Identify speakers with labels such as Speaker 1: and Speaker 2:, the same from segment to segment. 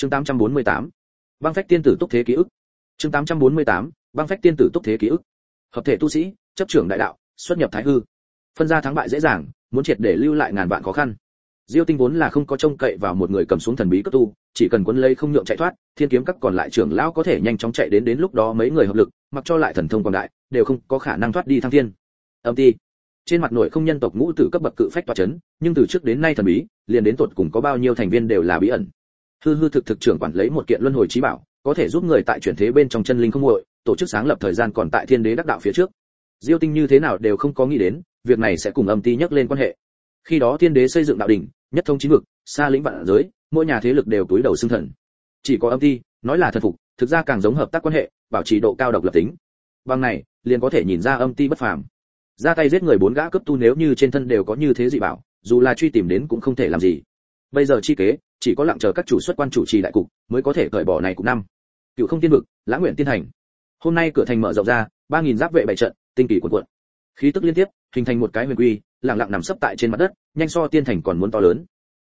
Speaker 1: chương 848. băng phách tiên tử túc thế ký ức. Chương 848. băng phách tiên tử túc thế ký ức. Hợp thể tu sĩ, chấp trưởng đại đạo, xuất nhập thái hư. Phân ra thắng bại dễ dàng, muốn triệt để lưu lại ngàn vạn khó khăn. Diêu tinh vốn là không có trông cậy vào một người cầm xuống thần bí cấp tu, chỉ cần quân lấy không nhượng chạy thoát, thiên kiếm các còn lại trưởng lão có thể nhanh chóng chạy đến đến lúc đó mấy người hợp lực, mặc cho lại thần thông quảng đại, đều không có khả năng thoát đi thăng thiên. Âm ti. Trên mặt nội không nhân tộc ngũ tử cấp bậc cự phách tòa chấn, nhưng từ trước đến nay thần bí, liền đến tuột cùng có bao nhiêu thành viên đều là bí ẩn hư hư thực thực trưởng quản lấy một kiện luân hồi trí bảo, có thể giúp người tại chuyển thế bên trong chân linh không nguội tổ chức sáng lập thời gian còn tại thiên đế đắc đạo phía trước. Diêu tinh như thế nào đều không có nghĩ đến, việc này sẽ cùng âm ti nhắc lên quan hệ. Khi đó thiên đế xây dựng đạo đỉnh, nhất thông chín vực, xa lĩnh vạn giới, mỗi nhà thế lực đều túi đầu xưng thần. Chỉ có âm ti, nói là thần phục, thực ra càng giống hợp tác quan hệ, bảo trì độ cao độc lập tính. Bằng này, liền có thể nhìn ra âm ti bất phàm. Ra tay giết người bốn gã cấp tu nếu như trên thân đều có như thế dị bảo, dù là truy tìm đến cũng không thể làm gì bây giờ chi kế, chỉ có lặng chờ các chủ xuất quan chủ trì đại cục mới có thể cởi bỏ này cục năm. Cựu không tiên vực lãng nguyện tiên thành. Hôm nay cửa thành mở rộng ra, ba nghìn giáp vệ bảy trận, tinh kỳ quần quận khí tức liên tiếp, hình thành một cái huyền quy, lặng lặng nằm sấp tại trên mặt đất, nhanh so tiên thành còn muốn to lớn.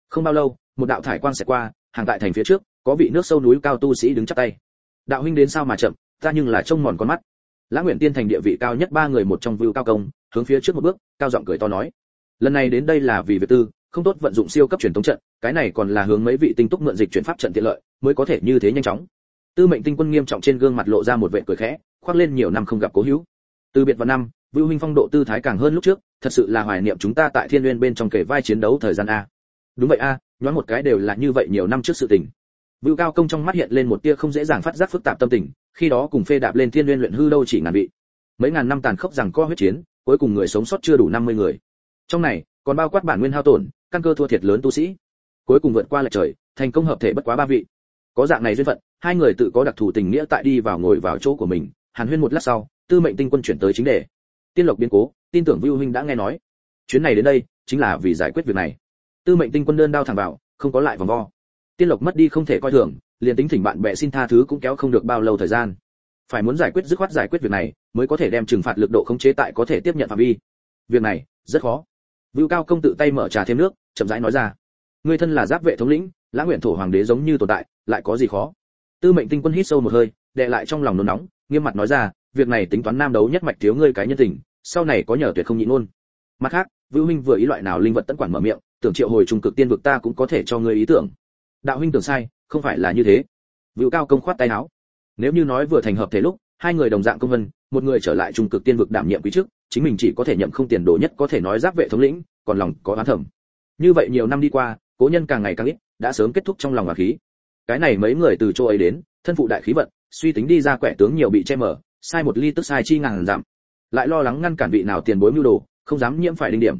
Speaker 1: Không bao lâu, một đạo thải quang sẽ qua, hàng tại thành phía trước, có vị nước sâu núi cao tu sĩ đứng chắp tay. Đạo huynh đến sao mà chậm, ta nhưng là trông mòn con mắt. Lãng nguyện tiên thành địa vị cao nhất ba người một trong vưu cao công, hướng phía trước một bước, cao giọng cười to nói. Lần này đến đây là vì việc tư không tốt vận dụng siêu cấp truyền thống trận, cái này còn là hướng mấy vị tinh túc mượn dịch chuyển pháp trận tiện lợi, mới có thể như thế nhanh chóng. Tư mệnh tinh quân nghiêm trọng trên gương mặt lộ ra một vẻ cười khẽ, khoác lên nhiều năm không gặp cố hữu. Từ biệt vào năm, vưu huynh phong độ tư thái càng hơn lúc trước, thật sự là hoài niệm chúng ta tại thiên nguyên bên trong kể vai chiến đấu thời gian a. Đúng vậy a, nhoáng một cái đều là như vậy nhiều năm trước sự tình. Vưu cao công trong mắt hiện lên một tia không dễ dàng phát giác phức tạp tâm tình, khi đó cùng phê đạp lên thiên nguyên luyện hư đâu chỉ ngàn vị. Mấy ngàn năm tàn khốc rằng co huyết chiến, cuối cùng người sống sót chưa đủ 50 người. Trong này, còn bao quát bản nguyên hao tổn căn cơ thua thiệt lớn tu sĩ. Cuối cùng vượt qua lại trời, thành công hợp thể bất quá ba vị. Có dạng này duyên phận, hai người tự có đặc thù tình nghĩa tại đi vào ngồi vào chỗ của mình, hàn huyên một lát sau, tư mệnh tinh quân chuyển tới chính đề. Tiên lộc biến cố, tin tưởng vưu huynh đã nghe nói. Chuyến này đến đây, chính là vì giải quyết việc này. Tư mệnh tinh quân đơn đao thẳng vào không có lại vòng vo. Tiên lộc mất đi không thể coi thường, liền tính thỉnh bạn bè xin tha thứ cũng kéo không được bao lâu thời gian. Phải muốn giải quyết dứt khoát giải quyết việc này, mới có thể đem trừng phạt lực độ khống chế tại có thể tiếp nhận phạm vi. Việc này, rất khó. Vưu cao công tự tay mở trà thêm nước chậm rãi nói ra. Người thân là giáp vệ thống lĩnh lãng nguyện thổ hoàng đế giống như tồn tại, lại có gì khó? Tư mệnh tinh quân hít sâu một hơi, đệ lại trong lòng nôn nóng, nghiêm mặt nói ra, việc này tính toán nam đấu nhất mạch thiếu ngươi cái nhân tình, sau này có nhờ tuyệt không nhịn luôn. Mặt khác vưu huynh vừa ý loại nào linh vật tận quản mở miệng, tưởng triệu hồi trung cực tiên vực ta cũng có thể cho ngươi ý tưởng. Đạo huynh tưởng sai, không phải là như thế. Vưu cao công khoát tay áo. Nếu như nói vừa thành hợp thể lúc, hai người đồng dạng công vân, một người trở lại trung cực tiên vực đảm nhiệm quý chức, chính mình chỉ có thể nhậm không tiền đồ nhất có thể nói giáp vệ thống lĩnh, còn lòng có oán thẩm như vậy nhiều năm đi qua, cố nhân càng ngày càng ít, đã sớm kết thúc trong lòng hòa khí. Cái này mấy người từ chỗ ấy đến, thân phụ đại khí vận, suy tính đi ra quẻ tướng nhiều bị che mở sai một ly tức sai chi ngàn giảm lại lo lắng ngăn cản vị nào tiền bối mưu đồ, không dám nhiễm phải đinh điểm.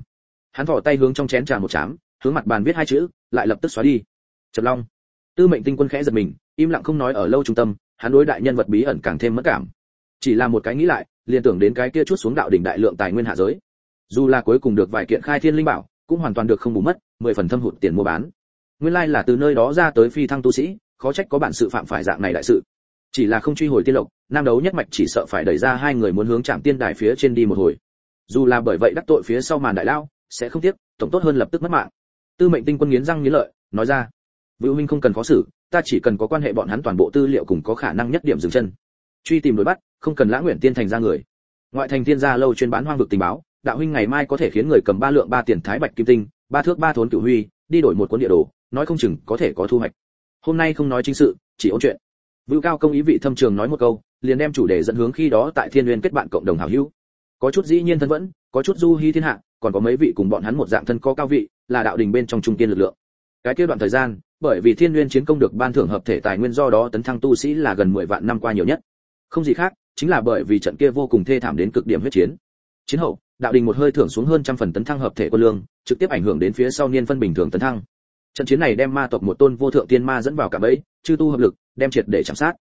Speaker 1: Hắn thò tay hướng trong chén trà một chám, hướng mặt bàn viết hai chữ, lại lập tức xóa đi. Trầm long. Tư mệnh tinh quân khẽ giật mình, im lặng không nói ở lâu trung tâm, hắn đối đại nhân vật bí ẩn càng thêm mất cảm. Chỉ là một cái nghĩ lại, liền tưởng đến cái kia chút xuống đạo đỉnh đại lượng tài nguyên hạ giới. Dù là cuối cùng được vài kiện khai thiên linh bảo cũng hoàn toàn được không bù mất, mười phần thâm hụt tiền mua bán. Nguyên lai là từ nơi đó ra tới phi thăng tu sĩ, khó trách có bản sự phạm phải dạng này đại sự. Chỉ là không truy hồi tiên lộc, nam đấu nhất mạch chỉ sợ phải đẩy ra hai người muốn hướng chạm tiên đài phía trên đi một hồi. Dù là bởi vậy đắc tội phía sau màn đại lao, sẽ không tiếc, tổng tốt hơn lập tức mất mạng. Tư mệnh tinh quân nghiến răng nghiến lợi, nói ra, vưu huynh không cần khó xử, ta chỉ cần có quan hệ bọn hắn toàn bộ tư liệu cùng có khả năng nhất điểm dừng chân. Truy tìm đối bắt, không cần lãng nguyện tiên thành ra người. Ngoại thành tiên gia lâu chuyên bán hoang vực tình báo đạo huynh ngày mai có thể khiến người cầm ba lượng ba tiền thái bạch kim tinh, ba thước ba thốn cửu huy, đi đổi một cuốn địa đồ, nói không chừng có thể có thu hoạch. Hôm nay không nói chính sự, chỉ ôn chuyện. Vưu cao công ý vị thâm trường nói một câu, liền đem chủ đề dẫn hướng khi đó tại thiên nguyên kết bạn cộng đồng hảo hữu. Có chút dĩ nhiên thân vẫn, có chút du hy thiên hạ, còn có mấy vị cùng bọn hắn một dạng thân có cao vị, là đạo đình bên trong trung tiên lực lượng. Cái kia đoạn thời gian, bởi vì thiên nguyên chiến công được ban thưởng hợp thể tài nguyên do đó tấn thăng tu sĩ là gần 10 vạn năm qua nhiều nhất. Không gì khác, chính là bởi vì trận kia vô cùng thê thảm đến cực điểm huyết chiến. Chiến hậu đạo đình một hơi thưởng xuống hơn trăm phần tấn thăng hợp thể quân lương, trực tiếp ảnh hưởng đến phía sau niên phân bình thường tấn thăng. Trận chiến này đem ma tộc một tôn vô thượng tiên ma dẫn vào cả bẫy, chư tu hợp lực, đem triệt để chạm sát.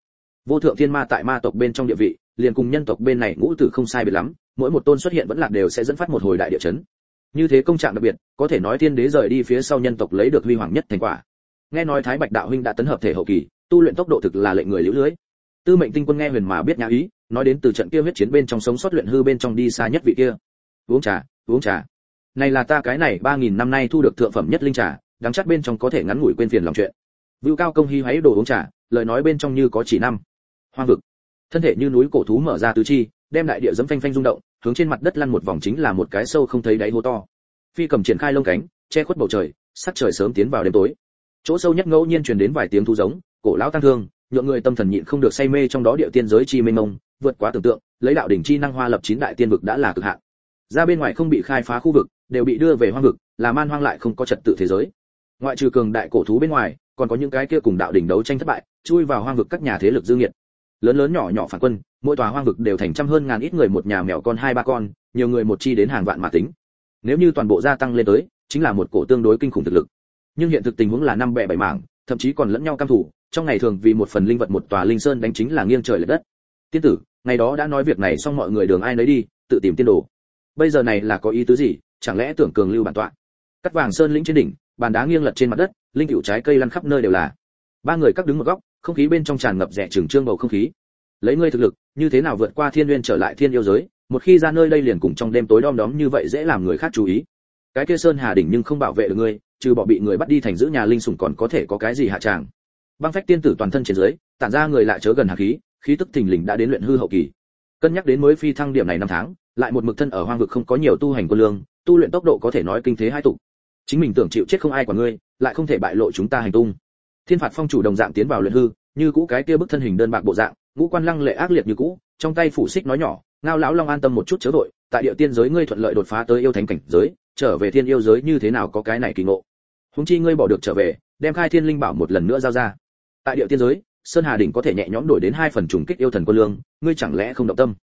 Speaker 1: Vô thượng tiên ma tại ma tộc bên trong địa vị, liền cùng nhân tộc bên này ngũ tử không sai biệt lắm, mỗi một tôn xuất hiện vẫn là đều sẽ dẫn phát một hồi đại địa chấn. Như thế công trạng đặc biệt, có thể nói tiên đế rời đi phía sau nhân tộc lấy được huy hoàng nhất thành quả. Nghe nói thái bạch đạo huynh đã tấn hợp thể hậu kỳ, tu luyện tốc độ thực là lệnh người liễu lưới. Tư mệnh tinh quân nghe huyền mà biết nhã ý, nói đến từ trận kia huyết chiến bên trong sống sót luyện hư bên trong đi xa nhất vị kia uống trà uống trà. Này là ta cái này ba nghìn năm nay thu được thượng phẩm nhất linh trà, đáng chắc bên trong có thể ngắn ngủi quên phiền lòng chuyện. Vưu cao công hy hãy đồ uống trà, lời nói bên trong như có chỉ năm. Hoang vực. Thân thể như núi cổ thú mở ra tứ chi, đem đại địa dẫm phanh phanh rung động, hướng trên mặt đất lăn một vòng chính là một cái sâu không thấy đáy hố to. Phi cầm triển khai lông cánh, che khuất bầu trời, sắc trời sớm tiến vào đêm tối. Chỗ sâu nhất ngẫu nhiên truyền đến vài tiếng thu giống, cổ lão tăng thương, nhượng người tâm thần nhịn không được say mê trong đó địa tiên giới chi mênh mông, vượt quá tưởng tượng, lấy đạo đỉnh chi năng hoa lập chín đại tiên vực đã là cực hạn ra bên ngoài không bị khai phá khu vực, đều bị đưa về hoang vực, là man hoang lại không có trật tự thế giới. Ngoại trừ cường đại cổ thú bên ngoài, còn có những cái kia cùng đạo đỉnh đấu tranh thất bại, chui vào hoang vực các nhà thế lực dương nghiệt. Lớn lớn nhỏ nhỏ phản quân, mỗi tòa hoang vực đều thành trăm hơn ngàn ít người một nhà mèo con hai ba con, nhiều người một chi đến hàng vạn mà tính. Nếu như toàn bộ gia tăng lên tới, chính là một cổ tương đối kinh khủng thực lực. Nhưng hiện thực tình huống là năm bè bảy mảng, thậm chí còn lẫn nhau cam thủ trong ngày thường vì một phần linh vật một tòa linh sơn đánh chính là nghiêng trời lệch đất. Tiên tử, ngày đó đã nói việc này xong mọi người đường ai nấy đi, tự tìm tiên đồ bây giờ này là có ý tứ gì? Chẳng lẽ tưởng cường lưu bản tọa? Cắt vàng sơn lĩnh trên đỉnh, bàn đá nghiêng lật trên mặt đất, linh cựu trái cây lăn khắp nơi đều là. Ba người cắt đứng một góc, không khí bên trong tràn ngập rẻ trừng trương bầu không khí. Lấy ngươi thực lực, như thế nào vượt qua thiên nguyên trở lại thiên yêu giới? Một khi ra nơi đây liền cùng trong đêm tối đom đóm như vậy dễ làm người khác chú ý. Cái kia sơn hà đỉnh nhưng không bảo vệ được ngươi, trừ bỏ bị người bắt đi thành giữ nhà linh sủng còn có thể có cái gì hạ tràng? Băng phách tiên tử toàn thân trên dưới, tản ra người lại chớ gần hà khí khí tức thình lình đã đến luyện hư hậu kỳ. Cân nhắc đến mới phi thăng điểm này năm tháng lại một mực thân ở hoang vực không có nhiều tu hành quân lương, tu luyện tốc độ có thể nói kinh thế hai tục. Chính mình tưởng chịu chết không ai quản ngươi, lại không thể bại lộ chúng ta hành tung. Thiên phạt phong chủ đồng dạng tiến vào luyện hư, như cũ cái kia bức thân hình đơn bạc bộ dạng, ngũ quan lăng lệ ác liệt như cũ, trong tay phủ xích nói nhỏ, ngao lão long an tâm một chút chớ vội, tại địa tiên giới ngươi thuận lợi đột phá tới yêu thánh cảnh giới, trở về thiên yêu giới như thế nào có cái này kỳ ngộ. Húng chi ngươi bỏ được trở về, đem khai thiên linh bảo một lần nữa giao ra. Tại địa tiên giới, sơn hà đỉnh có thể nhẹ nhõm đổi đến hai phần trùng kích yêu thần quân lương, ngươi chẳng lẽ không động tâm?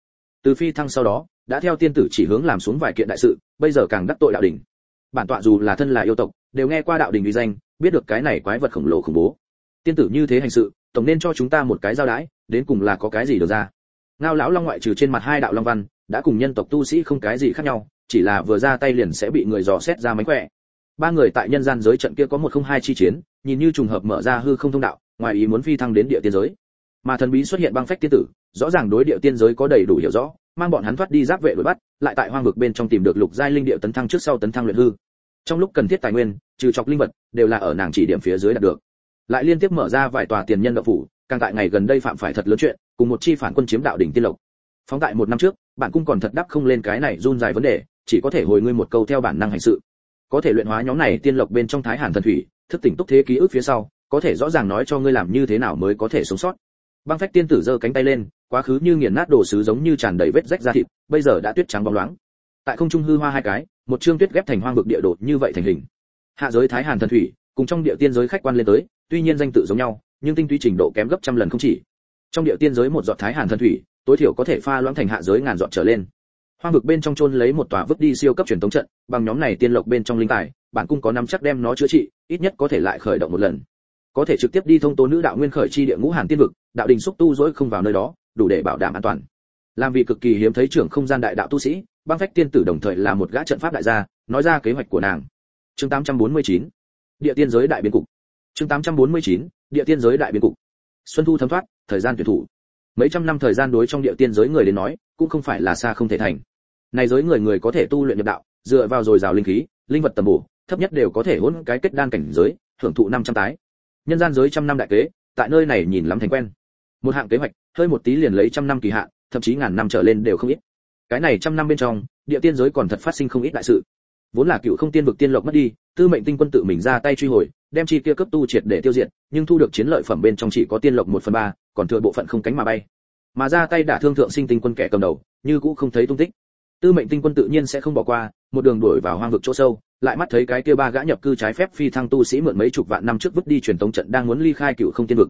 Speaker 1: Từ phi thăng sau đó đã theo tiên tử chỉ hướng làm xuống vài kiện đại sự bây giờ càng đắc tội đạo đỉnh. Bản tọa dù là thân là yêu tộc đều nghe qua đạo đỉnh uy danh biết được cái này quái vật khổng lồ khủng bố. Tiên tử như thế hành sự tổng nên cho chúng ta một cái giao đái, đến cùng là có cái gì được ra. Ngao lão long ngoại trừ trên mặt hai đạo long văn đã cùng nhân tộc tu sĩ không cái gì khác nhau chỉ là vừa ra tay liền sẽ bị người dò xét ra mánh khỏe. Ba người tại nhân gian giới trận kia có một không hai chi chiến nhìn như trùng hợp mở ra hư không thông đạo ngoài ý muốn phi thăng đến địa tiên giới mà thần bí xuất hiện băng phách tiên tử, rõ ràng đối địa tiên giới có đầy đủ hiểu rõ, mang bọn hắn thoát đi giáp vệ đuổi bắt, lại tại hoang vực bên trong tìm được lục giai linh địa tấn thăng trước sau tấn thăng luyện hư. Trong lúc cần thiết tài nguyên, trừ chọc linh vật, đều là ở nàng chỉ điểm phía dưới đạt được. Lại liên tiếp mở ra vài tòa tiền nhân đạo phủ, càng tại ngày gần đây phạm phải thật lớn chuyện, cùng một chi phản quân chiếm đạo đỉnh tiên lộc. Phóng tại một năm trước, bạn cũng còn thật đắc không lên cái này run dài vấn đề, chỉ có thể hồi ngươi một câu theo bản năng hành sự. Có thể luyện hóa nhóm này tiên lộc bên trong thái hàn thần thủy, thức tỉnh túc thế ký ức phía sau, có thể rõ ràng nói cho ngươi làm như thế nào mới có thể sống sót băng phách tiên tử giơ cánh tay lên, quá khứ như nghiền nát đồ sứ giống như tràn đầy vết rách da thịt, bây giờ đã tuyết trắng bóng loáng. Tại không trung hư hoa hai cái, một chương tuyết ghép thành hoang vực địa đồ như vậy thành hình. Hạ giới thái hàn thần thủy, cùng trong địa tiên giới khách quan lên tới, tuy nhiên danh tự giống nhau, nhưng tinh túy trình độ kém gấp trăm lần không chỉ. Trong địa tiên giới một giọt thái hàn thần thủy, tối thiểu có thể pha loãng thành hạ giới ngàn giọt trở lên. Hoang vực bên trong chôn lấy một tòa vứt đi siêu cấp truyền thống trận, bằng nhóm này tiên lộc bên trong linh tài, bản cung có năm chắc đem nó chữa trị, ít nhất có thể lại khởi động một lần có thể trực tiếp đi thông tố nữ đạo nguyên khởi chi địa ngũ hàn tiên vực, đạo đình xúc tu dỗi không vào nơi đó, đủ để bảo đảm an toàn. Làm vì cực kỳ hiếm thấy trưởng không gian đại đạo tu sĩ, băng phách tiên tử đồng thời là một gã trận pháp đại gia, nói ra kế hoạch của nàng. Chương 849 địa tiên giới đại biến cục. Chương 849 địa tiên giới đại biến cục. Xuân thu thấm thoát, thời gian tuyển thủ. Mấy trăm năm thời gian đối trong địa tiên giới người đến nói, cũng không phải là xa không thể thành. Này giới người người có thể tu luyện nhập đạo, dựa vào dồi dào linh khí, linh vật tầm bổ, thấp nhất đều có thể hỗn cái kết đan cảnh giới, hưởng thụ năm trăm tái nhân gian giới trăm năm đại kế, tại nơi này nhìn lắm thành quen. Một hạng kế hoạch, hơi một tí liền lấy trăm năm kỳ hạn, thậm chí ngàn năm trở lên đều không ít. Cái này trăm năm bên trong, địa tiên giới còn thật phát sinh không ít đại sự. Vốn là cựu không tiên vực tiên lộc mất đi, tư mệnh tinh quân tự mình ra tay truy hồi, đem chi kia cấp tu triệt để tiêu diệt, nhưng thu được chiến lợi phẩm bên trong chỉ có tiên lộc một phần ba, còn thừa bộ phận không cánh mà bay. Mà ra tay đả thương thượng sinh tinh quân kẻ cầm đầu, như cũ không thấy tung tích. Tư mệnh tinh quân tự nhiên sẽ không bỏ qua, một đường đuổi vào hoang vực chỗ sâu lại mắt thấy cái kia ba gã nhập cư trái phép phi thăng tu sĩ mượn mấy chục vạn năm trước vứt đi truyền tống trận đang muốn ly khai cựu không tiên vực.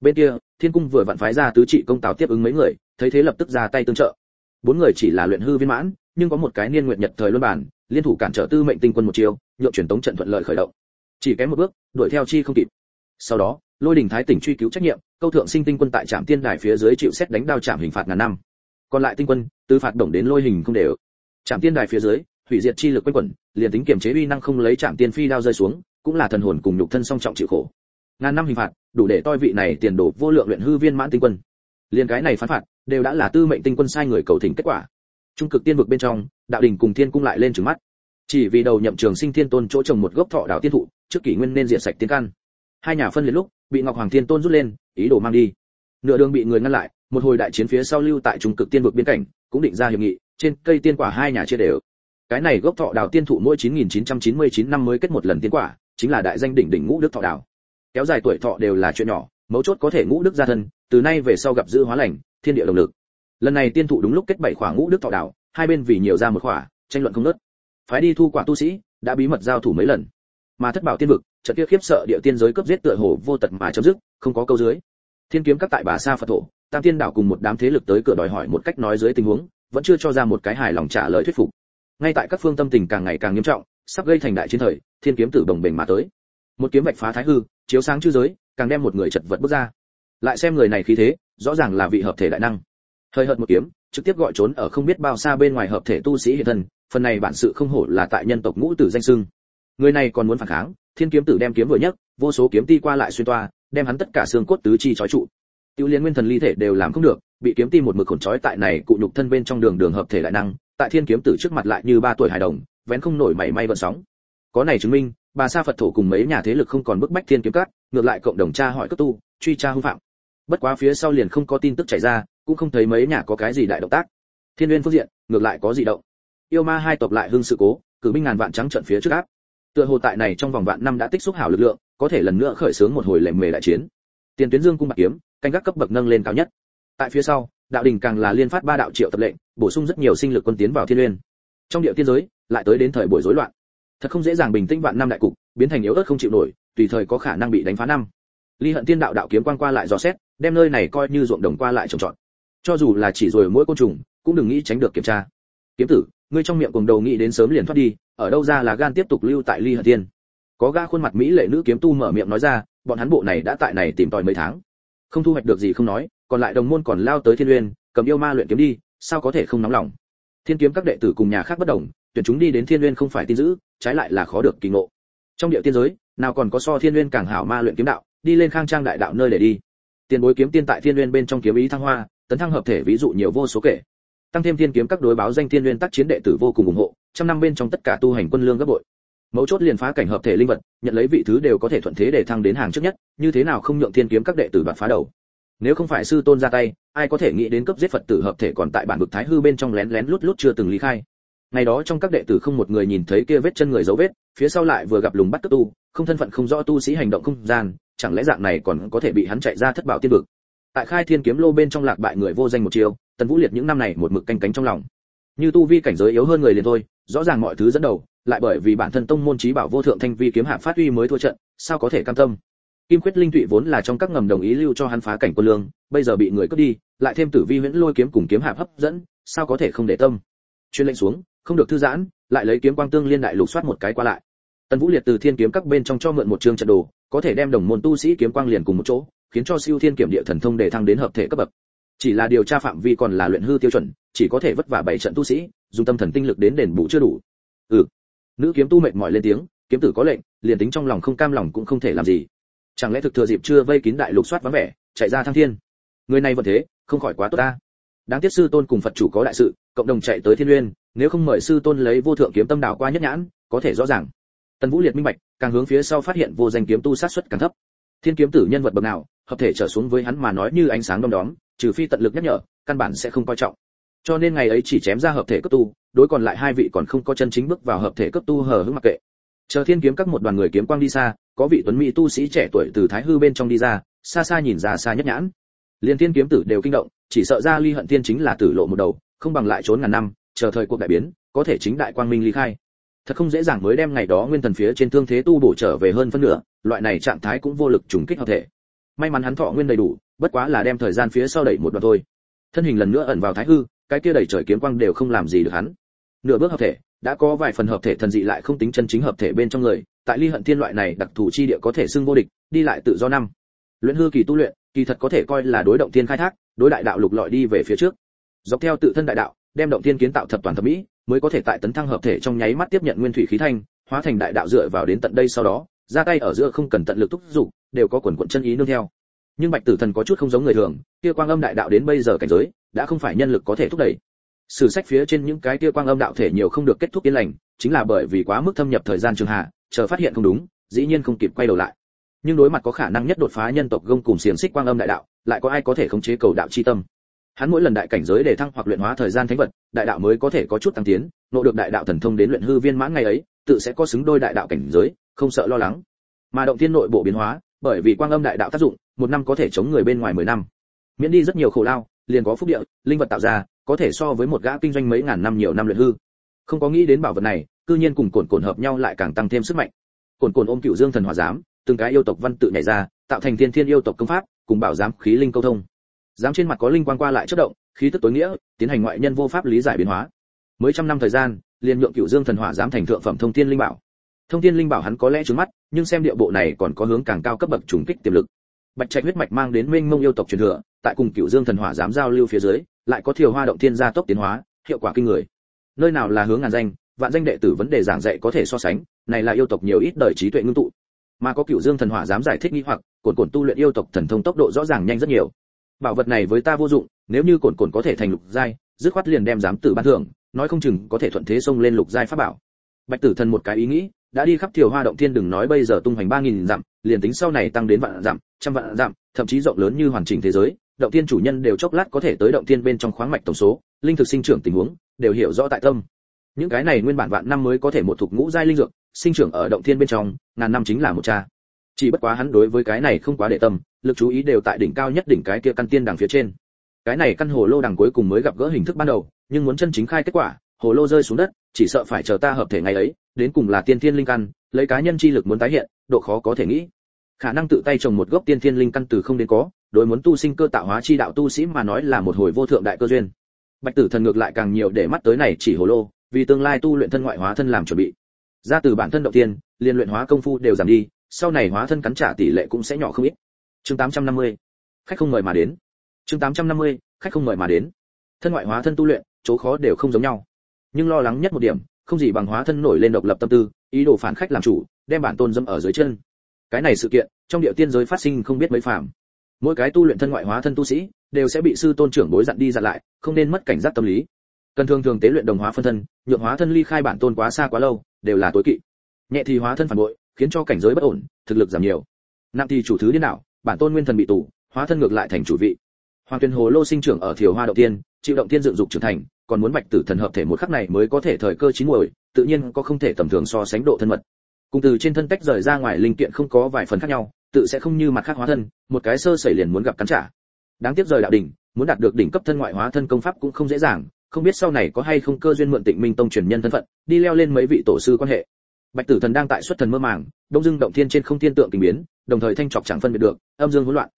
Speaker 1: Bên kia, thiên cung vừa vặn phái ra tứ trị công tào tiếp ứng mấy người, thấy thế lập tức ra tay tương trợ. Bốn người chỉ là luyện hư viên mãn, nhưng có một cái niên nguyện nhật thời luân bản, liên thủ cản trở tư mệnh tinh quân một chiều nhượng truyền tống trận thuận lợi khởi động. Chỉ kém một bước, đuổi theo chi không kịp. Sau đó, lôi đình thái tỉnh truy cứu trách nhiệm, câu thượng sinh tinh quân tại trạm tiên đài phía dưới chịu xét đánh đao trạm hình phạt ngàn năm. Còn lại tinh quân từ phạt động đến lôi hình không đều. Trạm tiên đài phía dưới hủy diệt chi lực quanh quẩn, liền tính kiểm chế uy năng không lấy chạm tiên phi đao rơi xuống, cũng là thần hồn cùng nhục thân song trọng chịu khổ. Ngàn năm hình phạt, đủ để toi vị này tiền đồ vô lượng luyện hư viên mãn tinh quân. Liền cái này phán phạt, đều đã là tư mệnh tinh quân sai người cầu thỉnh kết quả. Trung cực tiên vực bên trong, đạo đình cùng thiên cung lại lên trừng mắt. Chỉ vì đầu nhậm trường sinh thiên tôn chỗ trồng một gốc thọ đạo tiên thụ, trước kỷ nguyên nên diện sạch tiên căn. Hai nhà phân liệt lúc, bị ngọc hoàng thiên tôn rút lên, ý đồ mang đi. Nửa đường bị người ngăn lại, một hồi đại chiến phía sau lưu tại trung cực tiên vực biên cảnh cũng định ra hiệp nghị, trên cây tiên quả hai nhà chia đều cái này gốc thọ đào tiên thụ mỗi 9999 năm mới kết một lần tiên quả, chính là đại danh đỉnh đỉnh ngũ đức thọ đào. Kéo dài tuổi thọ đều là chuyện nhỏ, mấu chốt có thể ngũ đức gia thân, từ nay về sau gặp dư hóa lành, thiên địa động lực. Lần này tiên thụ đúng lúc kết bảy khoảng ngũ đức thọ đào, hai bên vì nhiều ra một khỏa, tranh luận không ngớt. phái đi thu quả tu sĩ, đã bí mật giao thủ mấy lần. Mà thất bảo tiên vực, trận kia khiếp sợ địa tiên giới cấp giết tựa hồ vô tật mà chấm dứt, không có câu dưới. Thiên kiếm các tại bà sa phật thổ, tam tiên đảo cùng một đám thế lực tới cửa đòi hỏi một cách nói dưới tình huống, vẫn chưa cho ra một cái hài lòng trả lời thuyết phục ngay tại các phương tâm tình càng ngày càng nghiêm trọng sắp gây thành đại chiến thời thiên kiếm tử đồng bình mà tới. Một kiếm vạch phá thái hư chiếu sáng chư giới càng đem một người chật vật bước ra. Lại xem người này khí thế rõ ràng là vị hợp thể đại năng. Hơi hợt một kiếm trực tiếp gọi trốn ở không biết bao xa bên ngoài hợp thể tu sĩ hiện thân phần này bản sự không hổ là tại nhân tộc ngũ tử danh sưng người này còn muốn phản kháng thiên kiếm tử đem kiếm vừa nhất, vô số kiếm ti qua lại xuyên toa đem hắn tất cả xương cốt tứ chi trói trụ. Tiêu liên nguyên thần ly thể đều làm không được bị kiếm ti một mực khổn trói tại này cụ nhục thân bên trong đường đường hợp thể đại năng tại thiên kiếm tử trước mặt lại như ba tuổi hài đồng, vén không nổi mảy may vận sóng. Có này chứng minh, bà sa phật thổ cùng mấy nhà thế lực không còn bức bách thiên kiếm cát, ngược lại cộng đồng tra hỏi cấp tu, truy tra hư phạm. Bất quá phía sau liền không có tin tức chảy ra, cũng không thấy mấy nhà có cái gì đại động tác. Thiên nguyên phương diện, ngược lại có gì động. Yêu ma hai tộc lại hưng sự cố, cử binh ngàn vạn trắng trận phía trước áp. Tựa hồ tại này trong vòng vạn năm đã tích xúc hảo lực lượng, có thể lần nữa khởi xướng một hồi lệ mề đại chiến. Tiền tuyến dương cung bạc kiếm, canh gác cấp bậc nâng lên cao nhất. Tại phía sau đạo đình càng là liên phát ba đạo triệu tập lệnh, bổ sung rất nhiều sinh lực quân tiến vào thiên liên. trong địa tiên giới, lại tới đến thời buổi rối loạn. Thật không dễ dàng bình tĩnh vạn năm đại cục, biến thành yếu ớt không chịu nổi, tùy thời có khả năng bị đánh phá năm. Ly hận tiên đạo đạo kiếm quan qua lại dò xét, đem nơi này coi như ruộng đồng qua lại trồng trọt. Cho dù là chỉ rồi mỗi côn trùng, cũng đừng nghĩ tránh được kiểm tra. Kiếm tử, ngươi trong miệng cùng đầu nghĩ đến sớm liền thoát đi, ở đâu ra là gan tiếp tục lưu tại ly hận tiên? Có ga khuôn mặt mỹ lệ nữ kiếm tu mở miệng nói ra, bọn hắn bộ này đã tại này tìm tòi mấy tháng. Không thu hoạch được gì không nói còn lại đồng môn còn lao tới thiên uyên, cầm yêu ma luyện kiếm đi, sao có thể không nóng lòng? Thiên kiếm các đệ tử cùng nhà khác bất đồng, tuyển chúng đi đến thiên uyên không phải tin giữ trái lại là khó được kỳ ngộ. Trong địa tiên giới, nào còn có so thiên uyên càng hảo ma luyện kiếm đạo, đi lên khang trang đại đạo nơi để đi. Tiền bối kiếm tiên tại thiên uyên bên trong kiếm ý thăng hoa, tấn thăng hợp thể ví dụ nhiều vô số kể. Tăng thêm thiên kiếm các đối báo danh thiên uyên tác chiến đệ tử vô cùng ủng hộ, trăm năm bên trong tất cả tu hành quân lương gấp bội. Mấu chốt liền phá cảnh hợp thể linh vật, nhận lấy vị thứ đều có thể thuận thế để thăng đến hàng trước nhất, như thế nào không nhượng thiên kiếm các đệ tử đoạt phá đầu nếu không phải sư tôn ra tay, ai có thể nghĩ đến cấp giết phật tử hợp thể còn tại bản vực thái hư bên trong lén lén lút lút chưa từng lý khai. Ngày đó trong các đệ tử không một người nhìn thấy kia vết chân người dấu vết, phía sau lại vừa gặp lùng bắt cấp tu, không thân phận không rõ tu sĩ hành động không gian, chẳng lẽ dạng này còn có thể bị hắn chạy ra thất bảo tiên vực? Tại khai thiên kiếm lô bên trong lạc bại người vô danh một chiều tần vũ liệt những năm này một mực canh cánh trong lòng. Như tu vi cảnh giới yếu hơn người liền thôi, rõ ràng mọi thứ dẫn đầu, lại bởi vì bản thân tông môn trí bảo vô thượng thanh vi kiếm hạ phát uy mới thua trận, sao có thể cam tâm? Kim quyết linh tụy vốn là trong các ngầm đồng ý lưu cho hắn phá cảnh quân lương, bây giờ bị người cướp đi, lại thêm tử vi huyễn lôi kiếm cùng kiếm hạ hấp dẫn, sao có thể không để tâm? Truyền lệnh xuống, không được thư giãn, lại lấy kiếm quang tương liên đại lục soát một cái qua lại. Tần vũ liệt từ thiên kiếm các bên trong cho mượn một chương trận đồ, có thể đem đồng môn tu sĩ kiếm quang liền cùng một chỗ, khiến cho siêu thiên kiểm địa thần thông để thăng đến hợp thể cấp bậc. Chỉ là điều tra phạm vi còn là luyện hư tiêu chuẩn, chỉ có thể vất vả bảy trận tu sĩ, dùng tâm thần tinh lực đến đền bù chưa đủ. Ừ. Nữ kiếm tu mệt mỏi lên tiếng, kiếm tử có lệnh, liền tính trong lòng không cam lòng cũng không thể làm gì chẳng lẽ thực thừa dịp chưa vây kín đại lục soát vắng vẻ, chạy ra thăng thiên? Người này vẫn thế, không khỏi quá tốt ta. Đáng tiếc sư tôn cùng phật chủ có đại sự, cộng đồng chạy tới thiên uyên nếu không mời sư tôn lấy vô thượng kiếm tâm đảo qua nhất nhãn, có thể rõ ràng. Tần vũ liệt minh bạch, càng hướng phía sau phát hiện vô danh kiếm tu sát xuất càng thấp. Thiên kiếm tử nhân vật bậc nào, hợp thể trở xuống với hắn mà nói như ánh sáng đom đóm, trừ phi tận lực nhắc nhở, căn bản sẽ không coi trọng. Cho nên ngày ấy chỉ chém ra hợp thể cấp tu, đối còn lại hai vị còn không có chân chính bước vào hợp thể cấp tu hờ hững mặc kệ. Chờ thiên kiếm các một đoàn người kiếm quang đi xa có vị tuấn mỹ tu sĩ trẻ tuổi từ thái hư bên trong đi ra, xa xa nhìn ra xa nhất nhãn. Liên thiên kiếm tử đều kinh động, chỉ sợ ra ly hận tiên chính là tử lộ một đầu, không bằng lại trốn ngàn năm, chờ thời cuộc đại biến, có thể chính đại quang minh ly khai. Thật không dễ dàng mới đem ngày đó nguyên thần phía trên thương thế tu bổ trở về hơn phân nửa, loại này trạng thái cũng vô lực trùng kích hợp thể. May mắn hắn thọ nguyên đầy đủ, bất quá là đem thời gian phía sau đẩy một đoạn thôi. Thân hình lần nữa ẩn vào thái hư, cái kia đẩy trời kiếm quang đều không làm gì được hắn. Nửa bước hợp thể, đã có vài phần hợp thể thần dị lại không tính chân chính hợp thể bên trong người tại ly hận thiên loại này đặc thù chi địa có thể xưng vô địch, đi lại tự do năm. Luyện hư kỳ tu luyện, kỳ thật có thể coi là đối động thiên khai thác, đối đại đạo lục lọi đi về phía trước. Dọc theo tự thân đại đạo, đem động thiên kiến tạo thập toàn thập mỹ, mới có thể tại tấn thăng hợp thể trong nháy mắt tiếp nhận nguyên thủy khí thanh, hóa thành đại đạo dựa vào đến tận đây sau đó, ra tay ở giữa không cần tận lực thúc giục, đều có quần quận chân ý nương theo. Nhưng bạch tử thần có chút không giống người thường, kia quang âm đại đạo đến bây giờ cảnh giới, đã không phải nhân lực có thể thúc đẩy. Sử sách phía trên những cái kia quang âm đạo thể nhiều không được kết thúc yên lành, chính là bởi vì quá mức thâm nhập thời gian trường hạ chờ phát hiện không đúng, dĩ nhiên không kịp quay đầu lại. Nhưng đối mặt có khả năng nhất đột phá nhân tộc gông cùng xiềng xích quang âm đại đạo, lại có ai có thể khống chế cầu đạo chi tâm? Hắn mỗi lần đại cảnh giới để thăng hoặc luyện hóa thời gian thánh vật, đại đạo mới có thể có chút tăng tiến, nộ được đại đạo thần thông đến luyện hư viên mãn ngày ấy, tự sẽ có xứng đôi đại đạo cảnh giới, không sợ lo lắng. Mà động thiên nội bộ biến hóa, bởi vì quang âm đại đạo tác dụng, một năm có thể chống người bên ngoài mười năm. Miễn đi rất nhiều khổ lao, liền có phúc địa, linh vật tạo ra, có thể so với một gã kinh doanh mấy ngàn năm nhiều năm luyện hư. Không có nghĩ đến bảo vật này cư nhiên cùng cồn cồn hợp nhau lại càng tăng thêm sức mạnh. Cồn cồn ôm cựu dương thần hỏa giám, từng cái yêu tộc văn tự nhảy ra, tạo thành thiên thiên yêu tộc công pháp, cùng bảo giám khí linh câu thông. Giám trên mặt có linh quang qua lại chất động, khí tức tối nghĩa, tiến hành ngoại nhân vô pháp lý giải biến hóa. Mới trăm năm thời gian, liền nhượng cựu dương thần hỏa giám thành thượng phẩm thông thiên linh bảo. Thông thiên linh bảo hắn có lẽ trướng mắt, nhưng xem địa bộ này còn có hướng càng cao cấp bậc trùng kích tiềm lực. Bạch trạch huyết mạch mang đến mênh mông yêu tộc truyền thừa, tại cùng cựu dương thần hỏa giám giao lưu phía dưới, lại có thiều hoa động thiên gia tốc tiến hóa, hiệu quả kinh người. Nơi nào là hướng ngàn danh vạn danh đệ tử vấn đề giảng dạy có thể so sánh, này là yêu tộc nhiều ít đời trí tuệ ngưng tụ. Mà có cựu dương thần hỏa dám giải thích nghi hoặc, cồn cồn tu luyện yêu tộc thần thông tốc độ rõ ràng nhanh rất nhiều. Bảo vật này với ta vô dụng, nếu như cồn cồn có thể thành lục giai, dứt khoát liền đem giám tử ban thưởng, nói không chừng có thể thuận thế xông lên lục giai pháp bảo. Bạch tử thần một cái ý nghĩ, đã đi khắp thiều hoa động thiên đừng nói bây giờ tung hoành ba nghìn dặm, liền tính sau này tăng đến vạn dặm, trăm vạn dặm, thậm chí rộng lớn như hoàn chỉnh thế giới, động thiên chủ nhân đều chốc lát có thể tới động thiên bên trong khoáng mạch tổng số, linh thực sinh trưởng tình huống, đều hiểu rõ tại tâm những cái này nguyên bản vạn năm mới có thể một thuộc ngũ giai linh dược, sinh trưởng ở động thiên bên trong, ngàn năm chính là một cha. Chỉ bất quá hắn đối với cái này không quá để tâm, lực chú ý đều tại đỉnh cao nhất đỉnh cái kia căn tiên đằng phía trên. Cái này căn hồ lô đằng cuối cùng mới gặp gỡ hình thức ban đầu, nhưng muốn chân chính khai kết quả, hồ lô rơi xuống đất, chỉ sợ phải chờ ta hợp thể ngày ấy, đến cùng là tiên thiên linh căn, lấy cá nhân chi lực muốn tái hiện, độ khó có thể nghĩ. Khả năng tự tay trồng một gốc tiên thiên linh căn từ không đến có, đối muốn tu sinh cơ tạo hóa chi đạo tu sĩ mà nói là một hồi vô thượng đại cơ duyên. Bạch tử thần ngược lại càng nhiều để mắt tới này chỉ hồ lô vì tương lai tu luyện thân ngoại hóa thân làm chuẩn bị. Ra từ bản thân động tiên, liên luyện hóa công phu đều giảm đi, sau này hóa thân cắn trả tỷ lệ cũng sẽ nhỏ không ít. Chương 850 khách không mời mà đến. Chương 850 khách không mời mà đến. Thân ngoại hóa thân tu luyện, chỗ khó đều không giống nhau. Nhưng lo lắng nhất một điểm, không gì bằng hóa thân nổi lên độc lập tâm tư, ý đồ phản khách làm chủ, đem bản tôn dâm ở dưới chân. Cái này sự kiện, trong địa tiên giới phát sinh không biết mấy phàm. Mỗi cái tu luyện thân ngoại hóa thân tu sĩ, đều sẽ bị sư tôn trưởng bối dặn đi dặn lại, không nên mất cảnh giác tâm lý cần thường thường tế luyện đồng hóa phân thân, nhượng hóa thân ly khai bản tôn quá xa quá lâu, đều là tối kỵ. Nhẹ thì hóa thân phản bội, khiến cho cảnh giới bất ổn, thực lực giảm nhiều. Nặng thì chủ thứ điên đảo, bản tôn nguyên thần bị tù, hóa thân ngược lại thành chủ vị. Hoàng tuyên hồ lô sinh trưởng ở thiều hoa động tiên chịu động tiên dựng dục trưởng thành, còn muốn bạch tử thần hợp thể một khắc này mới có thể thời cơ chín muồi, tự nhiên có không thể tầm thường so sánh độ thân mật. Cùng từ trên thân tách rời ra ngoài linh kiện không có vài phần khác nhau, tự sẽ không như mặt khác hóa thân, một cái sơ sẩy liền muốn gặp cắn trả. Đáng tiếc rời đạo đỉnh, muốn đạt được đỉnh cấp thân ngoại hóa thân công pháp cũng không dễ dàng không biết sau này có hay không cơ duyên mượn tịnh minh tông truyền nhân thân phận, đi leo lên mấy vị tổ sư quan hệ. Bạch tử thần đang tại xuất thần mơ màng, đông dương động thiên trên không thiên tượng tình biến, đồng thời thanh trọc chẳng phân biệt được, âm dương hỗn loạn.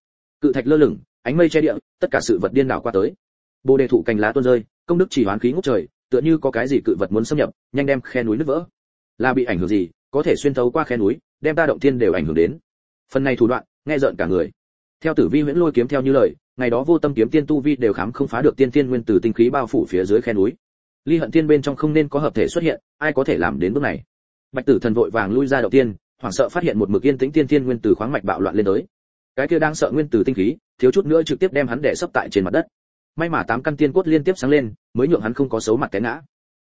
Speaker 1: Cự thạch lơ lửng, ánh mây che địa, tất cả sự vật điên đảo qua tới. Bồ đề thụ cành lá tuôn rơi, công đức chỉ hoán khí ngút trời, tựa như có cái gì cự vật muốn xâm nhập, nhanh đem khe núi nứt vỡ. Là bị ảnh hưởng gì, có thể xuyên thấu qua khe núi, đem ta động thiên đều ảnh hưởng đến. Phần này thủ đoạn, nghe rợn cả người. Theo tử vi huyễn lôi kiếm theo như lời ngày đó vô tâm kiếm tiên tu vi đều khám không phá được tiên tiên nguyên tử tinh khí bao phủ phía dưới khe núi. Ly hận tiên bên trong không nên có hợp thể xuất hiện, ai có thể làm đến bước này? Bạch tử thần vội vàng lui ra đầu tiên, hoảng sợ phát hiện một mực yên tĩnh tiên tiên nguyên tử khoáng mạch bạo loạn lên tới. Cái kia đang sợ nguyên tử tinh khí, thiếu chút nữa trực tiếp đem hắn đè sấp tại trên mặt đất. May mà tám căn tiên cốt liên tiếp sáng lên, mới nhượng hắn không có xấu mặt té ngã.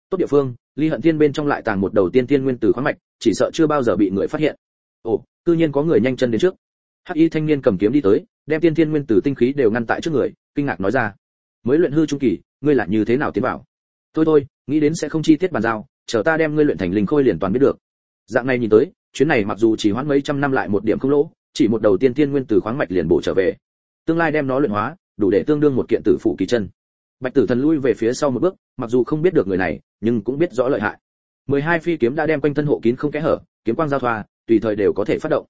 Speaker 1: Tốt địa phương, ly hận tiên bên trong lại tàng một đầu tiên tiên nguyên tử khoáng mạch, chỉ sợ chưa bao giờ bị người phát hiện. Ồ, cư nhiên có người nhanh chân đến trước. Hắc y thanh niên cầm kiếm đi tới đem tiên thiên nguyên tử tinh khí đều ngăn tại trước người, kinh ngạc nói ra. Mới luyện hư trung kỳ, ngươi là như thế nào tiến vào? Thôi thôi, nghĩ đến sẽ không chi tiết bàn giao, chờ ta đem ngươi luyện thành linh khôi liền toàn biết được. Dạng này nhìn tới, chuyến này mặc dù chỉ hoãn mấy trăm năm lại một điểm không lỗ, chỉ một đầu tiên thiên nguyên tử khoáng mạch liền bổ trở về. Tương lai đem nó luyện hóa, đủ để tương đương một kiện tử phụ kỳ chân. Bạch tử thần lui về phía sau một bước, mặc dù không biết được người này, nhưng cũng biết rõ lợi hại. Mười hai phi kiếm đã đem quanh thân hộ kín không kẽ hở, kiếm quang giao thoa, tùy thời đều có thể phát động.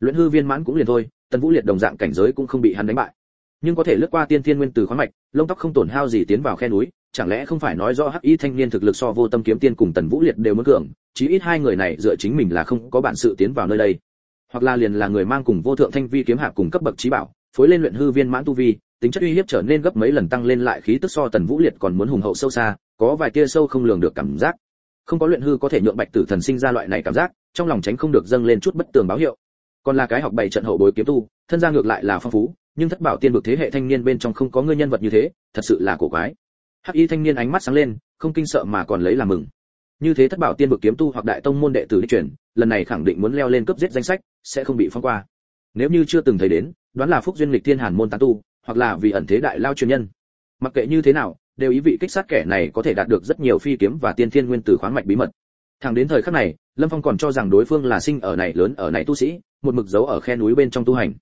Speaker 1: Luyện hư viên mãn cũng liền thôi tần vũ liệt đồng dạng cảnh giới cũng không bị hắn đánh bại. Nhưng có thể lướt qua tiên thiên nguyên từ khoáng mạch, lông tóc không tổn hao gì tiến vào khe núi, chẳng lẽ không phải nói rõ hắc y thanh niên thực lực so vô tâm kiếm tiên cùng tần vũ liệt đều muốn cường, chí ít hai người này dựa chính mình là không có bản sự tiến vào nơi đây. Hoặc là liền là người mang cùng vô thượng thanh vi kiếm hạ cùng cấp bậc trí bảo, phối lên luyện hư viên mãn tu vi, tính chất uy hiếp trở nên gấp mấy lần tăng lên lại khí tức so tần vũ liệt còn muốn hùng hậu sâu xa, có vài tia sâu không lường được cảm giác. Không có luyện hư có thể nhượng bạch tử thần sinh ra loại này cảm giác, trong lòng tránh không được dâng lên chút bất tường báo hiệu còn là cái học bảy trận hậu bối kiếm tu, thân gia ngược lại là phong phú, nhưng thất bảo tiên vực thế hệ thanh niên bên trong không có người nhân vật như thế, thật sự là cổ quái. Hắc y thanh niên ánh mắt sáng lên, không kinh sợ mà còn lấy làm mừng. Như thế thất bảo tiên vực kiếm tu hoặc đại tông môn đệ tử đi chuyển, lần này khẳng định muốn leo lên cấp giết danh sách, sẽ không bị phong qua. Nếu như chưa từng thấy đến, đoán là phúc duyên lịch thiên hàn môn tán tu, hoặc là vì ẩn thế đại lao truyền nhân. Mặc kệ như thế nào, đều ý vị kích sát kẻ này có thể đạt được rất nhiều phi kiếm và tiên thiên nguyên tử khoáng mạch bí mật. Thẳng đến thời khắc này lâm phong còn cho rằng đối phương là sinh ở này, lớn ở này tu sĩ, một mực dấu ở khe núi bên trong tu hành.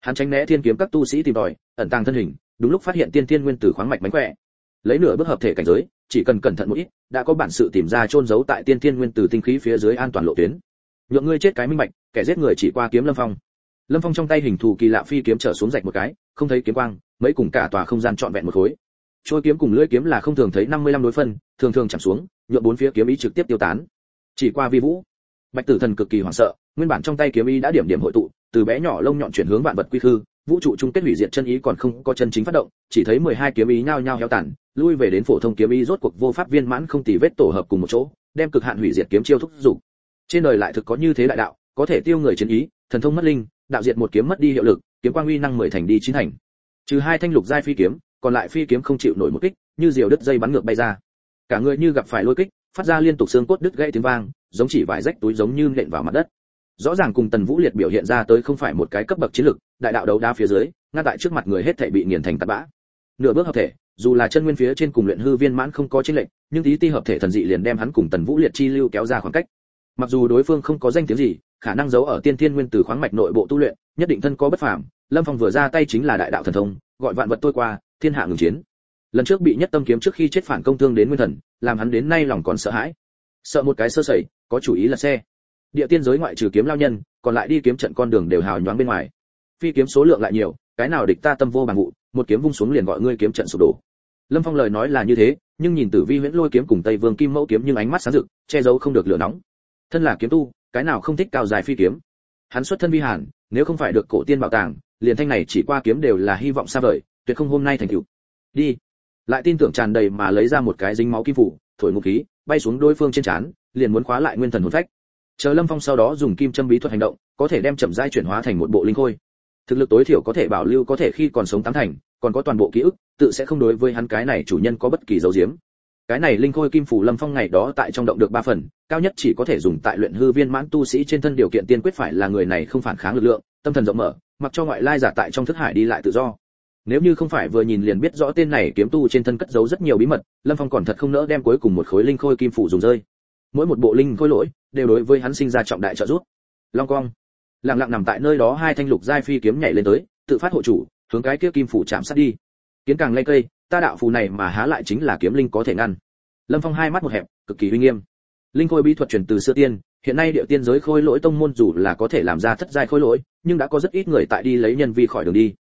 Speaker 1: Hắn tránh né thiên kiếm các tu sĩ tìm tòi, ẩn tàng thân hình, đúng lúc phát hiện tiên thiên nguyên tử khoáng mạch mánh khỏe. Lấy nửa bước hợp thể cảnh giới, chỉ cần cẩn thận một ít, đã có bản sự tìm ra trôn giấu tại tiên thiên nguyên tử tinh khí phía dưới an toàn lộ tuyến. Nhượng ngươi chết cái minh mạch kẻ giết người chỉ qua kiếm lâm phong. Lâm phong trong tay hình thù kỳ lạ phi kiếm trở xuống rạch một cái, không thấy kiếm quang, mấy cùng cả tòa không gian trọn vẹn một khối. Trôi kiếm cùng lưỡi kiếm là không thường thấy 55 đối phân, thường thường chạm xuống, nhượng bốn phía kiếm ý trực tiếp tiêu tán chỉ qua vi vũ. Bạch tử thần cực kỳ hoảng sợ, nguyên bản trong tay kiếm ý đã điểm điểm hội tụ, từ bé nhỏ lông nhọn chuyển hướng vạn vật quy khư, vũ trụ chung kết hủy diệt chân ý còn không có chân chính phát động, chỉ thấy 12 kiếm ý nhao nhao héo tàn, lui về đến phổ thông kiếm ý rốt cuộc vô pháp viên mãn không tì vết tổ hợp cùng một chỗ, đem cực hạn hủy diệt kiếm chiêu thúc dục. Trên đời lại thực có như thế đại đạo, có thể tiêu người chiến ý, thần thông mất linh, đạo diệt một kiếm mất đi hiệu lực, kiếm quang uy năng mười thành đi chín thành. Trừ hai thanh lục giai phi kiếm, còn lại phi kiếm không chịu nổi một kích, như diều đứt dây bắn ngược bay ra. Cả người như gặp phải lôi kích phát ra liên tục xương cốt đứt gãy tiếng vang, giống chỉ vải rách túi giống như nện vào mặt đất. Rõ ràng cùng tần vũ liệt biểu hiện ra tới không phải một cái cấp bậc chiến lực đại đạo đấu đá phía dưới ngay tại trước mặt người hết thảy bị nghiền thành tạt bã. Nửa bước hợp thể, dù là chân nguyên phía trên cùng luyện hư viên mãn không có chiến lệnh nhưng tí ti hợp thể thần dị liền đem hắn cùng tần vũ liệt chi lưu kéo ra khoảng cách. Mặc dù đối phương không có danh tiếng gì, khả năng giấu ở tiên thiên nguyên từ khoáng mạch nội bộ tu luyện, nhất định thân có bất phàm, lâm phong vừa ra tay chính là đại đạo thần thông, gọi vạn vật tôi qua, thiên hạ ngừng chiến. Lần trước bị nhất tâm kiếm trước khi chết phản công thương đến nguyên thần làm hắn đến nay lòng còn sợ hãi. Sợ một cái sơ sẩy, có chủ ý là xe. Địa tiên giới ngoại trừ kiếm lao nhân, còn lại đi kiếm trận con đường đều hào nhoáng bên ngoài. Phi kiếm số lượng lại nhiều, cái nào địch ta tâm vô bằng vụ, một kiếm vung xuống liền gọi ngươi kiếm trận sụp đổ. Lâm phong lời nói là như thế, nhưng nhìn tử vi huyễn lôi kiếm cùng tây vương kim mẫu kiếm nhưng ánh mắt sáng rực, che giấu không được lửa nóng. Thân là kiếm tu, cái nào không thích cao dài phi kiếm? Hắn xuất thân vi hàn, nếu không phải được cổ tiên bảo tàng, liền thanh này chỉ qua kiếm đều là hy vọng xa vời, tuyệt không hôm nay thành tựu. Đi lại tin tưởng tràn đầy mà lấy ra một cái dính máu kim phủ, thổi ngục khí, bay xuống đối phương trên trán, liền muốn khóa lại nguyên thần hồn phách. Chờ lâm phong sau đó dùng kim châm bí thuật hành động, có thể đem chậm rãi chuyển hóa thành một bộ linh khôi. Thực lực tối thiểu có thể bảo lưu có thể khi còn sống tám thành, còn có toàn bộ ký ức, tự sẽ không đối với hắn cái này chủ nhân có bất kỳ dấu diếm. Cái này linh khôi kim phủ lâm phong ngày đó tại trong động được ba phần, cao nhất chỉ có thể dùng tại luyện hư viên mãn tu sĩ trên thân điều kiện tiên quyết phải là người này không phản kháng lực lượng, tâm thần rộng mở, mặc cho ngoại lai giả tại trong thức hải đi lại tự do nếu như không phải vừa nhìn liền biết rõ tên này kiếm tu trên thân cất giấu rất nhiều bí mật, lâm phong còn thật không nỡ đem cuối cùng một khối linh khôi kim phủ dùng rơi. Mỗi một bộ linh khôi lỗi, đều đối với hắn sinh ra trọng đại trợ giúp. Long quang, lặng lặng nằm tại nơi đó hai thanh lục giai phi kiếm nhảy lên tới, tự phát hộ chủ, hướng cái kia kim phủ chạm sát đi. Kiến càng lây cây, ta đạo phù này mà há lại chính là kiếm linh có thể ngăn. Lâm phong hai mắt một hẹp, cực kỳ uy nghiêm. Linh khôi bí thuật truyền từ xưa tiên, hiện nay địa tiên giới khôi lỗi tông môn dù là có thể làm ra thất giai khôi lỗi, nhưng đã có rất ít người tại đi lấy nhân vi khỏi đường đi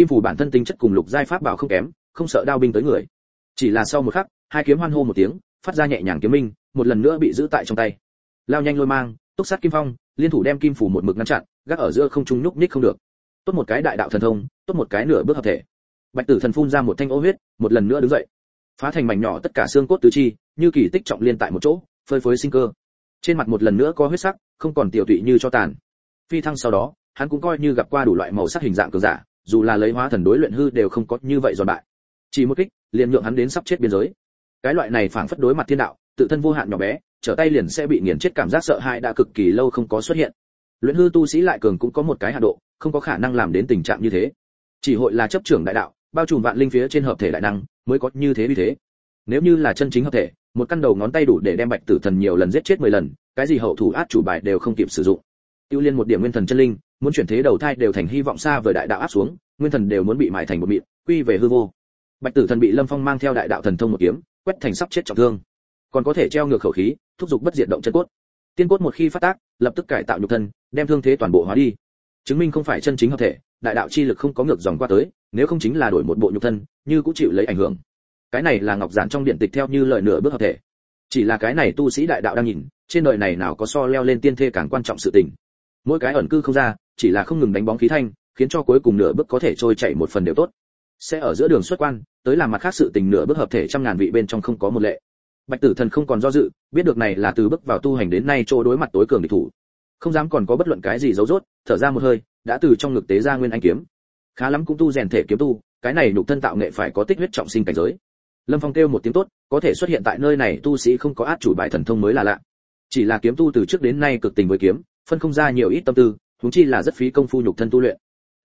Speaker 1: kim phủ bản thân tính chất cùng lục giai pháp bảo không kém, không sợ đao binh tới người. Chỉ là sau một khắc, hai kiếm hoan hô một tiếng, phát ra nhẹ nhàng kiếm minh, một lần nữa bị giữ tại trong tay. Lao nhanh lôi mang, túc sát kim phong, liên thủ đem kim phủ một mực ngăn chặn, gác ở giữa không trung nhúc nhích không được. Tốt một cái đại đạo thần thông, tốt một cái nửa bước hợp thể. Bạch tử thần phun ra một thanh ô huyết, một lần nữa đứng dậy. Phá thành mảnh nhỏ tất cả xương cốt tứ chi, như kỳ tích trọng liên tại một chỗ, phơi phới sinh cơ. Trên mặt một lần nữa có huyết sắc, không còn tiểu tụy như cho tàn. Phi thăng sau đó, hắn cũng coi như gặp qua đủ loại màu sắc hình dạng cường giả dù là lấy hóa thần đối luyện hư đều không có như vậy giòn bại. Chỉ một kích, liền nhượng hắn đến sắp chết biên giới. Cái loại này phảng phất đối mặt thiên đạo, tự thân vô hạn nhỏ bé, trở tay liền sẽ bị nghiền chết cảm giác sợ hãi đã cực kỳ lâu không có xuất hiện. Luyện hư tu sĩ lại cường cũng có một cái hạ độ, không có khả năng làm đến tình trạng như thế. Chỉ hội là chấp trưởng đại đạo, bao trùm vạn linh phía trên hợp thể đại năng, mới có như thế vì thế. Nếu như là chân chính hợp thể, một căn đầu ngón tay đủ để đem bạch tử thần nhiều lần giết chết mười lần, cái gì hậu thủ át chủ bài đều không kịp sử dụng. Tiêu liên một điểm nguyên thần chân linh muốn chuyển thế đầu thai đều thành hy vọng xa vời đại đạo áp xuống, nguyên thần đều muốn bị mại thành một mịn, quy về hư vô. Bạch tử thần bị lâm phong mang theo đại đạo thần thông một kiếm, quét thành sắp chết trọng thương. Còn có thể treo ngược khẩu khí, thúc giục bất diệt động chân cốt. Tiên cốt một khi phát tác, lập tức cải tạo nhục thân, đem thương thế toàn bộ hóa đi. Chứng minh không phải chân chính hợp thể, đại đạo chi lực không có ngược dòng qua tới, nếu không chính là đổi một bộ nhục thân, như cũng chịu lấy ảnh hưởng. Cái này là ngọc giản trong điện tịch theo như lời nửa bước hợp thể. Chỉ là cái này tu sĩ đại đạo đang nhìn, trên đời này nào có so leo lên tiên thê càng quan trọng sự tình. Mỗi cái ẩn cư không ra chỉ là không ngừng đánh bóng khí thanh, khiến cho cuối cùng nửa bước có thể trôi chảy một phần đều tốt. Sẽ ở giữa đường xuất quan, tới làm mặt khác sự tình nửa bước hợp thể trăm ngàn vị bên trong không có một lệ. Bạch tử thần không còn do dự, biết được này là từ bước vào tu hành đến nay chỗ đối mặt tối cường địch thủ. Không dám còn có bất luận cái gì giấu rốt, thở ra một hơi, đã từ trong ngực tế ra nguyên anh kiếm. Khá lắm cũng tu rèn thể kiếm tu, cái này nhục thân tạo nghệ phải có tích huyết trọng sinh cảnh giới. Lâm phong kêu một tiếng tốt, có thể xuất hiện tại nơi này tu sĩ không có át chủ bài thần thông mới là lạ. Chỉ là kiếm tu từ trước đến nay cực tình với kiếm, phân không ra nhiều ít tâm tư huống chi là rất phí công phu nhục thân tu luyện.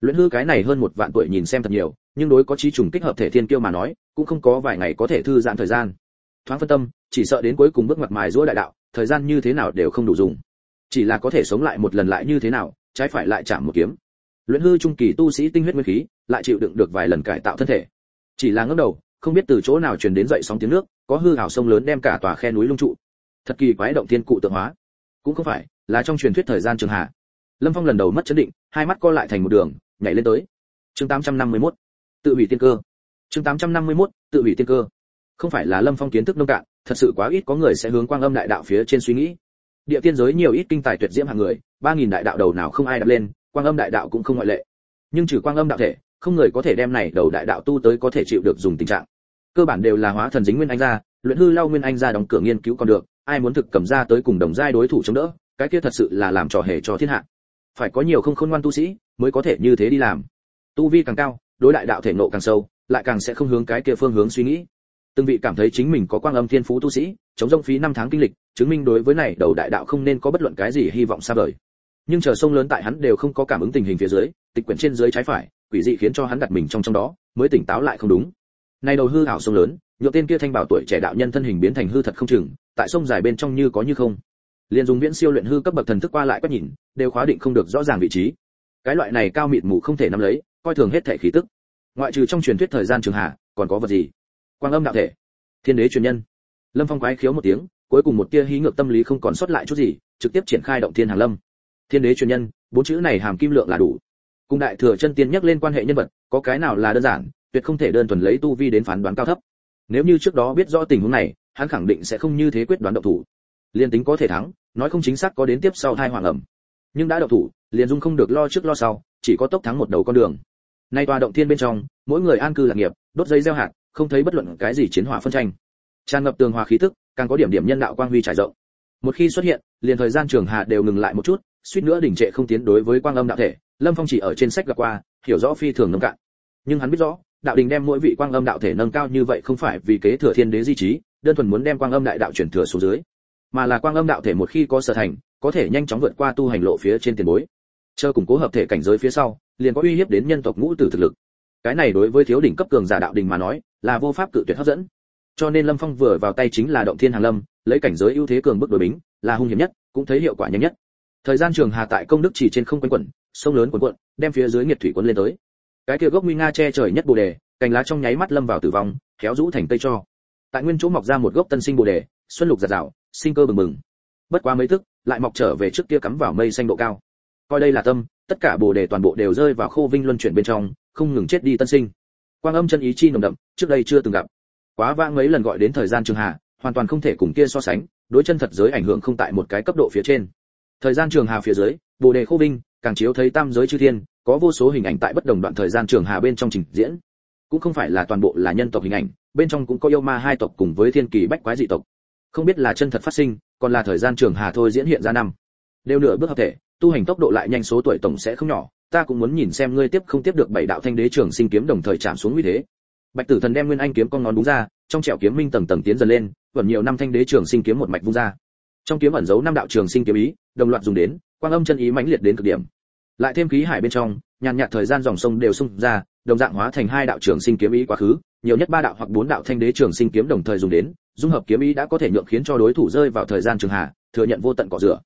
Speaker 1: Luyện hư cái này hơn một vạn tuổi nhìn xem thật nhiều, nhưng đối có trí trùng kích hợp thể thiên kiêu mà nói, cũng không có vài ngày có thể thư giãn thời gian. Thoáng phân tâm, chỉ sợ đến cuối cùng bước mặt mài giữa đại đạo, thời gian như thế nào đều không đủ dùng. Chỉ là có thể sống lại một lần lại như thế nào, trái phải lại chạm một kiếm. Luyện hư trung kỳ tu sĩ tinh huyết nguyên khí, lại chịu đựng được vài lần cải tạo thân thể. Chỉ là ngước đầu, không biết từ chỗ nào truyền đến dậy sóng tiếng nước, có hư hào sông lớn đem cả tòa khe núi lung trụ. Thật kỳ quái động thiên cụ tượng hóa. Cũng không phải, là trong truyền thuyết thời gian trường hạ lâm phong lần đầu mất chấn định, hai mắt co lại thành một đường, nhảy lên tới. Chương 851. tự hủy tiên cơ. Chương 851. tự hủy tiên cơ. Không phải là lâm phong kiến thức nông cạn, thật sự quá ít có người sẽ hướng quang âm đại đạo phía trên suy nghĩ. Địa tiên giới nhiều ít kinh tài tuyệt diễm hàng người, ba nghìn đại đạo đầu nào không ai đặt lên, quang âm đại đạo cũng không ngoại lệ. Nhưng trừ quang âm đạo thể, không người có thể đem này đầu đại đạo tu tới có thể chịu được dùng tình trạng. Cơ bản đều là hóa thần dính nguyên anh ra luyện hư lao nguyên anh ra đóng cửa nghiên cứu còn được, ai muốn thực cầm ra tới cùng đồng giai đối thủ chống đỡ, cái kia thật sự là làm trò hề cho thiên hạ phải có nhiều không khôn ngoan tu sĩ mới có thể như thế đi làm. Tu vi càng cao, đối đại đạo thể nộ càng sâu, lại càng sẽ không hướng cái kia phương hướng suy nghĩ. Từng vị cảm thấy chính mình có quang âm thiên phú tu sĩ, chống rông phí năm tháng kinh lịch, chứng minh đối với này đầu đại đạo không nên có bất luận cái gì hy vọng xa vời. Nhưng chờ sông lớn tại hắn đều không có cảm ứng tình hình phía dưới, tịch quyển trên dưới trái phải, quỷ dị khiến cho hắn đặt mình trong trong đó, mới tỉnh táo lại không đúng. Nay đầu hư ảo sông lớn, nhựa tên kia thanh bảo tuổi trẻ đạo nhân thân hình biến thành hư thật không chừng, tại sông dài bên trong như có như không liền dùng viễn siêu luyện hư cấp bậc thần thức qua lại quét nhìn, đều khóa định không được rõ ràng vị trí. Cái loại này cao mịt mù không thể nắm lấy, coi thường hết thể khí tức. Ngoại trừ trong truyền thuyết thời gian trường hạ, còn có vật gì? Quang âm đạo thể. Thiên đế truyền nhân. Lâm phong quái khiếu một tiếng, cuối cùng một tia hí ngược tâm lý không còn sót lại chút gì, trực tiếp triển khai động thiên hàng lâm. Thiên đế truyền nhân, bốn chữ này hàm kim lượng là đủ. Cùng đại thừa chân tiên nhắc lên quan hệ nhân vật, có cái nào là đơn giản, tuyệt không thể đơn thuần lấy tu vi đến phán đoán cao thấp. Nếu như trước đó biết rõ tình huống này, hắn khẳng định sẽ không như thế quyết đoán động thủ liên tính có thể thắng, nói không chính xác có đến tiếp sau hai hoàng ẩm. Nhưng đã động thủ, liền dung không được lo trước lo sau, chỉ có tốc thắng một đầu con đường. Nay tòa động thiên bên trong, mỗi người an cư lạc nghiệp, đốt giấy gieo hạt, không thấy bất luận cái gì chiến hỏa phân tranh. Tràn ngập tường hòa khí tức, càng có điểm điểm nhân đạo quang huy trải rộng. Một khi xuất hiện, liền thời gian trường hạ đều ngừng lại một chút, suýt nữa đỉnh trệ không tiến đối với quang âm đạo thể, lâm phong chỉ ở trên sách gặp qua, hiểu rõ phi thường nông cạn. Nhưng hắn biết rõ, đạo đình đem mỗi vị quang âm đạo thể nâng cao như vậy không phải vì kế thừa thiên đế di trí, đơn thuần muốn đem quang âm đại đạo chuyển thừa xuống dưới mà là quang âm đạo thể một khi có sở thành, có thể nhanh chóng vượt qua tu hành lộ phía trên tiền bối. Chờ củng cố hợp thể cảnh giới phía sau, liền có uy hiếp đến nhân tộc ngũ tử thực lực. Cái này đối với thiếu đỉnh cấp cường giả đạo đình mà nói, là vô pháp cự tuyệt hấp dẫn. Cho nên lâm phong vừa vào tay chính là động thiên hàng lâm, lấy cảnh giới ưu thế cường bức đối bính, là hung hiểm nhất, cũng thấy hiệu quả nhanh nhất. Thời gian trường hà tại công đức chỉ trên không quanh quẩn, sông lớn cuộn cuộn, đem phía dưới nhiệt thủy quân lên tới. Cái kia gốc nguy nga che trời nhất bồ đề, cành lá trong nháy mắt lâm vào tử vong kéo rũ thành tây cho. Tại nguyên chỗ mọc ra một gốc tân sinh bồ đề, xuân lục giạt rào sinh cơ bừng bừng. Bất quá mấy thức, lại mọc trở về trước kia cắm vào mây xanh độ cao. Coi đây là tâm, tất cả bồ đề toàn bộ đều rơi vào khô vinh luân chuyển bên trong, không ngừng chết đi tân sinh. Quang âm chân ý chi nồng đậm, trước đây chưa từng gặp. Quá vãng mấy lần gọi đến thời gian trường hà hoàn toàn không thể cùng kia so sánh, đối chân thật giới ảnh hưởng không tại một cái cấp độ phía trên. Thời gian trường hà phía dưới, bồ đề khô vinh, càng chiếu thấy tam giới chư thiên, có vô số hình ảnh tại bất đồng đoạn thời gian trường hà bên trong trình diễn. Cũng không phải là toàn bộ là nhân tộc hình ảnh, bên trong cũng có yêu ma hai tộc cùng với thiên kỳ bách quái dị tộc không biết là chân thật phát sinh, còn là thời gian trường hà thôi diễn hiện ra năm. Đều nửa bước hợp thể, tu hành tốc độ lại nhanh số tuổi tổng sẽ không nhỏ, ta cũng muốn nhìn xem ngươi tiếp không tiếp được bảy đạo thanh đế trường sinh kiếm đồng thời chạm xuống uy thế. Bạch tử thần đem nguyên anh kiếm con ngón đúng ra, trong trẹo kiếm minh tầng tầng tiến dần lên vẫn nhiều năm thanh đế trường sinh kiếm một mạch vung ra. Trong kiếm ẩn giấu năm đạo trường sinh kiếm ý, đồng loạt dùng đến, quang âm chân ý mãnh liệt đến cực điểm. Lại thêm khí hải bên trong, nhàn nhạt thời gian dòng sông đều xung ra, đồng dạng hóa thành hai đạo trường sinh kiếm ý quá khứ, nhiều nhất ba đạo hoặc bốn đạo thanh đế trường sinh kiếm đồng thời dùng đến dung hợp kiếm ý đã có thể nhượng khiến cho đối thủ rơi vào thời gian trường hạ, thừa nhận vô tận cỏ rửa.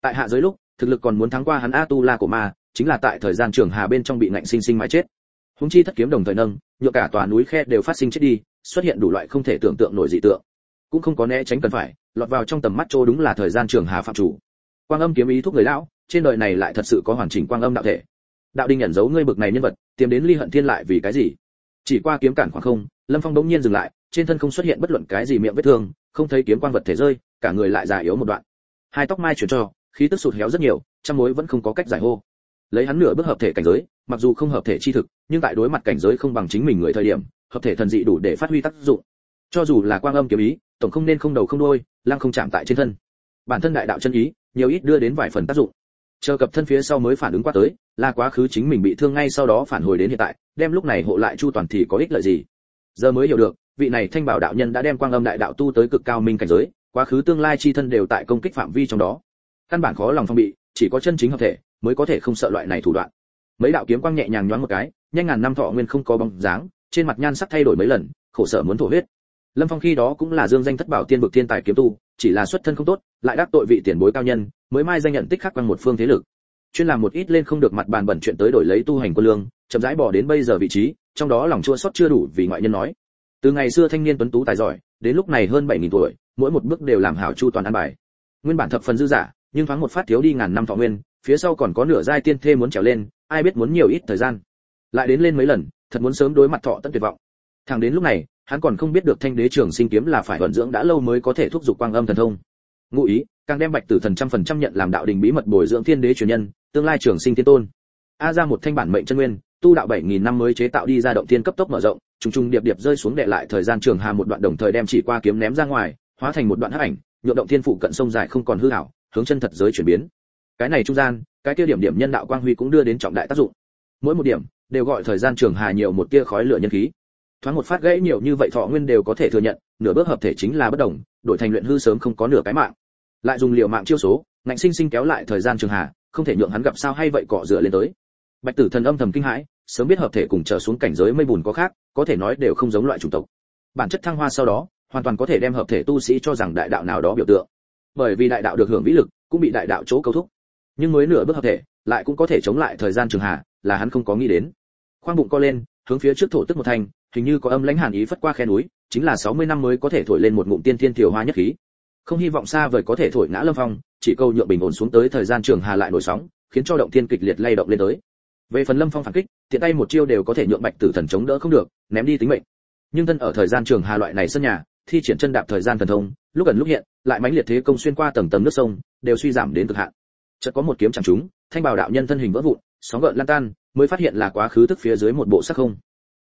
Speaker 1: Tại hạ giới lúc, thực lực còn muốn thắng qua hắn a tu la của ma, chính là tại thời gian trường hà bên trong bị ngạnh sinh sinh mãi chết. Húng chi thất kiếm đồng thời nâng, nhựa cả tòa núi khe đều phát sinh chết đi, xuất hiện đủ loại không thể tưởng tượng nổi dị tượng. Cũng không có né tránh cần phải, lọt vào trong tầm mắt trô đúng là thời gian trường hà phạm chủ. Quang âm kiếm ý thúc người lão, trên đời này lại thật sự có hoàn chỉnh quang âm đạo thể. Đạo đình nhận dấu ngươi bực này nhân vật tìm đến ly hận thiên lại vì cái gì? Chỉ qua kiếm cản khoảng không lâm phong bỗng nhiên dừng lại, trên thân không xuất hiện bất luận cái gì miệng vết thương, không thấy kiếm quang vật thể rơi, cả người lại già yếu một đoạn. Hai tóc mai chuyển cho, khí tức sụt héo rất nhiều, trăm mối vẫn không có cách giải hô. Lấy hắn nửa bước hợp thể cảnh giới, mặc dù không hợp thể chi thực, nhưng tại đối mặt cảnh giới không bằng chính mình người thời điểm, hợp thể thần dị đủ để phát huy tác dụng. Cho dù là quang âm kiếm ý, tổng không nên không đầu không đuôi, lăng không chạm tại trên thân. Bản thân đại đạo chân ý, nhiều ít đưa đến vài phần tác dụng. Chờ cập thân phía sau mới phản ứng qua tới, là quá khứ chính mình bị thương ngay sau đó phản hồi đến hiện tại, đem lúc này hộ lại chu toàn thì có ích lợi gì? Giờ mới hiểu được, vị này thanh bảo đạo nhân đã đem quang âm đại đạo tu tới cực cao minh cảnh giới, quá khứ tương lai chi thân đều tại công kích phạm vi trong đó. Căn bản khó lòng phong bị, chỉ có chân chính hợp thể mới có thể không sợ loại này thủ đoạn. Mấy đạo kiếm quang nhẹ nhàng nhoáng một cái, nhanh ngàn năm thọ nguyên không có bóng dáng, trên mặt nhan sắc thay đổi mấy lần, khổ sở muốn thổ huyết. Lâm phong khi đó cũng là dương danh thất bảo tiên vực thiên tài kiếm tu, chỉ là xuất thân không tốt, lại đắc tội vị tiền bối cao nhân, mới mai danh nhận tích khắc bằng một phương thế lực. Chuyên làm một ít lên không được mặt bàn bẩn chuyện tới đổi lấy tu hành quân lương chậm rãi bỏ đến bây giờ vị trí, trong đó lòng chua xót chưa đủ vì ngoại nhân nói. Từ ngày xưa thanh niên tuấn tú tài giỏi, đến lúc này hơn bảy nghìn tuổi, mỗi một bước đều làm hảo chu toàn an bài. Nguyên bản thập phần dư giả nhưng thoáng một phát thiếu đi ngàn năm thọ nguyên, phía sau còn có nửa giai tiên thê muốn trèo lên, ai biết muốn nhiều ít thời gian. Lại đến lên mấy lần, thật muốn sớm đối mặt thọ tận tuyệt vọng. Thẳng đến lúc này, hắn còn không biết được thanh đế trường sinh kiếm là phải vận dưỡng đã lâu mới có thể thúc giục quang âm thần thông. Ngụ ý, càng đem bạch tử thần trăm phần trăm nhận làm đạo đình bí mật bồi dưỡng thiên đế truyền nhân, tương lai trường sinh thiên tôn. A ra một thanh bản mệnh chân nguyên tu đạo bảy nghìn năm mới chế tạo đi ra động thiên cấp tốc mở rộng trùng trùng điệp điệp rơi xuống đè lại thời gian trường hà một đoạn đồng thời đem chỉ qua kiếm ném ra ngoài hóa thành một đoạn hắc ảnh nhượng động thiên phụ cận sông dài không còn hư ảo hướng chân thật giới chuyển biến. Cái này trung gian cái kia điểm điểm nhân đạo quang huy cũng đưa đến trọng đại tác dụng. Mỗi một điểm đều gọi thời gian trường hà nhiều một tia khói lửa nhân khí. Thoáng một phát gãy nhiều như vậy thọ nguyên đều có thể thừa nhận nửa bước hợp thể chính là bất động, đổi thành luyện hư sớm không có nửa cái mạng. Lại dùng liều mạng chiêu số ngạnh sinh sinh kéo lại thời gian trường hà không thể nhượng hắn gặp sao hay vậy cọ rửa lên tới bạch tử thần âm thầm kinh hãi, sớm biết hợp thể cùng trở xuống cảnh giới mây bùn có khác, có thể nói đều không giống loại chủng tộc. Bản chất thăng hoa sau đó, hoàn toàn có thể đem hợp thể tu sĩ cho rằng đại đạo nào đó biểu tượng. Bởi vì đại đạo được hưởng vĩ lực, cũng bị đại đạo chỗ cấu thúc. Nhưng mới nửa bước hợp thể, lại cũng có thể chống lại thời gian trường hạ, là hắn không có nghĩ đến. Khoang bụng co lên, hướng phía trước thổ tức một thành, hình như có âm lãnh hàn ý phất qua khe núi, chính là 60 năm mới có thể thổi lên một ngụm tiên thiên tiểu hoa nhất khí. Không hy vọng xa vời có thể thổi ngã lâm phong, chỉ câu nhượng bình ổn xuống tới thời gian trường hà lại nổi sóng, khiến cho động thiên kịch liệt lay động lên tới về phần lâm phong phản kích, tiện tay một chiêu đều có thể nhượng bạch tử thần chống đỡ không được, ném đi tính mệnh. Nhưng thân ở thời gian trường hà loại này sân nhà, thi triển chân đạp thời gian thần thông, lúc gần lúc hiện, lại mãnh liệt thế công xuyên qua tầng tầng nước sông, đều suy giảm đến cực hạn. Chợt có một kiếm chẳng trúng, thanh bảo đạo nhân thân hình vỡ vụn, sóng gợn lan tan, mới phát hiện là quá khứ tức phía dưới một bộ sắc không.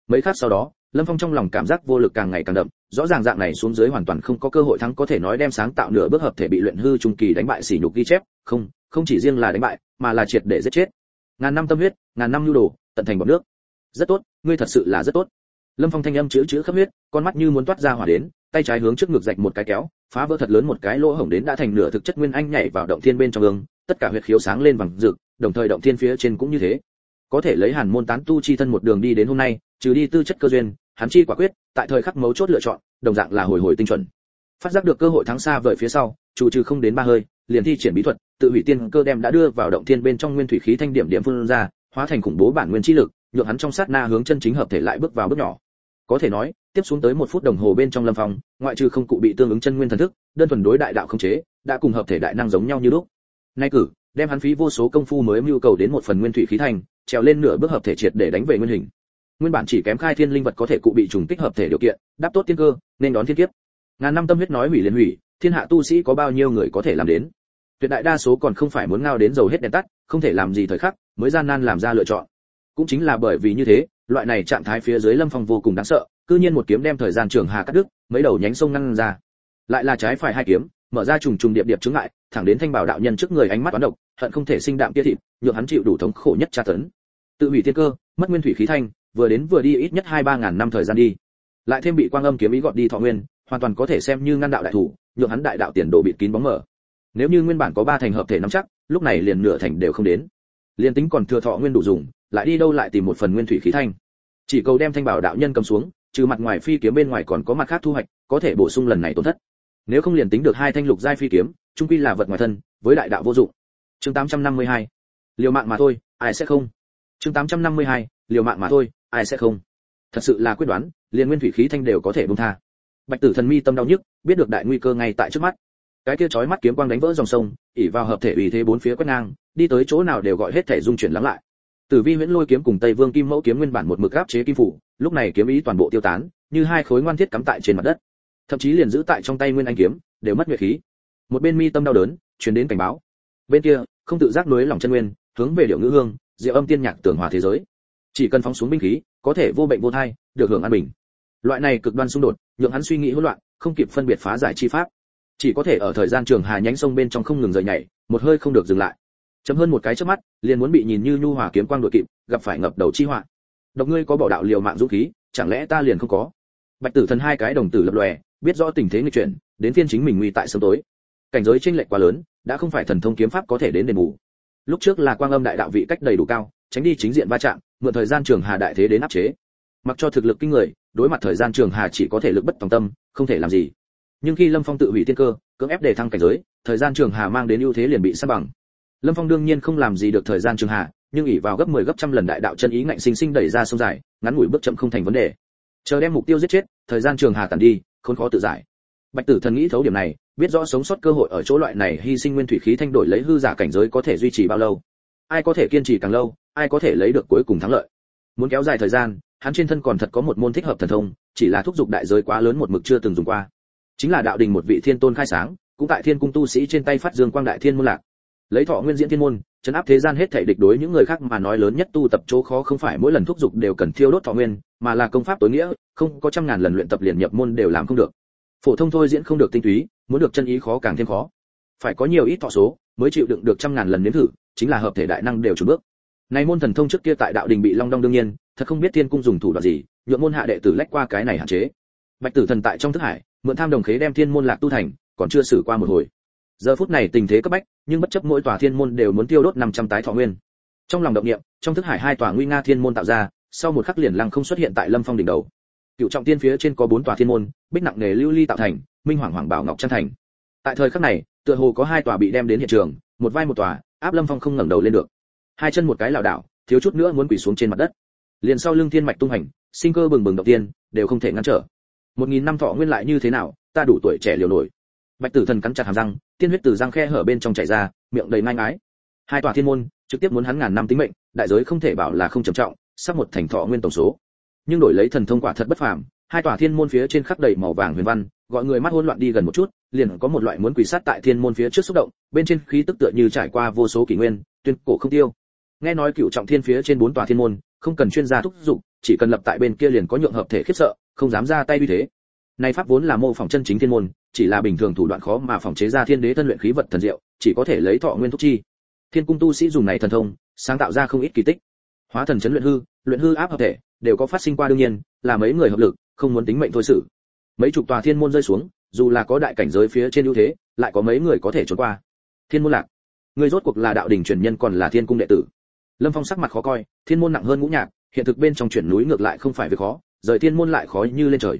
Speaker 1: Mấy khắc sau đó, lâm phong trong lòng cảm giác vô lực càng ngày càng đậm, rõ ràng dạng này xuống dưới hoàn toàn không có cơ hội thắng có thể nói đem sáng tạo nửa bước hợp thể bị luyện hư trung kỳ đánh bại sỉ nhục ghi chép, không không chỉ riêng là đánh bại, mà là triệt để giết chết ngàn năm tâm huyết, ngàn năm nhu đồ, tận thành bọt nước. Rất tốt, ngươi thật sự là rất tốt. Lâm phong thanh âm chữ chữ khắp huyết, con mắt như muốn toát ra hỏa đến, tay trái hướng trước ngực dạch một cái kéo, phá vỡ thật lớn một cái lỗ hổng đến đã thành nửa thực chất nguyên anh nhảy vào động thiên bên trong ương tất cả huyệt khiếu sáng lên bằng rực, đồng thời động thiên phía trên cũng như thế. Có thể lấy hàn môn tán tu chi thân một đường đi đến hôm nay, trừ đi tư chất cơ duyên, hắn chi quả quyết, tại thời khắc mấu chốt lựa chọn, đồng dạng là hồi hồi tinh chuẩn. Phát giác được cơ hội thắng xa vời phía sau chủ trừ không đến ba hơi, liền thi triển bí thuật, tự hủy tiên cơ đem đã đưa vào động thiên bên trong nguyên thủy khí thanh điểm điểm phun ra, hóa thành khủng bố bản nguyên chi lực, nhượng hắn trong sát na hướng chân chính hợp thể lại bước vào bước nhỏ. Có thể nói, tiếp xuống tới một phút đồng hồ bên trong lâm phòng ngoại trừ không cụ bị tương ứng chân nguyên thần thức, đơn thuần đối đại đạo không chế, đã cùng hợp thể đại năng giống nhau như lúc. Nay cử, đem hắn phí vô số công phu mới mưu cầu đến một phần nguyên thủy khí thành trèo lên nửa bước hợp thể triệt để đánh về nguyên hình. Nguyên bản chỉ kém khai thiên linh vật có thể cụ bị trùng tích hợp thể điều kiện, đáp tốt tiên cơ, nên đón thiên kiếp. Ngàn năm tâm huyết nói hủy liền hủy thiên hạ tu sĩ có bao nhiêu người có thể làm đến? Tuyệt đại đa số còn không phải muốn ngao đến dầu hết đèn tắt, không thể làm gì thời khắc, mới gian nan làm ra lựa chọn. Cũng chính là bởi vì như thế, loại này trạng thái phía dưới lâm phong vô cùng đáng sợ, cư nhiên một kiếm đem thời gian trường hà cắt đứt, mấy đầu nhánh sông ngăn ra. Lại là trái phải hai kiếm, mở ra trùng trùng điệp điệp chứng ngại, thẳng đến thanh bảo đạo nhân trước người ánh mắt toán độc, hận không thể sinh đạm kia thịt, nhượng hắn chịu đủ thống khổ nhất tra tấn. Tự hủy thiên cơ, mất nguyên thủy khí thanh, vừa đến vừa đi ít nhất hai ba ngàn năm thời gian đi. Lại thêm bị quang âm kiếm ý gọt đi thọ nguyên, hoàn toàn có thể xem như ngăn đạo đại thủ nhượng hắn đại đạo tiền đồ bịt kín bóng mở. Nếu như nguyên bản có ba thành hợp thể nắm chắc, lúc này liền nửa thành đều không đến. Liền tính còn thừa thọ nguyên đủ dùng, lại đi đâu lại tìm một phần nguyên thủy khí thanh. Chỉ cầu đem thanh bảo đạo nhân cầm xuống, trừ mặt ngoài phi kiếm bên ngoài còn có mặt khác thu hoạch, có thể bổ sung lần này tổn thất. Nếu không liền tính được hai thanh lục giai phi kiếm, trung quy là vật ngoài thân, với đại đạo vô dụng. Chương 852 liều mạng mà thôi, ai sẽ không? Chương 852 liều mạng mà thôi, ai sẽ không? Thật sự là quyết đoán, liền nguyên thủy khí thanh đều có thể buông tha bạch tử thần mi tâm đau nhức, biết được đại nguy cơ ngay tại trước mắt. Cái kia chói mắt kiếm quang đánh vỡ dòng sông, ỉ vào hợp thể ủy thế bốn phía quét ngang, đi tới chỗ nào đều gọi hết thể dung chuyển lắng lại. Tử vi huyễn lôi kiếm cùng tây vương kim mẫu kiếm nguyên bản một mực áp chế kim phủ, lúc này kiếm ý toàn bộ tiêu tán, như hai khối ngoan thiết cắm tại trên mặt đất. Thậm chí liền giữ tại trong tay nguyên anh kiếm, đều mất nguyệt khí. Một bên mi tâm đau đớn, truyền đến cảnh báo. Bên kia, không tự giác núi lòng chân nguyên, hướng về điệu ngữ hương, diệu âm tiên nhạc tưởng hòa thế giới. Chỉ cần phóng xuống binh khí, có thể vô bệnh vô thai, được hưởng an bình loại này cực đoan xung đột, nhượng hắn suy nghĩ hỗn loạn, không kịp phân biệt phá giải chi pháp. Chỉ có thể ở thời gian trường hà nhánh sông bên trong không ngừng rời nhảy, một hơi không được dừng lại. Chấm hơn một cái trước mắt, liền muốn bị nhìn như nhu hòa kiếm quang đội kịp, gặp phải ngập đầu chi họa. Độc ngươi có bỏ đạo liều mạng dũng khí, chẳng lẽ ta liền không có? Bạch tử thần hai cái đồng tử lập lòe, biết rõ tình thế nghịch chuyển, đến phiên chính mình nguy tại sớm tối. Cảnh giới chênh lệch quá lớn, đã không phải thần thông kiếm pháp có thể đến đền bù. Lúc trước là quang âm đại đạo vị cách đầy đủ cao, tránh đi chính diện va chạm, mượn thời gian trường hà đại thế đến áp chế. Mặc cho thực lực kinh người đối mặt thời gian trường hà chỉ có thể lực bất tòng tâm, không thể làm gì. Nhưng khi lâm phong tự hủy tiên cơ, cưỡng ép để thăng cảnh giới, thời gian trường hà mang đến ưu thế liền bị sát bằng. Lâm phong đương nhiên không làm gì được thời gian trường hà, nhưng ỉ vào gấp 10 gấp trăm lần đại đạo chân ý ngạnh sinh sinh đẩy ra sông dài, ngắn ngủi bước chậm không thành vấn đề. Chờ đem mục tiêu giết chết, thời gian trường hà tàn đi, khốn khó tự giải. Bạch tử thần nghĩ thấu điểm này, biết rõ sống sót cơ hội ở chỗ loại này hy sinh nguyên thủy khí thanh đổi lấy hư giả cảnh giới có thể duy trì bao lâu. Ai có thể kiên trì càng lâu, ai có thể lấy được cuối cùng thắng lợi. Muốn kéo dài thời gian hắn trên thân còn thật có một môn thích hợp thần thông, chỉ là thúc dục đại giới quá lớn một mực chưa từng dùng qua. Chính là đạo đình một vị thiên tôn khai sáng, cũng tại thiên cung tu sĩ trên tay phát dương quang đại thiên môn lạc. Lấy thọ nguyên diễn thiên môn, chấn áp thế gian hết thảy địch đối những người khác mà nói lớn nhất tu tập chỗ khó không phải mỗi lần thúc dục đều cần thiêu đốt thọ nguyên, mà là công pháp tối nghĩa, không có trăm ngàn lần luyện tập liền nhập môn đều làm không được. Phổ thông thôi diễn không được tinh túy, muốn được chân ý khó càng thêm khó. Phải có nhiều ít thọ số, mới chịu đựng được trăm ngàn lần nếm thử, chính là hợp thể đại năng đều chuẩn bước. Này môn thần thông trước kia tại đạo đình bị long đong đương nhiên thật không biết thiên cung dùng thủ đoạn gì, nhượng môn hạ đệ tử lách qua cái này hạn chế. Bạch tử thần tại trong thức hải, mượn tham đồng khế đem thiên môn lạc tu thành, còn chưa xử qua một hồi. Giờ phút này tình thế cấp bách, nhưng bất chấp mỗi tòa thiên môn đều muốn tiêu đốt 500 tái thọ nguyên. Trong lòng động niệm, trong thức hải hai tòa nguy nga thiên môn tạo ra, sau một khắc liền lăng không xuất hiện tại lâm phong đỉnh đầu. Cựu trọng tiên phía trên có bốn tòa thiên môn, bích nặng nghề lưu ly tạo thành, minh hoàng hoàng bảo ngọc chân thành. Tại thời khắc này, tựa hồ có hai tòa bị đem đến hiện trường, một vai một tòa, áp lâm phong không ngẩng đầu lên được. Hai chân một cái lảo đảo, thiếu chút nữa muốn quỳ xuống trên mặt đất liền sau lưng thiên mạch tung hành, sinh cơ bừng bừng đầu tiên, đều không thể ngăn trở. Một nghìn năm thọ nguyên lại như thế nào, ta đủ tuổi trẻ liều nổi. Bạch tử thần cắn chặt hàm răng, tiên huyết từ răng khe hở bên trong chảy ra, miệng đầy ngang ái hai tòa thiên môn, trực tiếp muốn hắn ngàn năm tính mệnh, đại giới không thể bảo là không trầm trọng, sắp một thành thọ nguyên tổng số. Nhưng đổi lấy thần thông quả thật bất phàm, hai tòa thiên môn phía trên khắc đầy màu vàng huyền văn, gọi người mắt hỗn loạn đi gần một chút, liền có một loại muốn quỳ sát tại thiên môn phía trước xúc động, bên trên khí tức tựa như trải qua vô số kỷ nguyên, tuyên cổ không tiêu. Nghe nói cựu trọng thiên phía trên bốn tòa thiên môn không cần chuyên gia thúc giục, chỉ cần lập tại bên kia liền có nhượng hợp thể khiếp sợ, không dám ra tay như thế. Này pháp vốn là mô phỏng chân chính thiên môn, chỉ là bình thường thủ đoạn khó mà phòng chế ra thiên đế thân luyện khí vật thần diệu, chỉ có thể lấy thọ nguyên thúc chi. Thiên cung tu sĩ dùng này thần thông, sáng tạo ra không ít kỳ tích. Hóa thần chấn luyện hư luyện hư áp hợp thể, đều có phát sinh qua đương nhiên, là mấy người hợp lực, không muốn tính mệnh thôi sự. mấy chục tòa thiên môn rơi xuống, dù là có đại cảnh giới phía trên ưu thế, lại có mấy người có thể trốn qua. Thiên môn lạc. Ngươi rốt cuộc là đạo đỉnh truyền nhân còn là thiên cung đệ tử lâm phong sắc mặt khó coi, thiên môn nặng hơn ngũ nhạc, hiện thực bên trong chuyển núi ngược lại không phải việc khó, rời thiên môn lại khó như lên trời.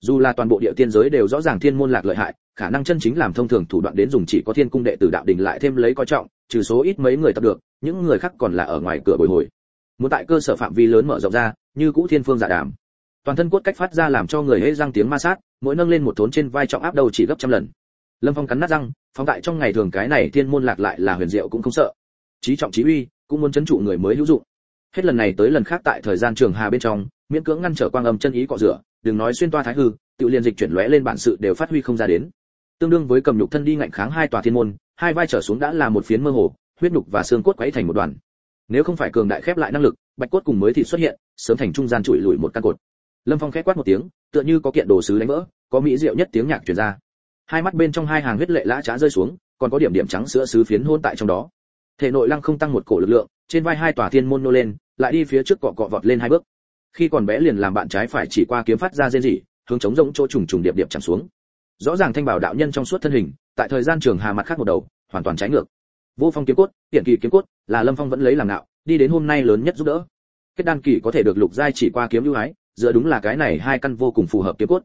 Speaker 1: Dù là toàn bộ địa tiên giới đều rõ ràng thiên môn lạc lợi hại, khả năng chân chính làm thông thường thủ đoạn đến dùng chỉ có thiên cung đệ tử đạo đình lại thêm lấy coi trọng, trừ số ít mấy người tập được, những người khác còn là ở ngoài cửa bồi hồi. Muốn tại cơ sở phạm vi lớn mở rộng ra, như cũ thiên phương giả đàm. Toàn thân cốt cách phát ra làm cho người hễ răng tiếng ma sát, mỗi nâng lên một thốn trên vai trọng áp đầu chỉ gấp trăm lần. Lâm phong cắn nát răng, phóng tại trong ngày thường cái này thiên môn lạc lại là huyền diệu cũng không sợ trí trọng trí uy, cũng muốn chấn trụ người mới hữu dụng. Hết lần này tới lần khác tại thời gian trường hà bên trong, miễn cưỡng ngăn trở quang âm chân ý cọ rửa, đừng nói xuyên toa thái hư tự liên dịch chuyển lóe lên bản sự đều phát huy không ra đến. Tương đương với cầm nhục thân đi ngạnh kháng hai tòa thiên môn, hai vai trở xuống đã là một phiến mơ hồ, huyết nhục và xương cốt quấy thành một đoàn. Nếu không phải cường đại khép lại năng lực, bạch cốt cùng mới thì xuất hiện, sớm thành trung gian trụi lùi một căn cột. Lâm phong khẽ quát một tiếng, tựa như có kiện đồ sứ đánh vỡ, có mỹ diệu nhất tiếng nhạc truyền ra. Hai mắt bên trong hai hàng huyết lệ lã trá rơi xuống, còn có điểm điểm trắng sữa sứ phiến hôn tại trong đó thể nội lăng không tăng một cổ lực lượng, trên vai hai tòa thiên môn nô lên, lại đi phía trước cọ cọ vọt lên hai bước. Khi còn bé liền làm bạn trái phải chỉ qua kiếm phát ra rên rỉ, hướng chống rỗng chỗ trùng trùng điệp điệp chẳng xuống. Rõ ràng thanh bảo đạo nhân trong suốt thân hình, tại thời gian trường hà mặt khác một đầu, hoàn toàn trái ngược. Vô phong kiếm cốt hiện kỳ kiếm cốt, là lâm phong vẫn lấy làm ngạo, đi đến hôm nay lớn nhất giúp đỡ. Kết đan kỳ có thể được lục giai chỉ qua kiếm ưu ái giữa đúng là cái này hai căn vô cùng phù hợp kiếm cốt.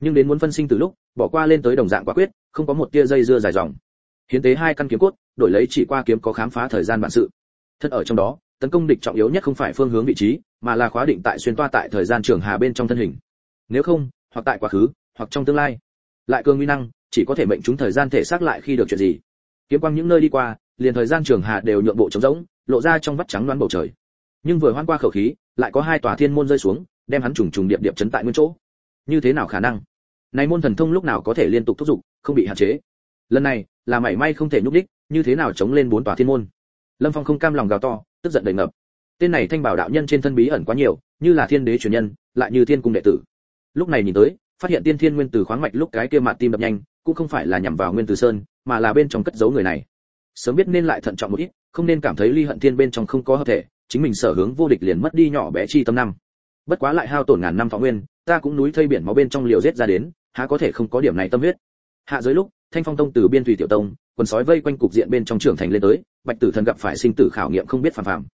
Speaker 1: Nhưng đến muốn phân sinh từ lúc, bỏ qua lên tới đồng dạng quả quyết, không có một tia dây dưa dài dòng hiến tế hai căn kiếm cốt, đổi lấy chỉ qua kiếm có khám phá thời gian bản sự. Thân ở trong đó, tấn công địch trọng yếu nhất không phải phương hướng vị trí, mà là khóa định tại xuyên toa tại thời gian trường hà bên trong thân hình. Nếu không, hoặc tại quá khứ, hoặc trong tương lai. Lại cương nguy năng, chỉ có thể mệnh chúng thời gian thể xác lại khi được chuyện gì. Kiếm quang những nơi đi qua, liền thời gian trường hà đều nhượng bộ trống rỗng, lộ ra trong vắt trắng đoán bầu trời. Nhưng vừa hoan qua khẩu khí, lại có hai tòa thiên môn rơi xuống, đem hắn trùng trùng điệp điệp chấn tại nguyên chỗ. Như thế nào khả năng? Này môn thần thông lúc nào có thể liên tục thúc giục, không bị hạn chế? Lần này, là mảy may không thể nhúc đích như thế nào chống lên bốn tòa thiên môn? Lâm phong không cam lòng gào to, tức giận đầy ngập. Tên này thanh bảo đạo nhân trên thân bí ẩn quá nhiều, như là thiên đế truyền nhân, lại như thiên cung đệ tử. Lúc này nhìn tới, phát hiện tiên thiên nguyên tử khoáng mạch lúc cái kia mặt tim đập nhanh, cũng không phải là nhằm vào nguyên tử sơn, mà là bên trong cất giấu người này. Sớm biết nên lại thận trọng một ít, không nên cảm thấy ly hận thiên bên trong không có hợp thể, chính mình sở hướng vô địch liền mất đi nhỏ bé chi tâm năm. Bất quá lại hao tổn ngàn năm thọ nguyên, ta cũng núi thây biển máu bên trong liều giết ra đến, há có thể không có điểm này tâm huyết? Hạ giới lúc thanh phong tông từ biên thủy tiểu tông, quần sói vây quanh cục diện bên trong trưởng thành lên tới, bạch tử thần gặp phải sinh tử khảo nghiệm không biết phàm phàm.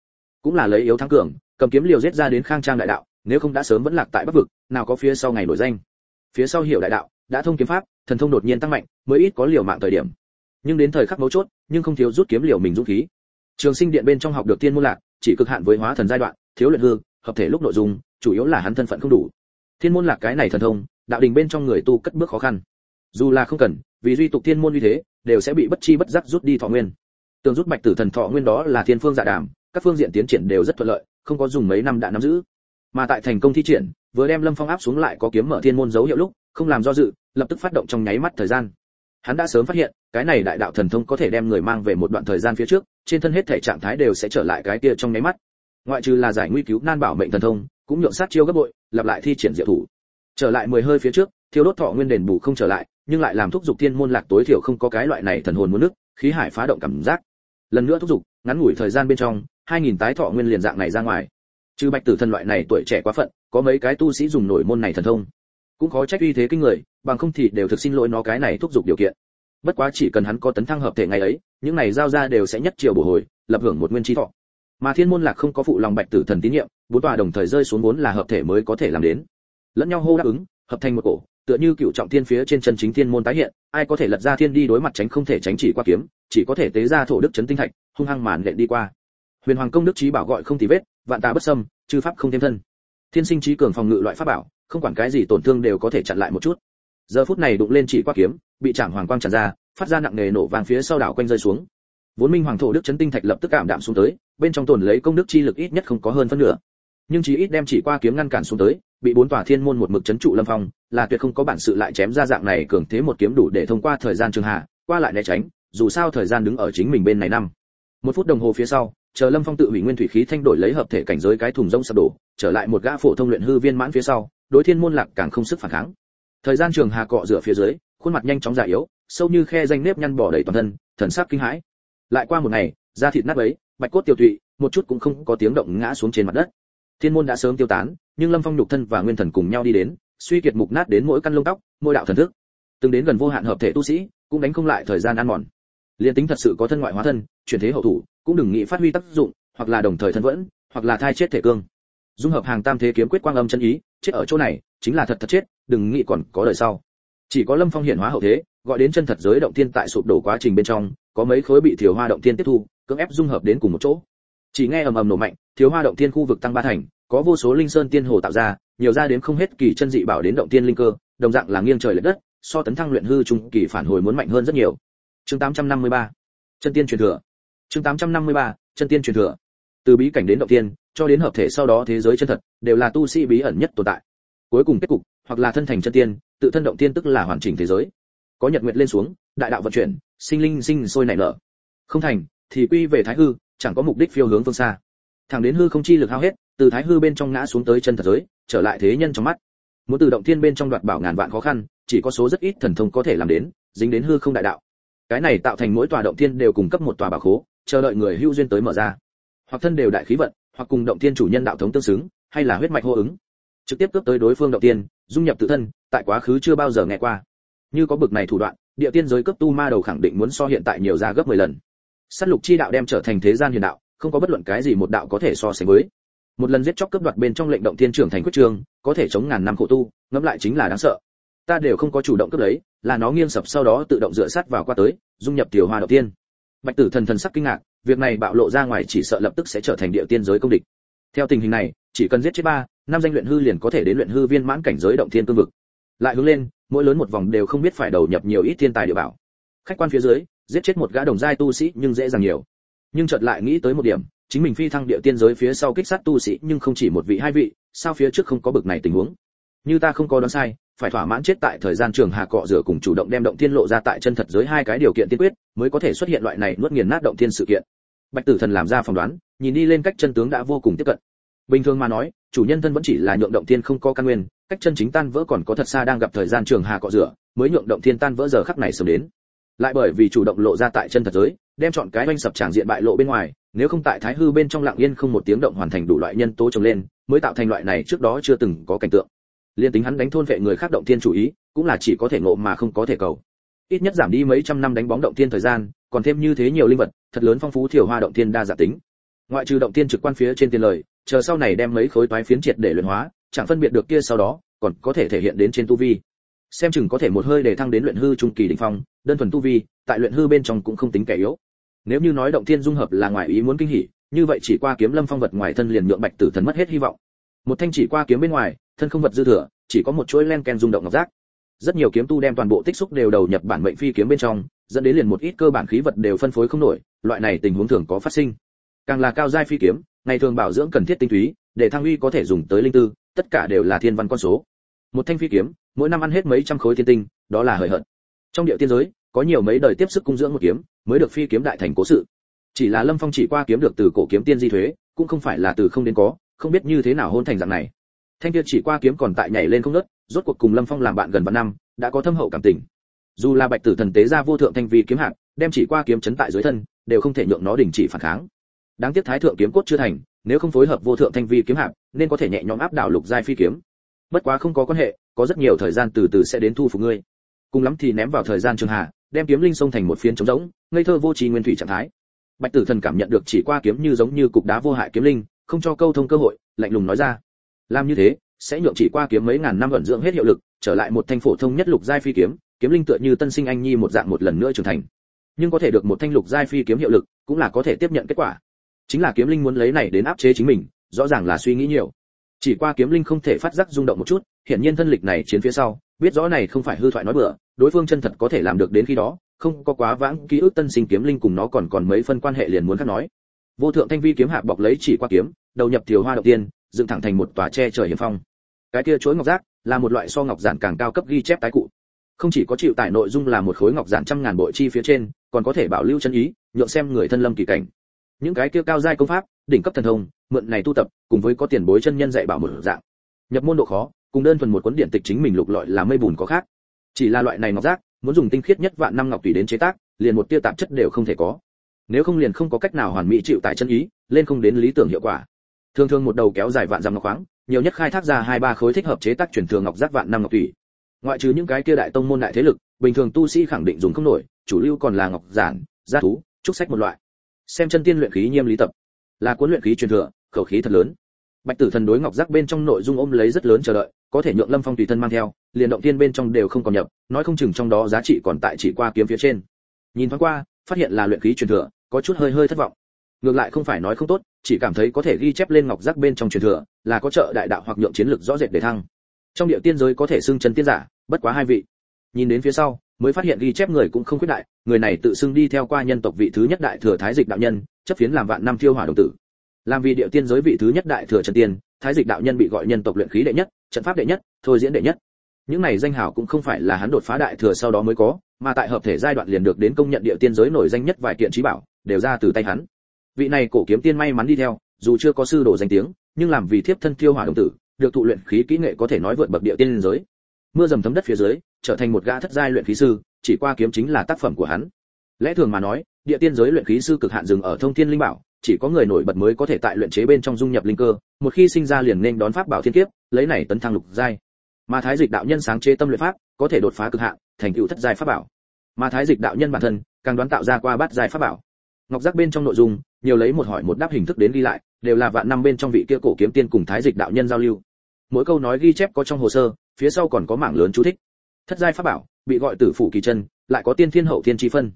Speaker 1: Cũng là lấy yếu thắng cường, cầm kiếm liều giết ra đến khang trang đại đạo, nếu không đã sớm vẫn lạc tại bắc vực, nào có phía sau ngày nổi danh. Phía sau hiểu đại đạo, đã thông kiếm pháp, thần thông đột nhiên tăng mạnh, mới ít có liều mạng thời điểm. Nhưng đến thời khắc mấu chốt, nhưng không thiếu rút kiếm liều mình dũng khí. Trường sinh điện bên trong học được tiên môn lạc, chỉ cực hạn với hóa thần giai đoạn, thiếu luyện hư, hợp thể lúc nội dung, chủ yếu là hắn thân phận không đủ. Thiên môn lạc cái này thần thông, đạo đình bên trong người tu cất bước khó khăn. Dù là không cần vì duy tục thiên môn như thế, đều sẽ bị bất chi bất giác rút đi thọ nguyên. Tường rút bạch tử thần thọ nguyên đó là thiên phương dạ đàm, các phương diện tiến triển đều rất thuận lợi, không có dùng mấy năm đã nắm giữ. Mà tại thành công thi triển, vừa đem lâm phong áp xuống lại có kiếm mở thiên môn dấu hiệu lúc, không làm do dự, lập tức phát động trong nháy mắt thời gian. Hắn đã sớm phát hiện, cái này đại đạo thần thông có thể đem người mang về một đoạn thời gian phía trước, trên thân hết thể trạng thái đều sẽ trở lại cái kia trong nháy mắt. Ngoại trừ là giải nguy cứu nan bảo mệnh thần thông, cũng nhượng sát chiêu gấp bội, lặp lại thi triển diệu thủ. Trở lại mười hơi phía trước, thiêu đốt thọ nguyên đền bù không trở lại nhưng lại làm thúc dục thiên môn lạc tối thiểu không có cái loại này thần hồn muốn nước, khí hải phá động cảm giác. Lần nữa thúc dục ngắn ngủi thời gian bên trong, hai nghìn tái thọ nguyên liền dạng này ra ngoài. Trừ bạch tử thần loại này tuổi trẻ quá phận, có mấy cái tu sĩ dùng nổi môn này thần thông. Cũng khó trách uy thế kinh người, bằng không thì đều thực xin lỗi nó cái này thúc dục điều kiện. Bất quá chỉ cần hắn có tấn thăng hợp thể ngày ấy, những này giao ra đều sẽ nhất chiều bổ hồi, lập hưởng một nguyên chi thọ. Mà thiên môn lạc không có phụ lòng bạch tử thần tín nhiệm, bốn tòa đồng thời rơi xuống vốn là hợp thể mới có thể làm đến. Lẫn nhau hô đáp ứng, hợp thành một cổ tựa như cựu trọng thiên phía trên chân chính thiên môn tái hiện, ai có thể lật ra thiên đi đối mặt tránh không thể tránh chỉ qua kiếm, chỉ có thể tế ra thổ đức chấn tinh thạch, hung hăng màn lệnh đi qua. Huyền hoàng công đức trí bảo gọi không tì vết, vạn tà bất xâm, chư pháp không thêm thân. Thiên sinh trí cường phòng ngự loại pháp bảo, không quản cái gì tổn thương đều có thể chặn lại một chút. Giờ phút này đụng lên chỉ qua kiếm, bị chạm hoàng quang tràn ra, phát ra nặng nề nổ vàng phía sau đảo quanh rơi xuống. Vốn minh hoàng thổ đức chấn tinh thạch lập tức cảm đạm xuống tới, bên trong tồn lấy công đức chi lực ít nhất không có hơn phân nửa. Nhưng chỉ ít đem chỉ qua kiếm ngăn cản xuống tới bị bốn tòa thiên môn một mực chấn trụ lâm phong, là tuyệt không có bản sự lại chém ra dạng này cường thế một kiếm đủ để thông qua thời gian trường hạ, qua lại né tránh, dù sao thời gian đứng ở chính mình bên này năm. Một phút đồng hồ phía sau, chờ lâm phong tự hủy nguyên thủy khí thanh đổi lấy hợp thể cảnh giới cái thùng rông sập đổ, trở lại một gã phổ thông luyện hư viên mãn phía sau, đối thiên môn lạc càng không sức phản kháng. Thời gian trường hà cọ rửa phía dưới, khuôn mặt nhanh chóng già yếu, sâu như khe danh nếp nhăn bỏ đầy toàn thân, thần sắc kinh hãi. Lại qua một ngày, da thịt nát ấy bạch cốt tiêu tụy, một chút cũng không có tiếng động ngã xuống trên mặt đất. Thiên môn đã sớm tiêu tán nhưng lâm phong nhục thân và nguyên thần cùng nhau đi đến, suy kiệt mục nát đến mỗi căn lông tóc, mỗi đạo thần thức. Từng đến gần vô hạn hợp thể tu sĩ, cũng đánh không lại thời gian ăn mòn. Liên tính thật sự có thân ngoại hóa thân, chuyển thế hậu thủ, cũng đừng nghĩ phát huy tác dụng, hoặc là đồng thời thân vẫn, hoặc là thai chết thể cương. Dung hợp hàng tam thế kiếm quyết quang âm chân ý, chết ở chỗ này, chính là thật thật chết, đừng nghĩ còn có đời sau. Chỉ có lâm phong hiện hóa hậu thế, gọi đến chân thật giới động thiên tại sụp đổ quá trình bên trong, có mấy khối bị thiếu hoa động thiên tiếp thu, cưỡng ép dung hợp đến cùng một chỗ. Chỉ nghe ầm ầm nổ mạnh thiếu hoa động thiên khu vực tăng ba thành có vô số linh sơn tiên hồ tạo ra, nhiều ra đến không hết kỳ chân dị bảo đến động tiên linh cơ, đồng dạng là nghiêng trời lệch đất, so tấn thăng luyện hư trung kỳ phản hồi muốn mạnh hơn rất nhiều. Chương 853 chân tiên truyền thừa. Chương 853 chân tiên truyền thừa. Từ bí cảnh đến động tiên, cho đến hợp thể sau đó thế giới chân thật, đều là tu sĩ bí ẩn nhất tồn tại. Cuối cùng kết cục, hoặc là thân thành chân tiên, tự thân động tiên tức là hoàn chỉnh thế giới. Có nhật nguyệt lên xuống, đại đạo vận chuyển, sinh linh sinh sôi nảy nở. Không thành, thì quy về thái hư, chẳng có mục đích phiêu hướng phương xa. Thẳng đến hư không chi lực hao hết từ thái hư bên trong ngã xuống tới chân thật giới, trở lại thế nhân trong mắt. Muốn từ động thiên bên trong đoạt bảo ngàn vạn khó khăn, chỉ có số rất ít thần thông có thể làm đến, dính đến hư không đại đạo. Cái này tạo thành mỗi tòa động thiên đều cung cấp một tòa bảo khố, chờ đợi người hưu duyên tới mở ra. Hoặc thân đều đại khí vận, hoặc cùng động thiên chủ nhân đạo thống tương xứng, hay là huyết mạch hô ứng. Trực tiếp cướp tới đối phương động tiên dung nhập tự thân, tại quá khứ chưa bao giờ nghe qua. Như có bực này thủ đoạn, địa tiên giới cấp tu ma đầu khẳng định muốn so hiện tại nhiều ra gấp 10 lần. Sát lục chi đạo đem trở thành thế gian huyền đạo, không có bất luận cái gì một đạo có thể so sánh với một lần giết chóc cướp đoạt bên trong lệnh động thiên trưởng thành quyết trường, có thể chống ngàn năm khổ tu, ngẫm lại chính là đáng sợ. Ta đều không có chủ động cướp lấy, là nó nghiêng sập sau đó tự động dựa sát vào qua tới, dung nhập tiểu hoa đầu tiên. Bạch tử thần thần sắc kinh ngạc, việc này bạo lộ ra ngoài chỉ sợ lập tức sẽ trở thành địa tiên giới công địch. Theo tình hình này, chỉ cần giết chết ba, năm danh luyện hư liền có thể đến luyện hư viên mãn cảnh giới động thiên cương vực. Lại hướng lên, mỗi lớn một vòng đều không biết phải đầu nhập nhiều ít thiên tài địa bảo. Khách quan phía dưới, giết chết một gã đồng giai tu sĩ nhưng dễ dàng nhiều. Nhưng chợt lại nghĩ tới một điểm chính mình phi thăng địa tiên giới phía sau kích sát tu sĩ, nhưng không chỉ một vị, hai vị, sao phía trước không có bực này tình huống? Như ta không có đoán sai, phải thỏa mãn chết tại thời gian trường hà cọ rửa cùng chủ động đem động thiên lộ ra tại chân thật giới hai cái điều kiện tiên quyết, mới có thể xuất hiện loại này nuốt nghiền nát động thiên sự kiện. Bạch tử thần làm ra phỏng đoán, nhìn đi lên cách chân tướng đã vô cùng tiếp cận. Bình thường mà nói, chủ nhân thân vẫn chỉ là nhượng động thiên không có căn nguyên, cách chân chính tan vỡ còn có thật xa đang gặp thời gian trường hà cọ rửa, mới nhượng động thiên tan vỡ giờ khắc này sớm đến. Lại bởi vì chủ động lộ ra tại chân thật giới, đem chọn cái oanh sập tràng diện bại lộ bên ngoài nếu không tại thái hư bên trong lặng yên không một tiếng động hoàn thành đủ loại nhân tố trồng lên, mới tạo thành loại này trước đó chưa từng có cảnh tượng. Liên tính hắn đánh thôn vệ người khác động thiên chủ ý, cũng là chỉ có thể ngộ mà không có thể cầu. Ít nhất giảm đi mấy trăm năm đánh bóng động thiên thời gian, còn thêm như thế nhiều linh vật, thật lớn phong phú thiểu hoa động thiên đa dạng tính. Ngoại trừ động thiên trực quan phía trên tiền lời, chờ sau này đem mấy khối toái phiến triệt để luyện hóa, chẳng phân biệt được kia sau đó, còn có thể thể hiện đến trên tu vi. Xem chừng có thể một hơi để thăng đến luyện hư trung kỳ đỉnh phong, đơn thuần tu vi, tại luyện hư bên trong cũng không tính kẻ yếu nếu như nói động thiên dung hợp là ngoài ý muốn kinh hỉ, như vậy chỉ qua kiếm lâm phong vật ngoài thân liền nhượng bạch tử thần mất hết hy vọng. Một thanh chỉ qua kiếm bên ngoài, thân không vật dư thừa, chỉ có một chuỗi len ken rung động ngọc giác. Rất nhiều kiếm tu đem toàn bộ tích xúc đều đầu nhập bản mệnh phi kiếm bên trong, dẫn đến liền một ít cơ bản khí vật đều phân phối không nổi, loại này tình huống thường có phát sinh. Càng là cao giai phi kiếm, ngày thường bảo dưỡng cần thiết tinh túy, để thăng uy có thể dùng tới linh tư, tất cả đều là thiên văn con số. Một thanh phi kiếm, mỗi năm ăn hết mấy trăm khối thiên tinh, đó là hời hợt. Trong địa tiên giới, có nhiều mấy đời tiếp sức cung dưỡng một kiếm mới được phi kiếm đại thành cố sự. Chỉ là lâm phong chỉ qua kiếm được từ cổ kiếm tiên di thuế, cũng không phải là từ không đến có, không biết như thế nào hôn thành dạng này. Thanh kia chỉ qua kiếm còn tại nhảy lên không nớt rốt cuộc cùng lâm phong làm bạn gần vạn năm, đã có thâm hậu cảm tình. Dù là bạch tử thần tế ra vô thượng thanh vi kiếm hạng đem chỉ qua kiếm chấn tại dưới thân, đều không thể nhượng nó đình chỉ phản kháng. Đáng tiếc thái thượng kiếm cốt chưa thành, nếu không phối hợp vô thượng thanh vi kiếm hạng nên có thể nhẹ nhõm áp đảo lục giai phi kiếm. Bất quá không có quan hệ, có rất nhiều thời gian từ từ sẽ đến thu phục ngươi. Cùng lắm thì ném vào thời gian trường hạ đem kiếm linh xông thành một phiến trống rỗng, ngây thơ vô trí nguyên thủy trạng thái. Bạch tử thần cảm nhận được chỉ qua kiếm như giống như cục đá vô hại kiếm linh, không cho câu thông cơ hội, lạnh lùng nói ra. Làm như thế, sẽ nhượng chỉ qua kiếm mấy ngàn năm vận dưỡng hết hiệu lực, trở lại một thanh phổ thông nhất lục giai phi kiếm kiếm linh tựa như tân sinh anh nhi một dạng một lần nữa trưởng thành. Nhưng có thể được một thanh lục giai phi kiếm hiệu lực, cũng là có thể tiếp nhận kết quả. Chính là kiếm linh muốn lấy này đến áp chế chính mình, rõ ràng là suy nghĩ nhiều. Chỉ qua kiếm linh không thể phát giác rung động một chút, hiển nhiên thân lịch này chiến phía sau biết rõ này không phải hư thoại nói bừa, đối phương chân thật có thể làm được đến khi đó, không có quá vãng ký ức tân sinh kiếm linh cùng nó còn còn mấy phân quan hệ liền muốn khác nói. Vô thượng thanh vi kiếm hạ bọc lấy chỉ qua kiếm, đầu nhập tiểu hoa đầu tiên, dựng thẳng thành một tòa che trời hiểm phong. Cái kia chuối ngọc giác là một loại so ngọc giản càng cao cấp ghi chép tái cụ. Không chỉ có chịu tải nội dung là một khối ngọc giản trăm ngàn bội chi phía trên, còn có thể bảo lưu chân ý, nhượng xem người thân lâm kỳ cảnh. Những cái kia cao giai công pháp, đỉnh cấp thần thông, mượn này tu tập, cùng với có tiền bối chân nhân dạy bảo một dạng. Nhập môn độ khó cùng đơn thuần một cuốn điện tịch chính mình lục lọi là mây bùn có khác. Chỉ là loại này ngọc giác, muốn dùng tinh khiết nhất vạn năm ngọc tùy đến chế tác, liền một tia tạp chất đều không thể có. Nếu không liền không có cách nào hoàn mỹ chịu tại chân ý, lên không đến lý tưởng hiệu quả. Thường thường một đầu kéo dài vạn dặm ngọc khoáng, nhiều nhất khai thác ra hai ba khối thích hợp chế tác truyền thường ngọc giác vạn năm ngọc tùy. Ngoại trừ những cái kia đại tông môn đại thế lực, bình thường tu sĩ khẳng định dùng không nổi, chủ lưu còn là ngọc giản, gia thú, trúc sách một loại. Xem chân tiên luyện khí nhiêm lý tập. Là cuốn luyện khí truyền thừa, khẩu khí thật lớn bạch tử thần đối ngọc giác bên trong nội dung ôm lấy rất lớn chờ đợi, có thể nhượng lâm phong tùy thân mang theo, liền động tiên bên trong đều không còn nhập, nói không chừng trong đó giá trị còn tại chỉ qua kiếm phía trên. Nhìn thoáng qua, phát hiện là luyện khí truyền thừa, có chút hơi hơi thất vọng. Ngược lại không phải nói không tốt, chỉ cảm thấy có thể ghi chép lên ngọc giác bên trong truyền thừa, là có trợ đại đạo hoặc nhượng chiến lực rõ rệt để thăng. Trong địa tiên giới có thể xưng chân tiên giả, bất quá hai vị. Nhìn đến phía sau, mới phát hiện ghi chép người cũng không khuyết đại, người này tự xưng đi theo qua nhân tộc vị thứ nhất đại thừa thái dịch đạo nhân, chấp phiến làm vạn năm thiêu hỏa đồng tử làm vì địa tiên giới vị thứ nhất đại thừa trần tiên, thái dịch đạo nhân bị gọi nhân tộc luyện khí đệ nhất, trận pháp đệ nhất, thôi diễn đệ nhất. Những này danh hào cũng không phải là hắn đột phá đại thừa sau đó mới có, mà tại hợp thể giai đoạn liền được đến công nhận địa tiên giới nổi danh nhất vài kiện trí bảo, đều ra từ tay hắn. Vị này cổ kiếm tiên may mắn đi theo, dù chưa có sư đồ danh tiếng, nhưng làm vì thiếp thân tiêu hỏa đồng tử, được thụ luyện khí kỹ nghệ có thể nói vượt bậc địa tiên giới. Mưa dầm thấm đất phía dưới, trở thành một gã thất giai luyện khí sư, chỉ qua kiếm chính là tác phẩm của hắn. Lẽ thường mà nói, địa tiên giới luyện khí sư cực hạn dừng ở thông thiên linh bảo chỉ có người nổi bật mới có thể tại luyện chế bên trong dung nhập linh cơ, một khi sinh ra liền nên đón pháp bảo thiên kiếp, lấy này tấn thăng lục giai. Mà thái dịch đạo nhân sáng chế tâm luyện pháp, có thể đột phá cực hạn, thành tựu thất giai pháp bảo. Mà thái dịch đạo nhân bản thân, càng đoán tạo ra qua bát giai pháp bảo. Ngọc giác bên trong nội dung, nhiều lấy một hỏi một đáp hình thức đến ghi lại, đều là vạn năm bên trong vị kia cổ kiếm tiên cùng thái dịch đạo nhân giao lưu. Mỗi câu nói ghi chép có trong hồ sơ, phía sau còn có mảng lớn chú thích. Thất giai pháp bảo, bị gọi tử phủ kỳ chân, lại có tiên thiên hậu thiên chi phân.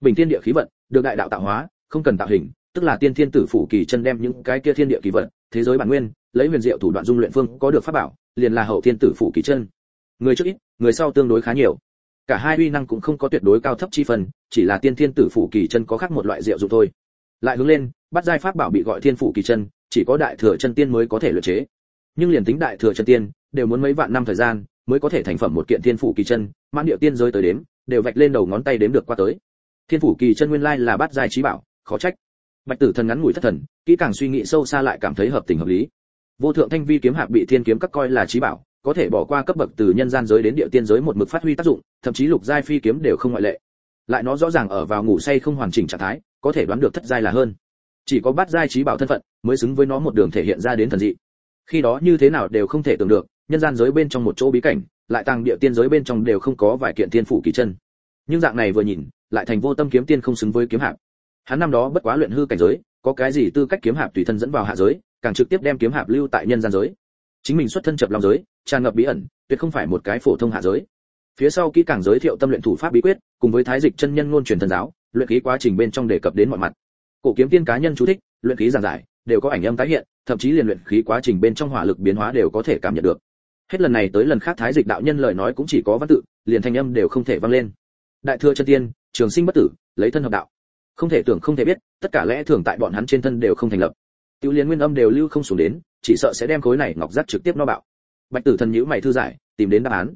Speaker 1: Bình thiên địa khí vận, được đại đạo tạo hóa, không cần tạo hình tức là tiên thiên tử phủ kỳ chân đem những cái kia thiên địa kỳ vận thế giới bản nguyên, lấy huyền diệu thủ đoạn dung luyện phương có được pháp bảo, liền là hậu thiên tử phủ kỳ chân. Người trước ít, người sau tương đối khá nhiều. Cả hai uy năng cũng không có tuyệt đối cao thấp chi phần, chỉ là tiên thiên tử phủ kỳ chân có khác một loại diệu dụng thôi. Lại hướng lên, bắt giai pháp bảo bị gọi thiên phủ kỳ chân, chỉ có đại thừa chân tiên mới có thể luyện chế. Nhưng liền tính đại thừa chân tiên, đều muốn mấy vạn năm thời gian, mới có thể thành phẩm một kiện thiên phủ kỳ chân, mãn địa tiên rơi tới đếm, đều vạch lên đầu ngón tay đếm được qua tới. Thiên phủ kỳ chân nguyên lai là bát giai trí bảo, khó trách bạch tử thần ngắn ngủi thất thần, kỹ càng suy nghĩ sâu xa lại cảm thấy hợp tình hợp lý. Vô thượng thanh vi kiếm hạc bị thiên kiếm các coi là trí bảo, có thể bỏ qua cấp bậc từ nhân gian giới đến địa tiên giới một mực phát huy tác dụng, thậm chí lục giai phi kiếm đều không ngoại lệ. Lại nó rõ ràng ở vào ngủ say không hoàn chỉnh trạng thái, có thể đoán được thất giai là hơn. Chỉ có bát giai trí bảo thân phận mới xứng với nó một đường thể hiện ra đến thần dị. Khi đó như thế nào đều không thể tưởng được, nhân gian giới bên trong một chỗ bí cảnh, lại tăng địa tiên giới bên trong đều không có vài kiện tiên phủ kỳ chân. Nhưng dạng này vừa nhìn, lại thành vô tâm kiếm tiên không xứng với kiếm hạc hắn năm đó bất quá luyện hư cảnh giới, có cái gì tư cách kiếm hạp tùy thân dẫn vào hạ giới, càng trực tiếp đem kiếm hạp lưu tại nhân gian giới. Chính mình xuất thân chập long giới, tràn ngập bí ẩn, tuyệt không phải một cái phổ thông hạ giới. Phía sau kỹ càng giới thiệu tâm luyện thủ pháp bí quyết, cùng với thái dịch chân nhân ngôn truyền thần giáo, luyện khí quá trình bên trong đề cập đến mọi mặt. Cổ kiếm tiên cá nhân chú thích, luyện khí giảng giải, đều có ảnh âm tái hiện, thậm chí liền luyện khí quá trình bên trong hỏa lực biến hóa đều có thể cảm nhận được. Hết lần này tới lần khác thái dịch đạo nhân lời nói cũng chỉ có văn tự, liền thanh âm đều không thể vang lên. Đại thừa chân tiên, trường sinh bất tử, lấy thân hợp đạo không thể tưởng không thể biết, tất cả lẽ thường tại bọn hắn trên thân đều không thành lập. Tiêu liên nguyên âm đều lưu không xuống đến, chỉ sợ sẽ đem khối này ngọc giác trực tiếp no bạo. Bạch tử thần nhíu mày thư giải, tìm đến đáp án.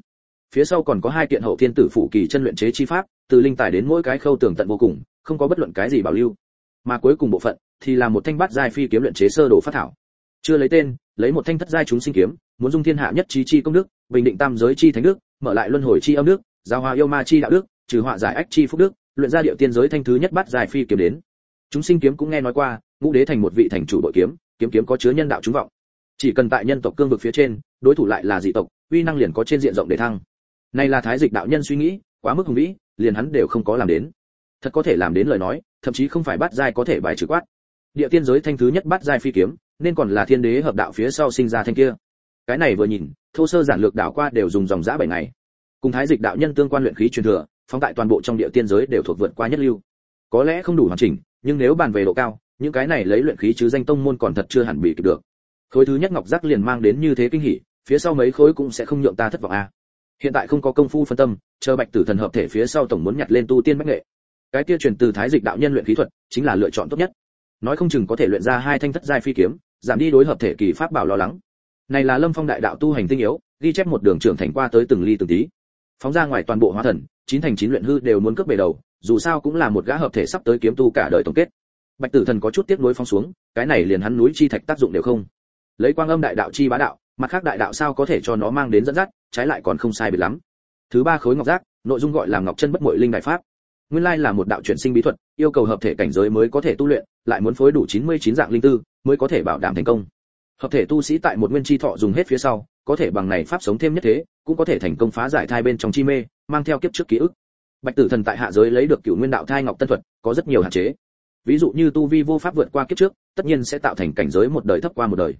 Speaker 1: Phía sau còn có hai kiện hậu thiên tử phụ kỳ chân luyện chế chi pháp, từ linh tài đến mỗi cái khâu tường tận vô cùng, không có bất luận cái gì bảo lưu. Mà cuối cùng bộ phận thì là một thanh bát giai phi kiếm luyện chế sơ đồ phát thảo. Chưa lấy tên, lấy một thanh thất giai chúng sinh kiếm, muốn dung thiên hạ nhất trí chi công đức, bình định tam giới chi thánh đức, mở lại luân hồi chi âm đức, giao hòa yêu ma chi đạo đức, trừ họa giải ách chi phúc đức luyện ra điệu tiên giới thanh thứ nhất bát dài phi kiếm đến. Chúng sinh kiếm cũng nghe nói qua, ngũ đế thành một vị thành chủ bội kiếm kiếm kiếm có chứa nhân đạo chúng vọng. Chỉ cần tại nhân tộc cương vực phía trên, đối thủ lại là dị tộc, uy năng liền có trên diện rộng để thăng. Này là thái dịch đạo nhân suy nghĩ, quá mức hùng vĩ, liền hắn đều không có làm đến. Thật có thể làm đến lời nói, thậm chí không phải bắt giai có thể bài trừ quát. Địa tiên giới thanh thứ nhất bắt giai phi kiếm, nên còn là thiên đế hợp đạo phía sau sinh ra thanh kia. Cái này vừa nhìn, thô sơ giản lược đạo qua đều dùng dòng giã bảy ngày. Cùng thái dịch đạo nhân tương quan luyện khí truyền thừa phóng tại toàn bộ trong địa tiên giới đều thuộc vượt qua nhất lưu. Có lẽ không đủ hoàn chỉnh, nhưng nếu bàn về độ cao, những cái này lấy luyện khí chứ danh tông môn còn thật chưa hẳn bị kịp được. Khối thứ nhất ngọc giác liền mang đến như thế kinh hỉ, phía sau mấy khối cũng sẽ không nhượng ta thất vọng a. À. hiện tại không có công phu phân tâm, chờ bạch tử thần hợp thể phía sau tổng muốn nhặt lên tu tiên bách nghệ. Cái kia truyền từ thái dịch đạo nhân luyện khí thuật, chính là lựa chọn tốt nhất. Nói không chừng có thể luyện ra hai thanh thất giai phi kiếm, giảm đi đối hợp thể kỳ pháp bảo lo lắng. Này là lâm phong đại đạo tu hành tinh yếu, ghi chép một đường trưởng thành qua tới từng ly từng tí. Phóng ra ngoài toàn bộ hóa thần chín thành chín luyện hư đều muốn cướp bề đầu, dù sao cũng là một gã hợp thể sắp tới kiếm tu cả đời tổng kết. Bạch tử thần có chút tiếc nuối phong xuống, cái này liền hắn núi chi thạch tác dụng đều không. Lấy quang âm đại đạo chi bá đạo, mặt khác đại đạo sao có thể cho nó mang đến dẫn dắt, trái lại còn không sai biệt lắm. Thứ ba khối ngọc giác, nội dung gọi là ngọc chân bất muội linh đại pháp. Nguyên lai là một đạo chuyển sinh bí thuật, yêu cầu hợp thể cảnh giới mới có thể tu luyện, lại muốn phối đủ 99 dạng linh tư, mới có thể bảo đảm thành công. Hợp thể tu sĩ tại một nguyên chi thọ dùng hết phía sau có thể bằng này pháp sống thêm nhất thế, cũng có thể thành công phá giải thai bên trong chi mê, mang theo kiếp trước ký ức. Bạch tử thần tại hạ giới lấy được cửu nguyên đạo thai ngọc tân thuật, có rất nhiều hạn chế. Ví dụ như tu vi vô pháp vượt qua kiếp trước, tất nhiên sẽ tạo thành cảnh giới một đời thấp qua một đời.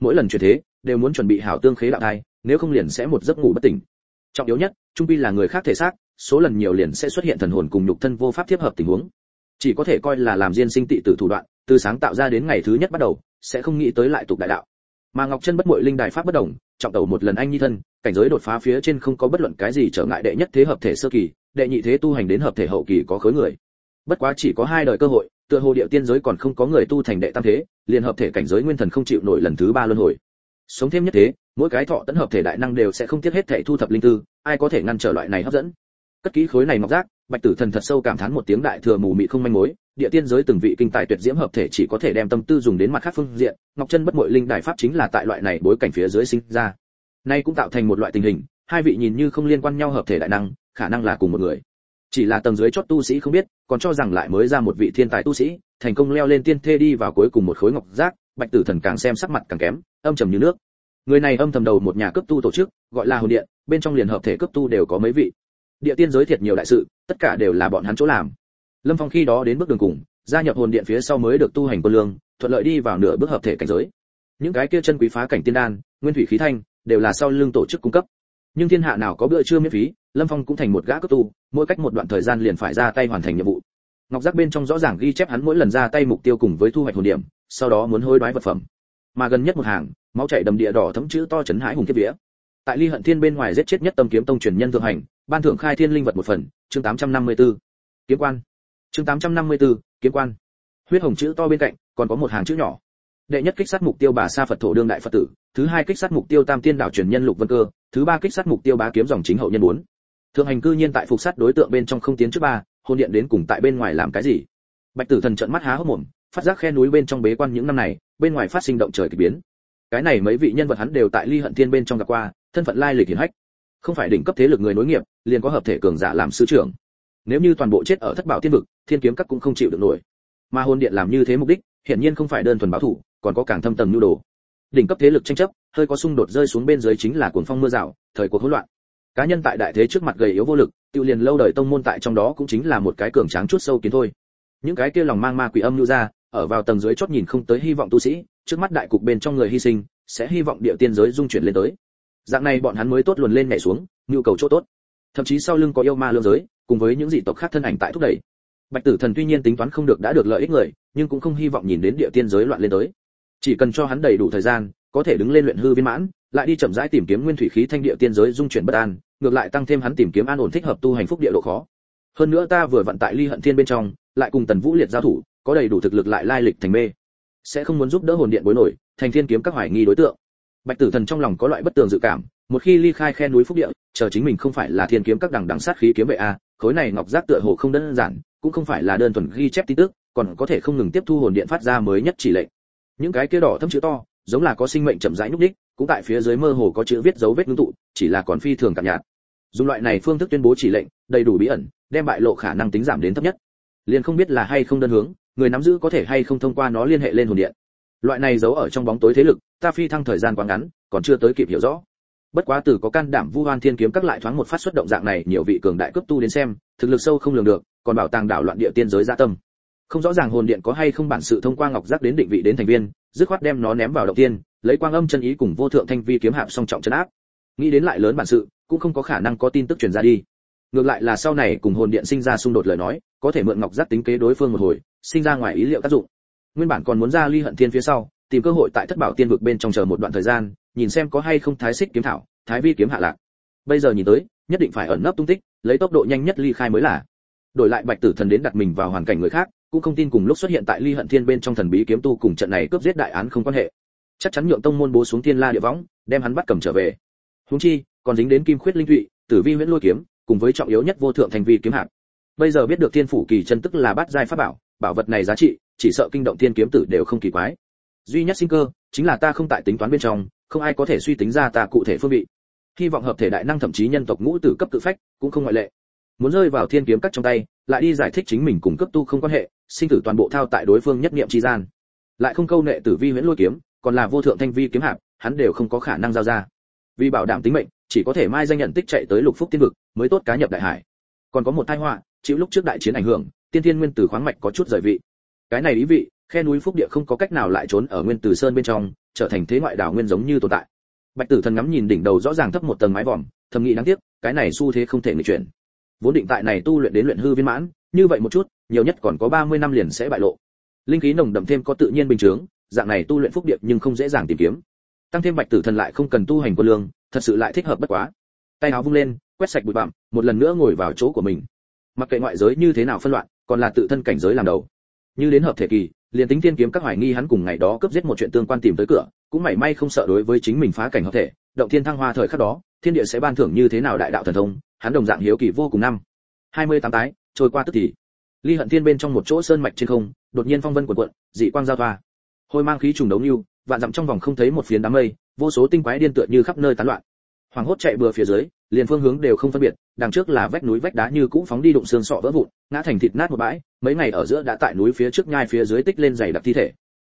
Speaker 1: Mỗi lần chuyển thế, đều muốn chuẩn bị hảo tương khế đạo thai, nếu không liền sẽ một giấc ngủ bất tỉnh. Trọng yếu nhất, trung quy là người khác thể xác, số lần nhiều liền sẽ xuất hiện thần hồn cùng nhục thân vô pháp tiếp hợp tình huống. Chỉ có thể coi là làm diên sinh tị tử thủ đoạn, từ sáng tạo ra đến ngày thứ nhất bắt đầu, sẽ không nghĩ tới lại tục đại đạo mà ngọc chân bất muội linh đài pháp bất đồng, trọng tẩu một lần anh nhi thân, cảnh giới đột phá phía trên không có bất luận cái gì trở ngại đệ nhất thế hợp thể sơ kỳ, đệ nhị thế tu hành đến hợp thể hậu kỳ có khối người. Bất quá chỉ có hai đời cơ hội, tựa hồ địa tiên giới còn không có người tu thành đệ tam thế, liền hợp thể cảnh giới nguyên thần không chịu nổi lần thứ ba luân hồi. Sống thêm nhất thế, mỗi cái thọ tấn hợp thể đại năng đều sẽ không tiếc hết thể thu thập linh tư, ai có thể ngăn trở loại này hấp dẫn? Cất kỹ khối này ngọc giác bạch tử thần thật sâu cảm thán một tiếng đại thừa mù mị không manh mối địa tiên giới từng vị kinh tài tuyệt diễm hợp thể chỉ có thể đem tâm tư dùng đến mặt khác phương diện, ngọc chân bất muội linh đại pháp chính là tại loại này bối cảnh phía dưới sinh ra. Nay cũng tạo thành một loại tình hình, hai vị nhìn như không liên quan nhau hợp thể đại năng, khả năng là cùng một người. Chỉ là tầng dưới chót tu sĩ không biết, còn cho rằng lại mới ra một vị thiên tài tu sĩ, thành công leo lên tiên thê đi vào cuối cùng một khối ngọc giác, bạch tử thần càng xem sắc mặt càng kém, âm trầm như nước. Người này âm thầm đầu một nhà cấp tu tổ chức, gọi là hồn điện, bên trong liền hợp thể cấp tu đều có mấy vị. Địa tiên giới thiệt nhiều đại sự, tất cả đều là bọn hắn chỗ làm lâm phong khi đó đến bước đường cùng, gia nhập hồn điện phía sau mới được tu hành quân lương, thuận lợi đi vào nửa bước hợp thể cảnh giới. Những cái kia chân quý phá cảnh tiên đan, nguyên thủy khí thanh, đều là sau lưng tổ chức cung cấp. Nhưng thiên hạ nào có bữa trưa miễn phí, lâm phong cũng thành một gã cấp tu, mỗi cách một đoạn thời gian liền phải ra tay hoàn thành nhiệm vụ. Ngọc giác bên trong rõ ràng ghi chép hắn mỗi lần ra tay mục tiêu cùng với thu hoạch hồn điểm, sau đó muốn hối đoái vật phẩm. Mà gần nhất một hàng, máu chảy đầm địa đỏ thấm chữ to chấn hãi hùng kiếp vía. Tại ly hận thiên bên ngoài giết chết nhất tâm kiếm tông truyền nhân thượng hành, ban thưởng khai thiên linh vật một phần, chương 854. kiếm quan chương 854, kiếm quan. Huyết hồng chữ to bên cạnh còn có một hàng chữ nhỏ. Đệ nhất kích sát mục tiêu bà sa phật thổ đương đại phật tử thứ hai kích sát mục tiêu tam tiên đảo truyền nhân lục vân cơ thứ ba kích sát mục tiêu bá kiếm dòng chính hậu nhân bốn. Thượng hành cư nhiên tại phục sát đối tượng bên trong không tiến trước ba hôn điện đến cùng tại bên ngoài làm cái gì? Bạch tử thần trợn mắt há hốc mồm phát giác khe núi bên trong bế quan những năm này bên ngoài phát sinh động trời kỳ biến. Cái này mấy vị nhân vật hắn đều tại ly hận thiên bên trong gặp qua thân phận lai lịch hiển hách. Không phải đỉnh cấp thế lực người nối nghiệp liền có hợp thể cường giả làm sư trưởng nếu như toàn bộ chết ở thất bảo thiên vực, thiên kiếm các cũng không chịu được nổi. Mà hồn điện làm như thế mục đích, hiển nhiên không phải đơn thuần báo thủ, còn có càng thâm tầng nhu đồ. Đỉnh cấp thế lực tranh chấp, hơi có xung đột rơi xuống bên dưới chính là cuồng phong mưa rào, thời cuộc hỗn loạn. Cá nhân tại đại thế trước mặt gầy yếu vô lực, tiêu liền lâu đời tông môn tại trong đó cũng chính là một cái cường tráng chút sâu kiến thôi. Những cái kia lòng mang ma quỷ âm lưu ra, ở vào tầng dưới chót nhìn không tới hy vọng tu sĩ, trước mắt đại cục bên trong người hy sinh, sẽ hy vọng địa tiên giới dung chuyển lên tới. Dạng này bọn hắn mới tốt luồn lên nhảy xuống, nhu cầu chỗ tốt. Thậm chí sau lưng có yêu ma lương giới cùng với những dị tộc khác thân ảnh tại thúc đẩy. Bạch tử thần tuy nhiên tính toán không được đã được lợi ích người, nhưng cũng không hy vọng nhìn đến địa tiên giới loạn lên tới. Chỉ cần cho hắn đầy đủ thời gian, có thể đứng lên luyện hư viên mãn, lại đi chậm rãi tìm kiếm nguyên thủy khí thanh địa tiên giới dung chuyển bất an, ngược lại tăng thêm hắn tìm kiếm an ổn thích hợp tu hành phúc địa độ khó. Hơn nữa ta vừa vận tại ly hận thiên bên trong, lại cùng tần vũ liệt giao thủ, có đầy đủ thực lực lại lai lịch thành mê. Sẽ không muốn giúp đỡ hồn điện bối nổi, thành thiên kiếm các hoài nghi đối tượng. Bạch tử thần trong lòng có loại bất tường dự cảm, một khi ly khai khe núi phúc địa, chờ chính mình không phải là thiên kiếm các đằng đằng sát khí kiếm vệ a khối này ngọc giác tựa hồ không đơn giản, cũng không phải là đơn thuần ghi chép tin tức, còn có thể không ngừng tiếp thu hồn điện phát ra mới nhất chỉ lệnh. Những cái kia đỏ thâm chữ to, giống là có sinh mệnh chậm rãi nhúc đích, cũng tại phía dưới mơ hồ có chữ viết dấu vết ngưng tụ, chỉ là còn phi thường cạn nhạt. Dùng loại này phương thức tuyên bố chỉ lệnh, đầy đủ bí ẩn, đem bại lộ khả năng tính giảm đến thấp nhất. Liền không biết là hay không đơn hướng, người nắm giữ có thể hay không thông qua nó liên hệ lên hồn điện. Loại này giấu ở trong bóng tối thế lực, ta phi thăng thời gian quá ngắn, còn chưa tới kịp hiểu rõ bất quá từ có can đảm vu hoan thiên kiếm các lại thoáng một phát xuất động dạng này, nhiều vị cường đại cấp tu đến xem, thực lực sâu không lường được, còn bảo tàng đảo loạn địa tiên giới gia tâm. Không rõ ràng hồn điện có hay không bản sự thông qua ngọc giác đến định vị đến thành viên, dứt khoát đem nó ném vào đầu tiên, lấy quang âm chân ý cùng vô thượng thanh vi kiếm hạp song trọng chân áp. Nghĩ đến lại lớn bản sự, cũng không có khả năng có tin tức truyền ra đi. Ngược lại là sau này cùng hồn điện sinh ra xung đột lời nói, có thể mượn ngọc giác tính kế đối phương một hồi, sinh ra ngoài ý liệu tác dụng. Nguyên bản còn muốn ra ly hận thiên phía sau, tìm cơ hội tại thất bảo tiên vực bên trong chờ một đoạn thời gian nhìn xem có hay không thái xích kiếm thảo, thái vi kiếm hạ lạc. Bây giờ nhìn tới, nhất định phải ẩn nấp tung tích, lấy tốc độ nhanh nhất ly khai mới là. Đổi lại bạch tử thần đến đặt mình vào hoàn cảnh người khác, cũng không tin cùng lúc xuất hiện tại ly hận thiên bên trong thần bí kiếm tu cùng trận này cướp giết đại án không quan hệ. Chắc chắn nhượng tông môn bố xuống thiên la địa võng, đem hắn bắt cầm trở về. Húng chi, còn dính đến kim khuyết linh thụy, tử vi nguyễn lôi kiếm, cùng với trọng yếu nhất vô thượng thành vi kiếm hạc bây giờ biết được thiên phủ kỳ chân tức là bát giai pháp bảo bảo vật này giá trị, chỉ sợ kinh động thiên kiếm tử đều không kỳ quái. Duy nhất sinh cơ, chính là ta không tại tính toán bên trong không ai có thể suy tính ra ta cụ thể phương vị. Hy vọng hợp thể đại năng thậm chí nhân tộc ngũ tử cấp tự phách cũng không ngoại lệ. Muốn rơi vào thiên kiếm cắt trong tay, lại đi giải thích chính mình cùng cấp tu không quan hệ, sinh tử toàn bộ thao tại đối phương nhất niệm chi gian. Lại không câu nệ tử vi huyễn lôi kiếm, còn là vô thượng thanh vi kiếm hạp, hắn đều không có khả năng giao ra. Vì bảo đảm tính mệnh, chỉ có thể mai danh nhận tích chạy tới lục phúc tiên vực, mới tốt cá nhập đại hải. Còn có một tai họa, chịu lúc trước đại chiến ảnh hưởng, tiên thiên nguyên tử khoáng mạch có chút rời vị. Cái này ý vị, khe núi phúc địa không có cách nào lại trốn ở nguyên tử sơn bên trong trở thành thế ngoại đảo nguyên giống như tồn tại. Bạch tử thần ngắm nhìn đỉnh đầu rõ ràng thấp một tầng mái vòm thầm nghĩ đáng tiếc cái này xu thế không thể nghịch chuyển. Vốn định tại này tu luyện đến luyện hư viên mãn như vậy một chút nhiều nhất còn có 30 năm liền sẽ bại lộ. Linh khí nồng đậm thêm có tự nhiên bình chứng, dạng này tu luyện phúc địa nhưng không dễ dàng tìm kiếm. Tăng thêm bạch tử thần lại không cần tu hành quân lương thật sự lại thích hợp bất quá. Tay áo vung lên quét sạch bụi bặm một lần nữa ngồi vào chỗ của mình. Mặc kệ ngoại giới như thế nào phân loạn còn là tự thân cảnh giới làm đầu. Như đến hợp thể kỳ liền tính tiên kiếm các hoài nghi hắn cùng ngày đó cướp giết một chuyện tương quan tìm tới cửa, cũng mảy may không sợ đối với chính mình phá cảnh hợp thể, động thiên thăng hoa thời khắc đó, thiên địa sẽ ban thưởng như thế nào đại đạo thần thông, hắn đồng dạng hiếu kỳ vô cùng năm. Hai mươi tám tái, trôi qua tức thì. Ly hận thiên bên trong một chỗ sơn mạch trên không, đột nhiên phong vân cuộn cuộn, dị quang giao thoa. Hôi mang khí trùng đấu lưu vạn dặm trong vòng không thấy một phiến đám mây, vô số tinh quái điên tựa như khắp nơi tán loạn. Hoàng hốt chạy bừa phía dưới, liền phương hướng đều không phân biệt đằng trước là vách núi vách đá như cũ phóng đi đụng xương sọ vỡ vụn, ngã thành thịt nát một bãi, mấy ngày ở giữa đã tại núi phía trước nhai phía dưới tích lên dày đặc thi thể.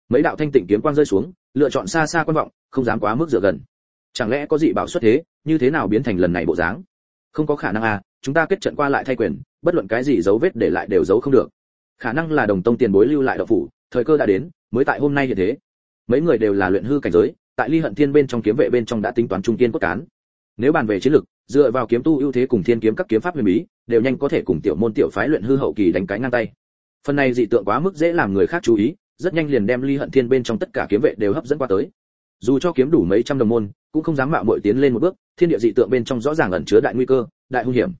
Speaker 1: Mấy đạo thanh tịnh kiếm quang rơi xuống, lựa chọn xa xa quan vọng, không dám quá mức dựa gần. Chẳng lẽ có dị bảo xuất thế, như thế nào biến thành lần này bộ dáng? Không có khả năng à chúng ta kết trận qua lại thay quyền, bất luận cái gì dấu vết để lại đều giấu không được. Khả năng là đồng tông tiền bối lưu lại đạo phủ, thời cơ đã đến, mới tại hôm nay như thế. Mấy người đều là luyện hư cảnh giới, tại ly hận thiên bên trong kiếm vệ bên trong đã tính toán trung kiên cốt cán. Nếu bàn về chiến lực dựa vào kiếm tu ưu thế cùng thiên kiếm các kiếm pháp huyền bí, đều nhanh có thể cùng tiểu môn tiểu phái luyện hư hậu kỳ đánh cái ngang tay. Phần này dị tượng quá mức dễ làm người khác chú ý, rất nhanh liền đem ly hận thiên bên trong tất cả kiếm vệ đều hấp dẫn qua tới. Dù cho kiếm đủ mấy trăm đồng môn, cũng không dám mạo muội tiến lên một bước, thiên địa dị tượng bên trong rõ ràng ẩn chứa đại nguy cơ, đại hung hiểm.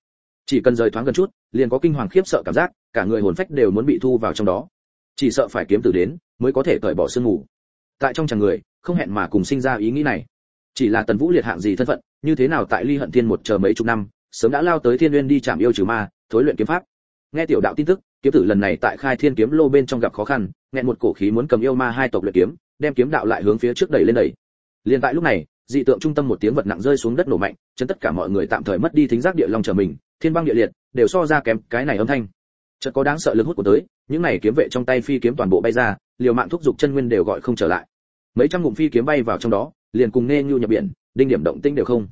Speaker 1: Chỉ cần rời thoáng gần chút, liền có kinh hoàng khiếp sợ cảm giác, cả người hồn phách đều muốn bị thu vào trong đó. Chỉ sợ phải kiếm tử đến, mới có thể cởi bỏ sương ngủ tại trong chàng người, không hẹn mà cùng sinh ra ý nghĩ này chỉ là tần vũ liệt hạng gì thân phận, như thế nào tại ly hận thiên một chờ mấy chục năm, sớm đã lao tới thiên nguyên đi chạm yêu trừ ma, thối luyện kiếm pháp. Nghe tiểu đạo tin tức, kiếm tử lần này tại khai thiên kiếm lô bên trong gặp khó khăn, nghẹn một cổ khí muốn cầm yêu ma hai tộc luyện kiếm, đem kiếm đạo lại hướng phía trước đẩy lên đẩy. Liền tại lúc này, dị tượng trung tâm một tiếng vật nặng rơi xuống đất nổ mạnh chân tất cả mọi người tạm thời mất đi thính giác địa long trở mình, thiên băng địa liệt, đều so ra kém cái này âm thanh. Chợt có đáng sợ lực hút của tới, những này kiếm vệ trong tay phi kiếm toàn bộ bay ra, liều mạng thúc giục chân nguyên đều gọi không trở lại. Mấy trăm ngụm phi kiếm bay vào trong đó liền cùng nghe nhu nhập biển, đinh điểm động tinh đều không.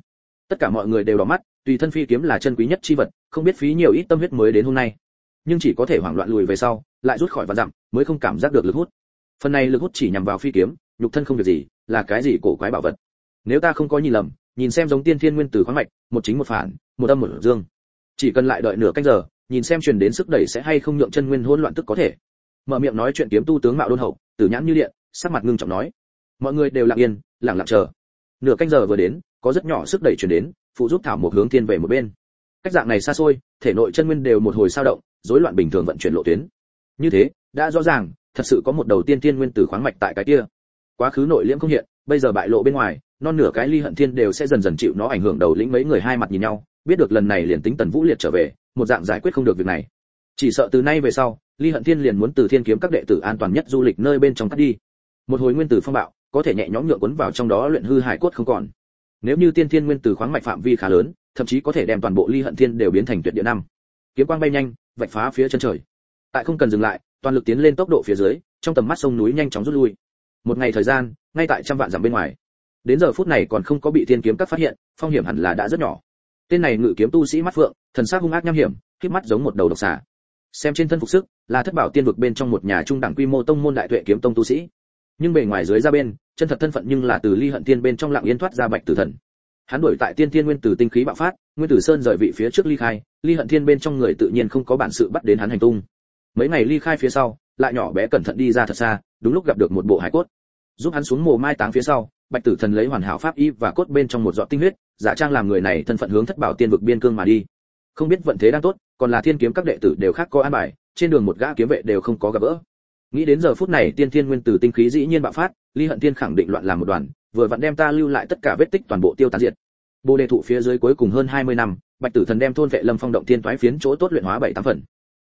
Speaker 1: Tất cả mọi người đều đỏ mắt, tùy thân phi kiếm là chân quý nhất chi vật, không biết phí nhiều ít tâm huyết mới đến hôm nay. Nhưng chỉ có thể hoảng loạn lùi về sau, lại rút khỏi và dặm, mới không cảm giác được lực hút. Phần này lực hút chỉ nhằm vào phi kiếm, nhục thân không việc gì, là cái gì cổ quái bảo vật. Nếu ta không có nhìn lầm, nhìn xem giống tiên thiên nguyên tử khoáng mạch, một chính một phản, một âm một dương. Chỉ cần lại đợi nửa canh giờ, nhìn xem truyền đến sức đẩy sẽ hay không nhượng chân nguyên hỗn loạn tức có thể. Mở miệng nói chuyện kiếm tu tướng mạo đôn hậu, tử nhãn như điện, sắc mặt ngưng trọng nói mọi người đều lặng yên, lặng lặng chờ. Nửa canh giờ vừa đến, có rất nhỏ sức đẩy truyền đến, phụ giúp thảo một hướng thiên về một bên. Cách dạng này xa xôi, thể nội chân nguyên đều một hồi sao động, rối loạn bình thường vận chuyển lộ tuyến. Như thế, đã rõ ràng, thật sự có một đầu tiên thiên nguyên tử khoáng mạch tại cái kia. Quá khứ nội liễm không hiện, bây giờ bại lộ bên ngoài, non nửa cái ly hận thiên đều sẽ dần dần chịu nó ảnh hưởng đầu lĩnh mấy người hai mặt nhìn nhau, biết được lần này liền tính tần vũ liệt trở về, một dạng giải quyết không được việc này. Chỉ sợ từ nay về sau, ly hận thiên liền muốn từ thiên kiếm các đệ tử an toàn nhất du lịch nơi bên trong tắt đi. Một hồi nguyên tử phong bạo có thể nhẹ nhõm nhượng cuốn vào trong đó luyện hư hải cốt không còn. Nếu như tiên thiên nguyên từ khoáng mạch phạm vi khá lớn, thậm chí có thể đem toàn bộ ly hận thiên đều biến thành tuyệt địa năm. Kiếm quang bay nhanh, vạch phá phía chân trời. Tại không cần dừng lại, toàn lực tiến lên tốc độ phía dưới, trong tầm mắt sông núi nhanh chóng rút lui. Một ngày thời gian, ngay tại trăm vạn dặm bên ngoài. Đến giờ phút này còn không có bị thiên kiếm các phát hiện, phong hiểm hẳn là đã rất nhỏ. Tên này ngự kiếm tu sĩ mắt phượng, thần sắc hung ác nham hiểm, khiếp mắt giống một đầu độc xà. Xem trên thân phục sức, là thất bảo tiên vực bên trong một nhà trung đẳng quy mô tông môn đại tuệ kiếm tông tu sĩ. Nhưng bề ngoài dưới ra bên chân thật thân phận nhưng là từ ly hận tiên bên trong lặng yên thoát ra bạch tử thần. Hắn đuổi tại tiên thiên nguyên tử tinh khí bạo phát, nguyên tử sơn rời vị phía trước ly khai, ly hận thiên bên trong người tự nhiên không có bản sự bắt đến hắn hành tung. Mấy ngày ly khai phía sau, lại nhỏ bé cẩn thận đi ra thật xa, đúng lúc gặp được một bộ hải cốt. Giúp hắn xuống mồ mai táng phía sau, bạch tử thần lấy hoàn hảo pháp y và cốt bên trong một giọt tinh huyết, giả trang làm người này thân phận hướng thất bảo tiên vực biên cương mà đi. Không biết vận thế đang tốt, còn là thiên kiếm các đệ tử đều khác có an bài, trên đường một gã kiếm vệ đều không có gặp gỡ nghĩ đến giờ phút này tiên thiên nguyên tử tinh khí dĩ nhiên bạo phát, ly hận tiên khẳng định loạn làm một đoàn, vừa vặn đem ta lưu lại tất cả vết tích toàn bộ tiêu tán diệt. Bồ đề thụ phía dưới cuối cùng hơn 20 năm, bạch tử thần đem thôn vệ lâm phong động tiên toái phiến chỗ tốt luyện hóa bảy tám phần.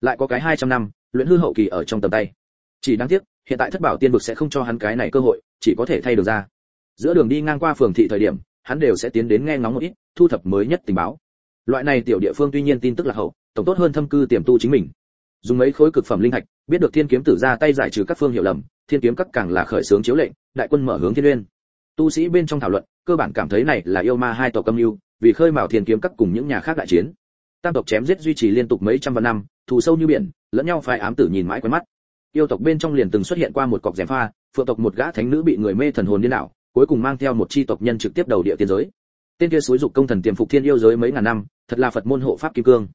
Speaker 1: Lại có cái 200 năm, luyện hư hậu kỳ ở trong tầm tay. Chỉ đáng tiếc, hiện tại thất bảo tiên vực sẽ không cho hắn cái này cơ hội, chỉ có thể thay được ra. Giữa đường đi ngang qua phường thị thời điểm, hắn đều sẽ tiến đến nghe ngóng một ít, thu thập mới nhất tình báo. Loại này tiểu địa phương tuy nhiên tin tức là hậu, tổng tốt hơn thâm cư tiềm tu chính mình. Dùng mấy khối cực phẩm linh thạch biết được thiên kiếm tử ra tay giải trừ các phương hiểu lầm, thiên kiếm các càng là khởi sướng chiếu lệnh, đại quân mở hướng thiên uyên. Tu sĩ bên trong thảo luận, cơ bản cảm thấy này là yêu ma hai tộc âm lưu vì khơi mào thiên kiếm các cùng những nhà khác đại chiến. Tam tộc chém giết duy trì liên tục mấy trăm vạn năm, thù sâu như biển, lẫn nhau phải ám tử nhìn mãi quen mắt. Yêu tộc bên trong liền từng xuất hiện qua một cọc gièm pha, phượng tộc một gã thánh nữ bị người mê thần hồn điên đảo, cuối cùng mang theo một chi tộc nhân trực tiếp đầu địa tiên giới. Tên kia suối dục công thần tiềm phục thiên yêu giới mấy ngàn năm, thật là phật môn hộ pháp kim cương.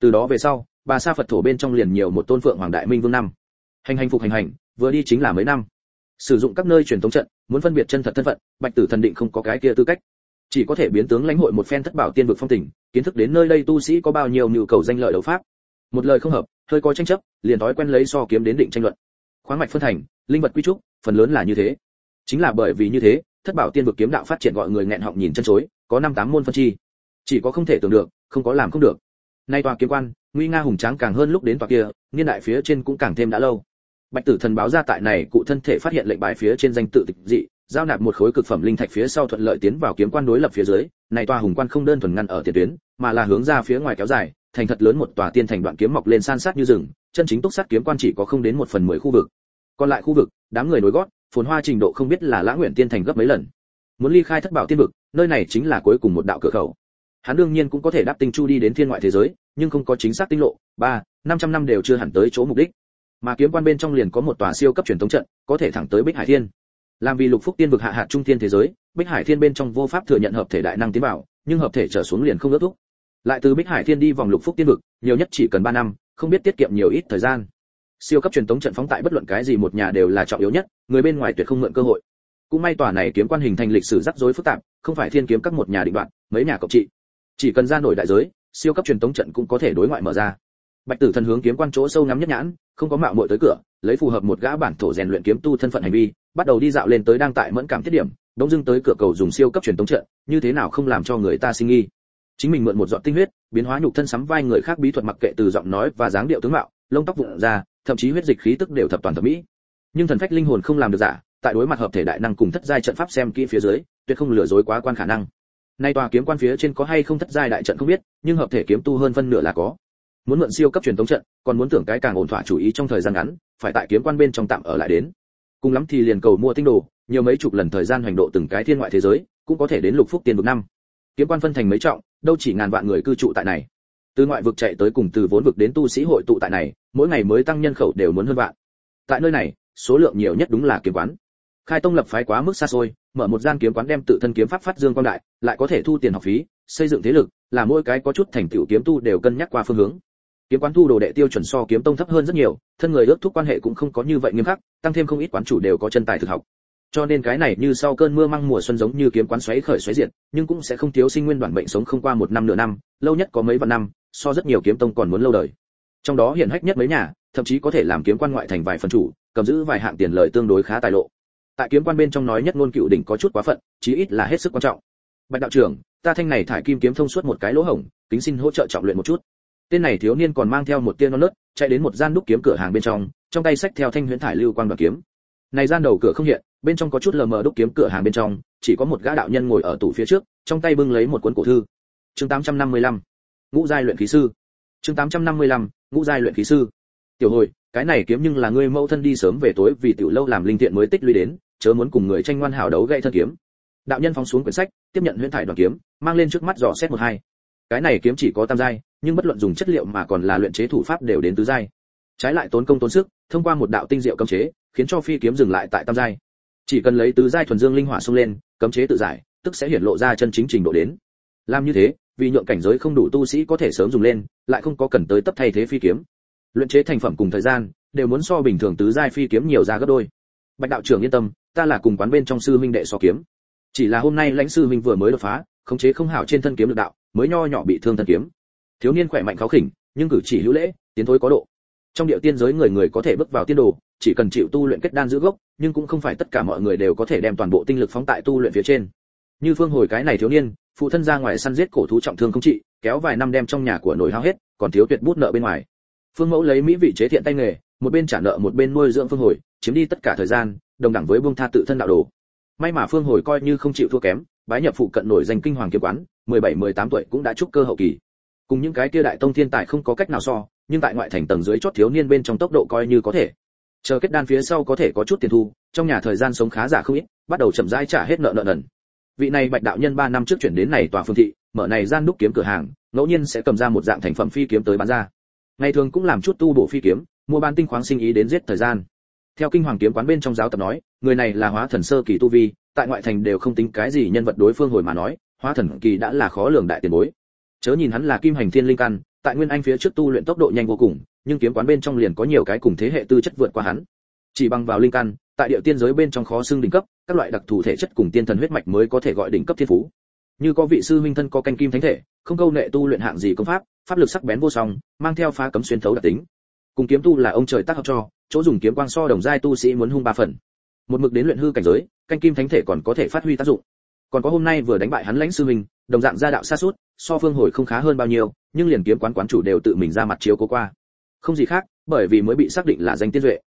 Speaker 1: Từ đó về sau bà sa phật thổ bên trong liền nhiều một tôn phượng hoàng đại minh vương năm. Hành hành phục hành hành, vừa đi chính là mấy năm. Sử dụng các nơi truyền thống trận, muốn phân biệt chân thật thân phận, bạch tử thần định không có cái kia tư cách. Chỉ có thể biến tướng lãnh hội một phen thất bảo tiên vực phong tình, kiến thức đến nơi đây tu sĩ có bao nhiêu nhu cầu danh lợi đấu pháp. Một lời không hợp, hơi có tranh chấp, liền thói quen lấy so kiếm đến định tranh luận. Khoáng mạch phân thành, linh vật quy trúc, phần lớn là như thế. Chính là bởi vì như thế, thất bảo tiên vực kiếm đạo phát triển gọi người nghẹn họng nhìn chân chối, có năm tám môn phân chi. Chỉ có không thể tưởng được, không có làm không được. Nay tòa kiếm quan nguy nga hùng tráng càng hơn lúc đến tòa kia, niên đại phía trên cũng càng thêm đã lâu. Bạch tử thần báo ra tại này, cụ thân thể phát hiện lệnh bài phía trên danh tự tịch dị, giao nạp một khối cực phẩm linh thạch phía sau thuận lợi tiến vào kiếm quan đối lập phía dưới. Này tòa hùng quan không đơn thuần ngăn ở tiền tuyến, mà là hướng ra phía ngoài kéo dài, thành thật lớn một tòa tiên thành đoạn kiếm mọc lên san sát như rừng, chân chính túc sát kiếm quan chỉ có không đến một phần mười khu vực. Còn lại khu vực, đám người nối gót, phồn hoa trình độ không biết là lã nguyện tiên thành gấp mấy lần. Muốn ly khai thất bảo tiên vực, nơi này chính là cuối cùng một đạo cửa khẩu. Hắn đương nhiên cũng có thể đáp tinh chu đi đến thiên ngoại thế giới nhưng không có chính xác tinh lộ, ba, năm trăm năm đều chưa hẳn tới chỗ mục đích. Mà kiếm quan bên trong liền có một tòa siêu cấp truyền thống trận, có thể thẳng tới bích hải thiên. Làm vì lục phúc tiên vực hạ hạt trung thiên thế giới, bích hải thiên bên trong vô pháp thừa nhận hợp thể đại năng tiến vào, nhưng hợp thể trở xuống liền không ước thúc. Lại từ bích hải thiên đi vòng lục phúc tiên vực, nhiều nhất chỉ cần ba năm, không biết tiết kiệm nhiều ít thời gian. Siêu cấp truyền thống trận phóng tại bất luận cái gì một nhà đều là trọng yếu nhất, người bên ngoài tuyệt không mượn cơ hội. Cũng may tòa này kiếm quan hình thành lịch sử rắc rối phức tạp, không phải thiên kiếm các một nhà định đoạn, mấy nhà cộng trị. Chỉ cần ra nổi đại giới siêu cấp truyền thống trận cũng có thể đối ngoại mở ra. Bạch tử thần hướng kiếm quan chỗ sâu ngắm nhất nhãn, không có mạo muội tới cửa, lấy phù hợp một gã bản thổ rèn luyện kiếm tu thân phận hành vi, bắt đầu đi dạo lên tới đang tại mẫn cảm tiết điểm đống dưng tới cửa cầu dùng siêu cấp truyền thống trận, như thế nào không làm cho người ta sinh nghi. Chính mình mượn một giọt tinh huyết, biến hóa nhục thân sắm vai người khác bí thuật mặc kệ từ giọng nói và dáng điệu tướng mạo, lông tóc vụn ra, thậm chí huyết dịch khí tức đều thập toàn thập mỹ. Nhưng thần phách linh hồn không làm được giả, tại đối mặt hợp thể đại năng cùng thất giai trận pháp xem kỹ phía dưới, tuyệt không lừa dối quá quan khả năng nay tòa kiếm quan phía trên có hay không thất giai đại trận không biết, nhưng hợp thể kiếm tu hơn phân nửa là có. Muốn mượn siêu cấp truyền thống trận, còn muốn tưởng cái càng ổn thỏa chủ ý trong thời gian ngắn, phải tại kiếm quan bên trong tạm ở lại đến. Cùng lắm thì liền cầu mua tinh đồ, nhiều mấy chục lần thời gian hành độ từng cái thiên ngoại thế giới, cũng có thể đến lục phúc tiền vực năm. Kiếm quan phân thành mấy trọng, đâu chỉ ngàn vạn người cư trụ tại này. Từ ngoại vực chạy tới cùng từ vốn vực đến tu sĩ hội tụ tại này, mỗi ngày mới tăng nhân khẩu đều muốn hơn vạn. Tại nơi này, số lượng nhiều nhất đúng là kiếm quán khai tông lập phái quá mức xa xôi, mở một gian kiếm quán đem tự thân kiếm pháp phát dương quang đại, lại có thể thu tiền học phí, xây dựng thế lực, là mỗi cái có chút thành tựu kiếm tu đều cân nhắc qua phương hướng. Kiếm quán thu đồ đệ tiêu chuẩn so kiếm tông thấp hơn rất nhiều, thân người ước thúc quan hệ cũng không có như vậy nghiêm khắc, tăng thêm không ít quán chủ đều có chân tài thực học. Cho nên cái này như sau cơn mưa măng mùa xuân giống như kiếm quán xoáy khởi xoáy diệt, nhưng cũng sẽ không thiếu sinh nguyên đoạn bệnh sống không qua một năm nửa năm, lâu nhất có mấy vạn năm, so rất nhiều kiếm tông còn muốn lâu đời. Trong đó hiển hách nhất mấy nhà, thậm chí có thể làm kiếm quan ngoại thành vài phần chủ, cầm giữ vài hạng tiền lợi tương đối khá tài lộ tại kiếm quan bên trong nói nhất ngôn cựu đỉnh có chút quá phận, chí ít là hết sức quan trọng. Bạch đạo trưởng, ta thanh này thải kim kiếm thông suốt một cái lỗ hổng, kính xin hỗ trợ trọng luyện một chút. Tên này thiếu niên còn mang theo một tiên non nớt, chạy đến một gian đúc kiếm cửa hàng bên trong trong tay sách theo thanh huyễn thải lưu quang đoạt kiếm. Này gian đầu cửa không hiện, bên trong có chút lờ mờ đúc kiếm cửa hàng bên trong, chỉ có một gã đạo nhân ngồi ở tủ phía trước, trong tay bưng lấy một cuốn cổ thư. Chương 855 ngũ giai luyện khí sư. Chương 855 ngũ giai luyện khí sư. Tiểu hồi, cái này kiếm nhưng là ngươi mẫu thân đi sớm về tối vì tiểu lâu làm linh thiện mới tích lũy đến chớ muốn cùng người tranh ngoan hảo đấu gậy thân kiếm. Đạo nhân phóng xuống quyển sách, tiếp nhận huyễn thải đoàn kiếm, mang lên trước mắt dò xét một hai. Cái này kiếm chỉ có tam giai, nhưng bất luận dùng chất liệu mà còn là luyện chế thủ pháp đều đến tứ giai. Trái lại tốn công tốn sức, thông qua một đạo tinh diệu cấm chế, khiến cho phi kiếm dừng lại tại tam giai. Chỉ cần lấy tứ giai thuần dương linh hỏa xông lên, cấm chế tự giải, tức sẽ hiển lộ ra chân chính trình độ đến. Làm như thế, vì nhượng cảnh giới không đủ tu sĩ có thể sớm dùng lên, lại không có cần tới tấp thay thế phi kiếm. Luyện chế thành phẩm cùng thời gian, đều muốn so bình thường tứ giai phi kiếm nhiều ra gấp đôi. Bạch đạo trưởng yên tâm ta là cùng quán bên trong sư minh đệ so kiếm. Chỉ là hôm nay lãnh sư minh vừa mới đột phá, khống chế không hảo trên thân kiếm lực đạo, mới nho nhỏ bị thương thân kiếm. Thiếu niên khỏe mạnh kháo khỉnh, nhưng cử chỉ hữu lễ, tiến thối có độ. Trong điệu tiên giới người người có thể bước vào tiên đồ, chỉ cần chịu tu luyện kết đan giữ gốc, nhưng cũng không phải tất cả mọi người đều có thể đem toàn bộ tinh lực phóng tại tu luyện phía trên. Như phương hồi cái này thiếu niên, phụ thân ra ngoài săn giết cổ thú trọng thương không trị, kéo vài năm đem trong nhà của nổi hao hết, còn thiếu tuyệt bút nợ bên ngoài. Phương mẫu lấy mỹ vị chế thiện tay nghề, một bên trả nợ một bên nuôi dưỡng phương hồi, chiếm đi tất cả thời gian đồng đẳng với buông tha tự thân đạo đồ. May mà phương hồi coi như không chịu thua kém, bái nhập phụ cận nổi danh kinh hoàng kiếm quán 17-18 tuổi cũng đã trúc cơ hậu kỳ. Cùng những cái kia đại tông thiên tài không có cách nào so, nhưng tại ngoại thành tầng dưới chót thiếu niên bên trong tốc độ coi như có thể. Chờ kết đan phía sau có thể có chút tiền thu, trong nhà thời gian sống khá giả không ít, bắt đầu chậm rãi trả hết nợ nợ nần. Vị này bạch đạo nhân 3 năm trước chuyển đến này tòa phương thị, mở này gian đúc kiếm cửa hàng, ngẫu nhiên sẽ cầm ra một dạng thành phẩm phi kiếm tới bán ra. Ngày thường cũng làm chút tu bộ phi kiếm, mua bán tinh khoáng sinh ý đến giết thời gian theo kinh hoàng kiếm quán bên trong giáo tập nói, người này là hóa thần sơ kỳ tu vi, tại ngoại thành đều không tính cái gì nhân vật đối phương hồi mà nói, hóa thần kỳ đã là khó lường đại tiền bối. Chớ nhìn hắn là kim hành thiên linh căn, tại nguyên anh phía trước tu luyện tốc độ nhanh vô cùng, nhưng kiếm quán bên trong liền có nhiều cái cùng thế hệ tư chất vượt qua hắn. Chỉ bằng vào linh căn, tại địa tiên giới bên trong khó xương đỉnh cấp, các loại đặc thù thể chất cùng tiên thần huyết mạch mới có thể gọi đỉnh cấp thiên phú. Như có vị sư minh thân có canh kim thánh thể, không câu nệ tu luyện hạng gì công pháp pháp lực sắc bén vô song, mang theo phá cấm xuyên thấu đặc tính. Cùng kiếm tu là ông trời tác hợp cho chỗ dùng kiếm quang so đồng giai tu sĩ muốn hung ba phần. Một mực đến luyện hư cảnh giới, canh kim thánh thể còn có thể phát huy tác dụng. Còn có hôm nay vừa đánh bại hắn lãnh sư mình đồng dạng gia đạo xa suốt, so phương hồi không khá hơn bao nhiêu, nhưng liền kiếm quán quán chủ đều tự mình ra mặt chiếu cố qua. Không gì khác, bởi vì mới bị xác định là danh tiên duệ.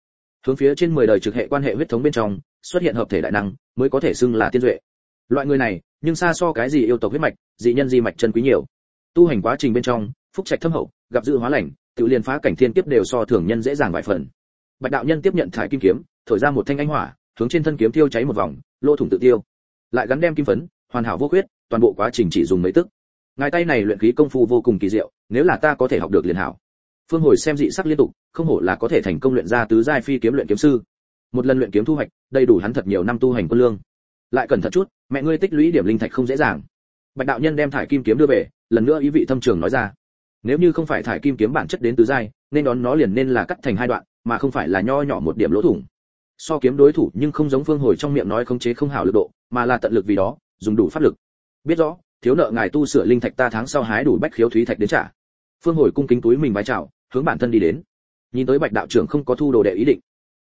Speaker 1: Hướng phía trên 10 đời trực hệ quan hệ huyết thống bên trong, xuất hiện hợp thể đại năng, mới có thể xưng là tiên duệ. Loại người này, nhưng xa so cái gì yêu tộc huyết mạch, dị nhân di mạch chân quý nhiều. Tu hành quá trình bên trong, phúc trạch thâm hậu, gặp dự hóa lành, tự liền phá cảnh thiên kiếp đều so thường nhân dễ dàng vài phần bạch đạo nhân tiếp nhận thải kim kiếm, thổi ra một thanh ánh hỏa, hướng trên thân kiếm thiêu cháy một vòng, lỗ thủng tự tiêu. Lại gắn đem kim phấn, hoàn hảo vô khuyết, toàn bộ quá trình chỉ dùng mấy tức. Ngài tay này luyện khí công phu vô cùng kỳ diệu, nếu là ta có thể học được liền hảo. Phương hồi xem dị sắc liên tục, không hổ là có thể thành công luyện ra tứ giai phi kiếm luyện kiếm sư. Một lần luyện kiếm thu hoạch, đầy đủ hắn thật nhiều năm tu hành quân lương. Lại cẩn thận chút, mẹ ngươi tích lũy điểm linh thạch không dễ dàng. Bạch đạo nhân đem thải kim kiếm đưa về, lần nữa ý vị thâm trường nói ra. Nếu như không phải thải kim kiếm bản chất đến tứ giai, nên đón nó liền nên là cắt thành hai đoạn mà không phải là nho nhỏ một điểm lỗ thủng. So kiếm đối thủ nhưng không giống phương hồi trong miệng nói khống chế không hảo lực độ, mà là tận lực vì đó, dùng đủ pháp lực. Biết rõ, thiếu nợ ngài tu sửa linh thạch ta tháng sau hái đủ bách khiếu thúy thạch đến trả. Phương hồi cung kính túi mình vái chào, hướng bản thân đi đến. Nhìn tới bạch đạo trưởng không có thu đồ đệ ý định.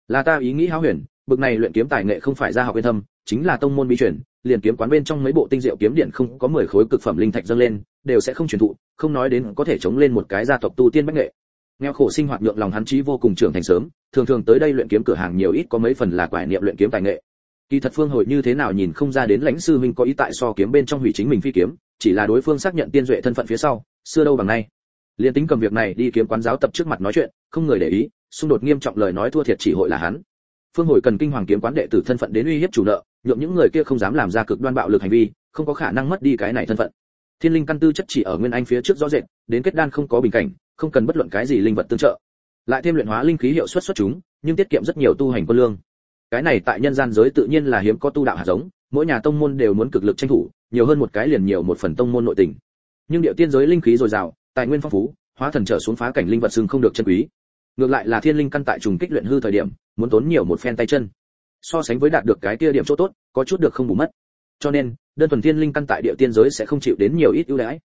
Speaker 1: Là ta ý nghĩ háo huyền, bực này luyện kiếm tài nghệ không phải ra học yên thâm, chính là tông môn bí truyền, liền kiếm quán bên trong mấy bộ tinh diệu kiếm điện không có 10 khối cực phẩm linh thạch dâng lên, đều sẽ không truyền thụ, không nói đến có thể chống lên một cái gia tộc tu tiên bách nghệ nghèo khổ sinh hoạt nhượng lòng hắn trí vô cùng trưởng thành sớm, thường thường tới đây luyện kiếm cửa hàng nhiều ít có mấy phần là quải niệm luyện kiếm tài nghệ. Kỳ thật phương hồi như thế nào nhìn không ra đến lãnh sư minh có ý tại so kiếm bên trong hủy chính mình phi kiếm, chỉ là đối phương xác nhận tiên duệ thân phận phía sau, xưa đâu bằng nay. Liên tính cầm việc này đi kiếm quán giáo tập trước mặt nói chuyện, không người để ý, xung đột nghiêm trọng lời nói thua thiệt chỉ hội là hắn. Phương hồi cần kinh hoàng kiếm quán đệ tử thân phận đến uy hiếp chủ nợ, nhượng những người kia không dám làm ra cực đoan bạo lực hành vi, không có khả năng mất đi cái này thân phận. Thiên linh căn tư chất chỉ ở nguyên anh phía trước rõ rệt, đến kết đan không có bình cảnh không cần bất luận cái gì linh vật tương trợ. Lại thêm luyện hóa linh khí hiệu suất xuất chúng, nhưng tiết kiệm rất nhiều tu hành quân lương. Cái này tại nhân gian giới tự nhiên là hiếm có tu đạo hạt giống, mỗi nhà tông môn đều muốn cực lực tranh thủ, nhiều hơn một cái liền nhiều một phần tông môn nội tình. Nhưng điệu tiên giới linh khí dồi dào, tài nguyên phong phú, hóa thần trở xuống phá cảnh linh vật xưng không được chân quý. Ngược lại là thiên linh căn tại trùng kích luyện hư thời điểm, muốn tốn nhiều một phen tay chân. So sánh với đạt được cái kia điểm chỗ tốt, có chút được không bù mất. Cho nên, đơn thuần thiên linh căn tại địa tiên giới sẽ không chịu đến nhiều ít ưu đãi.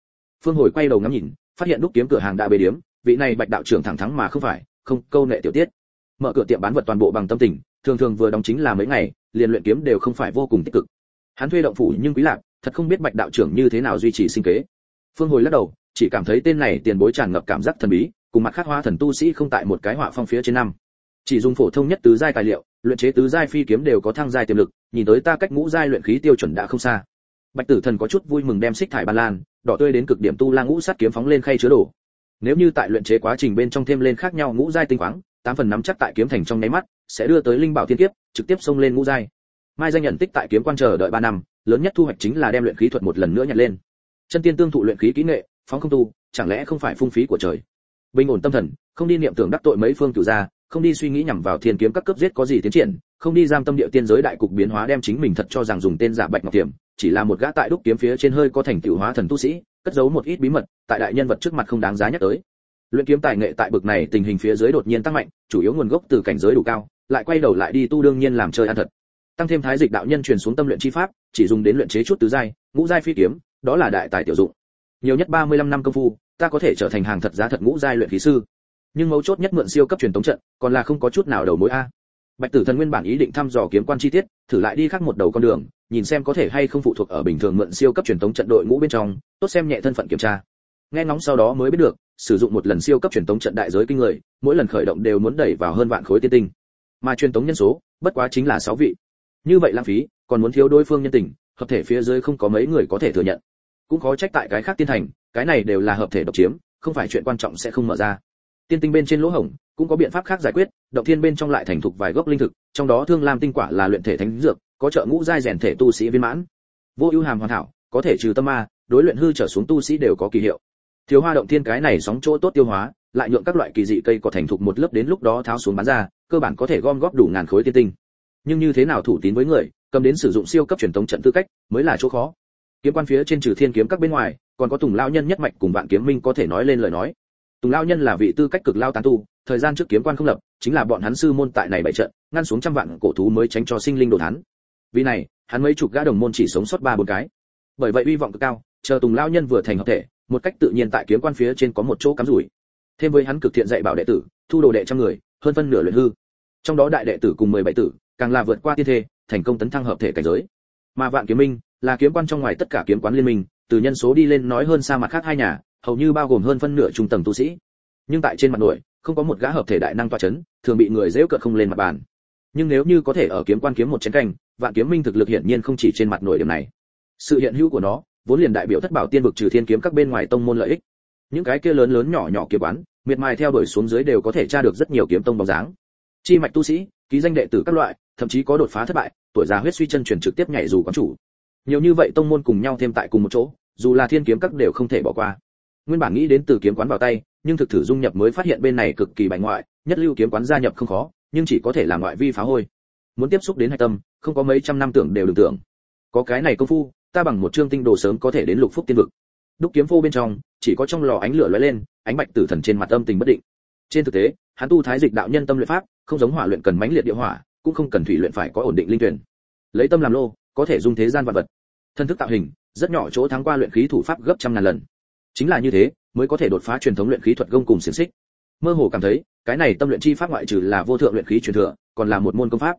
Speaker 1: Phương hồi quay đầu ngắm nhìn phát hiện đúc kiếm cửa hàng đã bề điếm, vị này bạch đạo trưởng thẳng thắng mà không phải, không, câu nệ tiểu tiết. Mở cửa tiệm bán vật toàn bộ bằng tâm tình, thường thường vừa đóng chính là mấy ngày, liền luyện kiếm đều không phải vô cùng tích cực. Hắn thuê động phủ nhưng quý lạc, thật không biết bạch đạo trưởng như thế nào duy trì sinh kế. Phương hồi lắc đầu, chỉ cảm thấy tên này tiền bối tràn ngập cảm giác thần bí, cùng mặt khắc hoa thần tu sĩ không tại một cái họa phong phía trên năm. Chỉ dùng phổ thông nhất tứ giai tài liệu, luyện chế tứ giai phi kiếm đều có thăng giai tiềm lực, nhìn tới ta cách ngũ giai luyện khí tiêu chuẩn đã không xa. Bạch tử thần có chút vui mừng đem xích thải ba lan đỏ tươi đến cực điểm tu la ngũ sát kiếm phóng lên khay chứa đồ. Nếu như tại luyện chế quá trình bên trong thêm lên khác nhau ngũ giai tinh khoáng, tám phần nắm chắc tại kiếm thành trong nháy mắt, sẽ đưa tới linh bảo thiên kiếp, trực tiếp xông lên ngũ giai. Mai danh nhận tích tại kiếm quan chờ đợi ba năm, lớn nhất thu hoạch chính là đem luyện khí thuật một lần nữa nhặt lên. Chân tiên tương thụ luyện khí kỹ nghệ, phóng không tu, chẳng lẽ không phải phung phí của trời? Bình ổn tâm thần, không đi niệm tưởng đắc tội mấy phương cửu gia, không đi suy nghĩ nhằm vào thiên kiếm các cấp giết có gì tiến triển không đi giam tâm địa tiên giới đại cục biến hóa đem chính mình thật cho rằng dùng tên giả bạch ngọc tiềm, chỉ là một gã tại đúc kiếm phía trên hơi có thành tựu hóa thần tu sĩ, cất giấu một ít bí mật, tại đại nhân vật trước mặt không đáng giá nhắc tới. Luyện kiếm tài nghệ tại bực này tình hình phía dưới đột nhiên tăng mạnh, chủ yếu nguồn gốc từ cảnh giới đủ cao, lại quay đầu lại đi tu đương nhiên làm chơi ăn thật. Tăng thêm thái dịch đạo nhân truyền xuống tâm luyện chi pháp, chỉ dùng đến luyện chế chút tứ giai, ngũ giai phi kiếm, đó là đại tài tiểu dụng. Nhiều nhất 35 năm công phu, ta có thể trở thành hàng thật giá thật ngũ giai luyện khí sư. Nhưng mấu chốt nhất mượn siêu cấp truyền tống trận, còn là không có chút nào đầu mối a bạch tử thần nguyên bản ý định thăm dò kiếm quan chi tiết, thử lại đi khác một đầu con đường, nhìn xem có thể hay không phụ thuộc ở bình thường mượn siêu cấp truyền tống trận đội ngũ bên trong, tốt xem nhẹ thân phận kiểm tra. Nghe ngóng sau đó mới biết được, sử dụng một lần siêu cấp truyền tống trận đại giới kinh người, mỗi lần khởi động đều muốn đẩy vào hơn vạn khối tiên tinh. Mà truyền tống nhân số, bất quá chính là 6 vị. Như vậy lãng phí, còn muốn thiếu đối phương nhân tình, hợp thể phía dưới không có mấy người có thể thừa nhận. Cũng khó trách tại cái khác tiên thành, cái này đều là hợp thể độc chiếm, không phải chuyện quan trọng sẽ không mở ra tiên tinh bên trên lỗ hổng cũng có biện pháp khác giải quyết động thiên bên trong lại thành thục vài gốc linh thực trong đó thương lam tinh quả là luyện thể thánh dược có trợ ngũ giai rèn thể tu sĩ viên mãn. Vô ưu hàm hoàn hảo, có thể trừ tâm ma đối luyện hư trở xuống tu sĩ đều có kỳ hiệu. Thiếu hoa động thiên cái này sóng chỗ tốt tiêu hóa lại nhượng các loại kỳ dị cây có thành thục một lớp đến lúc đó tháo xuống bán ra cơ bản có thể gom góp đủ ngàn khối tiên tinh. Nhưng như thế nào thủ tín với người cầm đến sử dụng siêu cấp truyền thống trận tư cách mới là chỗ khó. Kiếm quan phía trên trừ thiên kiếm các bên ngoài còn có tùng lao nhân nhất mạch cùng vạn kiếm minh có thể nói lên lời nói tùng Lão nhân là vị tư cách cực lao tán tu thời gian trước kiếm quan không lập chính là bọn hắn sư môn tại này bại trận ngăn xuống trăm vạn cổ thú mới tránh cho sinh linh đồ thán. Vì này hắn mấy chục gã đồng môn chỉ sống sót ba bốn cái. Bởi vậy uy vọng cực cao chờ tùng Lão nhân vừa thành hợp thể một cách tự nhiên tại kiếm quan phía trên có một chỗ cắm rủi. Thêm với hắn cực thiện dạy bảo đệ tử thu đồ đệ trăm người hơn phân nửa luyện hư. Trong đó đại đệ tử cùng mười bảy tử càng là vượt qua tiên thế, thành công tấn thăng hợp thể cảnh giới. Mà vạn kiếm minh là kiếm quan trong ngoài tất cả kiếm quán liên minh từ nhân số đi lên nói hơn xa mặt khác hai nhà hầu như bao gồm hơn phân nửa trung tầng tu sĩ. Nhưng tại trên mặt nổi, không có một gã hợp thể đại năng toa chấn, thường bị người dễ cợt không lên mặt bàn. Nhưng nếu như có thể ở kiếm quan kiếm một chén canh, vạn kiếm minh thực lực hiển nhiên không chỉ trên mặt nổi điểm này. Sự hiện hữu của nó, vốn liền đại biểu thất bảo tiên vực trừ thiên kiếm các bên ngoài tông môn lợi ích. Những cái kia lớn lớn nhỏ nhỏ kiếm bán miệt mài theo đuổi xuống dưới đều có thể tra được rất nhiều kiếm tông bóng dáng. Chi mạch tu sĩ, ký danh đệ tử các loại, thậm chí có đột phá thất bại, tuổi già huyết suy chân truyền trực tiếp nhảy dù quán chủ. Nhiều như vậy tông môn cùng nhau thêm tại cùng một chỗ, dù là thiên kiếm các đều không thể bỏ qua nguyên bản nghĩ đến từ kiếm quán vào tay, nhưng thực thử dung nhập mới phát hiện bên này cực kỳ bài ngoại, nhất lưu kiếm quán gia nhập không khó, nhưng chỉ có thể là ngoại vi phá hôi. Muốn tiếp xúc đến hạch tâm, không có mấy trăm năm tưởng đều đừng tưởng. Có cái này công phu, ta bằng một chương tinh đồ sớm có thể đến lục phúc tiên vực. Đúc kiếm phô bên trong, chỉ có trong lò ánh lửa lóe lên, ánh bạch tử thần trên mặt âm tình bất định. Trên thực tế, hắn tu thái dịch đạo nhân tâm luyện pháp, không giống hỏa luyện cần mãnh liệt địa hỏa, cũng không cần thủy luyện phải có ổn định linh tuyển. Lấy tâm làm lô, có thể dung thế gian vật vật. Thân thức tạo hình, rất nhỏ chỗ thắng qua luyện khí thủ pháp gấp trăm ngàn lần chính là như thế, mới có thể đột phá truyền thống luyện khí thuật gông cùng xiềng xích. Mơ hồ cảm thấy, cái này tâm luyện chi pháp ngoại trừ là vô thượng luyện khí truyền thừa, còn là một môn công pháp.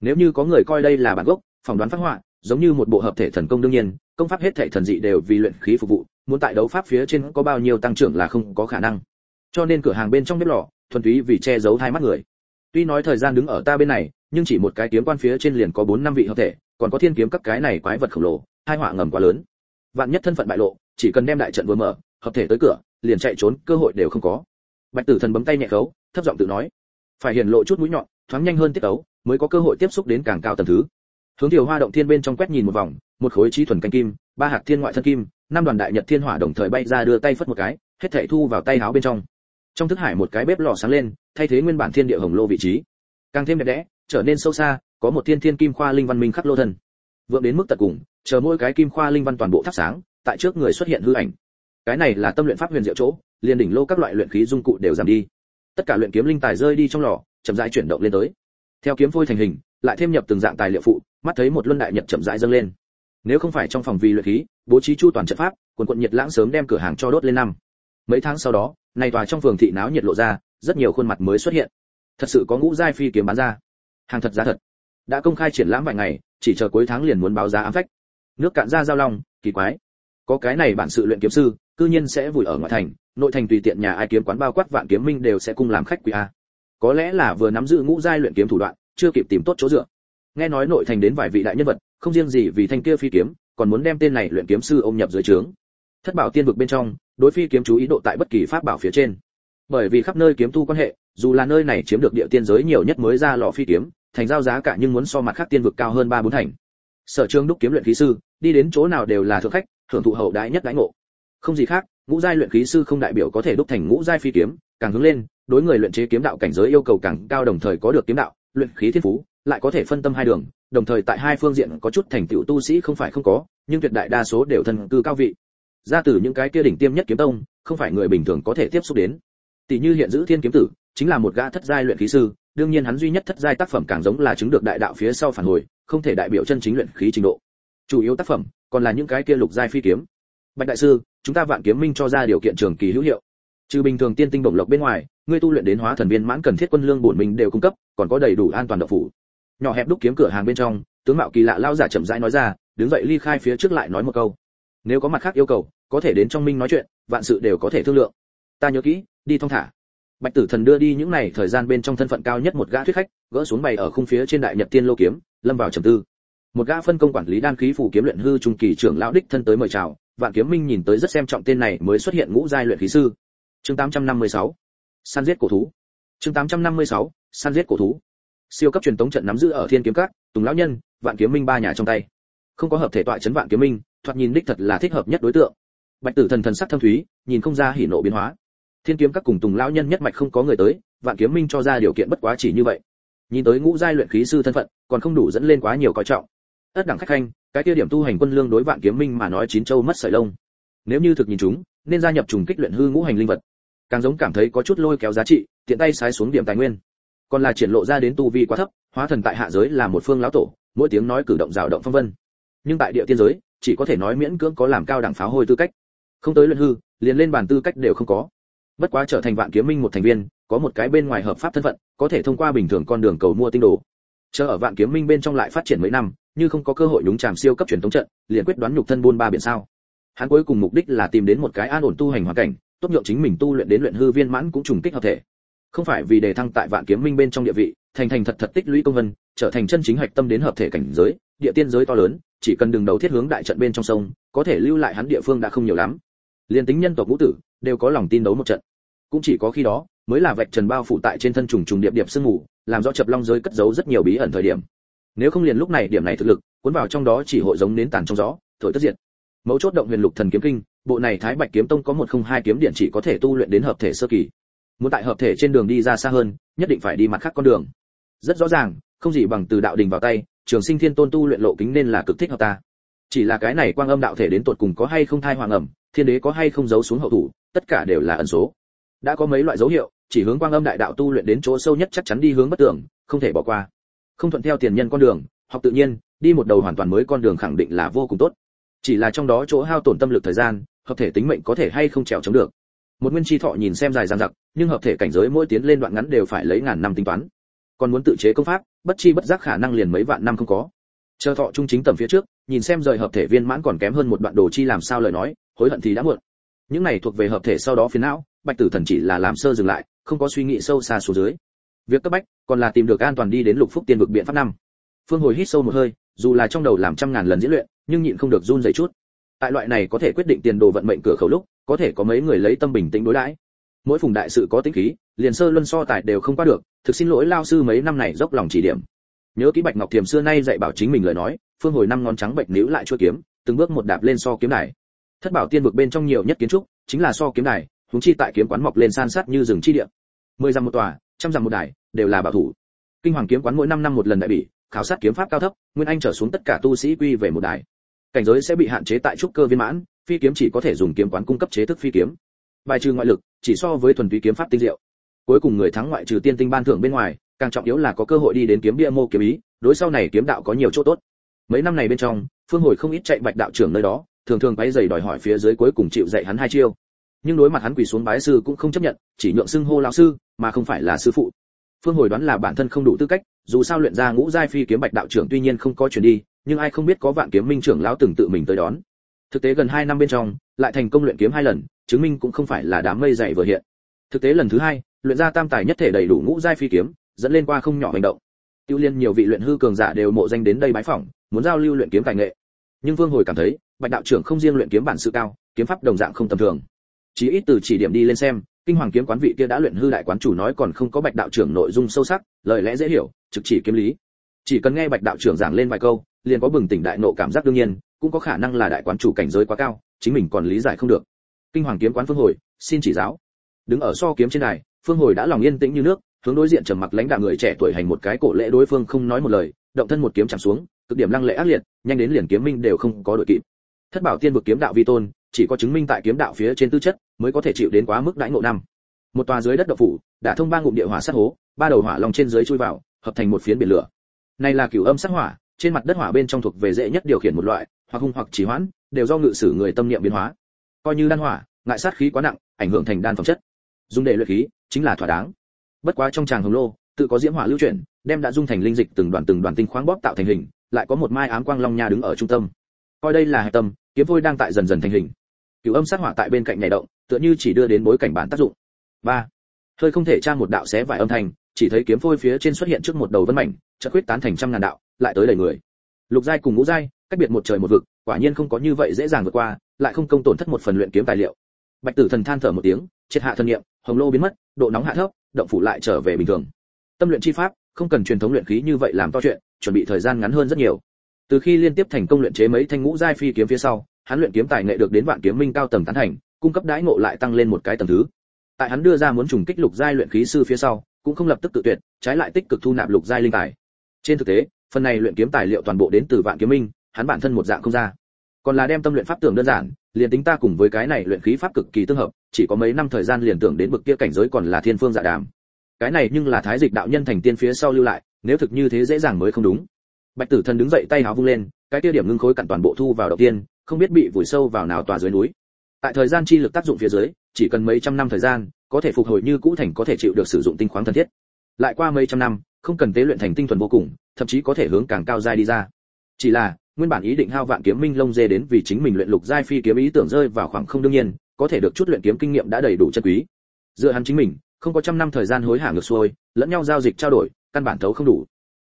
Speaker 1: Nếu như có người coi đây là bản gốc, phỏng đoán phát họa, giống như một bộ hợp thể thần công đương nhiên, công pháp hết thể thần dị đều vì luyện khí phục vụ, muốn tại đấu pháp phía trên có bao nhiêu tăng trưởng là không có khả năng. Cho nên cửa hàng bên trong bếp lò, thuần túy vì che giấu hai mắt người. Tuy nói thời gian đứng ở ta bên này, nhưng chỉ một cái kiếm quan phía trên liền có bốn năm vị hợp thể, còn có thiên kiếm các cái này quái vật khổng lồ, hai họa ngầm quá lớn. Vạn nhất thân phận bại lộ chỉ cần đem đại trận vừa mở, hợp thể tới cửa, liền chạy trốn, cơ hội đều không có. Bạch tử thần bấm tay nhẹ khấu, thấp giọng tự nói, phải hiển lộ chút mũi nhọn, thoáng nhanh hơn tiết tấu, mới có cơ hội tiếp xúc đến càng cao tầng thứ. Hướng tiểu hoa động thiên bên trong quét nhìn một vòng, một khối trí thuần canh kim, ba hạt thiên ngoại thân kim, năm đoàn đại nhật thiên hỏa đồng thời bay ra đưa tay phất một cái, hết thảy thu vào tay áo bên trong. Trong thức hải một cái bếp lò sáng lên, thay thế nguyên bản thiên địa hồng lô vị trí. Càng thêm đẹp đẽ, trở nên sâu xa, có một thiên thiên kim khoa linh văn minh khắc lô thân. Vượng đến mức tận cùng, chờ mỗi cái kim khoa linh văn toàn bộ thắp sáng tại trước người xuất hiện hư ảnh. Cái này là tâm luyện pháp huyền diệu chỗ, liền đỉnh lô các loại luyện khí dung cụ đều giảm đi. Tất cả luyện kiếm linh tài rơi đi trong lò, chậm rãi chuyển động lên tới. Theo kiếm phôi thành hình, lại thêm nhập từng dạng tài liệu phụ, mắt thấy một luân đại nhật chậm rãi dâng lên. Nếu không phải trong phòng vi luyện khí, bố trí chu toàn trận pháp, quần quận nhiệt lãng sớm đem cửa hàng cho đốt lên năm. Mấy tháng sau đó này tòa trong phường thị náo nhiệt lộ ra, rất nhiều khuôn mặt mới xuất hiện. Thật sự có ngũ giai phi kiếm bán ra. Hàng thật giá thật. Đã công khai triển lãm vài ngày, chỉ chờ cuối tháng liền muốn báo giá ám phách. Nước cạn ra giao long, kỳ quái có cái này bản sự luyện kiếm sư, cư nhiên sẽ vùi ở ngoại thành, nội thành tùy tiện nhà ai kiếm quán bao quát vạn kiếm minh đều sẽ cùng làm khách quý a. Có lẽ là vừa nắm giữ ngũ giai luyện kiếm thủ đoạn, chưa kịp tìm tốt chỗ dựa. Nghe nói nội thành đến vài vị đại nhân vật, không riêng gì vì thanh kia phi kiếm, còn muốn đem tên này luyện kiếm sư ôm nhập dưới trướng. Thất bảo tiên vực bên trong, đối phi kiếm chú ý độ tại bất kỳ pháp bảo phía trên. Bởi vì khắp nơi kiếm tu quan hệ, dù là nơi này chiếm được địa tiên giới nhiều nhất mới ra lò phi kiếm, thành giao giá cả nhưng muốn so mặt khác tiên vực cao hơn ba bốn thành. Sở trường đúc kiếm luyện khí sư, đi đến chỗ nào đều là thượng khách hưởng thụ hậu đãi nhất đãi ngộ. Không gì khác, ngũ giai luyện khí sư không đại biểu có thể đúc thành ngũ giai phi kiếm, càng hướng lên, đối người luyện chế kiếm đạo cảnh giới yêu cầu càng cao đồng thời có được kiếm đạo, luyện khí thiên phú, lại có thể phân tâm hai đường, đồng thời tại hai phương diện có chút thành tựu tu sĩ không phải không có, nhưng tuyệt đại đa số đều thân cư cao vị. Ra từ những cái kia đỉnh tiêm nhất kiếm tông, không phải người bình thường có thể tiếp xúc đến. Tỷ như hiện giữ thiên kiếm tử, chính là một gã thất giai luyện khí sư, đương nhiên hắn duy nhất thất giai tác phẩm càng giống là chứng được đại đạo phía sau phản hồi, không thể đại biểu chân chính luyện khí trình độ. Chủ yếu tác phẩm còn là những cái kia lục giai phi kiếm. Bạch đại sư, chúng ta vạn kiếm minh cho ra điều kiện trường kỳ hữu hiệu. Trừ bình thường tiên tinh bổng lộc bên ngoài, ngươi tu luyện đến hóa thần viên mãn cần thiết quân lương bổn mình đều cung cấp, còn có đầy đủ an toàn độc phủ. Nhỏ hẹp đúc kiếm cửa hàng bên trong, tướng mạo kỳ lạ lao giả chậm rãi nói ra, đứng dậy ly khai phía trước lại nói một câu. Nếu có mặt khác yêu cầu, có thể đến trong minh nói chuyện, vạn sự đều có thể thương lượng. Ta nhớ kỹ, đi thong thả. Bạch tử thần đưa đi những này thời gian bên trong thân phận cao nhất một gã thuyết khách, gỡ xuống bày ở khung phía trên đại nhật tiên lô kiếm, lâm vào trầm tư một gã phân công quản lý đan khí phủ kiếm luyện hư trung kỳ trưởng lão đích thân tới mời chào, vạn kiếm minh nhìn tới rất xem trọng tên này mới xuất hiện ngũ giai luyện khí sư. Chương 856 săn giết cổ thú. Chương 856 săn giết cổ thú. Siêu cấp truyền tống trận nắm giữ ở thiên kiếm các, tùng lão nhân, vạn kiếm minh ba nhà trong tay. Không có hợp thể tọa chấn vạn kiếm minh, thoạt nhìn đích thật là thích hợp nhất đối tượng. Bạch tử thần thần sắc thâm thúy, nhìn không ra hỉ nộ biến hóa. Thiên kiếm các cùng tùng lão nhân nhất mạch không có người tới, vạn kiếm minh cho ra điều kiện bất quá chỉ như vậy. Nhìn tới ngũ giai luyện khí sư thân phận, còn không đủ dẫn lên quá nhiều coi trọng ất đẳng khách khanh, cái kia điểm tu hành quân lương đối vạn kiếm minh mà nói chín châu mất sợi lông. Nếu như thực nhìn chúng, nên gia nhập trùng kích luyện hư ngũ hành linh vật. Càng giống cảm thấy có chút lôi kéo giá trị, tiện tay sái xuống điểm tài nguyên. Còn là triển lộ ra đến tu vi quá thấp, hóa thần tại hạ giới là một phương lão tổ, mỗi tiếng nói cử động rào động phong vân. Nhưng tại địa tiên giới, chỉ có thể nói miễn cưỡng có làm cao đẳng pháo hôi tư cách. Không tới luyện hư, liền lên bàn tư cách đều không có. Bất quá trở thành vạn kiếm minh một thành viên, có một cái bên ngoài hợp pháp thân phận, có thể thông qua bình thường con đường cầu mua tinh đồ. Chờ ở vạn kiếm minh bên trong lại phát triển mấy năm như không có cơ hội nhúng chàm siêu cấp truyền thống trận, liền quyết đoán nhục thân buôn ba biển sao. Hắn cuối cùng mục đích là tìm đến một cái an ổn tu hành hoàn cảnh, tốt nhượng chính mình tu luyện đến luyện hư viên mãn cũng trùng kích hợp thể. Không phải vì đề thăng tại vạn kiếm minh bên trong địa vị, thành thành thật thật tích lũy công vân, trở thành chân chính hạch tâm đến hợp thể cảnh giới, địa tiên giới to lớn, chỉ cần đường đầu thiết hướng đại trận bên trong sông, có thể lưu lại hắn địa phương đã không nhiều lắm. Liên tính nhân tộc ngũ tử, đều có lòng tin đấu một trận. Cũng chỉ có khi đó, mới là vạch trần bao phủ tại trên thân trùng trùng điệp điệp sương mù, làm rõ chập long giới cất giấu rất nhiều bí ẩn thời điểm nếu không liền lúc này điểm này thực lực, cuốn vào trong đó chỉ hội giống nến tàn trong gió, thổi tất diệt. Mấu chốt động huyền lục thần kiếm kinh, bộ này thái bạch kiếm tông có một không hai kiếm điện chỉ có thể tu luyện đến hợp thể sơ kỳ. Muốn tại hợp thể trên đường đi ra xa hơn, nhất định phải đi mặt khác con đường. Rất rõ ràng, không gì bằng từ đạo đình vào tay, trường sinh thiên tôn tu luyện lộ kính nên là cực thích hợp ta. Chỉ là cái này quang âm đạo thể đến tột cùng có hay không thai hoàng ẩm, thiên đế có hay không giấu xuống hậu thủ, tất cả đều là ẩn số. Đã có mấy loại dấu hiệu, chỉ hướng quang âm đại đạo tu luyện đến chỗ sâu nhất chắc chắn đi hướng bất tưởng không thể bỏ qua không thuận theo tiền nhân con đường, học tự nhiên, đi một đầu hoàn toàn mới con đường khẳng định là vô cùng tốt. Chỉ là trong đó chỗ hao tổn tâm lực thời gian, hợp thể tính mệnh có thể hay không trèo chống được. Một nguyên chi thọ nhìn xem dài dằng dặc, nhưng hợp thể cảnh giới mỗi tiến lên đoạn ngắn đều phải lấy ngàn năm tính toán. Còn muốn tự chế công pháp, bất chi bất giác khả năng liền mấy vạn năm không có. Chờ thọ trung chính tầm phía trước, nhìn xem rời hợp thể viên mãn còn kém hơn một đoạn đồ chi làm sao lời nói, hối hận thì đã muộn. Những này thuộc về hợp thể sau đó phiền não, bạch tử thần chỉ là làm sơ dừng lại, không có suy nghĩ sâu xa xuống dưới việc cấp bách còn là tìm được an toàn đi đến lục phúc tiên vực biện pháp năm. Phương hồi hít sâu một hơi, dù là trong đầu làm trăm ngàn lần diễn luyện, nhưng nhịn không được run rẩy chút. Tại loại này có thể quyết định tiền đồ vận mệnh cửa khẩu lúc, có thể có mấy người lấy tâm bình tĩnh đối đãi. Mỗi phùng đại sự có tính khí, liền sơ luân so tài đều không qua được, thực xin lỗi lao sư mấy năm này dốc lòng chỉ điểm. Nhớ kỹ bạch ngọc thiềm xưa nay dạy bảo chính mình lời nói, phương hồi năm ngón trắng bệnh níu lại chuôi kiếm, từng bước một đạp lên so kiếm đài. Thất bảo tiên vực bên trong nhiều nhất kiến trúc, chính là so kiếm đài chúng chi tại kiếm quán mọc lên san sát như rừng chi địa. Mười dặm một tòa trăm dặm một đài, đều là bảo thủ. Kinh hoàng kiếm quán mỗi năm năm một lần đại bỉ, khảo sát kiếm pháp cao thấp, nguyên anh trở xuống tất cả tu sĩ quy về một đài. Cảnh giới sẽ bị hạn chế tại trúc cơ viên mãn, phi kiếm chỉ có thể dùng kiếm quán cung cấp chế thức phi kiếm. Bài trừ ngoại lực, chỉ so với thuần túy kiếm pháp tinh diệu. Cuối cùng người thắng ngoại trừ tiên tinh ban thưởng bên ngoài, càng trọng yếu là có cơ hội đi đến kiếm bia mô kiếm ý, đối sau này kiếm đạo có nhiều chỗ tốt. Mấy năm này bên trong, phương hồi không ít chạy bạch đạo trưởng nơi đó, thường thường bái giày đòi hỏi phía dưới cuối cùng chịu dạy hắn hai chiêu. Nhưng đối mặt hắn quỳ xuống bái sư cũng không chấp nhận, chỉ nhượng xưng hô lão sư mà không phải là sư phụ. Phương hồi đoán là bản thân không đủ tư cách, dù sao luyện ra ngũ giai phi kiếm bạch đạo trưởng tuy nhiên không có chuyển đi, nhưng ai không biết có vạn kiếm minh trưởng lão từng tự mình tới đón. Thực tế gần hai năm bên trong, lại thành công luyện kiếm hai lần, chứng minh cũng không phải là đám mây dày vừa hiện. Thực tế lần thứ hai, luyện ra tam tài nhất thể đầy đủ ngũ giai phi kiếm, dẫn lên qua không nhỏ hành động. Tiêu liên nhiều vị luyện hư cường giả đều mộ danh đến đây bái phỏng, muốn giao lưu luyện kiếm tài nghệ. Nhưng vương hồi cảm thấy, bạch đạo trưởng không riêng luyện kiếm bản sự cao, kiếm pháp đồng dạng không tầm thường. Chỉ ít từ chỉ điểm đi lên xem kinh hoàng kiếm quán vị kia đã luyện hư đại quán chủ nói còn không có bạch đạo trưởng nội dung sâu sắc, lời lẽ dễ hiểu, trực chỉ kiếm lý. Chỉ cần nghe bạch đạo trưởng giảng lên vài câu, liền có bừng tỉnh đại nộ cảm giác đương nhiên, cũng có khả năng là đại quán chủ cảnh giới quá cao, chính mình còn lý giải không được. Kinh hoàng kiếm quán phương hồi, xin chỉ giáo. Đứng ở so kiếm trên đài, phương hồi đã lòng yên tĩnh như nước, hướng đối diện trầm mặc lãnh đạo người trẻ tuổi hành một cái cổ lễ đối phương không nói một lời, động thân một kiếm chạm xuống, cực điểm lăng lệ ác liệt, nhanh đến liền kiếm minh đều không có đội kịp. Thất bảo tiên vực kiếm đạo vi tôn, chỉ có chứng minh tại kiếm đạo phía trên tư chất mới có thể chịu đến quá mức đãi ngộ năm. Một tòa dưới đất độc phủ, đã thông ba ngụm địa hỏa sát hố, ba đầu hỏa long trên dưới chui vào, hợp thành một phiến biển lửa. Này là cửu âm sát hỏa, trên mặt đất hỏa bên trong thuộc về dễ nhất điều khiển một loại, hoặc hung hoặc trì hoãn, đều do ngự sử người tâm niệm biến hóa. Coi như đan hỏa, ngại sát khí quá nặng, ảnh hưởng thành đan phẩm chất. Dùng để luyện khí, chính là thỏa đáng. Bất quá trong tràng hồng lô, tự có diễm hỏa lưu chuyển, đem đã dung thành linh dịch từng đoàn từng đoàn tinh khoáng bóp tạo thành hình, lại có một mai ám quang long nha đứng ở trung tâm. Coi đây là hạch tâm, kiếm vôi đang tại dần dần thành hình cửu âm sát hỏa tại bên cạnh nhảy động, tựa như chỉ đưa đến bối cảnh bản tác dụng. Ba, hơi không thể tra một đạo xé vài âm thanh, chỉ thấy kiếm phôi phía trên xuất hiện trước một đầu vân mảnh, chợt quyết tán thành trăm ngàn đạo, lại tới đầy người. Lục giai cùng ngũ giai, cách biệt một trời một vực, quả nhiên không có như vậy dễ dàng vượt qua, lại không công tổn thất một phần luyện kiếm tài liệu. Bạch tử thần than thở một tiếng, triệt hạ thân nghiệm, hồng lô biến mất, độ nóng hạ thấp, động phủ lại trở về bình thường. Tâm luyện chi pháp, không cần truyền thống luyện khí như vậy làm to chuyện, chuẩn bị thời gian ngắn hơn rất nhiều. Từ khi liên tiếp thành công luyện chế mấy thanh ngũ giai phi kiếm phía sau hắn luyện kiếm tài nghệ được đến vạn kiếm minh cao tầng tán thành, cung cấp đãi ngộ lại tăng lên một cái tầng thứ. Tại hắn đưa ra muốn trùng kích lục giai luyện khí sư phía sau, cũng không lập tức tự tuyệt, trái lại tích cực thu nạp lục giai linh tài. Trên thực tế, phần này luyện kiếm tài liệu toàn bộ đến từ vạn kiếm minh, hắn bản thân một dạng không ra. Còn là đem tâm luyện pháp tưởng đơn giản, liền tính ta cùng với cái này luyện khí pháp cực kỳ tương hợp, chỉ có mấy năm thời gian liền tưởng đến bực kia cảnh giới còn là thiên phương dạ đàm. Cái này nhưng là thái dịch đạo nhân thành tiên phía sau lưu lại, nếu thực như thế dễ dàng mới không đúng bạch tử thần đứng dậy tay háo vung lên, cái tiêu điểm ngưng khối cặn toàn bộ thu vào đầu tiên, không biết bị vùi sâu vào nào tòa dưới núi. Tại thời gian chi lực tác dụng phía dưới, chỉ cần mấy trăm năm thời gian, có thể phục hồi như cũ thành có thể chịu được sử dụng tinh khoáng thân thiết. Lại qua mấy trăm năm, không cần tế luyện thành tinh thuần vô cùng, thậm chí có thể hướng càng cao giai đi ra. Chỉ là, nguyên bản ý định hao vạn kiếm minh lông dê đến vì chính mình luyện lục giai phi kiếm ý tưởng rơi vào khoảng không đương nhiên, có thể được chút luyện kiếm kinh nghiệm đã đầy đủ chân quý. Dựa hắn chính mình, không có trăm năm thời gian hối hả ngược xuôi, lẫn nhau giao dịch trao đổi, căn bản thấu không đủ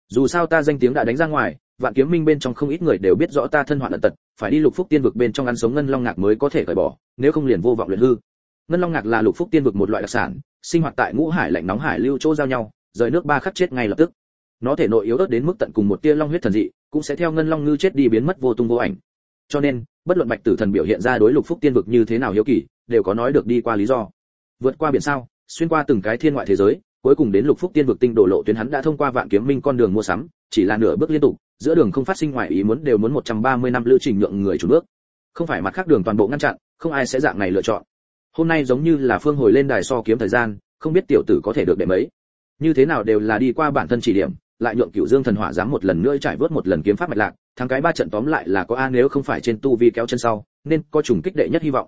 Speaker 1: dù sao ta danh tiếng đã đánh ra ngoài, vạn kiếm minh bên trong không ít người đều biết rõ ta thân hoạn ẩn tật, phải đi lục phúc tiên vực bên trong ăn sống ngân long ngạc mới có thể cởi bỏ, nếu không liền vô vọng luyện hư. Ngân long ngạc là lục phúc tiên vực một loại đặc sản, sinh hoạt tại ngũ hải lạnh nóng hải lưu chỗ giao nhau, rời nước ba khắc chết ngay lập tức. Nó thể nội yếu ớt đến mức tận cùng một tia long huyết thần dị, cũng sẽ theo ngân long ngư chết đi biến mất vô tung vô ảnh. Cho nên, bất luận bạch tử thần biểu hiện ra đối lục phúc tiên vực như thế nào hiếu kỳ, đều có nói được đi qua lý do. Vượt qua biển sao, xuyên qua từng cái thiên ngoại thế giới cuối cùng đến lục phúc tiên vực tinh đổ lộ tuyến hắn đã thông qua vạn kiếm minh con đường mua sắm, chỉ là nửa bước liên tục, giữa đường không phát sinh ngoại ý muốn đều muốn 130 năm lữ trình nhượng người chủ bước. Không phải mặt khác đường toàn bộ ngăn chặn, không ai sẽ dạng này lựa chọn. Hôm nay giống như là phương hồi lên đài so kiếm thời gian, không biết tiểu tử có thể được đệ mấy như thế nào đều là đi qua bản thân chỉ điểm, lại nhượng cửu dương thần hỏa dám một lần nữa trải vớt một lần kiếm pháp mạch lạc, thắng cái ba trận tóm lại là có a nếu không phải trên tu vi kéo chân sau, nên có trùng kích đệ nhất hy vọng.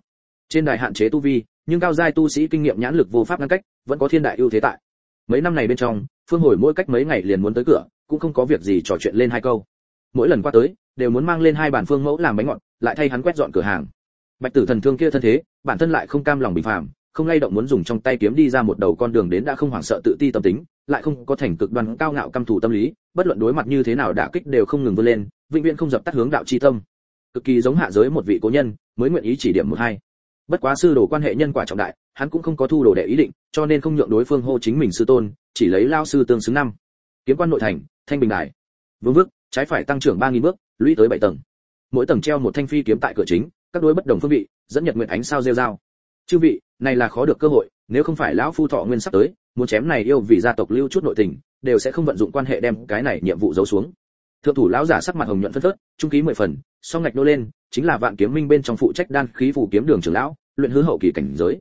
Speaker 1: Trên đài hạn chế tu vi, nhưng cao giai tu sĩ kinh nghiệm nhãn lực vô pháp ngăn cách, vẫn có thiên đại ưu thế tại mấy năm này bên trong, phương hồi mỗi cách mấy ngày liền muốn tới cửa, cũng không có việc gì trò chuyện lên hai câu. Mỗi lần qua tới, đều muốn mang lên hai bản phương mẫu làm bánh ngọt, lại thay hắn quét dọn cửa hàng. Bạch tử thần thương kia thân thế, bản thân lại không cam lòng bình phàm, không lay động muốn dùng trong tay kiếm đi ra một đầu con đường đến đã không hoảng sợ tự ti tâm tính, lại không có thành cực đoan cao ngạo căm thù tâm lý, bất luận đối mặt như thế nào đả kích đều không ngừng vươn lên, vĩnh viễn không dập tắt hướng đạo chi tâm. Cực kỳ giống hạ giới một vị cố nhân, mới nguyện ý chỉ điểm một hai bất quá sư đồ quan hệ nhân quả trọng đại, hắn cũng không có thu đồ đệ ý định, cho nên không nhượng đối phương hô chính mình sư tôn, chỉ lấy lao sư tương xứng năm. Kiếm quan nội thành, thanh bình đài. Vương vước, trái phải tăng trưởng ba nghìn bước, lũy tới bảy tầng. Mỗi tầng treo một thanh phi kiếm tại cửa chính, các đối bất đồng phương vị, dẫn nhật nguyện ánh sao rêu rao. Chư vị, này là khó được cơ hội, nếu không phải lão phu thọ nguyên sắp tới, muốn chém này yêu vì gia tộc lưu chút nội tình, đều sẽ không vận dụng quan hệ đem cái này nhiệm vụ giấu xuống. Thượng thủ lão giả sắc mặt hồng nhuận phân phớt, trung ký mười phần, song ngạch nô lên chính là vạn kiếm minh bên trong phụ trách đan khí phủ kiếm đường trưởng lão, luyện hư hậu kỳ cảnh giới.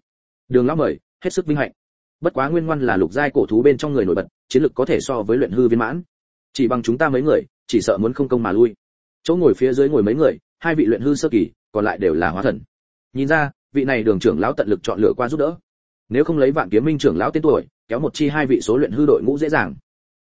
Speaker 1: Đường lão mời, hết sức vinh hạnh. Bất quá nguyên ngoan là lục giai cổ thú bên trong người nổi bật, chiến lực có thể so với luyện hư viên mãn. Chỉ bằng chúng ta mấy người, chỉ sợ muốn không công mà lui. Chỗ ngồi phía dưới ngồi mấy người, hai vị luyện hư sơ kỳ, còn lại đều là hóa thần. Nhìn ra, vị này đường trưởng lão tận lực chọn lựa qua giúp đỡ. Nếu không lấy vạn kiếm minh trưởng lão tên tuổi, kéo một chi hai vị số luyện hư đội ngũ dễ dàng.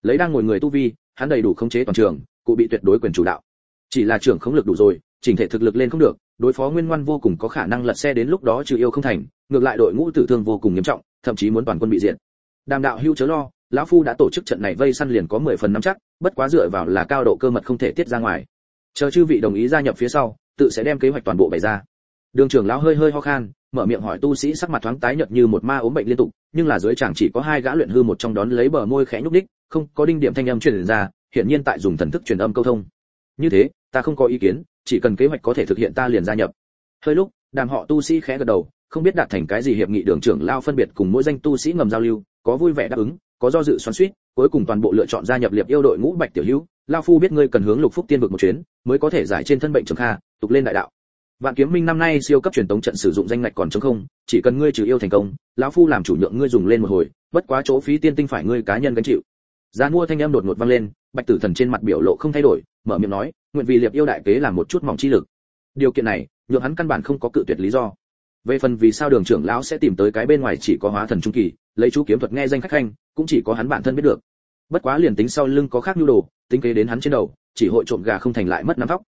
Speaker 1: Lấy đang ngồi người tu vi, hắn đầy đủ khống chế toàn trường, cụ bị tuyệt đối quyền chủ đạo. Chỉ là trưởng không lực đủ rồi chỉnh thể thực lực lên không được, đối phó nguyên ngoan vô cùng có khả năng lật xe đến lúc đó trừ yêu không thành, ngược lại đội ngũ tử thương vô cùng nghiêm trọng, thậm chí muốn toàn quân bị diệt. Đàm đạo hưu chớ lo, lão phu đã tổ chức trận này vây săn liền có 10 phần nắm chắc, bất quá dựa vào là cao độ cơ mật không thể tiết ra ngoài. Chờ chư vị đồng ý gia nhập phía sau, tự sẽ đem kế hoạch toàn bộ bày ra. Đường trưởng lão hơi hơi ho khan, mở miệng hỏi tu sĩ sắc mặt thoáng tái nhợt như một ma ốm bệnh liên tục, nhưng là dưới chàng chỉ có hai gã luyện hư một trong đón lấy bờ môi khẽ nhúc đích không có đinh điểm thanh âm truyền ra hiện nhiên tại dùng thần thức truyền âm câu thông. Như thế, ta không có ý kiến chỉ cần kế hoạch có thể thực hiện ta liền gia nhập. Hơi lúc, đàm họ tu sĩ khẽ gật đầu, không biết đạt thành cái gì hiệp nghị đường trưởng lao phân biệt cùng mỗi danh tu sĩ ngầm giao lưu, có vui vẻ đáp ứng, có do dự xoắn xuýt, cuối cùng toàn bộ lựa chọn gia nhập liệp yêu đội ngũ bạch tiểu hữu. Lao phu biết ngươi cần hướng lục phúc tiên vực một chuyến, mới có thể giải trên thân bệnh trầm kha, tục lên đại đạo. Vạn kiếm minh năm nay siêu cấp truyền tống trận sử dụng danh ngạch còn trống không, chỉ cần ngươi trừ yêu thành công, lão phu làm chủ nhượng ngươi dùng lên một hồi, bất quá chỗ phí tiên tinh phải ngươi cá nhân gánh chịu. Giá mua thanh âm đột ngột vang lên, bạch tử thần trên mặt biểu lộ không thay đổi, mở miệng nói nguyện vì liệp yêu đại kế làm một chút mỏng chi lực. Điều kiện này, nhượng hắn căn bản không có cự tuyệt lý do. Về phần vì sao đường trưởng lão sẽ tìm tới cái bên ngoài chỉ có hóa thần trung kỳ, lấy chú kiếm thuật nghe danh khách khanh, cũng chỉ có hắn bản thân biết được. Bất quá liền tính sau lưng có khác nhu đồ, tính kế đến hắn trên đầu, chỉ hội trộm gà không thành lại mất nắm tóc.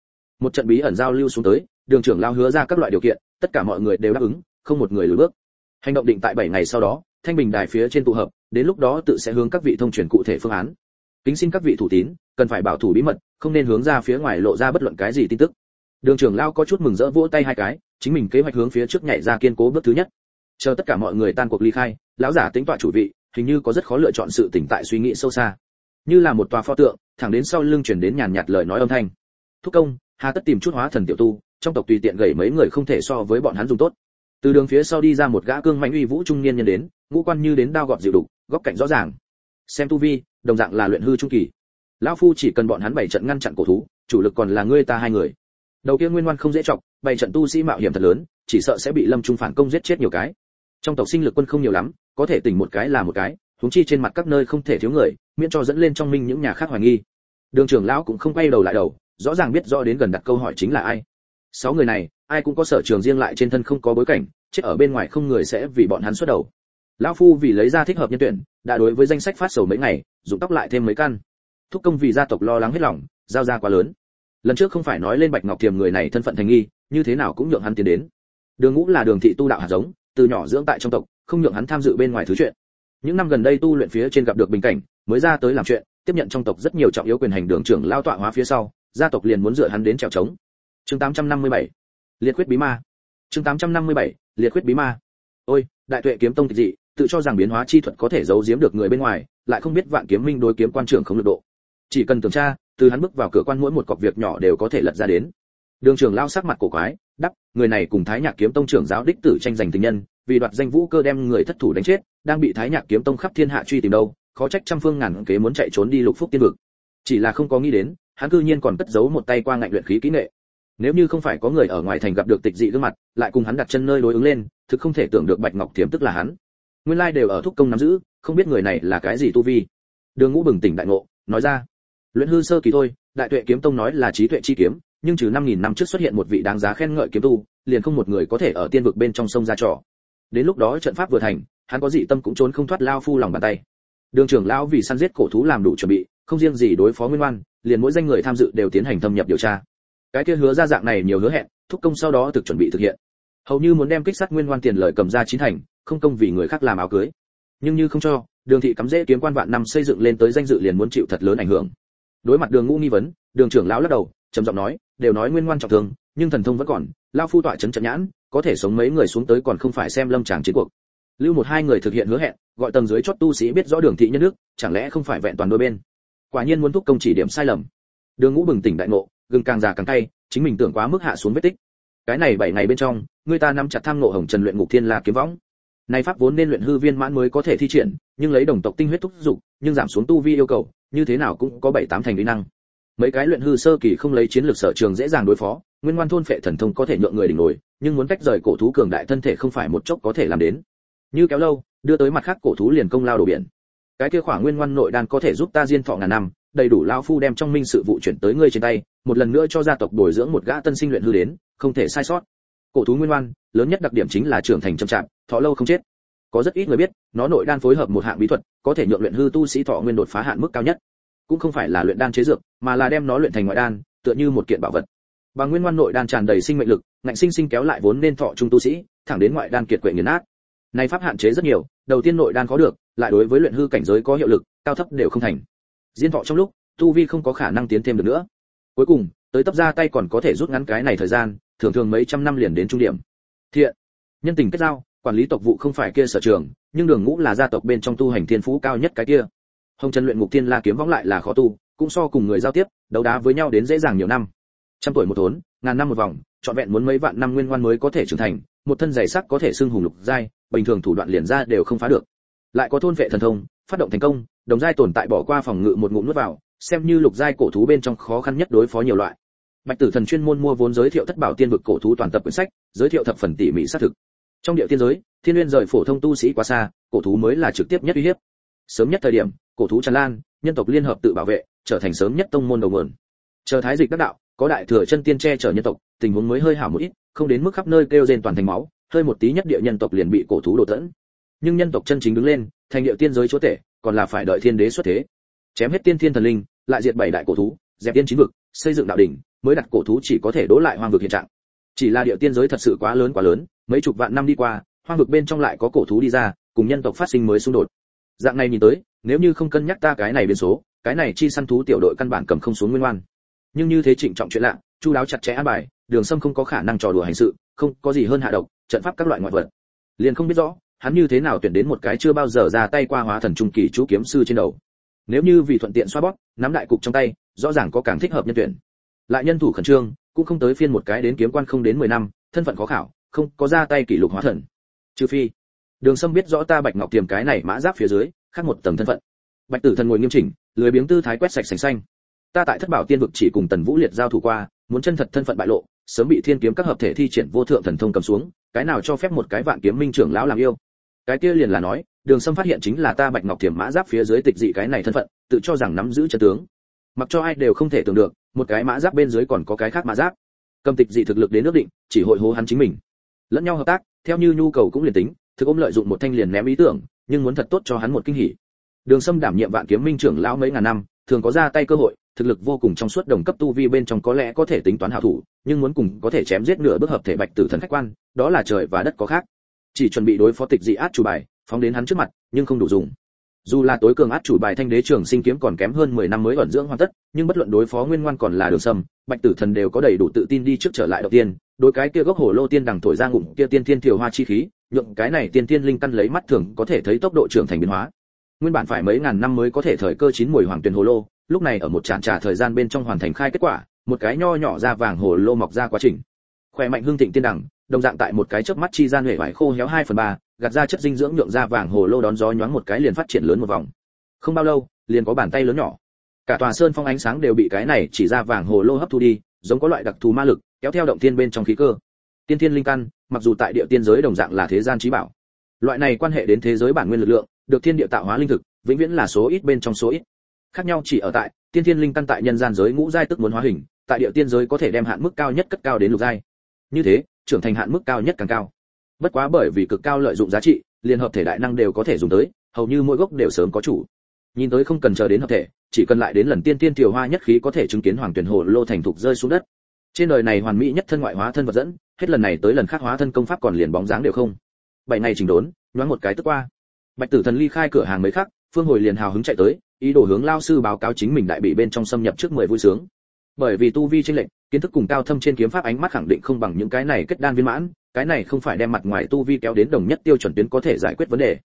Speaker 1: Một trận bí ẩn giao lưu xuống tới, đường trưởng lão hứa ra các loại điều kiện, tất cả mọi người đều đáp ứng, không một người lùi bước. Hành động định tại 7 ngày sau đó, thanh bình đài phía trên tụ hợp, đến lúc đó tự sẽ hướng các vị thông truyền cụ thể phương án kính xin các vị thủ tín, cần phải bảo thủ bí mật, không nên hướng ra phía ngoài lộ ra bất luận cái gì tin tức. Đường trưởng lão có chút mừng rỡ vỗ tay hai cái, chính mình kế hoạch hướng phía trước nhảy ra kiên cố bước thứ nhất. Chờ tất cả mọi người tan cuộc ly khai, lão giả tính tọa chủ vị, hình như có rất khó lựa chọn sự tỉnh tại suy nghĩ sâu xa. Như là một tòa pho tượng, thẳng đến sau lưng chuyển đến nhàn nhạt lời nói âm thanh. Thúc công, hà tất tìm chút hóa thần tiểu tu, trong tộc tùy tiện gầy mấy người không thể so với bọn hắn dùng tốt. Từ đường phía sau đi ra một gã cương mạnh uy vũ trung niên nhân đến, ngũ quan như đến đao gọt dịu đục, góc cạnh rõ ràng. Xem tu vi đồng dạng là luyện hư trung kỳ. Lão phu chỉ cần bọn hắn bảy trận ngăn chặn cổ thú, chủ lực còn là ngươi ta hai người. Đầu kia nguyên ngoan không dễ chọc, bảy trận tu sĩ mạo hiểm thật lớn, chỉ sợ sẽ bị lâm trung phản công giết chết nhiều cái. Trong tộc sinh lực quân không nhiều lắm, có thể tỉnh một cái là một cái, huống chi trên mặt các nơi không thể thiếu người, miễn cho dẫn lên trong minh những nhà khác hoài nghi. Đường trưởng lão cũng không quay đầu lại đầu, rõ ràng biết rõ đến gần đặt câu hỏi chính là ai. Sáu người này, ai cũng có sở trường riêng lại trên thân không có bối cảnh, chết ở bên ngoài không người sẽ vì bọn hắn xuất đầu lão phu vì lấy ra thích hợp nhân tuyển, đã đối với danh sách phát sầu mấy ngày, dụng tóc lại thêm mấy căn. Thúc công vì gia tộc lo lắng hết lòng, giao ra quá lớn. Lần trước không phải nói lên bạch ngọc thiềm người này thân phận thành nghi, như thế nào cũng nhượng hắn tiến đến. Đường ngũ là đường thị tu đạo hạt giống, từ nhỏ dưỡng tại trong tộc, không nhượng hắn tham dự bên ngoài thứ chuyện. Những năm gần đây tu luyện phía trên gặp được bình cảnh, mới ra tới làm chuyện, tiếp nhận trong tộc rất nhiều trọng yếu quyền hành đường trưởng lao tọa hóa phía sau, gia tộc liền muốn dựa hắn đến trèo trống. Chương 857 liệt quyết bí ma. Chương 857 liệt quyết bí ma. Ôi, đại tuệ kiếm tông tịch dị tự cho rằng biến hóa chi thuật có thể giấu giếm được người bên ngoài, lại không biết vạn kiếm minh đối kiếm quan trưởng không lực độ. Chỉ cần tưởng tra, từ hắn bước vào cửa quan mỗi một cọc việc nhỏ đều có thể lật ra đến. Đường trưởng lao sắc mặt cổ quái, đắp, người này cùng thái nhạc kiếm tông trưởng giáo đích tử tranh giành tình nhân, vì đoạt danh vũ cơ đem người thất thủ đánh chết, đang bị thái nhạc kiếm tông khắp thiên hạ truy tìm đâu, khó trách trăm phương ngàn kế muốn chạy trốn đi lục phúc tiên vực. Chỉ là không có nghĩ đến, hắn cư nhiên còn cất giấu một tay qua ngạnh luyện khí kỹ nghệ. Nếu như không phải có người ở ngoài thành gặp được tịch dị gương mặt, lại cùng hắn đặt chân nơi đối ứng lên, thực không thể tưởng được bạch ngọc thiểm tức là hắn nguyên lai đều ở thúc công nắm giữ, không biết người này là cái gì tu vi. Đường ngũ bừng tỉnh đại ngộ, nói ra, luyện hư sơ kỳ thôi, đại tuệ kiếm tông nói là trí tuệ chi kiếm, nhưng trừ năm nghìn năm trước xuất hiện một vị đáng giá khen ngợi kiếm tu, liền không một người có thể ở tiên vực bên trong sông ra trò. Đến lúc đó trận pháp vừa thành, hắn có dị tâm cũng trốn không thoát lao phu lòng bàn tay. Đường trưởng lão vì săn giết cổ thú làm đủ chuẩn bị, không riêng gì đối phó nguyên oan, liền mỗi danh người tham dự đều tiến hành thâm nhập điều tra. Cái kia hứa ra dạng này nhiều hứa hẹn, thúc công sau đó thực chuẩn bị thực hiện. Hầu như muốn đem kích sát nguyên oan tiền lời cầm ra chín thành không công vì người khác làm áo cưới. Nhưng như không cho, đường thị cắm dễ kiếm quan vạn năm xây dựng lên tới danh dự liền muốn chịu thật lớn ảnh hưởng. Đối mặt đường ngũ nghi vấn, đường trưởng lão lắc đầu, trầm giọng nói, đều nói nguyên ngoan trọng thương, nhưng thần thông vẫn còn lao phu tọa chấn trận nhãn, có thể sống mấy người xuống tới còn không phải xem lâm tràng chiến cuộc. Lưu một hai người thực hiện hứa hẹn, gọi tầng dưới chót tu sĩ biết rõ đường thị nhân nước chẳng lẽ không phải vẹn toàn đôi bên? Quả nhiên muốn thúc công chỉ điểm sai lầm. Đường ngũ bừng tỉnh đại ngộ, gừng càng già càng cay, chính mình tưởng quá mức hạ xuống vết tích. Cái này bảy ngày bên trong, người ta nắm chặt tham nộ hồng trần luyện ngục thiên la kiếm võng này pháp vốn nên luyện hư viên mãn mới có thể thi triển, nhưng lấy đồng tộc tinh huyết thúc dục, nhưng giảm xuống tu vi yêu cầu, như thế nào cũng có bảy tám thành uy năng. Mấy cái luyện hư sơ kỳ không lấy chiến lược sở trường dễ dàng đối phó, nguyên ngoan thôn phệ thần thông có thể nhượng người đỉnh nổi, nhưng muốn cách rời cổ thú cường đại thân thể không phải một chốc có thể làm đến. Như kéo lâu, đưa tới mặt khác cổ thú liền công lao đổ biển. Cái kia khoảng nguyên ngoan nội đan có thể giúp ta diên thọ ngàn năm, đầy đủ lão phu đem trong minh sự vụ chuyển tới ngươi trên tay, một lần nữa cho gia tộc bồi dưỡng một gã tân sinh luyện hư đến, không thể sai sót cổ thú nguyên oan, lớn nhất đặc điểm chính là trưởng thành chậm chạp, thọ lâu không chết. Có rất ít người biết, nó nội đan phối hợp một hạng bí thuật, có thể nhượng luyện hư tu sĩ thọ nguyên đột phá hạn mức cao nhất. Cũng không phải là luyện đan chế dược, mà là đem nó luyện thành ngoại đan, tựa như một kiện bảo vật. Bằng nguyên ngoan nội đan tràn đầy sinh mệnh lực, ngạnh sinh sinh kéo lại vốn nên thọ trung tu sĩ, thẳng đến ngoại đan kiệt quệ nghiền nát. Này pháp hạn chế rất nhiều, đầu tiên nội đan có được, lại đối với luyện hư cảnh giới có hiệu lực, cao thấp đều không thành. Diên thọ trong lúc, tu vi không có khả năng tiến thêm được nữa. Cuối cùng, tới tấp ra tay còn có thể rút ngắn cái này thời gian thường thường mấy trăm năm liền đến trung điểm. Thiện. Nhân tình kết giao, quản lý tộc vụ không phải kia sở trường, nhưng đường ngũ là gia tộc bên trong tu hành thiên phú cao nhất cái kia. Hồng trần luyện ngục thiên la kiếm võng lại là khó tu, cũng so cùng người giao tiếp, đấu đá với nhau đến dễ dàng nhiều năm. Trăm tuổi một thốn, ngàn năm một vòng, trọn vẹn muốn mấy vạn năm nguyên ngoan mới có thể trưởng thành, một thân dày sắc có thể xưng hùng lục giai, bình thường thủ đoạn liền ra đều không phá được. Lại có thôn vệ thần thông, phát động thành công, đồng giai tồn tại bỏ qua phòng ngự một ngụm nuốt vào, xem như lục giai cổ thú bên trong khó khăn nhất đối phó nhiều loại bạch tử thần chuyên môn mua vốn giới thiệu thất bảo tiên vực cổ thú toàn tập quyển sách, giới thiệu thập phần tỉ mỉ xác thực. Trong địa tiên giới, thiên nguyên rời phổ thông tu sĩ quá xa, cổ thú mới là trực tiếp nhất uy hiếp. Sớm nhất thời điểm, cổ thú tràn lan, nhân tộc liên hợp tự bảo vệ, trở thành sớm nhất tông môn đầu nguồn. Chờ thái dịch đắc đạo, có đại thừa chân tiên che chở nhân tộc, tình huống mới hơi hảo một ít, không đến mức khắp nơi kêu rên toàn thành máu, hơi một tí nhất địa nhân tộc liền bị cổ thú đổ tẫn. Nhưng nhân tộc chân chính đứng lên, thành địa tiên giới chúa tể, còn là phải đợi thiên đế xuất thế. Chém hết tiên thiên thần linh, lại diệt bảy đại cổ thú, dẹp tiên chín vực, xây dựng đạo đỉnh mới đặt cổ thú chỉ có thể đỗ lại hoang vực hiện trạng. Chỉ là địa tiên giới thật sự quá lớn quá lớn, mấy chục vạn năm đi qua, hoang vực bên trong lại có cổ thú đi ra, cùng nhân tộc phát sinh mới xung đột. Dạng này nhìn tới, nếu như không cân nhắc ta cái này biến số, cái này chi săn thú tiểu đội căn bản cầm không xuống nguyên oan. Nhưng như thế trịnh trọng chuyện lạ, chu đáo chặt chẽ an bài, đường sâm không có khả năng trò đùa hành sự, không có gì hơn hạ độc, trận pháp các loại ngoại vật. Liền không biết rõ, hắn như thế nào tuyển đến một cái chưa bao giờ ra tay qua hóa thần trung kỳ chú kiếm sư trên đầu. Nếu như vì thuận tiện xoa bóp, nắm đại cục trong tay, rõ ràng có càng thích hợp nhân tuyển lại nhân thủ khẩn trương, cũng không tới phiên một cái đến kiếm quan không đến 10 năm, thân phận khó khảo, không có ra tay kỷ lục hóa thần. Trừ phi, đường sâm biết rõ ta bạch ngọc tiềm cái này mã giáp phía dưới, khác một tầng thân phận. Bạch tử thần ngồi nghiêm chỉnh, lười biếng tư thái quét sạch sành xanh. Ta tại thất bảo tiên vực chỉ cùng tần vũ liệt giao thủ qua, muốn chân thật thân phận bại lộ, sớm bị thiên kiếm các hợp thể thi triển vô thượng thần thông cầm xuống, cái nào cho phép một cái vạn kiếm minh trưởng lão làm yêu? Cái kia liền là nói, đường sâm phát hiện chính là ta bạch ngọc thiểm mã giáp phía dưới tịch dị cái này thân phận, tự cho rằng nắm giữ chân tướng. Mặc cho ai đều không thể tưởng được một cái mã giáp bên dưới còn có cái khác mã giáp. Cầm tịch dị thực lực đến nước định, chỉ hội hố hắn chính mình. Lẫn nhau hợp tác, theo như nhu cầu cũng liền tính, thực ôm lợi dụng một thanh liền ném ý tưởng, nhưng muốn thật tốt cho hắn một kinh hỉ. Đường sâm đảm nhiệm vạn kiếm minh trưởng lão mấy ngàn năm, thường có ra tay cơ hội, thực lực vô cùng trong suốt đồng cấp tu vi bên trong có lẽ có thể tính toán hảo thủ, nhưng muốn cùng có thể chém giết nửa bước hợp thể bạch tử thần khách quan, đó là trời và đất có khác. Chỉ chuẩn bị đối phó tịch dị át chủ bài, phóng đến hắn trước mặt, nhưng không đủ dùng dù là tối cường át chủ bài thanh đế trường sinh kiếm còn kém hơn 10 năm mới ẩn dưỡng hoàn tất nhưng bất luận đối phó nguyên ngoan còn là đường sâm bạch tử thần đều có đầy đủ tự tin đi trước trở lại đầu tiên. Đối cái kia gốc hồ lô tiên đằng thổi ra ngụm kia tiên thiên thiều hoa chi khí nhượng cái này tiên tiên linh căn lấy mắt thường có thể thấy tốc độ trưởng thành biến hóa. Nguyên bản phải mấy ngàn năm mới có thể thời cơ chín mùi hoàng tuyền hồ lô lúc này ở một tràn trà thời gian bên trong hoàn thành khai kết quả một cái nho nhỏ ra vàng hồ lô mọc ra quá trình. Khỏe mạnh hương thịnh tiên đẳng đồng dạng tại một cái chớp mắt chi gian huệ vải khô héo 2 phần 3, gạt ra chất dinh dưỡng nhượng ra vàng hồ lô đón gió nhoáng một cái liền phát triển lớn một vòng. Không bao lâu, liền có bàn tay lớn nhỏ. Cả tòa sơn phong ánh sáng đều bị cái này chỉ ra vàng hồ lô hấp thu đi, giống có loại đặc thù ma lực, kéo theo động thiên bên trong khí cơ. Tiên thiên linh căn, mặc dù tại địa tiên giới đồng dạng là thế gian trí bảo, loại này quan hệ đến thế giới bản nguyên lực lượng, được thiên địa tạo hóa linh thực, vĩnh viễn là số ít bên trong số ít. Khác nhau chỉ ở tại, tiên thiên linh căn tại nhân gian giới ngũ giai tức muốn hóa hình, tại địa tiên giới có thể đem hạn mức cao nhất cất cao đến lục giai. Như thế, trưởng thành hạn mức cao nhất càng cao bất quá bởi vì cực cao lợi dụng giá trị, liên hợp thể đại năng đều có thể dùng tới, hầu như mỗi gốc đều sớm có chủ. Nhìn tới không cần chờ đến hợp thể, chỉ cần lại đến lần tiên tiên tiểu hoa nhất khí có thể chứng kiến hoàng tuyển hồ lô thành thục rơi xuống đất. Trên đời này hoàn mỹ nhất thân ngoại hóa thân vật dẫn, hết lần này tới lần khác hóa thân công pháp còn liền bóng dáng đều không. Bảy ngày trình đốn, nhoáng một cái tức qua. Bạch tử thần ly khai cửa hàng mấy khắc, phương hồi liền hào hứng chạy tới, ý đồ hướng lao sư báo cáo chính mình đại bị bên trong xâm nhập trước mười vui sướng. Bởi vì tu vi trên lệnh kiến thức cùng cao thâm trên kiếm pháp ánh mắt khẳng định không bằng những cái này kết đan viên mãn cái này không phải đem mặt ngoài tu vi kéo đến đồng nhất tiêu chuẩn tuyến có thể giải quyết vấn đề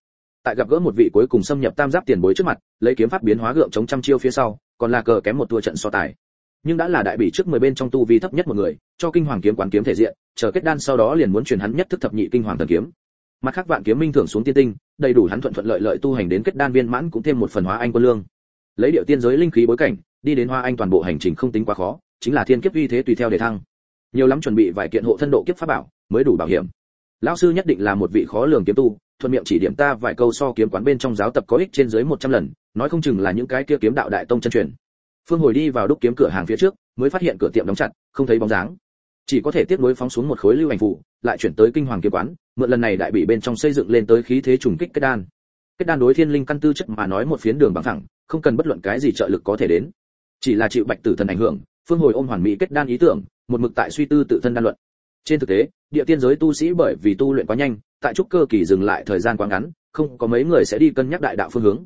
Speaker 1: tại gặp gỡ một vị cuối cùng xâm nhập tam giáp tiền bối trước mặt lấy kiếm pháp biến hóa gượng chống trăm chiêu phía sau còn là cờ kém một tua trận so tài nhưng đã là đại bỉ trước 10 bên trong tu vi thấp nhất một người, cho kinh hoàng kiếm quán kiếm thể diện, chờ kết đan sau đó liền muốn truyền hắn nhất thức thập nhị kinh hoàng thần kiếm. Mặt khác vạn kiếm minh thưởng xuống tiên tinh, đầy đủ hắn thuận thuận lợi lợi tu hành đến kết đan viên mãn cũng thêm một phần hóa anh quân lương. Lấy điệu tiên giới linh khí bối cảnh, đi đến hoa anh toàn bộ hành trình không tính quá khó, chính là thiên kiếp uy thế tùy theo để thăng. Nhiều lắm chuẩn bị vài kiện hộ thân độ kiếp pháp bảo, mới đủ bảo hiểm. Lão sư nhất định là một vị khó lường kiếm tu, thuận miệng chỉ điểm ta vài câu so kiếm quán bên trong giáo tập có ích trên dưới 100 lần, nói không chừng là những cái kia kiếm đạo đại tông chân truyền. Phương hồi đi vào đúc kiếm cửa hàng phía trước, mới phát hiện cửa tiệm đóng chặt, không thấy bóng dáng. Chỉ có thể tiếp nối phóng xuống một khối lưu ảnh phụ, lại chuyển tới kinh hoàng kiếm quán, mượn lần này đại bị bên trong xây dựng lên tới khí thế trùng kích kết đan. Kết đan đối thiên linh căn tư chất mà nói một phiến đường bằng thẳng, không cần bất luận cái gì trợ lực có thể đến. Chỉ là chịu bạch tử thần ảnh hưởng, Phương hồi ôm hoàn mỹ kết đan ý tưởng, một mực tại suy tư tự thân đan luận. Trên thực tế, địa tiên giới tu sĩ bởi vì tu luyện quá nhanh, tại trúc cơ kỳ dừng lại thời gian quá ngắn, không có mấy người sẽ đi cân nhắc đại đạo phương hướng.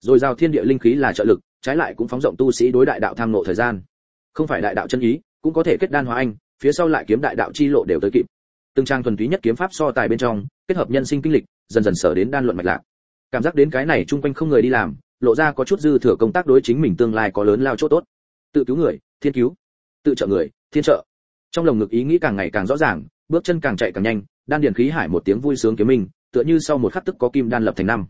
Speaker 1: Rồi giao thiên địa linh khí là trợ lực, trái lại cũng phóng rộng tu sĩ đối đại đạo tham ngộ thời gian. Không phải đại đạo chân ý, cũng có thể kết đan hóa anh, phía sau lại kiếm đại đạo chi lộ đều tới kịp. Từng trang thuần túy nhất kiếm pháp so tài bên trong, kết hợp nhân sinh kinh lịch, dần dần sở đến đan luận mạch lạc. Cảm giác đến cái này chung quanh không người đi làm, lộ ra có chút dư thừa công tác đối chính mình tương lai có lớn lao chỗ tốt. Tự cứu người, thiên cứu. Tự trợ người, thiên trợ. Trong lồng ngực ý nghĩ càng ngày càng rõ ràng, bước chân càng chạy càng nhanh, đan điền khí hải một tiếng vui sướng kiếm minh, tựa như sau một khắc tức có kim đan lập thành năm.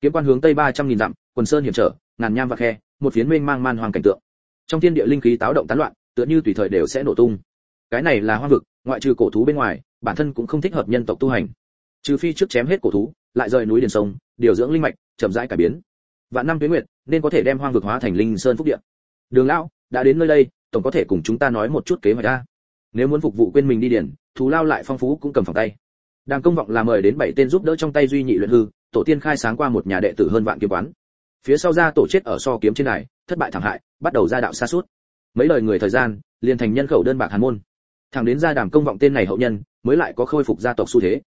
Speaker 1: Kiếm quan hướng tây 300 nghìn dặm, quần sơn hiểm trở, ngàn nham và khe, một phiến mênh mang man hoàng cảnh tượng. Trong thiên địa linh khí táo động tán loạn, tựa như tùy thời đều sẽ nổ tung. Cái này là hoang vực, ngoại trừ cổ thú bên ngoài, bản thân cũng không thích hợp nhân tộc tu hành. Trừ phi trước chém hết cổ thú, lại rời núi điền sông, điều dưỡng linh mạch, chậm rãi cải biến. Vạn năm tuyến nguyệt, nên có thể đem hoang vực hóa thành linh sơn phúc địa. Đường lão, đã đến nơi đây, tổng có thể cùng chúng ta nói một chút kế hoạch a. Nếu muốn phục vụ quên mình đi điển, thù lao lại phong phú cũng cầm phòng tay. Đàng công vọng là mời đến bảy tên giúp đỡ trong tay duy nhị luyện hư tổ tiên khai sáng qua một nhà đệ tử hơn vạn kiếm quán. Phía sau ra tổ chết ở so kiếm trên này thất bại thảm hại bắt đầu ra đạo xa suốt. Mấy lời người thời gian liền thành nhân khẩu đơn bạc hàn môn. Thẳng đến ra đàm công vọng tên này hậu nhân mới lại có khôi phục gia tộc xu thế.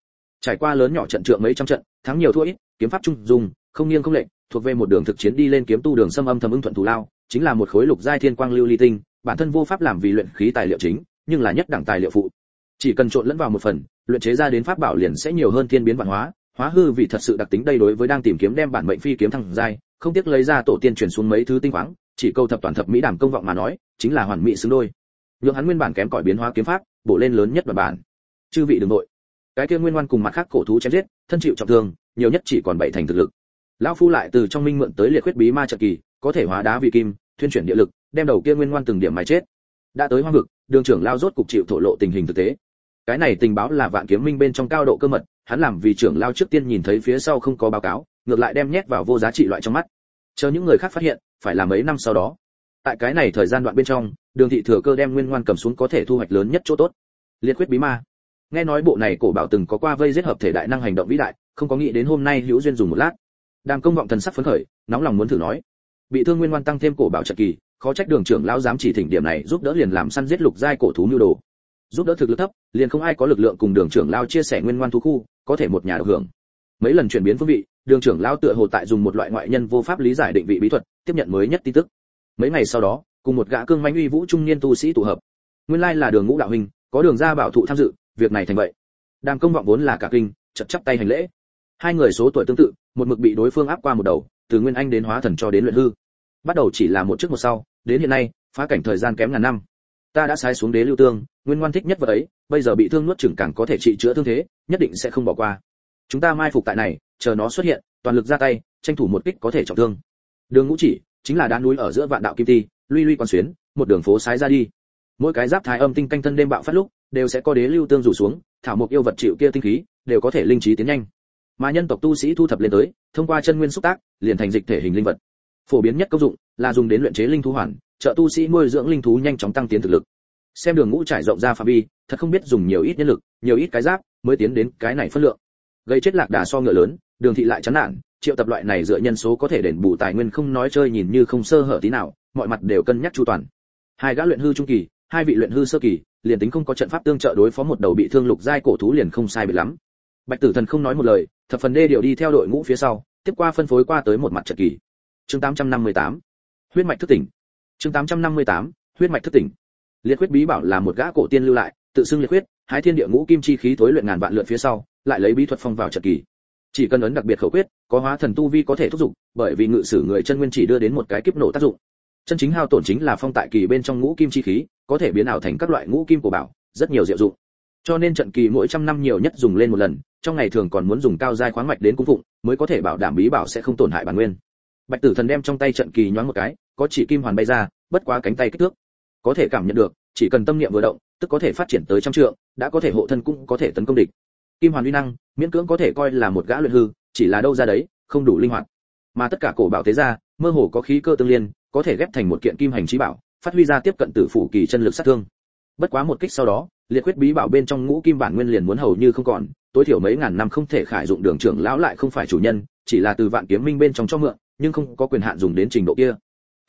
Speaker 1: Trải qua lớn nhỏ trận trượng mấy trăm trận thắng nhiều thua ít kiếm pháp trung dùng không nghiêng không lệch thuộc về một đường thực chiến đi lên kiếm tu đường xâm âm thầm ưng thuận thủ lao chính là một khối lục giai thiên quang lưu ly tinh bản thân vô pháp làm vì luyện khí tài liệu chính nhưng là nhất đẳng tài liệu phụ. Chỉ cần trộn lẫn vào một phần, luyện chế ra đến pháp bảo liền sẽ nhiều hơn thiên biến vạn hóa. Hóa hư vì thật sự đặc tính đây đối với đang tìm kiếm đem bản mệnh phi kiếm thăng giai, không tiếc lấy ra tổ tiên truyền xuống mấy thứ tinh khoáng, chỉ câu thập toàn thập mỹ đảm công vọng mà nói, chính là hoàn mỹ xứng đôi. Nhượng hắn nguyên bản kém cỏi biến hóa kiếm pháp, bổ lên lớn nhất bản bản. Chư vị đừng nội cái kia nguyên ngoan cùng mặt khác cổ thú chém giết, thân chịu trọng thương, nhiều nhất chỉ còn bảy thành thực lực. Lão phu lại từ trong minh mượn tới liệt khuyết bí ma trận kỳ, có thể hóa đá vì kim, thuyên chuyển địa lực, đem đầu kia nguyên ngoan từng điểm mài chết. Đã tới hoang vực đường trưởng lao rốt cục chịu thổ lộ tình hình thực tế. Cái này tình báo là vạn kiếm minh bên trong cao độ cơ mật, hắn làm vì trưởng lao trước tiên nhìn thấy phía sau không có báo cáo, ngược lại đem nhét vào vô giá trị loại trong mắt. Chờ những người khác phát hiện, phải là mấy năm sau đó. Tại cái này thời gian đoạn bên trong, đường thị thừa cơ đem nguyên ngoan cầm xuống có thể thu hoạch lớn nhất chỗ tốt. Liệt quyết bí ma. Nghe nói bộ này cổ bảo từng có qua vây giết hợp thể đại năng hành động vĩ đại, không có nghĩ đến hôm nay hữu duyên dùng một lát. Đàm công vọng thần sắc phấn khởi, nóng lòng muốn thử nói. Bị thương nguyên ngoan tăng thêm cổ bảo trận kỳ khó trách đường trưởng lão dám chỉ thỉnh điểm này, giúp đỡ liền làm săn giết lục giai cổ thú nhu đồ. Giúp đỡ thực lực thấp, liền không ai có lực lượng cùng đường trưởng lao chia sẻ nguyên ngoan thú khu, có thể một nhà được hưởng. Mấy lần chuyển biến phương vị, đường trưởng lão tựa hồ tại dùng một loại ngoại nhân vô pháp lý giải định vị bí thuật, tiếp nhận mới nhất tin tức. Mấy ngày sau đó, cùng một gã cương manh uy vũ trung niên tu sĩ tụ hợp. Nguyên lai là đường ngũ đạo huynh, có đường ra bảo thụ tham dự, việc này thành vậy. Đàm công vọng vốn là cả kinh chật chắp tay hành lễ. Hai người số tuổi tương tự, một mực bị đối phương áp qua một đầu, từ nguyên anh đến hóa thần cho đến luyện hư. Bắt đầu chỉ là một trước một sau đến hiện nay, phá cảnh thời gian kém ngàn năm. Ta đã sai xuống đế lưu tương, nguyên ngoan thích nhất vật ấy, bây giờ bị thương nuốt chừng càng có thể trị chữa thương thế, nhất định sẽ không bỏ qua. Chúng ta mai phục tại này, chờ nó xuất hiện, toàn lực ra tay, tranh thủ một kích có thể trọng thương. Đường ngũ chỉ, chính là đá núi ở giữa vạn đạo kim ti, luy luy quan xuyến, một đường phố sái ra đi. Mỗi cái giáp thái âm tinh canh thân đêm bạo phát lúc, đều sẽ có đế lưu tương rủ xuống, thảo mục yêu vật chịu kia tinh khí, đều có thể linh trí tiến nhanh. Mà nhân tộc tu sĩ thu thập lên tới, thông qua chân nguyên xúc tác, liền thành dịch thể hình linh vật phổ biến nhất công dụng là dùng đến luyện chế linh thú hoàn, trợ tu sĩ nuôi dưỡng linh thú nhanh chóng tăng tiến thực lực. Xem đường ngũ trải rộng ra phạm vi, thật không biết dùng nhiều ít nhân lực, nhiều ít cái giáp mới tiến đến cái này phân lượng. Gây chết lạc đà so ngựa lớn, đường thị lại chán nản, triệu tập loại này dựa nhân số có thể đền bù tài nguyên không nói chơi nhìn như không sơ hở tí nào, mọi mặt đều cân nhắc chu toàn. Hai gã luyện hư trung kỳ, hai vị luyện hư sơ kỳ, liền tính không có trận pháp tương trợ đối phó một đầu bị thương lục giai cổ thú liền không sai biệt lắm. Bạch tử thần không nói một lời, thập phần đê điều đi theo đội ngũ phía sau, tiếp qua phân phối qua tới một mặt trận kỳ chương 858 huyết mạch thức tỉnh. chương 858 huyết mạch thức tỉnh. liệt huyết bí bảo là một gã cổ tiên lưu lại, tự xưng liệt huyết, hái thiên địa ngũ kim chi khí tối luyện ngàn vạn lượt phía sau, lại lấy bí thuật phong vào trận kỳ. chỉ cần ấn đặc biệt khẩu quyết, có hóa thần tu vi có thể thúc dụng bởi vì ngự sử người chân nguyên chỉ đưa đến một cái kiếp nổ tác dụng. chân chính hao tổn chính là phong tại kỳ bên trong ngũ kim chi khí, có thể biến ảo thành các loại ngũ kim của bảo, rất nhiều diệu dụng. cho nên trận kỳ mỗi trăm năm nhiều nhất dùng lên một lần, trong ngày thường còn muốn dùng cao giai khoáng mạch đến cung phụng, mới có thể bảo đảm bí bảo sẽ không tổn hại bản nguyên bạch tử thần đem trong tay trận kỳ nhoáng một cái, có chỉ kim hoàn bay ra, bất quá cánh tay kích thước, có thể cảm nhận được, chỉ cần tâm niệm vừa động, tức có thể phát triển tới trăm trượng, đã có thể hộ thân cũng có thể tấn công địch. Kim hoàn uy năng, miễn cưỡng có thể coi là một gã luyện hư, chỉ là đâu ra đấy, không đủ linh hoạt. Mà tất cả cổ bảo thế ra mơ hồ có khí cơ tương liên, có thể ghép thành một kiện kim hành trí bảo, phát huy ra tiếp cận tử phủ kỳ chân lực sát thương. Bất quá một kích sau đó, liệt quyết bí bảo bên trong ngũ kim bản nguyên liền muốn hầu như không còn, tối thiểu mấy ngàn năm không thể khải dụng đường trưởng lão lại không phải chủ nhân, chỉ là từ vạn kiếm minh bên trong cho mượn nhưng không có quyền hạn dùng đến trình độ kia.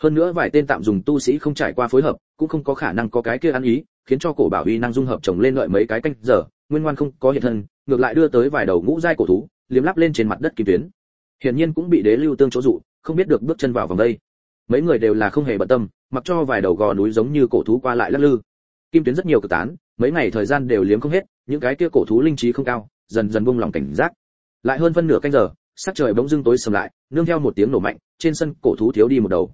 Speaker 1: Hơn nữa vài tên tạm dùng tu sĩ không trải qua phối hợp, cũng không có khả năng có cái kia ăn ý, khiến cho cổ bảo uy năng dung hợp chồng lên lợi mấy cái canh giờ, nguyên ngoan không có hiện thân, ngược lại đưa tới vài đầu ngũ giai cổ thú, liếm lắp lên trên mặt đất kim tuyến. Hiển nhiên cũng bị đế lưu tương chỗ dụ, không biết được bước chân vào vòng đây. Mấy người đều là không hề bận tâm, mặc cho vài đầu gò núi giống như cổ thú qua lại lắc lư. Kim tuyến rất nhiều cực tán, mấy ngày thời gian đều liếm không hết, những cái kia cổ thú linh trí không cao, dần dần buông lòng cảnh giác. Lại hơn phân nửa canh giờ sắc trời bỗng dưng tối sầm lại, nương theo một tiếng nổ mạnh, trên sân cổ thú thiếu đi một đầu.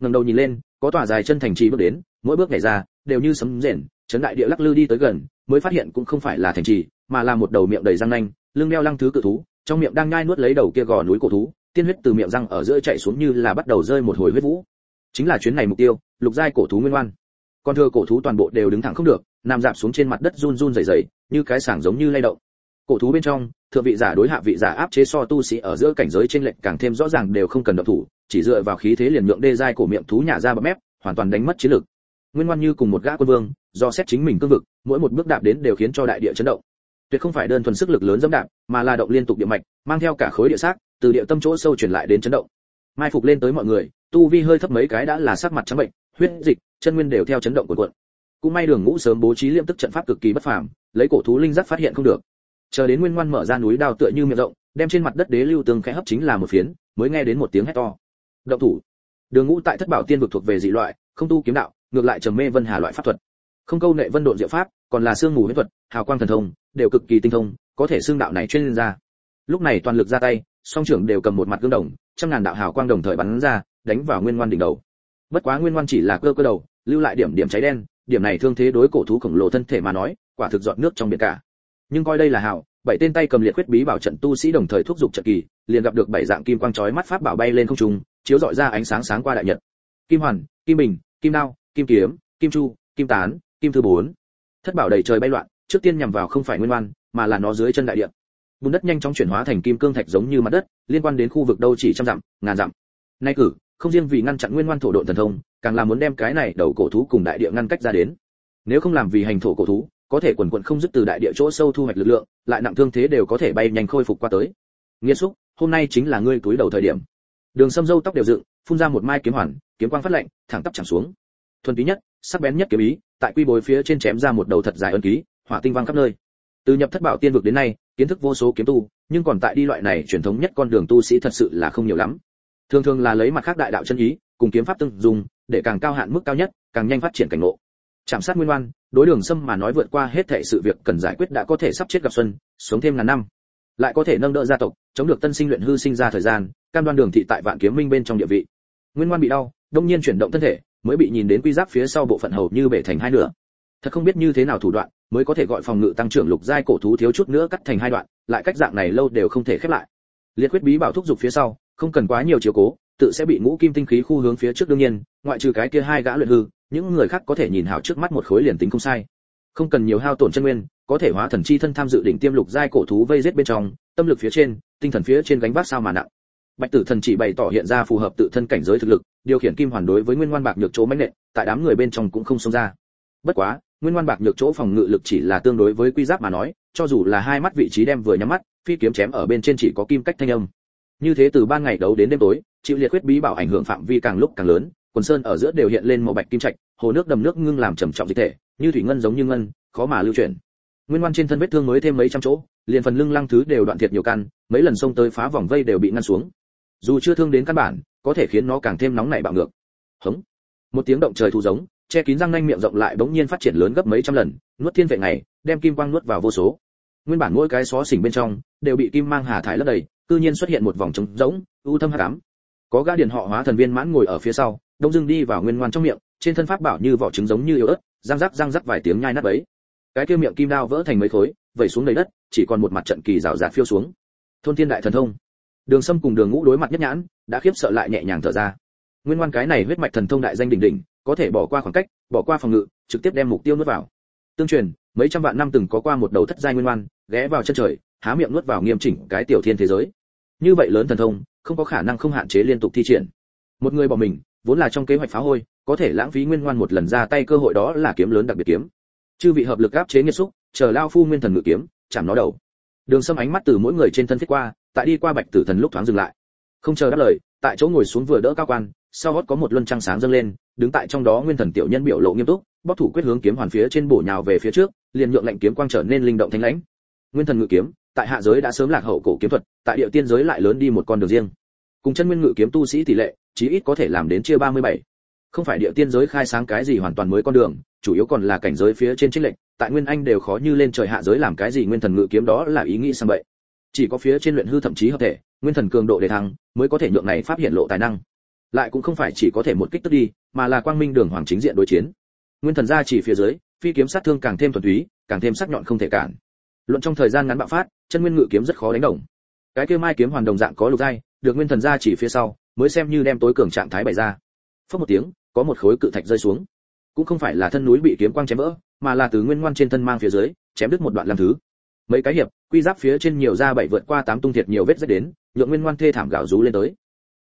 Speaker 1: Ngẩng đầu nhìn lên, có tòa dài chân thành trì bước đến, mỗi bước nhảy ra, đều như sấm rền, chấn đại địa lắc lư đi tới gần, mới phát hiện cũng không phải là thành trì, mà là một đầu miệng đầy răng nanh, lưng đeo lăng thứ cự thú, trong miệng đang nhai nuốt lấy đầu kia gò núi cổ thú, tiên huyết từ miệng răng ở giữa chạy xuống như là bắt đầu rơi một hồi huyết vũ. Chính là chuyến này mục tiêu, lục giai cổ thú nguyên oan. Con thưa cổ thú toàn bộ đều đứng thẳng không được, nằm dạp xuống trên mặt đất run run rẩy rẩy, như cái sảng giống như lay động cổ thú bên trong, thượng vị giả đối hạ vị giả áp chế so tu sĩ ở giữa cảnh giới trên lệnh càng thêm rõ ràng đều không cần động thủ, chỉ dựa vào khí thế liền nhượng đê giai cổ miệng thú nhả ra bậm mép, hoàn toàn đánh mất chiến lực nguyên ngoan như cùng một gã quân vương, do xét chính mình cương vực, mỗi một bước đạp đến đều khiến cho đại địa chấn động. Tuyệt không phải đơn thuần sức lực lớn dẫm đạp, mà là động liên tục địa mạch, mang theo cả khối địa xác, từ địa tâm chỗ sâu truyền lại đến chấn động. Mai phục lên tới mọi người, tu vi hơi thấp mấy cái đã là sắc mặt trắng bệnh, huyết, dịch, chân nguyên đều theo chấn động cuộn cuộn. Cũng may đường ngũ sớm bố trí liêm tức trận pháp cực kỳ bất phàm, lấy cổ thú linh giác phát hiện không được chờ đến nguyên ngoan mở ra núi đao tựa như miệng rộng, đem trên mặt đất đế lưu tương khẽ hấp chính là một phiến, mới nghe đến một tiếng hét to. Động thủ. Đường ngũ tại thất bảo tiên vực thuộc về dị loại, không tu kiếm đạo, ngược lại trầm mê vân hà loại pháp thuật. Không câu nệ vân độn diệu pháp, còn là xương mù huyết thuật, hào quang thần thông, đều cực kỳ tinh thông, có thể xương đạo này chuyên ra lúc này toàn lực ra tay, song trưởng đều cầm một mặt gương đồng, trăm ngàn đạo hào quang đồng thời bắn ra, đánh vào nguyên ngoan đỉnh đầu. Bất quá nguyên ngoan chỉ là cơ cơ đầu, lưu lại điểm điểm cháy đen, điểm này thương thế đối cổ thú khổng lồ thân thể mà nói, quả thực dọn nước trong biển cả nhưng coi đây là hảo, bảy tên tay cầm liệt quyết bí bảo trận tu sĩ đồng thời thúc giục trận kỳ, liền gặp được bảy dạng kim quang chói mắt pháp bảo bay lên không trung, chiếu dọi ra ánh sáng sáng qua đại nhật. Kim hoàn, kim bình, kim đao, kim kiếm, kim chu, kim tán, kim thư bốn. Thất bảo đầy trời bay loạn, trước tiên nhằm vào không phải nguyên oan, mà là nó dưới chân đại địa. Bùn đất nhanh chóng chuyển hóa thành kim cương thạch giống như mặt đất, liên quan đến khu vực đâu chỉ trăm dặm, ngàn dặm. Nay cử, không riêng vì ngăn chặn nguyên oan thổ độn thần thông, càng là muốn đem cái này đầu cổ thú cùng đại địa ngăn cách ra đến. Nếu không làm vì hành thổ cổ thú có thể quần quần không dứt từ đại địa chỗ sâu thu hoạch lực lượng, lại nặng thương thế đều có thể bay nhanh khôi phục qua tới. Nghiên xúc, hôm nay chính là ngươi túi đầu thời điểm. Đường sâm dâu tóc đều dựng, phun ra một mai kiếm hoàn, kiếm quang phát lạnh, thẳng tắp chẳng xuống. Thuần túy nhất, sắc bén nhất kiếm ý, tại quy bồi phía trên chém ra một đầu thật dài ân ký, hỏa tinh vang khắp nơi. Từ nhập thất bảo tiên vực đến nay, kiến thức vô số kiếm tu, nhưng còn tại đi loại này truyền thống nhất con đường tu sĩ thật sự là không nhiều lắm. Thường thường là lấy mặt khác đại đạo chân ý, cùng kiếm pháp tương dùng, để càng cao hạn mức cao nhất, càng nhanh phát triển cảnh ngộ chạm sát nguyên oan, đối đường sâm mà nói vượt qua hết thảy sự việc cần giải quyết đã có thể sắp chết gặp xuân, sống thêm ngàn năm. Lại có thể nâng đỡ gia tộc, chống được tân sinh luyện hư sinh ra thời gian, cam đoan đường thị tại vạn kiếm minh bên trong địa vị. Nguyên oan bị đau, đông nhiên chuyển động thân thể, mới bị nhìn đến quy giáp phía sau bộ phận hầu như bể thành hai nửa. Thật không biết như thế nào thủ đoạn, mới có thể gọi phòng ngự tăng trưởng lục giai cổ thú thiếu chút nữa cắt thành hai đoạn, lại cách dạng này lâu đều không thể khép lại. Liệt quyết bí bảo thúc dục phía sau, không cần quá nhiều chiếu cố, tự sẽ bị ngũ kim tinh khí khu hướng phía trước đương nhiên, ngoại trừ cái kia hai gã luyện hư những người khác có thể nhìn hảo trước mắt một khối liền tính không sai. Không cần nhiều hao tổn chân nguyên, có thể hóa thần chi thân tham dự đỉnh tiêm lục giai cổ thú vây giết bên trong, tâm lực phía trên, tinh thần phía trên gánh vác sao mà nặng. Bạch tử thần chỉ bày tỏ hiện ra phù hợp tự thân cảnh giới thực lực, điều khiển kim hoàn đối với nguyên ngoan bạc nhược chỗ mãnh nện, tại đám người bên trong cũng không xông ra. Bất quá, nguyên ngoan bạc nhược chỗ phòng ngự lực chỉ là tương đối với quy giáp mà nói, cho dù là hai mắt vị trí đem vừa nhắm mắt, phi kiếm chém ở bên trên chỉ có kim cách thanh âm. Như thế từ ban ngày đấu đến đêm tối, chịu liệt quyết bí bảo ảnh hưởng phạm vi càng lúc càng lớn quần sơn ở giữa đều hiện lên màu bạch kim trạch, hồ nước đầm nước ngưng làm trầm trọng dịch thể, như thủy ngân giống như ngân, khó mà lưu chuyển. Nguyên văn trên thân vết thương mới thêm mấy trăm chỗ, liền phần lưng lăng thứ đều đoạn thiệt nhiều căn, mấy lần xông tới phá vòng vây đều bị ngăn xuống. Dù chưa thương đến căn bản, có thể khiến nó càng thêm nóng nảy bạo ngược. Hống. Một tiếng động trời thu giống, che kín răng nanh miệng rộng lại bỗng nhiên phát triển lớn gấp mấy trăm lần, nuốt thiên vệ này đem kim quang nuốt vào vô số. Nguyên bản mỗi cái xó xỉnh bên trong, đều bị kim mang hà thải lấp đầy, cư nhiên xuất hiện một vòng trống rỗng, u thâm hắc ám. Có gã điện họ hóa thần viên mãn ngồi ở phía sau đông dưng đi vào nguyên ngoan trong miệng, trên thân pháp bảo như vỏ trứng giống như yếu ớt, răng rắc răng rắc vài tiếng nhai nát ấy cái kia miệng kim đao vỡ thành mấy khối, vẩy xuống đầy đất, chỉ còn một mặt trận kỳ rào rạt phiêu xuống. Thôn thiên đại thần thông. Đường sâm cùng đường ngũ đối mặt nhất nhãn, đã khiếp sợ lại nhẹ nhàng thở ra. Nguyên ngoan cái này huyết mạch thần thông đại danh đỉnh đỉnh, có thể bỏ qua khoảng cách, bỏ qua phòng ngự, trực tiếp đem mục tiêu nuốt vào. Tương truyền, mấy trăm vạn năm từng có qua một đầu thất giai nguyên ngoan, ghé vào chân trời, há miệng nuốt vào nghiêm chỉnh cái tiểu thiên thế giới. Như vậy lớn thần thông, không có khả năng không hạn chế liên tục thi triển. Một người bỏ mình vốn là trong kế hoạch phá hôi, có thể lãng phí nguyên ngoan một lần ra tay cơ hội đó là kiếm lớn đặc biệt kiếm. Chư vị hợp lực áp chế nghiệt xúc chờ lao phu nguyên thần ngự kiếm, chạm nó đầu. Đường sâm ánh mắt từ mỗi người trên thân thiết qua, tại đi qua bạch tử thần lúc thoáng dừng lại. Không chờ đáp lời, tại chỗ ngồi xuống vừa đỡ cao quan, sau gót có một luân trăng sáng dâng lên, đứng tại trong đó nguyên thần tiểu nhân biểu lộ nghiêm túc bóc thủ quyết hướng kiếm hoàn phía trên bổ nhào về phía trước, liền nhượng lệnh kiếm quang trở nên linh động thanh lãnh. Nguyên thần ngự kiếm, tại hạ giới đã sớm lạc hậu cổ kiếm thuật, tại địa tiên giới lại lớn đi một con đường riêng. Cùng chân nguyên ngự kiếm tu sĩ tỷ lệ chí ít có thể làm đến chia 37. không phải địa tiên giới khai sáng cái gì hoàn toàn mới con đường, chủ yếu còn là cảnh giới phía trên chiến lệnh tại nguyên anh đều khó như lên trời hạ giới làm cái gì nguyên thần ngự kiếm đó là ý nghĩ sang vậy chỉ có phía trên luyện hư thậm chí hợp thể, nguyên thần cường độ để thăng, mới có thể nhượng này phát hiện lộ tài năng. Lại cũng không phải chỉ có thể một kích tức đi, mà là quang minh đường hoàng chính diện đối chiến. Nguyên thần ra chỉ phía dưới, phi kiếm sát thương càng thêm thuần túy, càng thêm sắc nhọn không thể cản. Luận trong thời gian ngắn bạo phát, chân nguyên ngự kiếm rất khó đánh đồng. Cái kia mai kiếm hoàn đồng dạng có lục giai, được nguyên thần ra chỉ phía sau mới xem như đem tối cường trạng thái bày ra. Phất một tiếng, có một khối cự thạch rơi xuống. Cũng không phải là thân núi bị kiếm quang chém vỡ, mà là từ nguyên ngoan trên thân mang phía dưới, chém đứt một đoạn làm thứ. Mấy cái hiệp, quy giáp phía trên nhiều da bảy vượt qua tám tung thiệt nhiều vết rách đến, nhượng nguyên ngoan thê thảm gạo rú lên tới.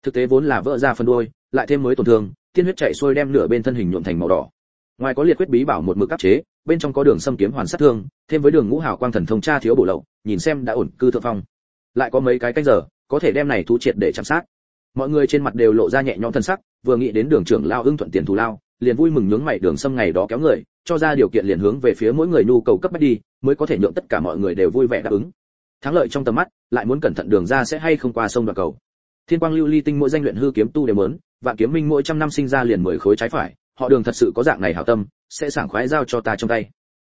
Speaker 1: Thực tế vốn là vỡ ra phân đôi, lại thêm mới tổn thương, tiên huyết chảy xuôi đem nửa bên thân hình nhuộm thành màu đỏ. Ngoài có liệt quyết bí bảo một mực áp chế, bên trong có đường xâm kiếm hoàn sát thương, thêm với đường ngũ hào quang thần thông tra thiếu bổ lậu, nhìn xem đã ổn, cư thượng phong. Lại có mấy cái canh giờ, có thể đem này thu triệt để chăm sát mọi người trên mặt đều lộ ra nhẹ nhõm thân sắc, vừa nghĩ đến đường trưởng lao ưng thuận tiền thù lao, liền vui mừng nhướng mày đường xâm ngày đó kéo người, cho ra điều kiện liền hướng về phía mỗi người nhu cầu cấp bách đi, mới có thể nhượng tất cả mọi người đều vui vẻ đáp ứng. Thắng lợi trong tầm mắt, lại muốn cẩn thận đường ra sẽ hay không qua sông đoạn cầu. Thiên quang lưu ly tinh mỗi danh luyện hư kiếm tu đều muốn, vạn kiếm minh mỗi trăm năm sinh ra liền mười khối trái phải, họ đường thật sự có dạng này hảo tâm, sẽ sảng khoái giao cho ta trong tay.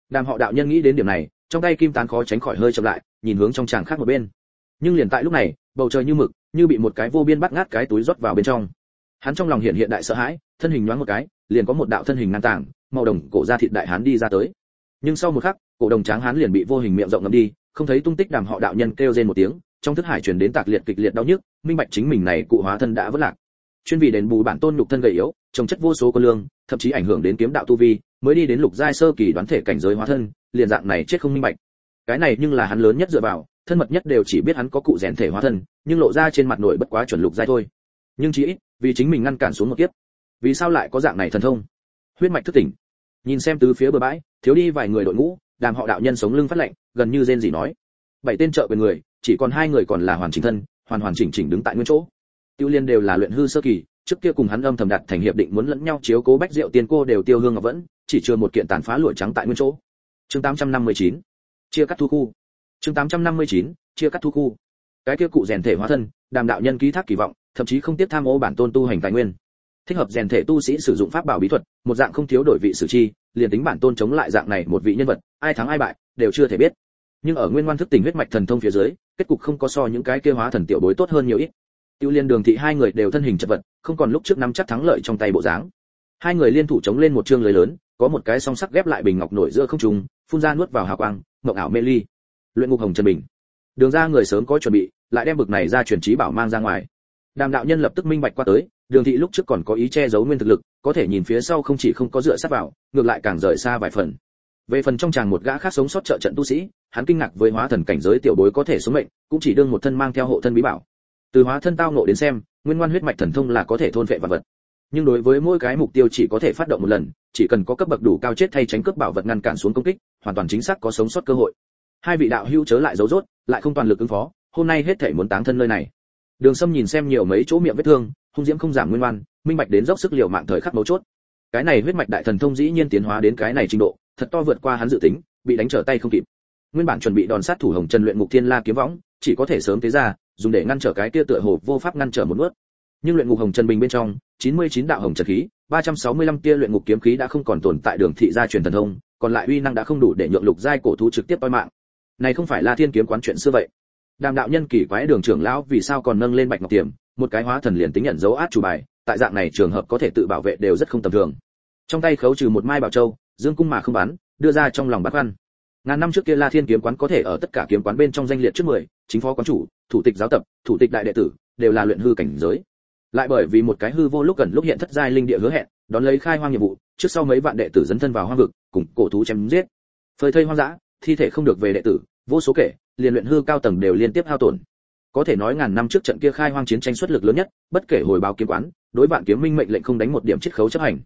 Speaker 1: Đàm họ đạo nhân nghĩ đến điểm này, trong tay kim tán khó tránh khỏi hơi chậm lại, nhìn hướng trong tràng khác một bên. Nhưng liền tại lúc này, bầu trời như mực như bị một cái vô biên bắt ngát cái túi rót vào bên trong. Hắn trong lòng hiện hiện đại sợ hãi thân hình nhoáng một cái liền có một đạo thân hình ngang tảng, màu đồng cổ ra thịt đại hán đi ra tới. Nhưng sau một khắc cổ đồng tráng hán liền bị vô hình miệng rộng ngậm đi không thấy tung tích đàm họ đạo nhân kêu rên một tiếng trong thức hải truyền đến tạc liệt kịch liệt đau nhức minh bạch chính mình này cụ hóa thân đã vất lạc. Chuyên vì đền bù bản tôn nhục thân gầy yếu trồng chất vô số con lương thậm chí ảnh hưởng đến kiếm đạo tu vi mới đi đến lục giai sơ kỳ đoán thể cảnh giới hóa thân liền dạng này chết không minh bạch. Cái này nhưng là hắn lớn nhất dựa vào thân mật nhất đều chỉ biết hắn có cụ rèn thể hóa thân, nhưng lộ ra trên mặt nổi bất quá chuẩn lục giai thôi. Nhưng chỉ ít, vì chính mình ngăn cản xuống một kiếp. Vì sao lại có dạng này thần thông? Huyết mạch thức tỉnh. Nhìn xem tứ phía bờ bãi, thiếu đi vài người đội ngũ, đàm họ đạo nhân sống lưng phát lệnh gần như rên gì nói. Bảy tên trợ quyền người, chỉ còn hai người còn là hoàn chỉnh thân, hoàn hoàn chỉnh chỉnh đứng tại nguyên chỗ. Tiêu liên đều là luyện hư sơ kỳ, trước kia cùng hắn âm thầm đặt thành hiệp định muốn lẫn nhau chiếu cố bách diệu tiên cô đều tiêu hương ngọc vẫn, chỉ chưa một kiện tàn phá lụa trắng tại nguyên chỗ. Chương 859 chia cắt thu khu chương 859 chia cắt thu khu. Cái kia cụ rèn thể hóa thân, đàm đạo nhân ký thác kỳ vọng, thậm chí không tiếp tham ô bản tôn tu hành tài nguyên. Thích hợp rèn thể tu sĩ sử dụng pháp bảo bí thuật, một dạng không thiếu đổi vị sử chi, liền tính bản tôn chống lại dạng này một vị nhân vật, ai thắng ai bại, đều chưa thể biết. Nhưng ở nguyên ngoan thức tình huyết mạch thần thông phía dưới, kết cục không có so những cái kia hóa thần tiểu bối tốt hơn nhiều ít. Tiêu liên đường thị hai người đều thân hình chật vật, không còn lúc trước nắm chắc thắng lợi trong tay bộ dáng. Hai người liên thủ chống lên một chương lưới lớn, có một cái song sắc ghép lại bình ngọc nổi giữa không trung, phun ra nuốt vào hào quang, mộng ảo mê ly luyện ngục hồng trần bình. Đường ra người sớm có chuẩn bị, lại đem bực này ra truyền trí bảo mang ra ngoài. Đàm đạo nhân lập tức minh bạch qua tới, đường thị lúc trước còn có ý che giấu nguyên thực lực, có thể nhìn phía sau không chỉ không có dựa sát vào, ngược lại càng rời xa vài phần. Về phần trong chàng một gã khác sống sót trợ trận tu sĩ, hắn kinh ngạc với hóa thần cảnh giới tiểu bối có thể sống mệnh, cũng chỉ đương một thân mang theo hộ thân bí bảo. Từ hóa thân tao nộ đến xem, nguyên ngoan huyết mạch thần thông là có thể thôn vệ vật vật. Nhưng đối với mỗi cái mục tiêu chỉ có thể phát động một lần, chỉ cần có cấp bậc đủ cao chết thay tránh cướp bảo vật ngăn cản xuống công kích, hoàn toàn chính xác có sống sót cơ hội hai vị đạo hữu chớ lại giấu rốt, lại không toàn lực ứng phó, hôm nay hết thể muốn táng thân nơi này. Đường sâm nhìn xem nhiều mấy chỗ miệng vết thương, hung diễm không giảm nguyên oan, minh bạch đến dốc sức liều mạng thời khắc mấu chốt. Cái này huyết mạch đại thần thông dĩ nhiên tiến hóa đến cái này trình độ, thật to vượt qua hắn dự tính, bị đánh trở tay không kịp. Nguyên bản chuẩn bị đòn sát thủ hồng trần luyện ngục thiên la kiếm võng, chỉ có thể sớm tế ra, dùng để ngăn trở cái kia tựa hồ vô pháp ngăn trở một nuốt nhưng luyện ngục hồng trần bình bên trong 99 đạo hồng trần khí 365 tia luyện ngục kiếm khí đã không còn tồn tại đường thị gia truyền thần thông, còn lại uy năng đã không đủ để nhượng lục giai cổ thú trực tiếp toi mạng này không phải là thiên kiếm quán chuyện xưa vậy. Đàm đạo nhân kỳ quái đường trưởng lão vì sao còn nâng lên bạch ngọc tiềm một cái hóa thần liền tính nhận dấu át chủ bài tại dạng này trường hợp có thể tự bảo vệ đều rất không tầm thường. Trong tay khấu trừ một mai bảo châu dương cung mà không bán, đưa ra trong lòng bát văn. Ngàn năm trước kia la thiên kiếm quán có thể ở tất cả kiếm quán bên trong danh liệt trước mười chính phó quán chủ thủ tịch giáo tập thủ tịch đại đệ tử đều là luyện hư cảnh giới. Lại bởi vì một cái hư vô lúc gần lúc hiện thất giai linh địa hứa hẹn đón lấy khai hoang nhiệm vụ trước sau mấy vạn đệ tử dấn thân vào hoang vực cùng cổ thú chém giết. Phơi thây hoang dã thi thể không được về đệ tử, vô số kể, liền luyện hư cao tầng đều liên tiếp hao tổn. Có thể nói ngàn năm trước trận kia khai hoang chiến tranh xuất lực lớn nhất, bất kể hồi báo kiếm quán, đối vạn kiếm minh mệnh lệnh không đánh một điểm chiết khấu chấp hành.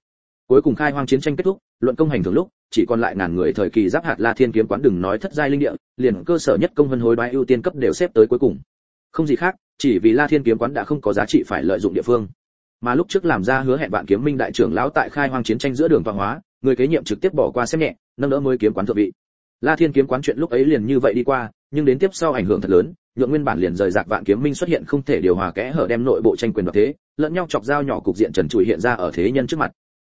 Speaker 1: Cuối cùng khai hoang chiến tranh kết thúc, luận công hành thường lúc, chỉ còn lại ngàn người thời kỳ giáp hạt la thiên kiếm quán đừng nói thất giai linh địa, liền cơ sở nhất công vân hối đoái ưu tiên cấp đều xếp tới cuối cùng. Không gì khác, chỉ vì la thiên kiếm quán đã không có giá trị phải lợi dụng địa phương. Mà lúc trước làm ra hứa hẹn vạn kiếm minh đại trưởng lão tại khai hoang chiến tranh giữa đường văn hóa, người kế nhiệm trực tiếp bỏ qua xem nhẹ, nâng đỡ mới kiếm quán thượng vị la thiên kiếm quán chuyện lúc ấy liền như vậy đi qua, nhưng đến tiếp sau ảnh hưởng thật lớn, nhượng nguyên bản liền rời rạc vạn kiếm minh xuất hiện không thể điều hòa kẽ hở đem nội bộ tranh quyền đoạt thế, lẫn nhau chọc dao nhỏ cục diện trần trụi hiện ra ở thế nhân trước mặt.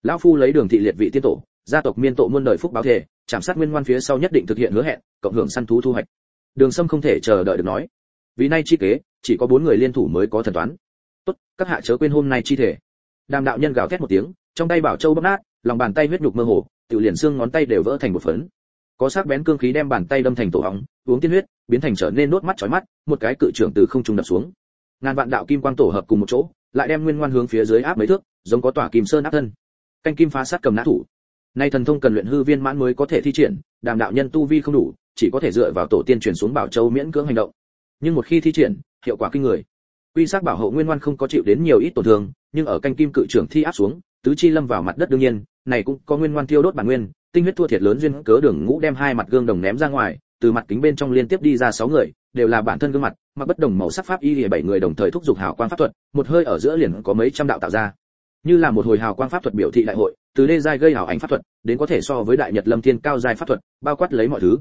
Speaker 1: Lão phu lấy đường thị liệt vị tiên tổ, gia tộc miên tổ muôn đời phúc báo thể chạm sát nguyên ngoan phía sau nhất định thực hiện hứa hẹn, cộng hưởng săn thú thu hoạch. Đường sâm không thể chờ đợi được nói, vì nay chi kế, chỉ có bốn người liên thủ mới có thần toán. Tốt, các hạ chớ quên hôm nay chi thể. Đàm đạo nhân gào thét một tiếng, trong tay bảo châu bóp nát, lòng bàn tay huyết nhục mơ hồ, tiểu liền xương ngón tay đều vỡ thành một phấn có sắc bén cương khí đem bàn tay đâm thành tổ hóng, uống tiên huyết, biến thành trở nên nốt mắt chói mắt, một cái cự trưởng từ không trung đập xuống. Ngàn vạn đạo kim quang tổ hợp cùng một chỗ, lại đem nguyên ngoan hướng phía dưới áp mấy thước, giống có tỏa kim sơn áp thân. Canh kim phá sát cầm nã thủ. Nay thần thông cần luyện hư viên mãn mới có thể thi triển, đàm đạo nhân tu vi không đủ, chỉ có thể dựa vào tổ tiên truyền xuống bảo châu miễn cưỡng hành động. Nhưng một khi thi triển, hiệu quả kinh người. Quy sắc bảo hộ nguyên ngoan không có chịu đến nhiều ít tổn thương, nhưng ở canh kim cự trưởng thi áp xuống, tứ chi lâm vào mặt đất đương nhiên, này cũng có nguyên ngoan tiêu đốt bản nguyên tinh huyết thua thiệt lớn duyên cớ đường ngũ đem hai mặt gương đồng ném ra ngoài, từ mặt kính bên trong liên tiếp đi ra sáu người, đều là bản thân gương mặt, mặc bất đồng màu sắc pháp y lìa bảy người đồng thời thúc giục hào quang pháp thuật, một hơi ở giữa liền có mấy trăm đạo tạo ra. Như là một hồi hào quang pháp thuật biểu thị đại hội, từ đê giai gây hào ánh pháp thuật, đến có thể so với đại nhật lâm thiên cao giai pháp thuật, bao quát lấy mọi thứ.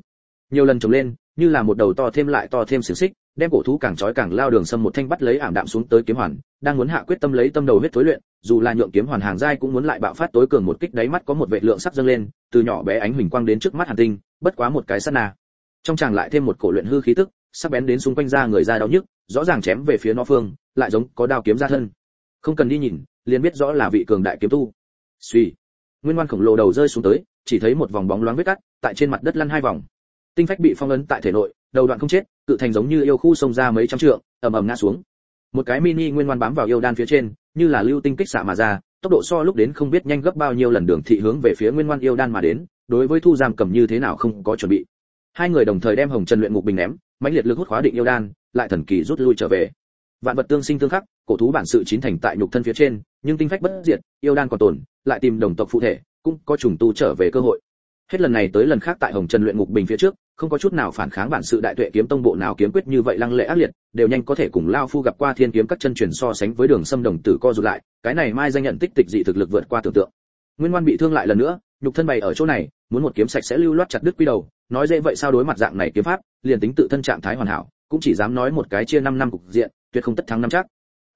Speaker 1: Nhiều lần trồng lên, như là một đầu to thêm lại to thêm xiềng xích đem cổ thú càng trói càng lao đường sâm một thanh bắt lấy ảm đạm xuống tới kiếm hoàn, đang muốn hạ quyết tâm lấy tâm đầu huyết thối luyện, dù là nhượng kiếm hoàn hàng giai cũng muốn lại bạo phát tối cường một kích đáy mắt có một vệ lượng sắc dâng lên, từ nhỏ bé ánh huỳnh quang đến trước mắt hàn tinh, bất quá một cái sát na. Trong chàng lại thêm một cổ luyện hư khí tức, sắc bén đến xung quanh ra người ra đau nhức, rõ ràng chém về phía nó phương, lại giống có đao kiếm ra thân. Không cần đi nhìn, liền biết rõ là vị cường đại kiếm tu. Suy nguyên văn khổng lồ đầu rơi xuống tới, chỉ thấy một vòng bóng loáng vết cắt, tại trên mặt đất lăn hai vòng. Tinh phách bị phong ấn tại thể nội đầu đoạn không chết, cự thành giống như yêu khu xông ra mấy trăm trượng, ầm ầm ngã xuống. Một cái mini nguyên ngoan bám vào yêu đan phía trên, như là lưu tinh kích xạ mà ra, tốc độ so lúc đến không biết nhanh gấp bao nhiêu lần đường thị hướng về phía nguyên ngoan yêu đan mà đến, đối với thu giam cầm như thế nào không có chuẩn bị. Hai người đồng thời đem hồng trần luyện ngục bình ném, mãnh liệt lực hút khóa định yêu đan, lại thần kỳ rút lui trở về. Vạn vật tương sinh tương khắc, cổ thú bản sự chín thành tại nhục thân phía trên, nhưng tinh phách bất diệt, yêu đan còn tồn, lại tìm đồng tộc phụ thể, cũng có trùng tu trở về cơ hội. Hết lần này tới lần khác tại hồng trần luyện ngục bình phía trước không có chút nào phản kháng bản sự đại tuệ kiếm tông bộ nào kiếm quyết như vậy lăng lệ ác liệt, đều nhanh có thể cùng lao phu gặp qua thiên kiếm các chân truyền so sánh với đường xâm đồng tử co rụt lại, cái này mai danh nhận tích tịch dị thực lực vượt qua tưởng tượng. Nguyên ngoan bị thương lại lần nữa, nhục thân bày ở chỗ này, muốn một kiếm sạch sẽ lưu loát chặt đứt quy đầu, nói dễ vậy sao đối mặt dạng này kiếm pháp, liền tính tự thân trạng thái hoàn hảo, cũng chỉ dám nói một cái chia 5 năm cục diện, tuyệt không tất thắng năm chắc.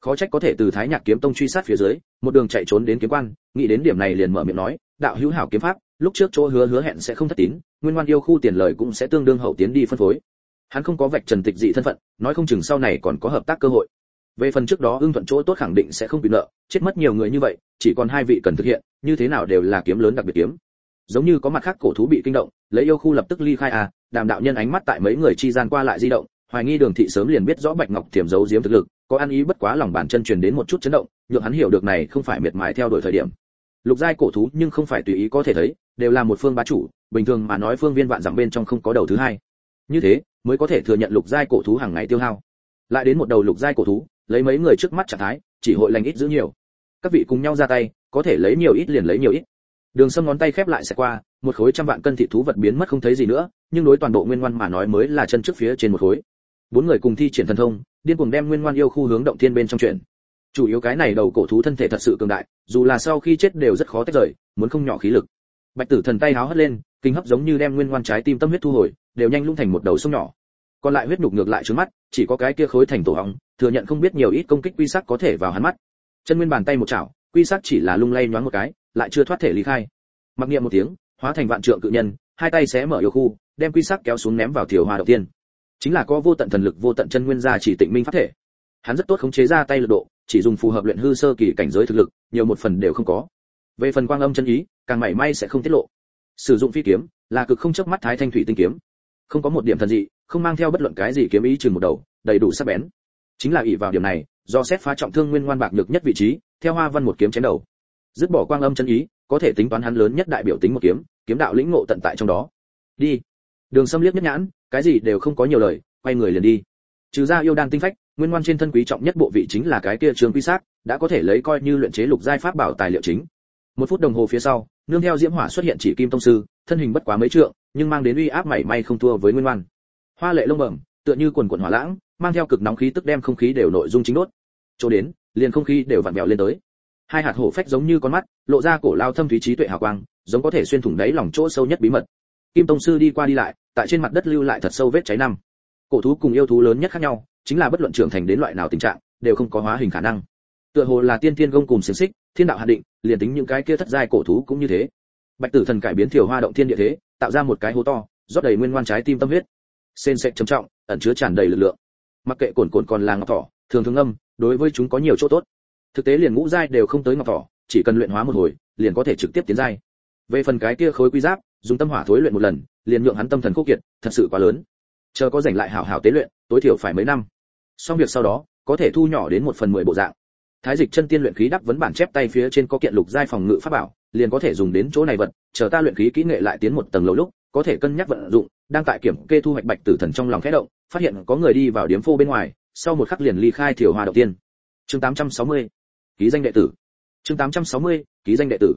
Speaker 1: Khó trách có thể từ thái nhạc kiếm tông truy sát phía dưới, một đường chạy trốn đến kiếm quan, nghĩ đến điểm này liền mở miệng nói đạo hữu hảo kiếm pháp, lúc trước chỗ hứa hứa hẹn sẽ không thất tín, nguyên ngoan yêu khu tiền lời cũng sẽ tương đương hậu tiến đi phân phối. Hắn không có vạch trần tịch dị thân phận, nói không chừng sau này còn có hợp tác cơ hội. Về phần trước đó ưng thuận chỗ tốt khẳng định sẽ không bị nợ, chết mất nhiều người như vậy, chỉ còn hai vị cần thực hiện, như thế nào đều là kiếm lớn đặc biệt kiếm. Giống như có mặt khác cổ thú bị kinh động, lấy yêu khu lập tức ly khai à đàm đạo nhân ánh mắt tại mấy người chi gian qua lại di động, hoài nghi đường thị sớm liền biết rõ bạch ngọc tiềm giấu giếm thực lực, có ăn ý bất quá lòng bàn chân truyền đến một chút chấn động, nhượng hắn hiểu được này không phải miệt mài theo đuổi thời điểm lục giai cổ thú nhưng không phải tùy ý có thể thấy, đều là một phương bá chủ, bình thường mà nói phương viên vạn dặm bên trong không có đầu thứ hai. Như thế, mới có thể thừa nhận lục giai cổ thú hàng ngày tiêu hao. Lại đến một đầu lục giai cổ thú, lấy mấy người trước mắt trạng thái, chỉ hội lành ít giữ nhiều. Các vị cùng nhau ra tay, có thể lấy nhiều ít liền lấy nhiều ít. Đường sâm ngón tay khép lại sẽ qua, một khối trăm vạn cân thịt thú vật biến mất không thấy gì nữa, nhưng đối toàn bộ nguyên ngoan mà nói mới là chân trước phía trên một khối. Bốn người cùng thi triển thần thông, điên cuồng đem nguyên ngoan yêu khu hướng động thiên bên trong chuyện chủ yếu cái này đầu cổ thú thân thể thật sự cường đại, dù là sau khi chết đều rất khó tách rời, muốn không nhỏ khí lực. Bạch tử thần tay háo hất lên, kinh hấp giống như đem nguyên ngoan trái tim tâm huyết thu hồi, đều nhanh lung thành một đầu sông nhỏ. Còn lại huyết nhục ngược lại trước mắt, chỉ có cái kia khối thành tổ hóng thừa nhận không biết nhiều ít công kích quy sắc có thể vào hắn mắt. Chân nguyên bàn tay một chảo, quy sắc chỉ là lung lay nhoáng một cái, lại chưa thoát thể lý khai. Mặc niệm một tiếng, hóa thành vạn trượng cự nhân, hai tay xé mở yêu khu, đem quy sắc kéo xuống ném vào thiều hoa đầu tiên. Chính là có vô tận thần lực, vô tận chân nguyên gia chỉ tịnh minh pháp thể. Hắn rất tốt khống chế ra tay lực độ chỉ dùng phù hợp luyện hư sơ kỳ cảnh giới thực lực, nhiều một phần đều không có. Về phần quang âm chân ý, càng mảy may sẽ không tiết lộ. Sử dụng phi kiếm, là cực không chớp mắt thái thanh thủy tinh kiếm. Không có một điểm thần dị, không mang theo bất luận cái gì kiếm ý trường một đầu, đầy đủ sắc bén. Chính là ỷ vào điểm này, do xét phá trọng thương nguyên ngoan bạc nhược nhất vị trí, theo hoa văn một kiếm chém đầu. Dứt bỏ quang âm chân ý, có thể tính toán hắn lớn nhất đại biểu tính một kiếm kiếm đạo lĩnh ngộ tận tại trong đó. Đi. Đường xâm liếc nhất nhãn, cái gì đều không có nhiều lời, quay người liền đi. Trừ ra yêu đan tinh phách nguyên ngoan trên thân quý trọng nhất bộ vị chính là cái kia trường quy sát đã có thể lấy coi như luyện chế lục giai pháp bảo tài liệu chính. Một phút đồng hồ phía sau, nương theo diễm hỏa xuất hiện chỉ kim tông sư, thân hình bất quá mấy trượng, nhưng mang đến uy áp mảy may không thua với nguyên ngoan. Hoa lệ lông bẩm, tựa như quần quần hỏa lãng, mang theo cực nóng khí tức đem không khí đều nội dung chính đốt. Chỗ đến, liền không khí đều vặn vẹo lên tới. Hai hạt hổ phách giống như con mắt, lộ ra cổ lao thâm thúy trí tuệ hào quang, giống có thể xuyên thủng đáy lòng chỗ sâu nhất bí mật. Kim tông sư đi qua đi lại, tại trên mặt đất lưu lại thật sâu vết cháy năm. Cổ thú cùng yêu thú lớn nhất khác nhau chính là bất luận trưởng thành đến loại nào tình trạng, đều không có hóa hình khả năng. Tựa hồ là tiên tiên gông cùng xiềng xích, thiên đạo hạn định, liền tính những cái kia thất giai cổ thú cũng như thế. Bạch tử thần cải biến Thiều hoa động thiên địa thế, tạo ra một cái hố to, rót đầy nguyên ngoan trái tim tâm huyết. Xen sệt trầm trọng, ẩn chứa tràn đầy lực lượng. Mặc kệ cồn cồn còn là ngọc thỏ, thường thường âm, đối với chúng có nhiều chỗ tốt. Thực tế liền ngũ giai đều không tới ngọc thỏ, chỉ cần luyện hóa một hồi, liền có thể trực tiếp tiến giai. Về phần cái kia khối quy giáp, dùng tâm hỏa thối luyện một lần, liền nhượng hắn tâm thần khô kiệt, thật sự quá lớn. Chờ có rảnh lại hảo hảo tế luyện, tối thiểu phải mấy năm xong việc sau đó, có thể thu nhỏ đến một phần mười bộ dạng. Thái dịch chân tiên luyện khí đắp vấn bản chép tay phía trên có kiện lục giai phòng ngự pháp bảo, liền có thể dùng đến chỗ này vật, chờ ta luyện khí kỹ nghệ lại tiến một tầng lâu lúc, có thể cân nhắc vận dụng, đang tại kiểm kê thu hoạch bạch tử thần trong lòng khẽ động, phát hiện có người đi vào điếm phô bên ngoài, sau một khắc liền ly khai thiểu hòa đầu tiên. Chương 860 ký danh đệ tử. Chương 860 ký danh đệ tử.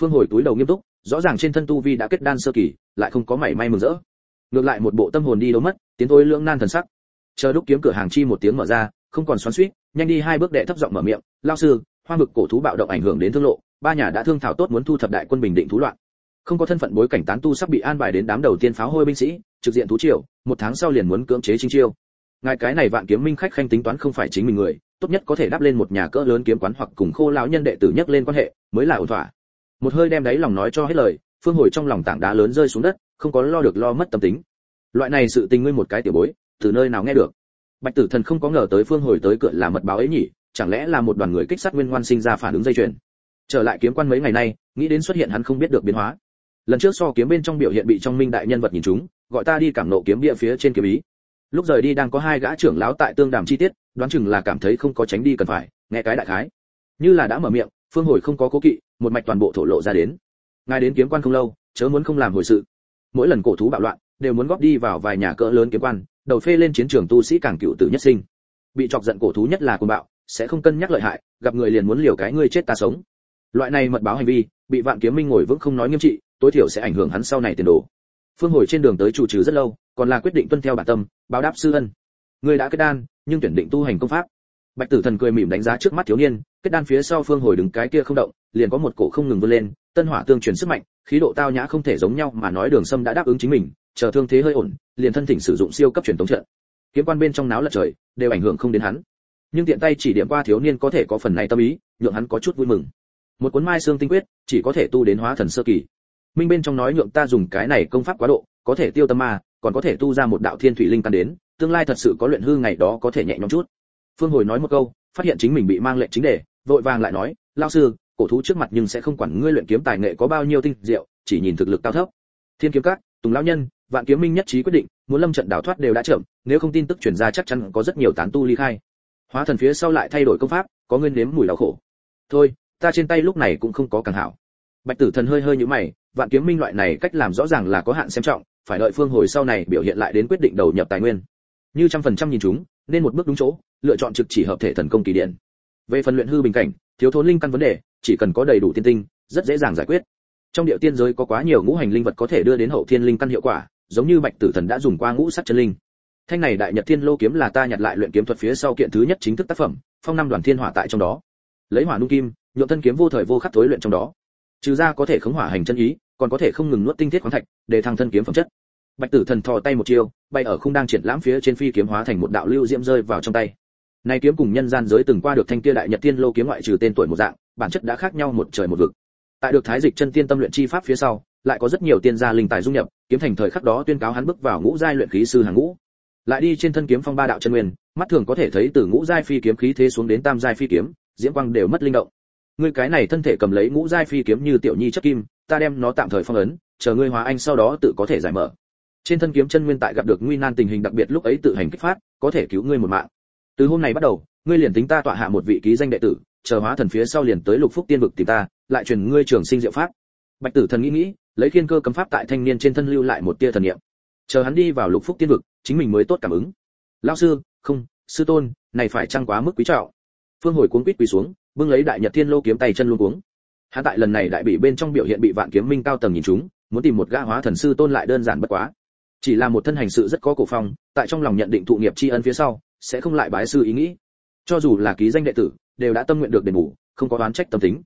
Speaker 1: Phương hồi túi đầu nghiêm túc, rõ ràng trên thân tu vi đã kết đan sơ kỳ, lại không có mảy may mừng rỡ. Ngược lại một bộ tâm hồn đi đâu mất, tiến thôi lưỡng nan thần sắc chờ đúc kiếm cửa hàng chi một tiếng mở ra, không còn xoắn xuýt, nhanh đi hai bước đệ thấp giọng mở miệng, lao sư hoa ngực cổ thú bạo động ảnh hưởng đến thương lộ, ba nhà đã thương thảo tốt muốn thu thập đại quân bình định thú loạn. Không có thân phận bối cảnh tán tu sắp bị an bài đến đám đầu tiên pháo hôi binh sĩ, trực diện thú triều, một tháng sau liền muốn cưỡng chế chính chiêu. Ngài cái này vạn kiếm minh khách khanh tính toán không phải chính mình người, tốt nhất có thể đáp lên một nhà cỡ lớn kiếm quán hoặc cùng khô lão nhân đệ tử nhất lên quan hệ, mới là ổn thỏa. Một hơi đem đáy lòng nói cho hết lời, phương hồi trong lòng tảng đá lớn rơi xuống đất, không có lo được lo mất tâm tính. Loại này sự tình ngươi một cái tiểu bối từ nơi nào nghe được. Bạch tử thần không có ngờ tới phương hồi tới cửa là mật báo ấy nhỉ, chẳng lẽ là một đoàn người kích sát nguyên ngoan sinh ra phản ứng dây chuyền? Trở lại kiếm quan mấy ngày nay, nghĩ đến xuất hiện hắn không biết được biến hóa. Lần trước so kiếm bên trong biểu hiện bị trong minh đại nhân vật nhìn chúng, gọi ta đi cảm nộ kiếm địa phía trên kiếm ý. Lúc rời đi đang có hai gã trưởng lão tại tương đàm chi tiết, đoán chừng là cảm thấy không có tránh đi cần phải, nghe cái đại khái. Như là đã mở miệng, phương hồi không có cố kỵ, một mạch toàn bộ thổ lộ ra đến. Ngài đến kiếm quan không lâu, chớ muốn không làm hồi sự. Mỗi lần cổ thú bạo loạn, đều muốn góp đi vào vài nhà cỡ lớn kiếm quan đầu phê lên chiến trường tu sĩ càng cựu tử nhất sinh. Bị chọc giận cổ thú nhất là cuồng bạo, sẽ không cân nhắc lợi hại, gặp người liền muốn liều cái ngươi chết ta sống. Loại này mật báo hành vi, bị vạn kiếm minh ngồi vững không nói nghiêm trị, tối thiểu sẽ ảnh hưởng hắn sau này tiền đồ. Phương hồi trên đường tới chủ trừ rất lâu, còn là quyết định tuân theo bản tâm, báo đáp sư ân. Người đã kết đan, nhưng tuyển định tu hành công pháp. Bạch tử thần cười mỉm đánh giá trước mắt thiếu niên, kết đan phía sau phương hồi đứng cái kia không động, liền có một cổ không ngừng vươn lên, tân hỏa tương truyền sức mạnh, khí độ tao nhã không thể giống nhau mà nói đường sâm đã đáp ứng chính mình chờ thương thế hơi ổn, liền thân thỉnh sử dụng siêu cấp truyền tống trận. Kiếm quan bên trong náo lật trời, đều ảnh hưởng không đến hắn. Nhưng tiện tay chỉ điểm qua thiếu niên có thể có phần này tâm ý, nhượng hắn có chút vui mừng. Một cuốn mai xương tinh quyết, chỉ có thể tu đến hóa thần sơ kỳ. Minh bên trong nói nhượng ta dùng cái này công pháp quá độ, có thể tiêu tâm ma, còn có thể tu ra một đạo thiên thủy linh căn đến, tương lai thật sự có luyện hư ngày đó có thể nhẹ nhõm chút. Phương hồi nói một câu, phát hiện chính mình bị mang lệnh chính đề, vội vàng lại nói, lão sư, cổ thú trước mặt nhưng sẽ không quản ngươi luyện kiếm tài nghệ có bao nhiêu tinh diệu, chỉ nhìn thực lực cao thấp. Thiên kiếm các, tùng lão nhân vạn kiếm minh nhất trí quyết định, muốn lâm trận đảo thoát đều đã chậm, nếu không tin tức truyền ra chắc chắn có rất nhiều tán tu ly khai. Hóa thần phía sau lại thay đổi công pháp, có nguyên nếm mùi đau khổ. Thôi, ta trên tay lúc này cũng không có càng hảo. Bạch tử thần hơi hơi như mày, vạn kiếm minh loại này cách làm rõ ràng là có hạn xem trọng, phải đợi phương hồi sau này biểu hiện lại đến quyết định đầu nhập tài nguyên. Như trăm phần trăm nhìn chúng, nên một bước đúng chỗ, lựa chọn trực chỉ hợp thể thần công kỳ điện. về phần luyện hư bình cảnh, thiếu thốn linh căn vấn đề, chỉ cần có đầy đủ tiên tinh, rất dễ dàng giải quyết. Trong điệu tiên giới có quá nhiều ngũ hành linh vật có thể đưa đến hậu thiên linh căn hiệu quả giống như bạch tử thần đã dùng qua ngũ sắc chân linh. Thanh này đại nhật thiên lô kiếm là ta nhặt lại luyện kiếm thuật phía sau kiện thứ nhất chính thức tác phẩm, phong năm đoàn thiên hỏa tại trong đó. Lấy hỏa nung kim, nhuộm thân kiếm vô thời vô khắc thối luyện trong đó. Trừ ra có thể khống hỏa hành chân ý, còn có thể không ngừng nuốt tinh thiết khoáng thạch, để thăng thân kiếm phẩm chất. Bạch tử thần thò tay một chiêu, bay ở không đang triển lãm phía trên phi kiếm hóa thành một đạo lưu diễm rơi vào trong tay. Nay kiếm cùng nhân gian giới từng qua được thanh kia đại nhật thiên lô kiếm ngoại trừ tên tuổi một dạng, bản chất đã khác nhau một trời một vực. Tại được thái dịch chân tiên tâm luyện chi pháp phía sau lại có rất nhiều tiên gia linh tài dung nhập, kiếm thành thời khắc đó tuyên cáo hắn bước vào ngũ giai luyện khí sư hàng ngũ. Lại đi trên thân kiếm phong ba đạo chân nguyên, mắt thường có thể thấy từ ngũ giai phi kiếm khí thế xuống đến tam giai phi kiếm, diễm quang đều mất linh động. Ngươi cái này thân thể cầm lấy ngũ giai phi kiếm như tiểu nhi chất kim, ta đem nó tạm thời phong ấn, chờ ngươi hóa anh sau đó tự có thể giải mở. Trên thân kiếm chân nguyên tại gặp được nguy nan tình hình đặc biệt lúc ấy tự hành kích phát, có thể cứu ngươi một mạng. Từ hôm nay bắt đầu, ngươi liền tính ta tọa hạ một vị ký danh đệ tử, chờ hóa thần phía sau liền tới lục phúc tiên vực tìm ta, lại truyền ngươi trường sinh diệu pháp bạch tử thần nghĩ nghĩ, lấy khiên cơ cấm pháp tại thanh niên trên thân lưu lại một tia thần niệm. Chờ hắn đi vào lục phúc tiên vực, chính mình mới tốt cảm ứng. Lão sư, không, sư tôn, này phải chăng quá mức quý trọng? Phương hồi cuống quýt quỳ xuống, bưng lấy đại nhật thiên lô kiếm tay chân luôn cuống. Hắn tại lần này đại bị bên trong biểu hiện bị vạn kiếm minh cao tầng nhìn chúng, muốn tìm một gã hóa thần sư tôn lại đơn giản bất quá. Chỉ là một thân hành sự rất có cổ phong, tại trong lòng nhận định thụ nghiệp tri ân phía sau, sẽ không lại bái sư ý nghĩ. Cho dù là ký danh đệ tử, đều đã tâm nguyện được đền bù, không có đoán trách tâm tính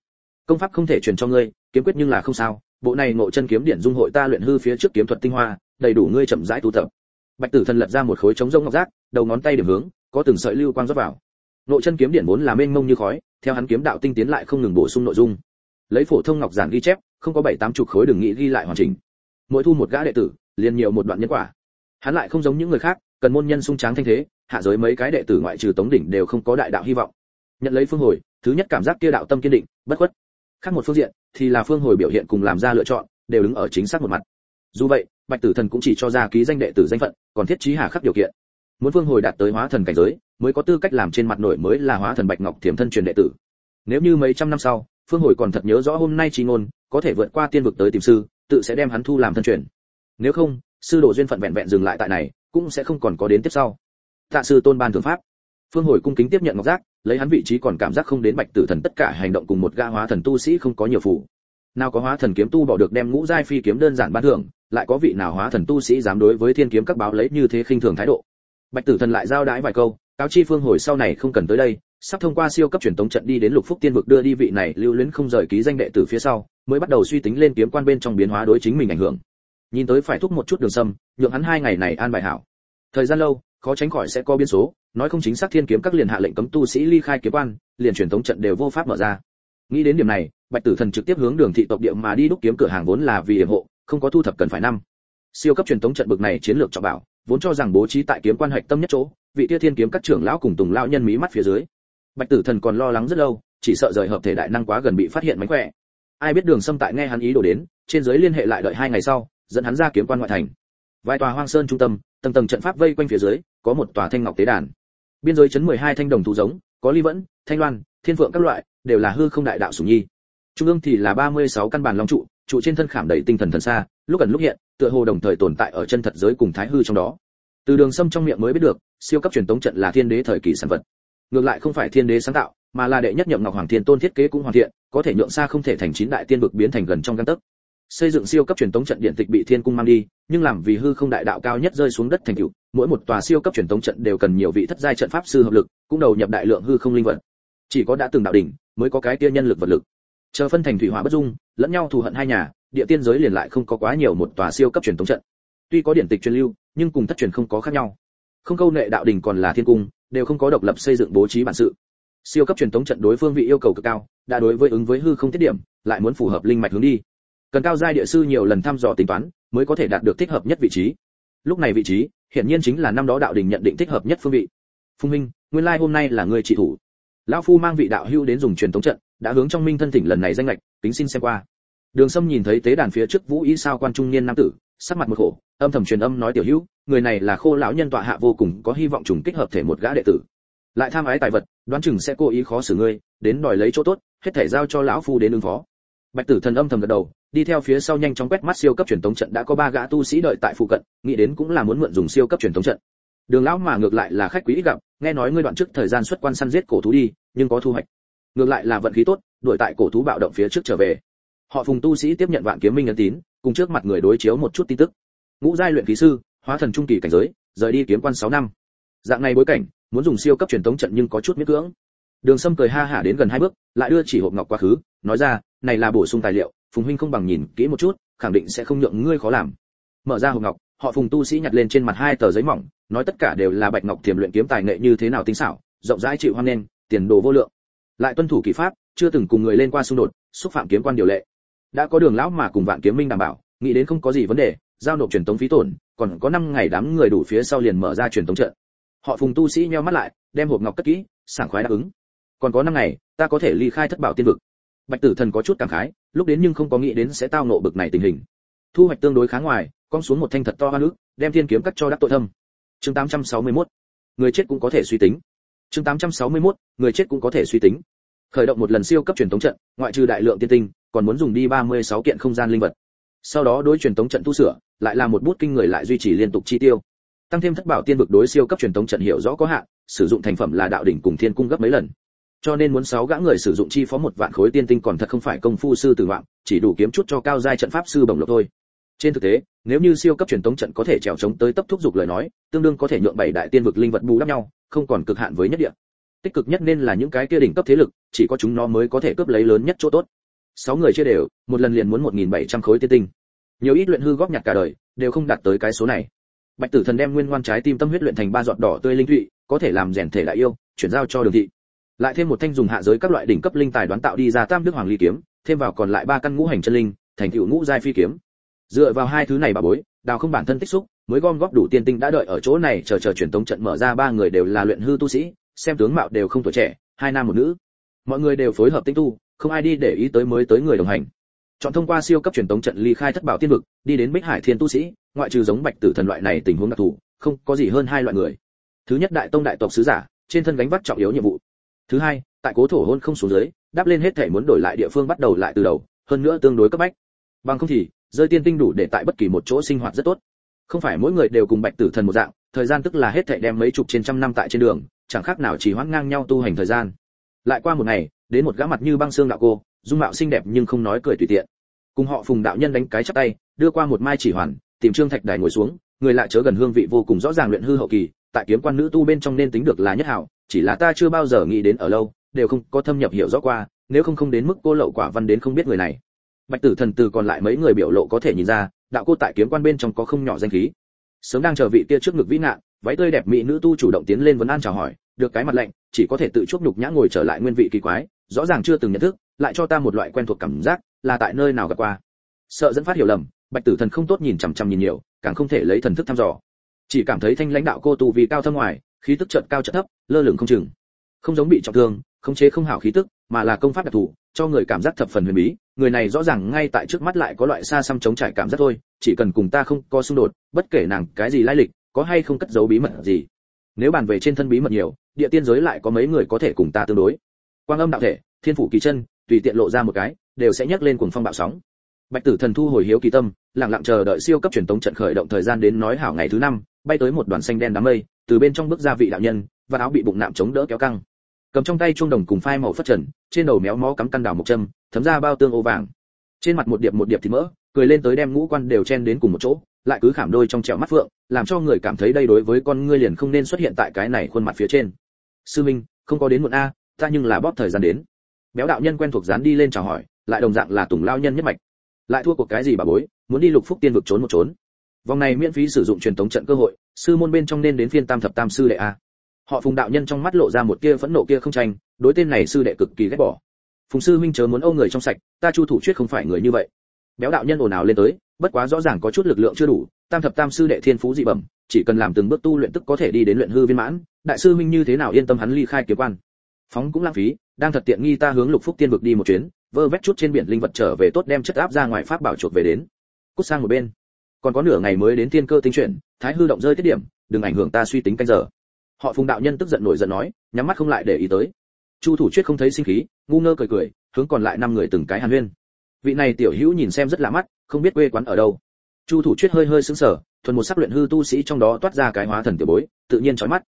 Speaker 1: công pháp không thể truyền cho ngươi, kiếm quyết nhưng là không sao, bộ này ngộ chân kiếm điển dung hội ta luyện hư phía trước kiếm thuật tinh hoa, đầy đủ ngươi chậm rãi tu tập. Bạch tử thần lật ra một khối trống rông ngọc giác, đầu ngón tay điểm hướng, có từng sợi lưu quang rót vào. Ngộ chân kiếm điển vốn là mênh mông như khói, theo hắn kiếm đạo tinh tiến lại không ngừng bổ sung nội dung. Lấy phổ thông ngọc giản ghi chép, không có bảy tám chục khối đừng nghĩ ghi lại hoàn chỉnh. Mỗi thu một gã đệ tử, liền nhiều một đoạn nhân quả. Hắn lại không giống những người khác, cần môn nhân sung tráng thanh thế, hạ giới mấy cái đệ tử ngoại trừ tống đỉnh đều không có đại đạo hy vọng. Nhận lấy phương hồi, thứ nhất cảm giác kia đạo tâm kiên định, bất khuất khác một phương diện, thì là phương hồi biểu hiện cùng làm ra lựa chọn, đều đứng ở chính xác một mặt. Dù vậy, bạch tử thần cũng chỉ cho ra ký danh đệ tử danh phận, còn thiết trí hà khắc điều kiện. Muốn phương hồi đạt tới hóa thần cảnh giới, mới có tư cách làm trên mặt nổi mới là hóa thần bạch ngọc thiểm thân truyền đệ tử. Nếu như mấy trăm năm sau, phương hồi còn thật nhớ rõ hôm nay trí ngôn, có thể vượt qua tiên vực tới tìm sư, tự sẽ đem hắn thu làm thân truyền. Nếu không, sư đồ duyên phận vẹn vẹn dừng lại tại này, cũng sẽ không còn có đến tiếp sau. Tạ sư tôn ban thượng pháp. Phương hồi cung kính tiếp nhận ngọc giác lấy hắn vị trí còn cảm giác không đến bạch tử thần tất cả hành động cùng một ga hóa thần tu sĩ không có nhiều phủ nào có hóa thần kiếm tu bỏ được đem ngũ giai phi kiếm đơn giản ban thưởng, lại có vị nào hóa thần tu sĩ dám đối với thiên kiếm các báo lấy như thế khinh thường thái độ? Bạch tử thần lại giao đái vài câu, cáo chi phương hồi sau này không cần tới đây, sắp thông qua siêu cấp truyền tống trận đi đến lục phúc tiên vực đưa đi vị này lưu luyến không rời ký danh đệ tử phía sau, mới bắt đầu suy tính lên kiếm quan bên trong biến hóa đối chính mình ảnh hưởng. Nhìn tới phải thúc một chút đường sâm, nhượng hắn hai ngày này an bài hảo. Thời gian lâu, khó tránh khỏi sẽ có biến số nói không chính xác thiên kiếm các liền hạ lệnh cấm tu sĩ ly khai kiếm quan, liền truyền thống trận đều vô pháp mở ra. Nghĩ đến điểm này, bạch tử thần trực tiếp hướng đường thị tộc địa mà đi đúc kiếm cửa hàng vốn là vì hiểm hộ, không có thu thập cần phải năm. Siêu cấp truyền thống trận bực này chiến lược trọng bảo, vốn cho rằng bố trí tại kiếm quan hạch tâm nhất chỗ, vị tia thiên kiếm các trưởng lão cùng tùng lão nhân mí mắt phía dưới. Bạch tử thần còn lo lắng rất lâu, chỉ sợ rời hợp thể đại năng quá gần bị phát hiện mánh khỏe. Ai biết đường xâm tại nghe hắn ý đổ đến, trên giới liên hệ lại đợi hai ngày sau, dẫn hắn ra kiếm quan ngoại thành. Vài tòa hoang sơn trung tâm, tầng tầng trận pháp vây quanh phía dưới, có một tòa thanh ngọc tế đàn biên giới chấn 12 thanh đồng thú giống, có ly vẫn, thanh loan, thiên phượng các loại, đều là hư không đại đạo sủng nhi. Trung ương thì là 36 căn bản long trụ trụ trên thân khảm đầy tinh thần thần xa lúc gần lúc hiện, tựa hồ đồng thời tồn tại ở chân thật giới cùng thái hư trong đó. Từ đường sâm trong miệng mới biết được, siêu cấp truyền tống trận là thiên đế thời kỳ sản vật. Ngược lại không phải thiên đế sáng tạo, mà là đệ nhất nhậm ngọc hoàng thiên tôn thiết kế cũng hoàn thiện, có thể nhượng xa không thể thành chín đại tiên vực biến thành gần trong căn tấc. Xây dựng siêu cấp truyền tống trận điện tịch bị thiên cung mang đi, nhưng làm vì hư không đại đạo cao nhất rơi xuống đất thành cựu mỗi một tòa siêu cấp truyền tống trận đều cần nhiều vị thất giai trận pháp sư hợp lực, cũng đầu nhập đại lượng hư không linh vật. Chỉ có đã từng đạo đỉnh, mới có cái kia nhân lực vật lực. Chờ phân thành thủy hỏa bất dung, lẫn nhau thù hận hai nhà, địa tiên giới liền lại không có quá nhiều một tòa siêu cấp truyền tống trận. Tuy có điển tịch truyền lưu, nhưng cùng thất truyền không có khác nhau. Không câu nệ đạo đỉnh còn là thiên cung, đều không có độc lập xây dựng bố trí bản sự. Siêu cấp truyền tống trận đối phương vị yêu cầu cực cao, đã đối với ứng với hư không tiết điểm, lại muốn phù hợp linh mạch hướng đi. Cần cao giai địa sư nhiều lần thăm dò tính toán, mới có thể đạt được thích hợp nhất vị trí lúc này vị trí, hiển nhiên chính là năm đó đạo đình nhận định thích hợp nhất phương vị. Phung minh, nguyên lai hôm nay là người trị thủ. Lão phu mang vị đạo hưu đến dùng truyền thống trận, đã hướng trong minh thân thỉnh lần này danh lệch tính xin xem qua. Đường sâm nhìn thấy tế đàn phía trước vũ ý sao quan trung niên nam tử, sắc mặt một khổ âm thầm truyền âm nói tiểu hữu, người này là khô lão nhân tọa hạ vô cùng, có hy vọng trùng kích hợp thể một gã đệ tử. Lại tham ái tài vật, đoán chừng sẽ cố ý khó xử ngươi, đến đòi lấy chỗ tốt, hết thể giao cho lão phu đến ứng phó. Bạch tử thần âm thầm gật đầu đi theo phía sau nhanh chóng quét mắt siêu cấp truyền tống trận đã có ba gã tu sĩ đợi tại phụ cận, nghĩ đến cũng là muốn mượn dùng siêu cấp truyền tống trận. Đường lão mà ngược lại là khách quý ít gặp, nghe nói ngươi đoạn trước thời gian xuất quan săn giết cổ thú đi, nhưng có thu hoạch. Ngược lại là vận khí tốt, đuổi tại cổ thú bạo động phía trước trở về. Họ phùng tu sĩ tiếp nhận vạn kiếm minh ấn tín, cùng trước mặt người đối chiếu một chút tin tức. Ngũ giai luyện khí sư, hóa thần trung kỳ cảnh giới, rời đi kiếm quan 6 năm. Dạng này bối cảnh, muốn dùng siêu cấp truyền tống trận nhưng có chút miễn cưỡng. Đường sâm cười ha hả đến gần hai bước, lại đưa chỉ hộp ngọc quá khứ, nói ra, này là bổ sung tài liệu phùng huynh không bằng nhìn kỹ một chút, khẳng định sẽ không nhượng ngươi khó làm. Mở ra hộp ngọc, họ phùng tu sĩ nhặt lên trên mặt hai tờ giấy mỏng, nói tất cả đều là bạch ngọc thiềm luyện kiếm tài nghệ như thế nào tinh xảo, rộng rãi chịu hoan nghênh, tiền đồ vô lượng. Lại tuân thủ kỷ pháp, chưa từng cùng người lên qua xung đột, xúc phạm kiếm quan điều lệ. Đã có đường lão mà cùng vạn kiếm minh đảm bảo, nghĩ đến không có gì vấn đề, giao nộp truyền tống phí tổn, còn có 5 ngày đám người đủ phía sau liền mở ra truyền tống trận. Họ phùng tu sĩ nheo mắt lại, đem hộp ngọc cất kỹ, sảng khoái đáp ứng. Còn có 5 ngày, ta có thể ly khai thất bảo tiên vực bạch tử thần có chút cảm khái, lúc đến nhưng không có nghĩ đến sẽ tao nộ bực này tình hình. Thu hoạch tương đối khá ngoài con xuống một thanh thật to hoa nước, đem thiên kiếm cắt cho đắc tội thâm. Chương 861 người chết cũng có thể suy tính. Chương 861 người chết cũng có thể suy tính. Khởi động một lần siêu cấp truyền tống trận, ngoại trừ đại lượng tiên tinh, còn muốn dùng đi 36 kiện không gian linh vật. Sau đó đối truyền tống trận tu sửa, lại là một bút kinh người lại duy trì liên tục chi tiêu. Tăng thêm thất bảo tiên vực đối siêu cấp truyền tống trận hiểu rõ có hạn, sử dụng thành phẩm là đạo đỉnh cùng thiên cung gấp mấy lần cho nên muốn sáu gã người sử dụng chi phó một vạn khối tiên tinh còn thật không phải công phu sư tử vạn chỉ đủ kiếm chút cho cao giai trận pháp sư bổng lộc thôi. Trên thực tế, nếu như siêu cấp truyền tống trận có thể trèo chống tới tấp thúc dục lời nói, tương đương có thể nhượng bảy đại tiên vực linh vật bù đắp nhau, không còn cực hạn với nhất địa. Tích cực nhất nên là những cái kia đỉnh cấp thế lực, chỉ có chúng nó mới có thể cướp lấy lớn nhất chỗ tốt. Sáu người chia đều, một lần liền muốn một nghìn bảy trăm khối tiên tinh. Nhiều ít luyện hư góp nhặt cả đời, đều không đạt tới cái số này. Bạch tử thần đem nguyên ngoan trái tim tâm huyết luyện thành ba giọt đỏ tươi linh thụy, có thể làm rèn thể đại yêu, chuyển giao cho đường thị lại thêm một thanh dùng hạ giới các loại đỉnh cấp linh tài đoán tạo đi ra tam đức hoàng ly kiếm, thêm vào còn lại ba căn ngũ hành chân linh, thành tựu ngũ giai phi kiếm. Dựa vào hai thứ này bà bối, đào không bản thân tích xúc, mới gom góp đủ tiên tinh đã đợi ở chỗ này, chờ chờ truyền tống trận mở ra ba người đều là luyện hư tu sĩ, xem tướng mạo đều không tuổi trẻ, hai nam một nữ. Mọi người đều phối hợp tinh tu, không ai đi để ý tới mới tới người đồng hành. Chọn thông qua siêu cấp truyền tống trận ly khai thất bảo tiên vực, đi đến bích hải thiên tu sĩ, ngoại trừ giống bạch tử thần loại này tình huống đặc thù, không có gì hơn hai loại người. Thứ nhất đại tông đại tộc sứ giả, trên thân gánh vác trọng yếu nhiệm vụ thứ hai, tại cố thổ hôn không xuống dưới, đáp lên hết thể muốn đổi lại địa phương bắt đầu lại từ đầu, hơn nữa tương đối cấp bách. Bằng không thì, rơi tiên tinh đủ để tại bất kỳ một chỗ sinh hoạt rất tốt. Không phải mỗi người đều cùng bạch tử thần một dạng, thời gian tức là hết thảy đem mấy chục trên trăm năm tại trên đường, chẳng khác nào chỉ hoãn ngang nhau tu hành thời gian. Lại qua một ngày, đến một gã mặt như băng xương đạo cô, dung mạo xinh đẹp nhưng không nói cười tùy tiện. Cùng họ phùng đạo nhân đánh cái chắp tay, đưa qua một mai chỉ hoàn, tìm trương thạch đài ngồi xuống, người lại chớ gần hương vị vô cùng rõ ràng luyện hư hậu kỳ tại kiếm quan nữ tu bên trong nên tính được là nhất hảo, chỉ là ta chưa bao giờ nghĩ đến ở lâu, đều không có thâm nhập hiểu rõ qua, nếu không không đến mức cô lậu quả văn đến không biết người này. Bạch tử thần từ còn lại mấy người biểu lộ có thể nhìn ra, đạo cô tại kiếm quan bên trong có không nhỏ danh khí. Sớm đang chờ vị kia trước ngực vĩ nạn váy tươi đẹp mỹ nữ tu chủ động tiến lên vấn an chào hỏi, được cái mặt lạnh, chỉ có thể tự chuốc nhục nhã ngồi trở lại nguyên vị kỳ quái, rõ ràng chưa từng nhận thức, lại cho ta một loại quen thuộc cảm giác, là tại nơi nào gặp qua. Sợ dẫn phát hiểu lầm, bạch tử thần không tốt nhìn chằm chằm nhìn nhiều, càng không thể lấy thần thức thăm dò chỉ cảm thấy thanh lãnh đạo cô tu vì cao thâm ngoài, khí tức chợt cao chợt thấp, lơ lửng không chừng. Không giống bị trọng thương không chế không hảo khí tức, mà là công pháp đặc thù, cho người cảm giác thập phần huyền bí. Người này rõ ràng ngay tại trước mắt lại có loại xa xăm chống trải cảm giác thôi, chỉ cần cùng ta không có xung đột, bất kể nàng cái gì lai lịch, có hay không cất giấu bí mật gì. Nếu bàn về trên thân bí mật nhiều, địa tiên giới lại có mấy người có thể cùng ta tương đối. Quang âm đạo thể, thiên phủ kỳ chân, tùy tiện lộ ra một cái, đều sẽ nhấc lên cuồng phong bạo sóng. Bạch tử thần thu hồi hiếu kỳ tâm, lặng lặng chờ đợi siêu cấp truyền tống trận khởi động thời gian đến nói hảo ngày thứ năm bay tới một đoàn xanh đen đám mây, từ bên trong bước ra vị đạo nhân, và áo bị bụng nạm chống đỡ kéo căng. Cầm trong tay chuông đồng cùng phai màu phất trần, trên đầu méo mó cắm căn đào một châm, thấm ra bao tương ô vàng. Trên mặt một điệp một điệp thì mỡ, cười lên tới đem ngũ quan đều chen đến cùng một chỗ, lại cứ khảm đôi trong trẻo mắt phượng, làm cho người cảm thấy đây đối với con ngươi liền không nên xuất hiện tại cái này khuôn mặt phía trên. Sư minh, không có đến muộn a, ta nhưng là bóp thời gian đến. Béo đạo nhân quen thuộc dán đi lên chào hỏi, lại đồng dạng là tùng lao nhân nhất mạch. Lại thua cuộc cái gì bà bối, muốn đi lục phúc tiên vực trốn một trốn vòng này miễn phí sử dụng truyền thống trận cơ hội, sư môn bên trong nên đến phiên tam thập tam sư đệ a. Họ phùng đạo nhân trong mắt lộ ra một kia phẫn nộ kia không tranh, đối tên này sư đệ cực kỳ ghét bỏ. Phùng sư minh chớ muốn âu người trong sạch, ta chu thủ chuyết không phải người như vậy. Béo đạo nhân ồn ào lên tới, bất quá rõ ràng có chút lực lượng chưa đủ, tam thập tam sư đệ thiên phú dị bẩm, chỉ cần làm từng bước tu luyện tức có thể đi đến luyện hư viên mãn, đại sư huynh như thế nào yên tâm hắn ly khai kế quan. Phóng cũng lãng phí, đang thật tiện nghi ta hướng lục phúc tiên vực đi một chuyến, vơ vét chút trên biển linh vật trở về tốt đem chất áp ra ngoài pháp bảo chuột về đến. Cút sang một bên còn có nửa ngày mới đến thiên cơ tinh chuyển, thái hư động rơi tiết điểm, đừng ảnh hưởng ta suy tính canh giờ. Họ phùng đạo nhân tức giận nổi giận nói, nhắm mắt không lại để ý tới. Chu thủ chuyết không thấy sinh khí, ngu ngơ cười cười, hướng còn lại năm người từng cái hàn huyên. Vị này tiểu hữu nhìn xem rất lạ mắt, không biết quê quán ở đâu. Chu thủ chuyết hơi hơi sững sờ, thuần một sắc luyện hư tu sĩ trong đó toát ra cái hóa thần tiểu bối, tự nhiên chói mắt.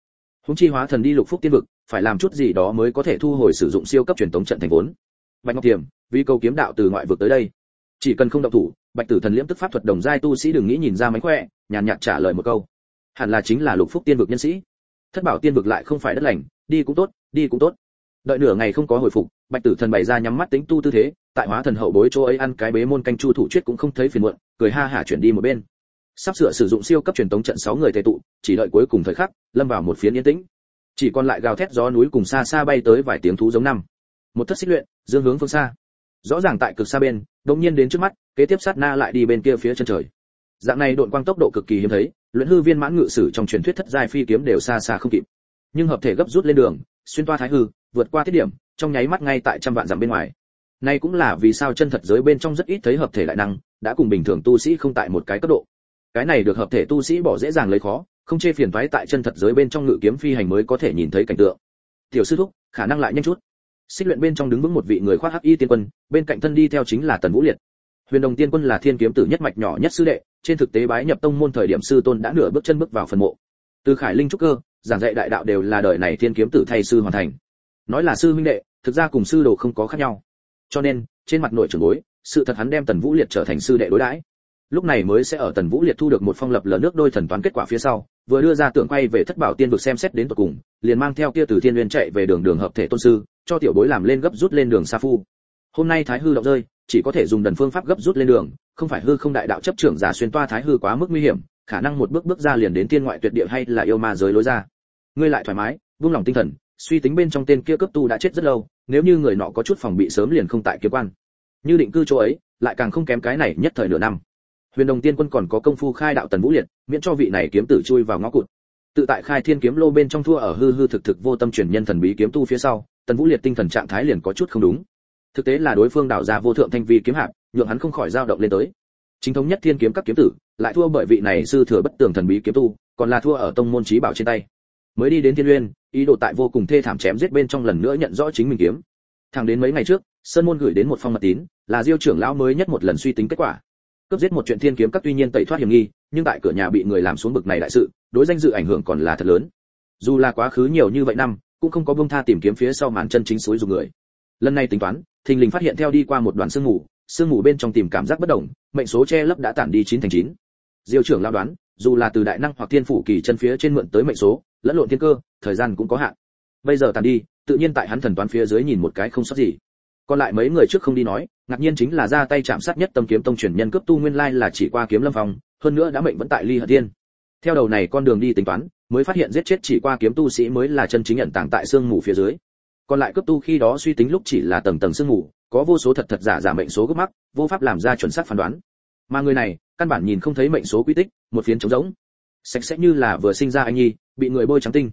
Speaker 1: Húng chi hóa thần đi lục phúc tiên vực, phải làm chút gì đó mới có thể thu hồi sử dụng siêu cấp truyền thống trận thành vốn. Bạch ngọc tiềm, vì câu kiếm đạo từ ngoại vực tới đây, chỉ cần không động thủ bạch tử thần liễm tức pháp thuật đồng giai tu sĩ đừng nghĩ nhìn ra mánh khỏe, nhàn nhạt trả lời một câu. Hẳn là chính là lục phúc tiên vực nhân sĩ. Thất bảo tiên vực lại không phải đất lành, đi cũng tốt, đi cũng tốt. Đợi nửa ngày không có hồi phục, bạch tử thần bày ra nhắm mắt tính tu tư thế, tại hóa thần hậu bối chỗ ấy ăn cái bế môn canh chu thủ chuyết cũng không thấy phiền muộn, cười ha hả chuyển đi một bên. Sắp sửa sử dụng siêu cấp truyền tống trận sáu người tề tụ, chỉ đợi cuối cùng thời khắc, lâm vào một phiến yên tĩnh. Chỉ còn lại gào thét gió núi cùng xa xa bay tới vài tiếng thú giống năm. Một thất xích luyện, dương hướng phương xa. Rõ ràng tại cực xa bên, đột nhiên đến trước mắt kế tiếp sát na lại đi bên kia phía chân trời. Dạng này độn quang tốc độ cực kỳ hiếm thấy, luyện hư viên mãn ngự sử trong truyền thuyết thất giai phi kiếm đều xa xa không kịp. Nhưng hợp thể gấp rút lên đường, xuyên toa thái hư, vượt qua tiết điểm, trong nháy mắt ngay tại trăm vạn dặm bên ngoài. Này cũng là vì sao chân thật giới bên trong rất ít thấy hợp thể lại năng, đã cùng bình thường tu sĩ không tại một cái cấp độ. Cái này được hợp thể tu sĩ bỏ dễ dàng lấy khó, không chê phiền toái tại chân thật giới bên trong ngự kiếm phi hành mới có thể nhìn thấy cảnh tượng. Tiểu sư thúc, khả năng lại nhanh chút. Xích luyện bên trong đứng vững một vị người khoác hắc y tiên quân, bên cạnh thân đi theo chính là tần vũ liệt huyền đồng tiên quân là thiên kiếm tử nhất mạch nhỏ nhất sư đệ, trên thực tế bái nhập tông môn thời điểm sư tôn đã nửa bước chân bước vào phần mộ. Từ khải linh trúc cơ, giảng dạy đại đạo đều là đời này thiên kiếm tử thay sư hoàn thành. Nói là sư huynh đệ, thực ra cùng sư đồ không có khác nhau. Cho nên, trên mặt nội trưởng bối, sự thật hắn đem tần vũ liệt trở thành sư đệ đối đãi. Lúc này mới sẽ ở tần vũ liệt thu được một phong lập lờ nước đôi thần toán kết quả phía sau, vừa đưa ra tưởng quay về thất bảo tiên vực xem xét đến tận cùng, liền mang theo kia từ thiên nguyên chạy về đường đường hợp thể tôn sư, cho tiểu bối làm lên gấp rút lên đường sa phu hôm nay thái hư động rơi, chỉ có thể dùng đần phương pháp gấp rút lên đường, không phải hư không đại đạo chấp trưởng giả xuyên toa thái hư quá mức nguy hiểm, khả năng một bước bước ra liền đến tiên ngoại tuyệt địa hay là yêu ma giới lối ra. Ngươi lại thoải mái buông lòng tinh thần, suy tính bên trong tên kia cấp tu đã chết rất lâu, nếu như người nọ có chút phòng bị sớm liền không tại kiếm quan. Như định cư chỗ ấy, lại càng không kém cái này nhất thời nửa năm. Huyền đồng tiên quân còn có công phu khai đạo tần vũ liệt, miễn cho vị này kiếm tử chui vào ngõ cụt. Tự tại khai thiên kiếm lô bên trong thua ở hư hư thực thực vô tâm truyền nhân thần bí kiếm tu phía sau, tần vũ liệt tinh thần trạng thái liền có chút không đúng thực tế là đối phương đảo ra vô thượng thanh vi kiếm hạp, nhượng hắn không khỏi dao động lên tới. Chính thống nhất thiên kiếm các kiếm tử, lại thua bởi vị này sư thừa bất tường thần bí kiếm tu, còn là thua ở tông môn trí bảo trên tay. Mới đi đến thiên uyên, ý đồ tại vô cùng thê thảm chém giết bên trong lần nữa nhận rõ chính mình kiếm. Thẳng đến mấy ngày trước, sơn môn gửi đến một phong mật tín, là diêu trưởng lão mới nhất một lần suy tính kết quả. Cướp giết một chuyện thiên kiếm các tuy nhiên tẩy thoát hiểm nghi, nhưng tại cửa nhà bị người làm xuống bực này đại sự, đối danh dự ảnh hưởng còn là thật lớn. Dù là quá khứ nhiều như vậy năm, cũng không có bông tha tìm kiếm phía sau màn chân chính suối dùng người. Lần này tính toán thình lình phát hiện theo đi qua một đoàn sương mù sương mù bên trong tìm cảm giác bất động mệnh số che lấp đã tản đi chín thành chín. Diêu trưởng lao đoán, dù là từ đại năng hoặc thiên phủ kỳ chân phía trên mượn tới mệnh số, lẫn lộn thiên cơ, thời gian cũng có hạn. Bây giờ tàn đi, tự nhiên tại hắn thần toán phía dưới nhìn một cái không sót gì. Còn lại mấy người trước không đi nói, ngạc nhiên chính là ra tay chạm sát nhất tâm kiếm tông truyền nhân cấp tu nguyên lai là chỉ qua kiếm lâm phòng hơn nữa đã mệnh vẫn tại ly hận thiên. Theo đầu này con đường đi tính toán, mới phát hiện giết chết chỉ qua kiếm tu sĩ mới là chân chính nhận tàng tại xương mù phía dưới còn lại cấp tu khi đó suy tính lúc chỉ là tầng tầng sương mù, có vô số thật thật giả giả mệnh số gấp mắc, vô pháp làm ra chuẩn xác phán đoán. Mà người này, căn bản nhìn không thấy mệnh số quy tích, một phiến trống rỗng. Sạch sẽ như là vừa sinh ra anh nhi, bị người bôi trắng tinh.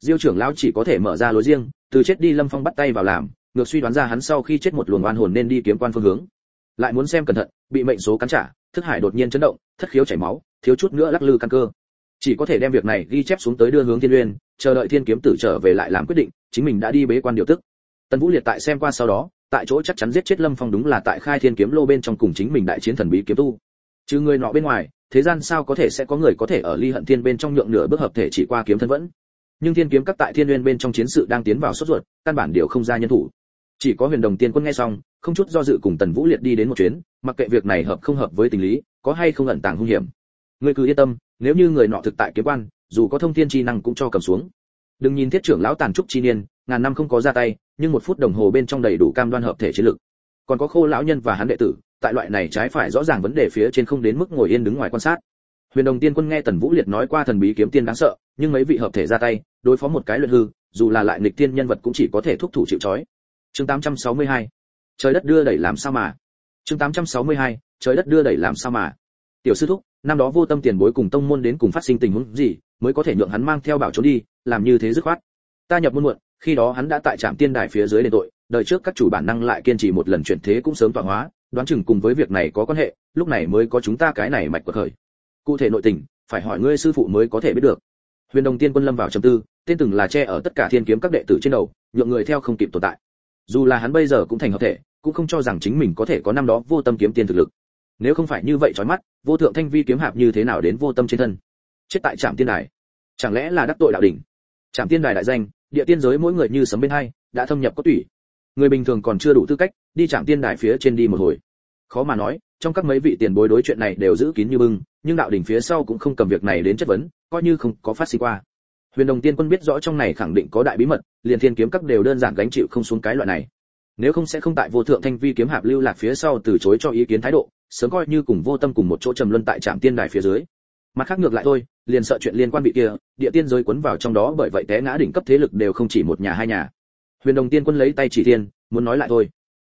Speaker 1: Diêu trưởng lão chỉ có thể mở ra lối riêng, từ chết đi lâm phong bắt tay vào làm, ngược suy đoán ra hắn sau khi chết một luồng oan hồn nên đi kiếm quan phương hướng. Lại muốn xem cẩn thận, bị mệnh số cắn trả, thức hải đột nhiên chấn động, thất khiếu chảy máu, thiếu chút nữa lắc lư căn cơ chỉ có thể đem việc này ghi chép xuống tới đưa hướng thiên uyên, chờ đợi thiên kiếm tử trở về lại làm quyết định, chính mình đã đi bế quan điều tức. Tần vũ liệt tại xem qua sau đó, tại chỗ chắc chắn giết chết lâm phong đúng là tại khai thiên kiếm lô bên trong cùng chính mình đại chiến thần bí kiếm tu. Trừ người nọ bên ngoài, thế gian sao có thể sẽ có người có thể ở ly hận thiên bên trong nhượng nửa bước hợp thể chỉ qua kiếm thân vẫn? Nhưng thiên kiếm các tại thiên uyên bên trong chiến sự đang tiến vào sốt ruột, căn bản điều không ra nhân thủ. Chỉ có huyền đồng tiên quân nghe xong, không chút do dự cùng tần vũ liệt đi đến một chuyến, mặc kệ việc này hợp không hợp với tình lý, có hay không ẩn tàng hung hiểm. Ngươi cứ yên tâm nếu như người nọ thực tại kiếm quan, dù có thông thiên chi năng cũng cho cầm xuống. Đừng nhìn thiết trưởng lão tàn trúc chi niên, ngàn năm không có ra tay, nhưng một phút đồng hồ bên trong đầy đủ cam đoan hợp thể chiến lực. Còn có khô lão nhân và hắn đệ tử, tại loại này trái phải rõ ràng vấn đề phía trên không đến mức ngồi yên đứng ngoài quan sát. Huyền đồng tiên quân nghe tần vũ liệt nói qua thần bí kiếm tiên đáng sợ, nhưng mấy vị hợp thể ra tay, đối phó một cái luyện hư, dù là lại nghịch tiên nhân vật cũng chỉ có thể thúc thủ chịu trói. Chương 862 trời đất đưa đẩy làm sao mà? Chương 862 trời đất đưa đẩy làm sao mà? Tiểu sư thúc năm đó vô tâm tiền bối cùng tông môn đến cùng phát sinh tình huống gì, mới có thể nhượng hắn mang theo bảo trốn đi, làm như thế dứt khoát. Ta nhập môn muộn, khi đó hắn đã tại trạm tiên đài phía dưới đền tội, đời trước các chủ bản năng lại kiên trì một lần chuyển thế cũng sớm tọa hóa, đoán chừng cùng với việc này có quan hệ, lúc này mới có chúng ta cái này mạch của khởi. Cụ thể nội tình, phải hỏi ngươi sư phụ mới có thể biết được. Huyền đồng tiên quân lâm vào trầm tư, tên từng là che ở tất cả thiên kiếm các đệ tử trên đầu, nhượng người theo không kịp tồn tại. Dù là hắn bây giờ cũng thành hợp thể, cũng không cho rằng chính mình có thể có năm đó vô tâm kiếm tiên thực lực nếu không phải như vậy chói mắt, vô thượng thanh vi kiếm hạp như thế nào đến vô tâm trên thân? Chết tại trạm tiên đài. Chẳng lẽ là đắc tội đạo đỉnh? Trạm tiên đài đại danh, địa tiên giới mỗi người như sấm bên hai, đã thâm nhập có tủy. Người bình thường còn chưa đủ tư cách, đi trạm tiên đài phía trên đi một hồi. Khó mà nói, trong các mấy vị tiền bối đối chuyện này đều giữ kín như bưng, nhưng đạo đỉnh phía sau cũng không cầm việc này đến chất vấn, coi như không có phát sinh qua. Huyền đồng tiên quân biết rõ trong này khẳng định có đại bí mật, liền thiên kiếm các đều đơn giản gánh chịu không xuống cái loại này nếu không sẽ không tại vô thượng thanh vi kiếm hạp lưu lạc phía sau từ chối cho ý kiến thái độ, sớm coi như cùng vô tâm cùng một chỗ trầm luân tại trạm tiên đài phía dưới. Mặt khác ngược lại thôi, liền sợ chuyện liên quan bị kia, địa tiên giới quấn vào trong đó bởi vậy té ngã đỉnh cấp thế lực đều không chỉ một nhà hai nhà. Huyền đồng tiên quân lấy tay chỉ thiên, muốn nói lại thôi.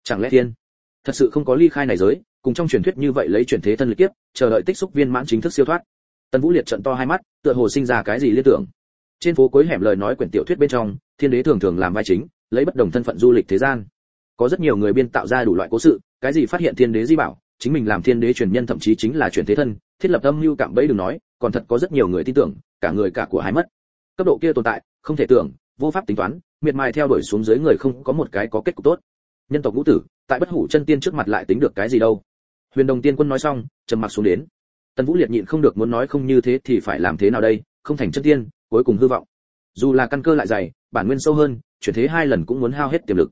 Speaker 1: Chẳng lẽ thiên? Thật sự không có ly khai này giới, cùng trong truyền thuyết như vậy lấy chuyển thế thân lực kiếp, chờ đợi tích xúc viên mãn chính thức siêu thoát. Tần vũ liệt trận to hai mắt, tựa hồ sinh ra cái gì liên tưởng. Trên phố cuối hẻm lời nói quyển tiểu thuyết bên trong, thiên đế thường thường làm vai chính, lấy bất đồng thân phận du lịch thế gian có rất nhiều người biên tạo ra đủ loại cố sự, cái gì phát hiện thiên đế di bảo, chính mình làm thiên đế truyền nhân thậm chí chính là truyền thế thân, thiết lập âm mưu cạm bẫy đừng nói, còn thật có rất nhiều người tin tưởng, cả người cả của hai mất. Cấp độ kia tồn tại, không thể tưởng, vô pháp tính toán, miệt mài theo đuổi xuống dưới người không có một cái có kết cục tốt. Nhân tộc ngũ tử, tại bất hủ chân tiên trước mặt lại tính được cái gì đâu. Huyền đồng tiên quân nói xong, trầm mặc xuống đến. Tần vũ liệt nhịn không được muốn nói không như thế thì phải làm thế nào đây, không thành chân tiên, cuối cùng hư vọng. Dù là căn cơ lại dày, bản nguyên sâu hơn, chuyển thế hai lần cũng muốn hao hết tiềm lực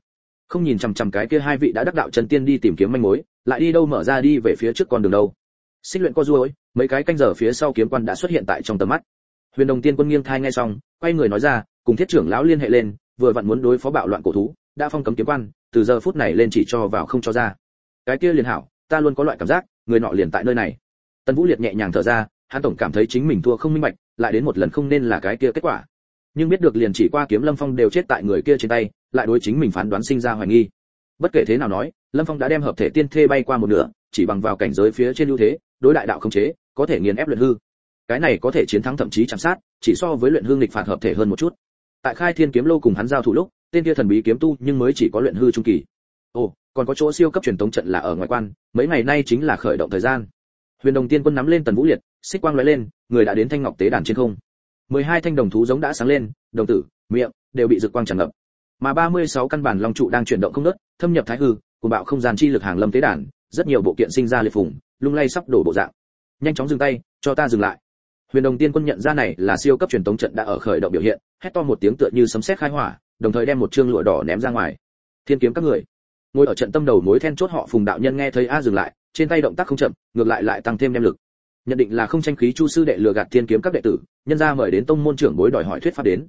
Speaker 1: không nhìn chằm chằm cái kia hai vị đã đắc đạo chân tiên đi tìm kiếm manh mối, lại đi đâu mở ra đi về phía trước con đường đâu. Xích luyện co ruôi mấy cái canh giờ phía sau kiếm quan đã xuất hiện tại trong tầm mắt. Huyền đồng tiên quân nghiêng thai nghe xong, quay người nói ra, cùng thiết trưởng lão liên hệ lên, vừa vặn muốn đối phó bạo loạn cổ thú, đã phong cấm kiếm quan, từ giờ phút này lên chỉ cho vào không cho ra. Cái kia liền hảo, ta luôn có loại cảm giác, người nọ liền tại nơi này. Tần vũ liệt nhẹ nhàng thở ra, hắn tổng cảm thấy chính mình thua không minh bạch, lại đến một lần không nên là cái kia kết quả nhưng biết được liền chỉ qua kiếm lâm phong đều chết tại người kia trên tay, lại đối chính mình phán đoán sinh ra hoài nghi. Bất kể thế nào nói, lâm phong đã đem hợp thể tiên thê bay qua một nửa, chỉ bằng vào cảnh giới phía trên ưu thế, đối đại đạo không chế, có thể nghiền ép luyện hư. Cái này có thể chiến thắng thậm chí chạm sát, chỉ so với luyện hương lịch phạt hợp thể hơn một chút. Tại khai thiên kiếm lâu cùng hắn giao thủ lúc, tên kia thần bí kiếm tu nhưng mới chỉ có luyện hư trung kỳ. Ồ, còn có chỗ siêu cấp truyền tống trận là ở ngoài quan, mấy ngày nay chính là khởi động thời gian. Huyền đồng tiên quân nắm lên tần vũ liệt, xích quang lóe lên, người đã đến thanh ngọc tế đàn trên không mười hai thanh đồng thú giống đã sáng lên, đồng tử, miệng đều bị rực quang tràn ngập. Mà ba mươi sáu căn bản long trụ đang chuyển động không ngớt, thâm nhập thái hư cùng bạo không gian chi lực hàng lâm tế đàn, rất nhiều bộ kiện sinh ra liệt phùng, lung lay sắp đổ bộ dạng. Nhanh chóng dừng tay, cho ta dừng lại. Huyền đồng tiên quân nhận ra này là siêu cấp truyền tống trận đã ở khởi động biểu hiện, hét to một tiếng tựa như sấm sét khai hỏa, đồng thời đem một trương lụa đỏ ném ra ngoài. Thiên kiếm các người. Ngồi ở trận tâm đầu mối then chốt họ phùng đạo nhân nghe thấy a dừng lại, trên tay động tác không chậm, ngược lại lại tăng thêm đem lực nhận định là không tranh khí chu sư đệ lừa gạt thiên kiếm các đệ tử, nhân ra mời đến tông môn trưởng bối đòi hỏi thuyết pháp đến.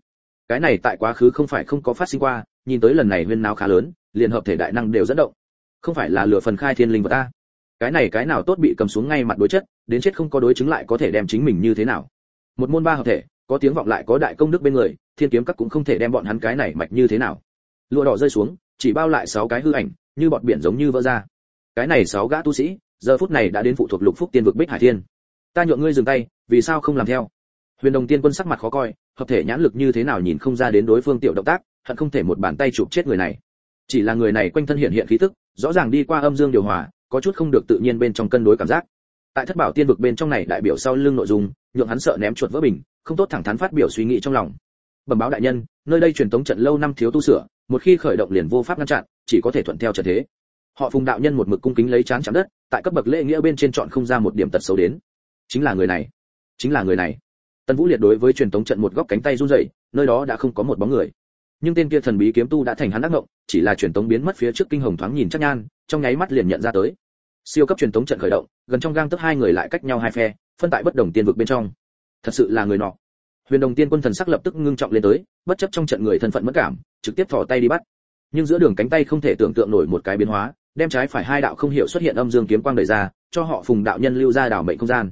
Speaker 1: Cái này tại quá khứ không phải không có phát sinh qua, nhìn tới lần này huyên náo khá lớn, liền hợp thể đại năng đều dẫn động. Không phải là lừa phần khai thiên linh vật ta. Cái này cái nào tốt bị cầm xuống ngay mặt đối chất, đến chết không có đối chứng lại có thể đem chính mình như thế nào. Một môn ba hợp thể, có tiếng vọng lại có đại công đức bên người, thiên kiếm các cũng không thể đem bọn hắn cái này mạch như thế nào. Lụa đỏ rơi xuống, chỉ bao lại sáu cái hư ảnh, như bọt biển giống như vỡ ra. Cái này sáu gã tu sĩ, giờ phút này đã đến phụ thuộc lục phúc tiên vực bích hải thiên ta nhượng ngươi dừng tay, vì sao không làm theo? Huyền đồng tiên quân sắc mặt khó coi, hợp thể nhãn lực như thế nào nhìn không ra đến đối phương tiểu động tác, hận không thể một bàn tay chụp chết người này. Chỉ là người này quanh thân hiện hiện khí tức, rõ ràng đi qua âm dương điều hòa, có chút không được tự nhiên bên trong cân đối cảm giác. Tại thất bảo tiên vực bên trong này đại biểu sau lưng nội dung, nhượng hắn sợ ném chuột vỡ bình, không tốt thẳng thắn phát biểu suy nghĩ trong lòng. Bẩm báo đại nhân, nơi đây truyền thống trận lâu năm thiếu tu sửa, một khi khởi động liền vô pháp ngăn chặn, chỉ có thể thuận theo trận thế. Họ phùng đạo nhân một mực cung kính lấy chán chạm đất, tại cấp bậc lễ nghĩa bên trên chọn không ra một điểm tật xấu đến chính là người này, chính là người này. Tần vũ liệt đối với truyền tống trận một góc cánh tay run rẩy, nơi đó đã không có một bóng người. Nhưng tên kia thần bí kiếm tu đã thành hắn đắc ngộng chỉ là truyền tống biến mất phía trước kinh hồng thoáng nhìn chắc nhan, trong nháy mắt liền nhận ra tới. Siêu cấp truyền tống trận khởi động, gần trong gang tấc hai người lại cách nhau hai phe, phân tại bất đồng tiên vực bên trong. Thật sự là người nọ. Huyền đồng tiên quân thần sắc lập tức ngưng trọng lên tới, bất chấp trong trận người thân phận mất cảm, trực tiếp thò tay đi bắt. Nhưng giữa đường cánh tay không thể tưởng tượng nổi một cái biến hóa, đem trái phải hai đạo không hiểu xuất hiện âm dương kiếm quang đẩy ra, cho họ phùng đạo nhân lưu ra đảo mệnh không gian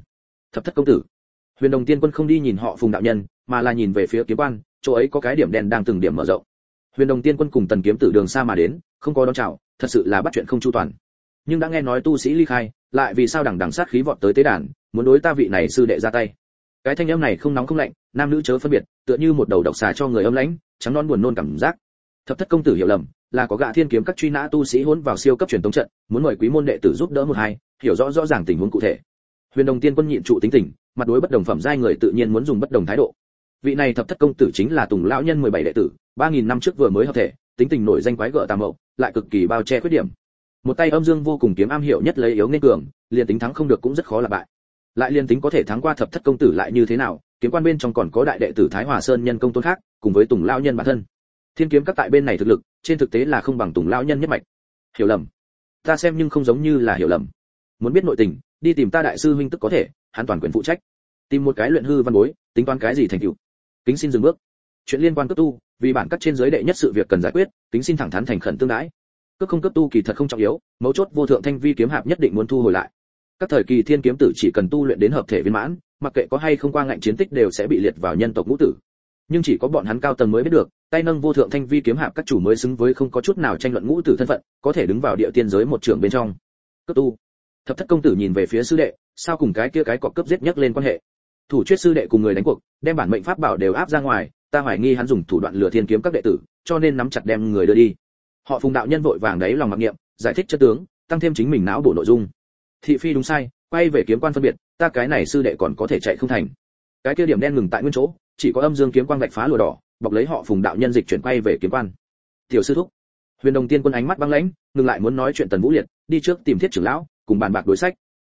Speaker 1: thập thất công tử. Huyền đồng tiên quân không đi nhìn họ phùng đạo nhân, mà là nhìn về phía kiếm quan, chỗ ấy có cái điểm đen đang từng điểm mở rộng. Huyền đồng tiên quân cùng tần kiếm tử đường xa mà đến, không có đón chào, thật sự là bắt chuyện không chu toàn. Nhưng đã nghe nói tu sĩ ly khai, lại vì sao đằng đằng sát khí vọt tới tế đàn, muốn đối ta vị này sư đệ ra tay. Cái thanh âm này không nóng không lạnh, nam nữ chớ phân biệt, tựa như một đầu độc xà cho người âm lãnh, trắng non buồn nôn cảm giác. Thập thất công tử hiểu lầm, là có gã thiên kiếm các truy nã tu sĩ hỗn vào siêu cấp truyền tống trận, muốn mời quý môn đệ tử giúp đỡ một hai, hiểu rõ rõ ràng tình huống cụ thể huyền đồng tiên quân nhịn trụ tính tình, mặt đối bất đồng phẩm giai người tự nhiên muốn dùng bất đồng thái độ. Vị này thập thất công tử chính là tùng lão nhân 17 đệ tử, ba nghìn năm trước vừa mới hợp thể, tính tình nổi danh quái gở tà mậu, lại cực kỳ bao che khuyết điểm. Một tay âm dương vô cùng kiếm am hiểu nhất lấy yếu nên cường, liền tính thắng không được cũng rất khó là bại. Lại liền tính có thể thắng qua thập thất công tử lại như thế nào, kiếm quan bên trong còn có đại đệ tử thái hòa sơn nhân công tôn khác, cùng với tùng lão nhân bản thân. Thiên kiếm các tại bên này thực lực, trên thực tế là không bằng tùng lão nhân nhất mạch. Hiểu lầm. Ta xem nhưng không giống như là hiểu lầm. Muốn biết nội tình đi tìm ta đại sư huynh tức có thể, hắn toàn quyền phụ trách. Tìm một cái luyện hư văn bối, tính toán cái gì thành tựu. Kính xin dừng bước. Chuyện liên quan cấp tu, vì bản các trên giới đệ nhất sự việc cần giải quyết, kính xin thẳng thắn thành khẩn tương đãi. Cướp không cấp tu kỳ thật không trọng yếu, mấu chốt vô thượng thanh vi kiếm hạp nhất định muốn thu hồi lại. Các thời kỳ thiên kiếm tử chỉ cần tu luyện đến hợp thể viên mãn, mặc kệ có hay không qua ngạnh chiến tích đều sẽ bị liệt vào nhân tộc ngũ tử. Nhưng chỉ có bọn hắn cao tầng mới biết được, tay nâng vô thượng thanh vi kiếm hạp các chủ mới xứng với không có chút nào tranh luận ngũ tử thân phận, có thể đứng vào địa tiên giới một trường bên trong. Cấp tu thập thất công tử nhìn về phía sư đệ, sao cùng cái kia cái cọp cướp giết nhất lên quan hệ? Thủ chuyết sư đệ cùng người đánh cuộc, đem bản mệnh pháp bảo đều áp ra ngoài, ta hoài nghi hắn dùng thủ đoạn lừa thiên kiếm các đệ tử, cho nên nắm chặt đem người đưa đi. Họ phùng đạo nhân vội vàng đấy lòng mặc niệm, giải thích chất tướng, tăng thêm chính mình não bổ nội dung. Thị phi đúng sai, quay về kiếm quan phân biệt, ta cái này sư đệ còn có thể chạy không thành. Cái kia điểm đen ngừng tại nguyên chỗ, chỉ có âm dương kiếm quang vạch phá lùa đỏ, bọc lấy họ phùng đạo nhân dịch chuyển quay về kiếm quan. Tiểu sư thúc, huyền đồng tiên quân ánh mắt băng lãnh, ngừng lại muốn nói chuyện tần vũ liệt, đi trước tìm thiết trưởng lão cùng bàn bạc đối sách.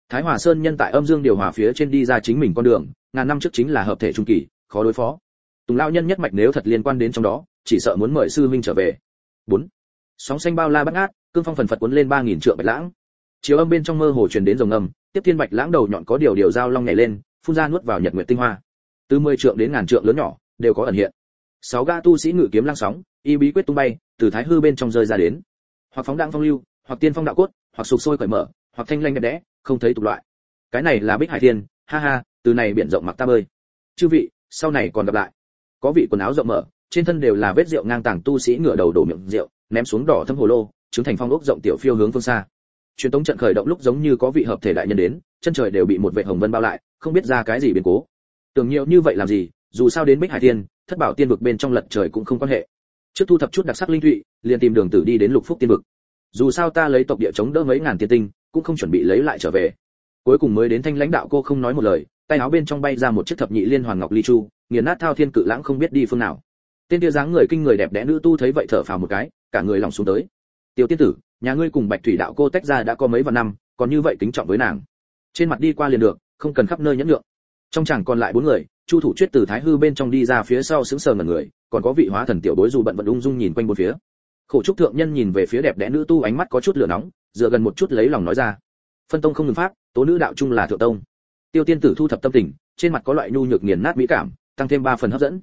Speaker 1: Thái hòa sơn nhân tại âm dương điều hòa phía trên đi ra chính mình con đường, ngàn năm trước chính là hợp thể trung kỳ, khó đối phó. Tùng lão nhân nhất mạch nếu thật liên quan đến trong đó, chỉ sợ muốn mời sư huynh trở về. Bốn. Sóng xanh bao la bắt ngát, cương phong phần phật cuốn lên ba nghìn trượng bạch lãng. Chiếu âm bên trong mơ hồ truyền đến rồng ngầm, tiếp thiên bạch lãng đầu nhọn có điều điều dao long nhảy lên, phun ra nuốt vào nhật nguyệt tinh hoa. Từ mười trượng đến ngàn trượng lớn nhỏ, đều có ẩn hiện. Sáu ga tu sĩ ngự kiếm lăng sóng, y bí quyết tung bay, từ thái hư bên trong rơi ra đến. Hoặc phóng đạn phong lưu, hoặc tiên phong đạo cốt, hoặc sục sôi cởi mở hoặc thanh lanh đẹp đẽ, không thấy tục loại. Cái này là bích hải thiên, ha ha, từ này biển rộng mặc ta bơi. Chư vị, sau này còn gặp lại. Có vị quần áo rộng mở, trên thân đều là vết rượu ngang tàng tu sĩ ngửa đầu đổ miệng rượu, ném xuống đỏ thâm hồ lô chứng thành phong ốc rộng tiểu phiêu hướng phương xa. Truyền tống trận khởi động lúc giống như có vị hợp thể đại nhân đến, chân trời đều bị một vệ hồng vân bao lại, không biết ra cái gì biến cố. Tưởng nhiều như vậy làm gì, dù sao đến bích hải thiên, thất bảo tiên vực bên trong lật trời cũng không quan hệ. Trước thu thập chút đặc sắc linh thụy, liền tìm đường tử đi đến lục phúc tiên vực. Dù sao ta lấy tộc địa chống đỡ mấy ngàn tiên tinh cũng không chuẩn bị lấy lại trở về. Cuối cùng mới đến thanh lãnh đạo cô không nói một lời, tay áo bên trong bay ra một chiếc thập nhị liên hoàn ngọc ly chu, nghiền nát thao thiên cự lãng không biết đi phương nào. Tên kia dáng người kinh người đẹp đẽ nữ tu thấy vậy thở phào một cái, cả người lòng xuống tới. Tiểu tiên tử, nhà ngươi cùng bạch thủy đạo cô tách ra đã có mấy vạn năm, còn như vậy kính trọng với nàng. Trên mặt đi qua liền được, không cần khắp nơi nhẫn nhượng. Trong chẳng còn lại bốn người, chu thủ chuyết từ thái hư bên trong đi ra phía sau sững sờ ngẩn người, còn có vị hóa thần tiểu bối dù bận vận ung dung nhìn quanh bốn phía khổ trúc thượng nhân nhìn về phía đẹp đẽ nữ tu ánh mắt có chút lửa nóng, dựa gần một chút lấy lòng nói ra. Phân tông không ngừng pháp, tố nữ đạo trung là thượng tông. Tiêu tiên tử thu thập tâm tình, trên mặt có loại nhu nhược nghiền nát mỹ cảm, tăng thêm ba phần hấp dẫn.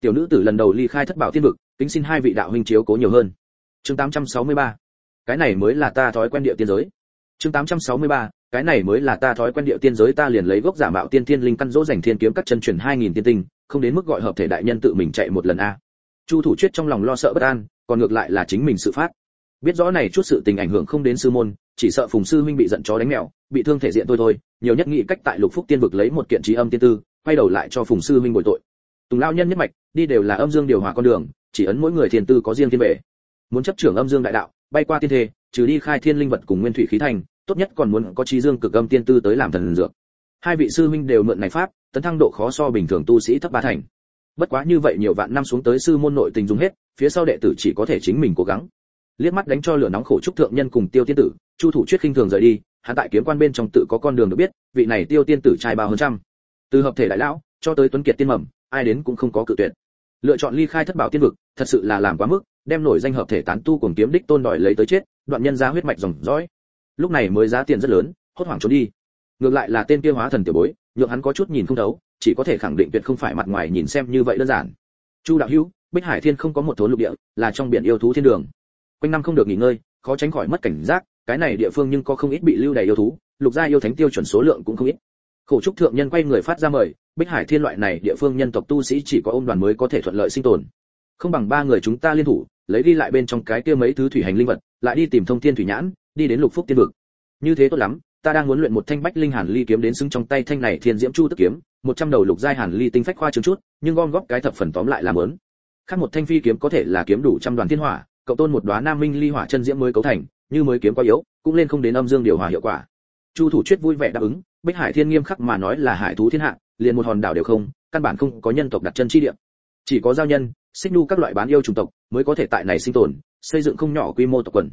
Speaker 1: Tiểu nữ tử lần đầu ly khai thất bảo tiên vực, kính xin hai vị đạo huynh chiếu cố nhiều hơn. Chương 863. cái này mới là ta thói quen địa tiên giới. Chương 863. cái này mới là ta thói quen địa tiên giới, ta liền lấy gốc giả mạo tiên thiên linh căn dỗ dành thiên kiếm các chân truyền 2000 tiên tinh, không đến mức gọi hợp thể đại nhân tự mình chạy một lần a chu thủ chuyết trong lòng lo sợ bất an, còn ngược lại là chính mình sự phát. Biết rõ này chút sự tình ảnh hưởng không đến sư môn, chỉ sợ phùng sư huynh bị giận chó đánh mèo, bị thương thể diện tôi thôi, nhiều nhất nghĩ cách tại lục phúc tiên vực lấy một kiện trí âm tiên tư, quay đầu lại cho phùng sư huynh bồi tội. Tùng lao nhân nhất mạch, đi đều là âm dương điều hòa con đường, chỉ ấn mỗi người thiên tư có riêng thiên bể muốn chấp trưởng âm dương đại đạo, bay qua tiên thế trừ đi khai thiên linh vật cùng nguyên thủy khí thành, tốt nhất còn muốn có trí dương cực âm tiên tư tới làm thần dược. Hai vị sư huynh đều mượn này pháp, tấn thăng độ khó so bình thường tu sĩ thấp ba thành bất quá như vậy nhiều vạn năm xuống tới sư môn nội tình dùng hết, phía sau đệ tử chỉ có thể chính mình cố gắng. Liếc mắt đánh cho lửa nóng khổ trúc thượng nhân cùng tiêu tiên tử, chu thủ chuyết khinh thường rời đi, hắn tại kiếm quan bên trong tự có con đường được biết, vị này tiêu tiên tử trai bao hơn trăm. Từ hợp thể đại lão, cho tới tuấn kiệt tiên mầm, ai đến cũng không có cự tuyệt. Lựa chọn ly khai thất bảo tiên vực, thật sự là làm quá mức, đem nổi danh hợp thể tán tu cùng kiếm đích tôn đòi lấy tới chết, đoạn nhân ra huyết mạch dòng dõi. Lúc này mới giá tiền rất lớn, hốt hoảng trốn đi. Ngược lại là tên kia hóa thần tiểu bối, nhượng hắn có chút nhìn không thấu chỉ có thể khẳng định tuyệt không phải mặt ngoài nhìn xem như vậy đơn giản. Chu đạo hữu, bích hải thiên không có một thốn lục địa, là trong biển yêu thú thiên đường. Quanh năm không được nghỉ ngơi, khó tránh khỏi mất cảnh giác, cái này địa phương nhưng có không ít bị lưu đầy yêu thú, lục gia yêu thánh tiêu chuẩn số lượng cũng không ít. Khổ trúc thượng nhân quay người phát ra mời, bích hải thiên loại này địa phương nhân tộc tu sĩ chỉ có ôn đoàn mới có thể thuận lợi sinh tồn. Không bằng ba người chúng ta liên thủ, lấy đi lại bên trong cái kia mấy thứ thủy hành linh vật, lại đi tìm thông thiên thủy nhãn, đi đến lục phúc tiên vực. Như thế tốt lắm, ta đang muốn luyện một thanh bách linh hàn ly kiếm đến xứng trong tay thanh này thiên diễm chu tức kiếm một trăm đầu lục giai hàn ly tinh phách khoa chứng chút, nhưng gom góp cái thập phần tóm lại làm lớn khác một thanh phi kiếm có thể là kiếm đủ trăm đoàn thiên hỏa cậu tôn một đóa nam minh ly hỏa chân diễm mới cấu thành, như mới kiếm quá yếu, cũng lên không đến âm dương điều hòa hiệu quả. Chu thủ chuyết vui vẻ đáp ứng, bích hải thiên nghiêm khắc mà nói là hải thú thiên hạ, liền một hòn đảo đều không, căn bản không có nhân tộc đặt chân chi địa. Chỉ có giao nhân, xích nu các loại bán yêu chủng tộc mới có thể tại này sinh tồn, xây dựng không nhỏ quy mô tộc quần.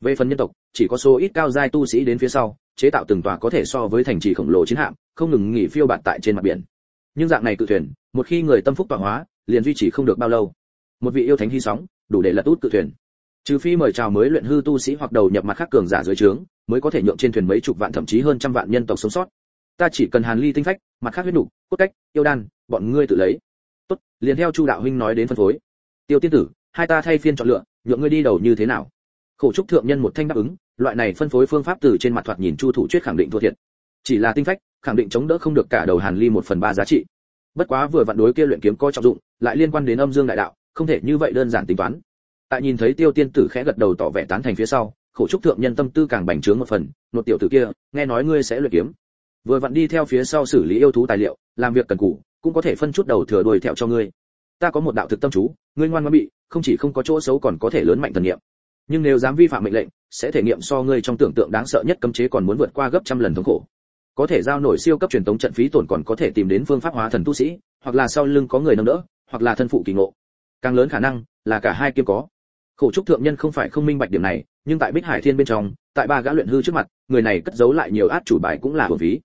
Speaker 1: Về phần nhân tộc, chỉ có số ít cao giai tu sĩ đến phía sau chế tạo từng tòa có thể so với thành trì khổng lồ chiến hạm, không ngừng nghỉ phiêu bạt tại trên mặt biển. Nhưng dạng này cự thuyền, một khi người tâm phúc tọa hóa, liền duy trì không được bao lâu. Một vị yêu thánh hy sóng, đủ để lật út cự thuyền. Trừ phi mời chào mới luyện hư tu sĩ hoặc đầu nhập mặt khác cường giả dưới trướng, mới có thể nhượng trên thuyền mấy chục vạn thậm chí hơn trăm vạn nhân tộc sống sót. Ta chỉ cần hàn ly tinh phách, mặt khác huyết đủ, cốt cách, yêu đan, bọn ngươi tự lấy. Tốt, liền theo chu đạo huynh nói đến phân phối. Tiêu tiên tử, hai ta thay phiên chọn lựa, nhượng ngươi đi đầu như thế nào? Khổ trúc thượng nhân một thanh đáp ứng, loại này phân phối phương pháp từ trên mặt thoạt nhìn chu thủ chuyết khẳng định thua thiệt. Chỉ là tinh phách, khẳng định chống đỡ không được cả đầu hàn ly một phần ba giá trị. Bất quá vừa vặn đối kia luyện kiếm có trọng dụng, lại liên quan đến âm dương đại đạo, không thể như vậy đơn giản tính toán. Tại nhìn thấy tiêu tiên tử khẽ gật đầu tỏ vẻ tán thành phía sau, khổ trúc thượng nhân tâm tư càng bành trướng một phần, nột tiểu tử kia, nghe nói ngươi sẽ luyện kiếm. Vừa vặn đi theo phía sau xử lý yêu thú tài liệu, làm việc cần cù, cũng có thể phân chút đầu thừa đuổi theo cho ngươi. Ta có một đạo thực tâm chú, ngươi ngoan ngoãn bị, không chỉ không có chỗ xấu còn có thể lớn mạnh thần niệm nhưng nếu dám vi phạm mệnh lệnh, sẽ thể nghiệm so ngươi trong tưởng tượng đáng sợ nhất cấm chế còn muốn vượt qua gấp trăm lần thống khổ. Có thể giao nổi siêu cấp truyền tống trận phí tổn còn có thể tìm đến phương pháp hóa thần tu sĩ, hoặc là sau lưng có người nâng đỡ, hoặc là thân phụ kỳ ngộ. Càng lớn khả năng là cả hai kiêm có. Khổ trúc thượng nhân không phải không minh bạch điểm này, nhưng tại bích hải thiên bên trong, tại ba gã luyện hư trước mặt, người này cất giấu lại nhiều át chủ bài cũng là hưởng phí.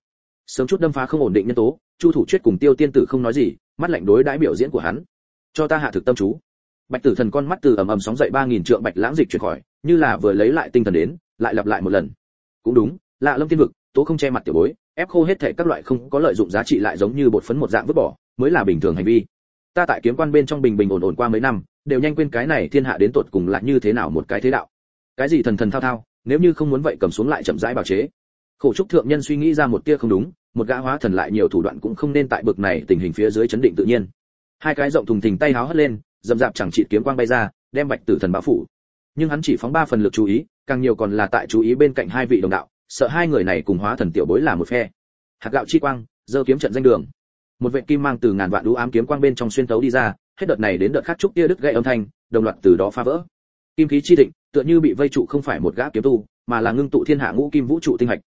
Speaker 1: Sớm chút đâm phá không ổn định nhân tố, chu thủ chuyết cùng tiêu tiên tử không nói gì, mắt lạnh đối đãi biểu diễn của hắn. Cho ta hạ thực tâm chú bạch tử thần con mắt từ ầm ầm sóng dậy ba nghìn trượng bạch lãng dịch chuyển khỏi, như là vừa lấy lại tinh thần đến, lại lặp lại một lần. Cũng đúng, lạ lâm tiên vực, tố không che mặt tiểu bối, ép khô hết thảy các loại không có lợi dụng giá trị lại giống như bột phấn một dạng vứt bỏ, mới là bình thường hành vi. Ta tại kiếm quan bên trong bình bình ổn ổn qua mấy năm, đều nhanh quên cái này thiên hạ đến tột cùng là như thế nào một cái thế đạo. Cái gì thần thần thao thao, nếu như không muốn vậy cầm xuống lại chậm rãi bào chế. Khổ trúc thượng nhân suy nghĩ ra một tia không đúng, một gã hóa thần lại nhiều thủ đoạn cũng không nên tại bực này tình hình phía dưới chấn định tự nhiên. Hai cái rộng thùng thình tay háo hất lên dầm dạp chẳng trị kiếm quang bay ra, đem bạch tử thần bao phủ. Nhưng hắn chỉ phóng ba phần lực chú ý, càng nhiều còn là tại chú ý bên cạnh hai vị đồng đạo, sợ hai người này cùng hóa thần tiểu bối là một phe. Hạt gạo chi quang dơ kiếm trận danh đường. Một vệ kim mang từ ngàn vạn đũ ám kiếm quang bên trong xuyên tấu đi ra, hết đợt này đến đợt khác trúc tia đứt gãy âm thanh, đồng loạt từ đó phá vỡ. Kim khí chi thịnh, tựa như bị vây trụ không phải một gã kiếm tu, mà là ngưng tụ thiên hạ ngũ kim vũ trụ tinh hạch.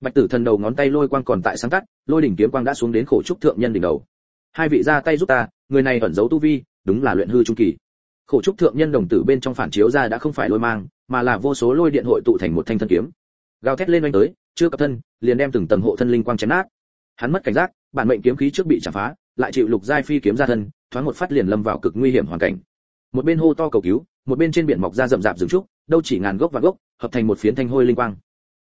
Speaker 1: Bạch tử thần đầu ngón tay lôi quang còn tại sáng tắt, lôi đỉnh kiếm quang đã xuống đến khổ trúc thượng nhân đỉnh đầu. Hai vị ra tay giúp ta, người này ẩn giấu tu vi đúng là luyện hư trung kỳ. Khổ trúc thượng nhân đồng tử bên trong phản chiếu ra đã không phải lôi mang, mà là vô số lôi điện hội tụ thành một thanh thân kiếm. Gào thét lên oanh tới, chưa cập thân, liền đem từng tầng hộ thân linh quang chém nát. Hắn mất cảnh giác, bản mệnh kiếm khí trước bị chà phá, lại chịu lục giai phi kiếm ra thân, thoáng một phát liền lâm vào cực nguy hiểm hoàn cảnh. Một bên hô to cầu cứu, một bên trên biển mọc ra rậm rạp rừng trúc, đâu chỉ ngàn gốc và gốc, hợp thành một phiến thanh hôi linh quang.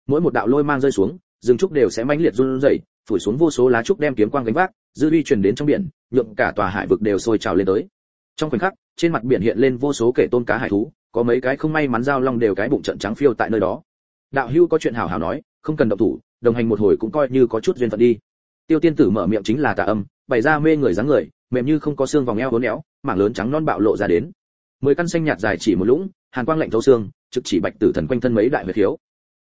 Speaker 1: Mỗi một đạo lôi mang rơi xuống, rừng trúc đều sẽ mãnh liệt run rẩy, phủi xuống vô số lá trúc đem kiếm quang gánh vác, dư uy truyền đến trong biển, nhượng cả tòa hải vực đều sôi trào lên tới trong khoảnh khắc, trên mặt biển hiện lên vô số kẻ tôn cá hải thú, có mấy cái không may mắn giao long đều cái bụng trận trắng phiêu tại nơi đó. Đạo hưu có chuyện hảo hảo nói, không cần động thủ, đồng hành một hồi cũng coi như có chút duyên phận đi. Tiêu tiên tử mở miệng chính là tà âm, bày ra mê người dáng người, mềm như không có xương vòng eo hố éo, mảng lớn trắng non bạo lộ ra đến. Mười căn xanh nhạt dài chỉ một lũng, hàn quang lạnh thấu xương, trực chỉ bạch tử thần quanh thân mấy đại huyệt thiếu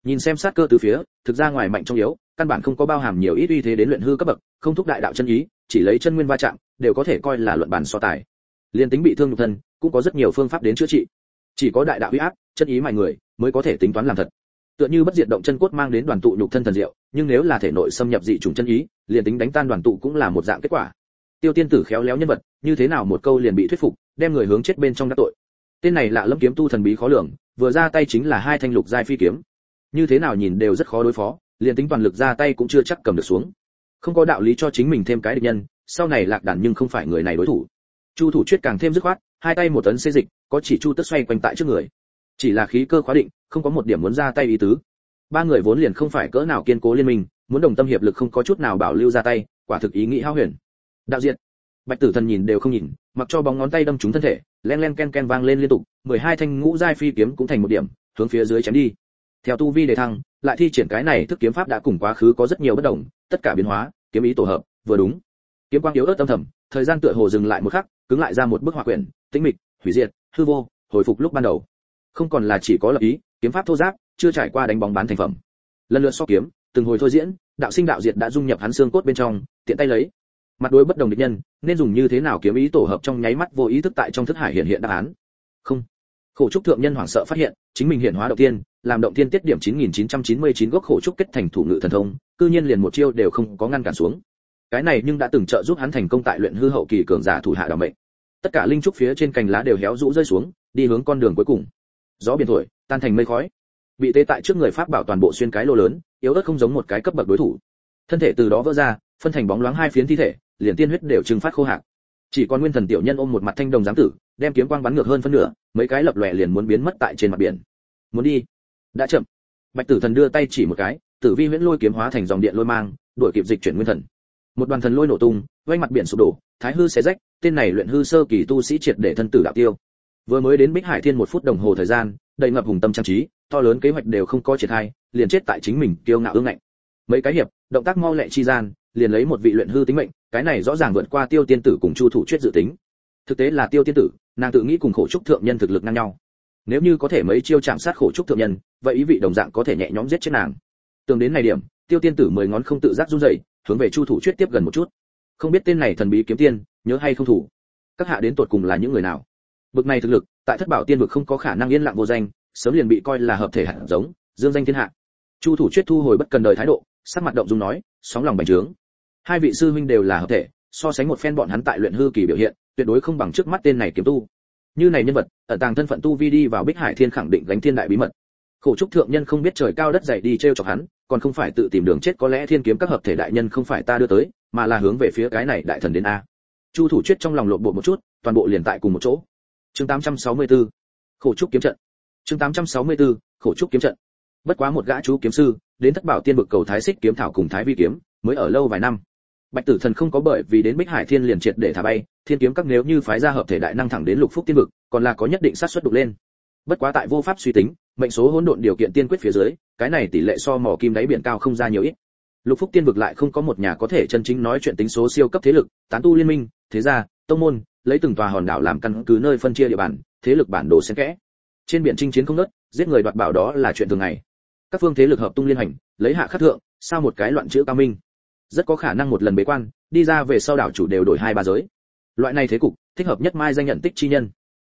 Speaker 1: nhìn xem sát cơ từ phía, thực ra ngoài mạnh trong yếu, căn bản không có bao hàm nhiều ít uy thế đến luyện hư cấp bậc, không thúc đại đạo chân ý, chỉ lấy chân nguyên va chạm, đều có thể coi là luận bản so tài liên tính bị thương nhục thân, cũng có rất nhiều phương pháp đến chữa trị. Chỉ có đại đạo uy áp, chân ý mài người, mới có thể tính toán làm thật. Tựa như bất diệt động chân cốt mang đến đoàn tụ nhục thân thần diệu, nhưng nếu là thể nội xâm nhập dị trùng chân ý, liền tính đánh tan đoàn tụ cũng là một dạng kết quả. Tiêu tiên tử khéo léo nhân vật, như thế nào một câu liền bị thuyết phục, đem người hướng chết bên trong đắc tội. Tên này lạ lâm kiếm tu thần bí khó lường, vừa ra tay chính là hai thanh lục giai phi kiếm. Như thế nào nhìn đều rất khó đối phó, liền tính toàn lực ra tay cũng chưa chắc cầm được xuống. Không có đạo lý cho chính mình thêm cái địch nhân, sau này lạc đàn nhưng không phải người này đối thủ chu thủ chuyết càng thêm dứt khoát, hai tay một tấn xê dịch, có chỉ chu tức xoay quanh tại trước người. Chỉ là khí cơ khóa định, không có một điểm muốn ra tay ý tứ. Ba người vốn liền không phải cỡ nào kiên cố liên minh, muốn đồng tâm hiệp lực không có chút nào bảo lưu ra tay, quả thực ý nghĩ hao huyền. Đạo diện bạch tử thần nhìn đều không nhìn, mặc cho bóng ngón tay đâm trúng thân thể, len len ken ken vang lên liên tục, mười hai thanh ngũ giai phi kiếm cũng thành một điểm, hướng phía dưới chém đi. Theo tu vi đề thăng, lại thi triển cái này thức kiếm pháp đã cùng quá khứ có rất nhiều bất đồng, tất cả biến hóa, kiếm ý tổ hợp, vừa đúng. Kiếm quang yếu ớt tâm thầm, thời gian tựa hồ dừng lại một khắc cứng lại ra một bức họa quyển, tĩnh mịch, hủy diệt, hư vô, hồi phục lúc ban đầu. Không còn là chỉ có lập ý, kiếm pháp thô giáp, chưa trải qua đánh bóng bán thành phẩm. Lần lượt so kiếm, từng hồi thôi diễn, đạo sinh đạo diệt đã dung nhập hắn xương cốt bên trong, tiện tay lấy. Mặt đối bất đồng địch nhân, nên dùng như thế nào kiếm ý tổ hợp trong nháy mắt vô ý thức tại trong thức hải hiện hiện đáp án. Không. Khổ trúc thượng nhân hoảng sợ phát hiện, chính mình hiện hóa động tiên, làm động tiên tiết điểm 9999 gốc khổ trúc kết thành thủ ngự thần thông, cư nhiên liền một chiêu đều không có ngăn cản xuống. Cái này nhưng đã từng trợ giúp hắn thành công tại luyện hư hậu kỳ cường giả thủ hạ đảm mệnh tất cả linh trúc phía trên cành lá đều héo rũ rơi xuống, đi hướng con đường cuối cùng. Gió biển thổi, tan thành mây khói. Bị tê tại trước người pháp bảo toàn bộ xuyên cái lô lớn, yếu ớt không giống một cái cấp bậc đối thủ. Thân thể từ đó vỡ ra, phân thành bóng loáng hai phiến thi thể, liền tiên huyết đều trừng phát khô hạc. Chỉ còn nguyên thần tiểu nhân ôm một mặt thanh đồng giám tử, đem kiếm quang bắn ngược hơn phân nửa, mấy cái lập lòe liền muốn biến mất tại trên mặt biển. Muốn đi. Đã chậm. Bạch tử thần đưa tay chỉ một cái, tử vi huyễn lôi kiếm hóa thành dòng điện lôi mang, đuổi kịp dịch chuyển nguyên thần. Một đoàn thần lôi nổ tung vây mặt biển sụp đổ, thái hư xé rách, tên này luyện hư sơ kỳ tu sĩ triệt để thân tử đạo tiêu. Vừa mới đến bích hải thiên một phút đồng hồ thời gian, đầy ngập hùng tâm trang trí, to lớn kế hoạch đều không có triển khai, liền chết tại chính mình kiêu ngạo ương ngạnh. Mấy cái hiệp, động tác mau lẹ chi gian, liền lấy một vị luyện hư tính mệnh, cái này rõ ràng vượt qua tiêu tiên tử cùng chu thủ chuyết dự tính. Thực tế là tiêu tiên tử, nàng tự nghĩ cùng khổ trúc thượng nhân thực lực ngang nhau. Nếu như có thể mấy chiêu chạm sát khổ trúc thượng nhân, vậy ý vị đồng dạng có thể nhẹ nhõm giết chết nàng. Tưởng đến này điểm, tiêu tiên tử mười ngón không tự giác run rẩy, hướng về chu thủ chuyết tiếp gần một chút không biết tên này thần bí kiếm tiên, nhớ hay không thủ. Các hạ đến tột cùng là những người nào? Bực này thực lực, tại thất bảo tiên vực không có khả năng yên lặng vô danh, sớm liền bị coi là hợp thể hạt giống, dương danh thiên hạ. Chu thủ chuyết thu hồi bất cần đời thái độ, sắc mặt động dung nói, sóng lòng bành trướng. Hai vị sư huynh đều là hợp thể, so sánh một phen bọn hắn tại luyện hư kỳ biểu hiện, tuyệt đối không bằng trước mắt tên này kiếm tu. Như này nhân vật, ẩn tàng thân phận tu vi đi vào bích hải thiên khẳng định gánh thiên đại bí mật. Khổ trúc thượng nhân không biết trời cao đất dày đi trêu chọc hắn, còn không phải tự tìm đường chết, có lẽ thiên kiếm các hợp thể đại nhân không phải ta đưa tới mà là hướng về phía cái này đại thần đến a. Chu thủ chuyết trong lòng lộn bộ một chút, toàn bộ liền tại cùng một chỗ. Chương 864 khổ trúc kiếm trận. Chương 864 khổ trúc kiếm trận. Bất quá một gã chú kiếm sư, đến thất bảo tiên vực cầu thái xích kiếm thảo cùng thái vi kiếm, mới ở lâu vài năm. Bạch tử thần không có bởi vì đến bích hải thiên liền triệt để thả bay, thiên kiếm các nếu như phái ra hợp thể đại năng thẳng đến lục phúc tiên vực, còn là có nhất định sát suất đục lên. Bất quá tại vô pháp suy tính, mệnh số hỗn độn điều kiện tiên quyết phía dưới, cái này tỷ lệ so mỏ kim đáy biển cao không ra nhiều ít lục phúc tiên vực lại không có một nhà có thể chân chính nói chuyện tính số siêu cấp thế lực, tán tu liên minh, thế gia, tông môn, lấy từng tòa hòn đảo làm căn cứ nơi phân chia địa bàn, thế lực bản đồ xen kẽ. Trên biển chinh chiến không nớt giết người đoạt bảo đó là chuyện thường ngày. Các phương thế lực hợp tung liên hành, lấy hạ khắc thượng, sao một cái loạn chữ cao minh. Rất có khả năng một lần bế quan, đi ra về sau đảo chủ đều đổi hai ba giới. Loại này thế cục, thích hợp nhất mai danh nhận tích chi nhân.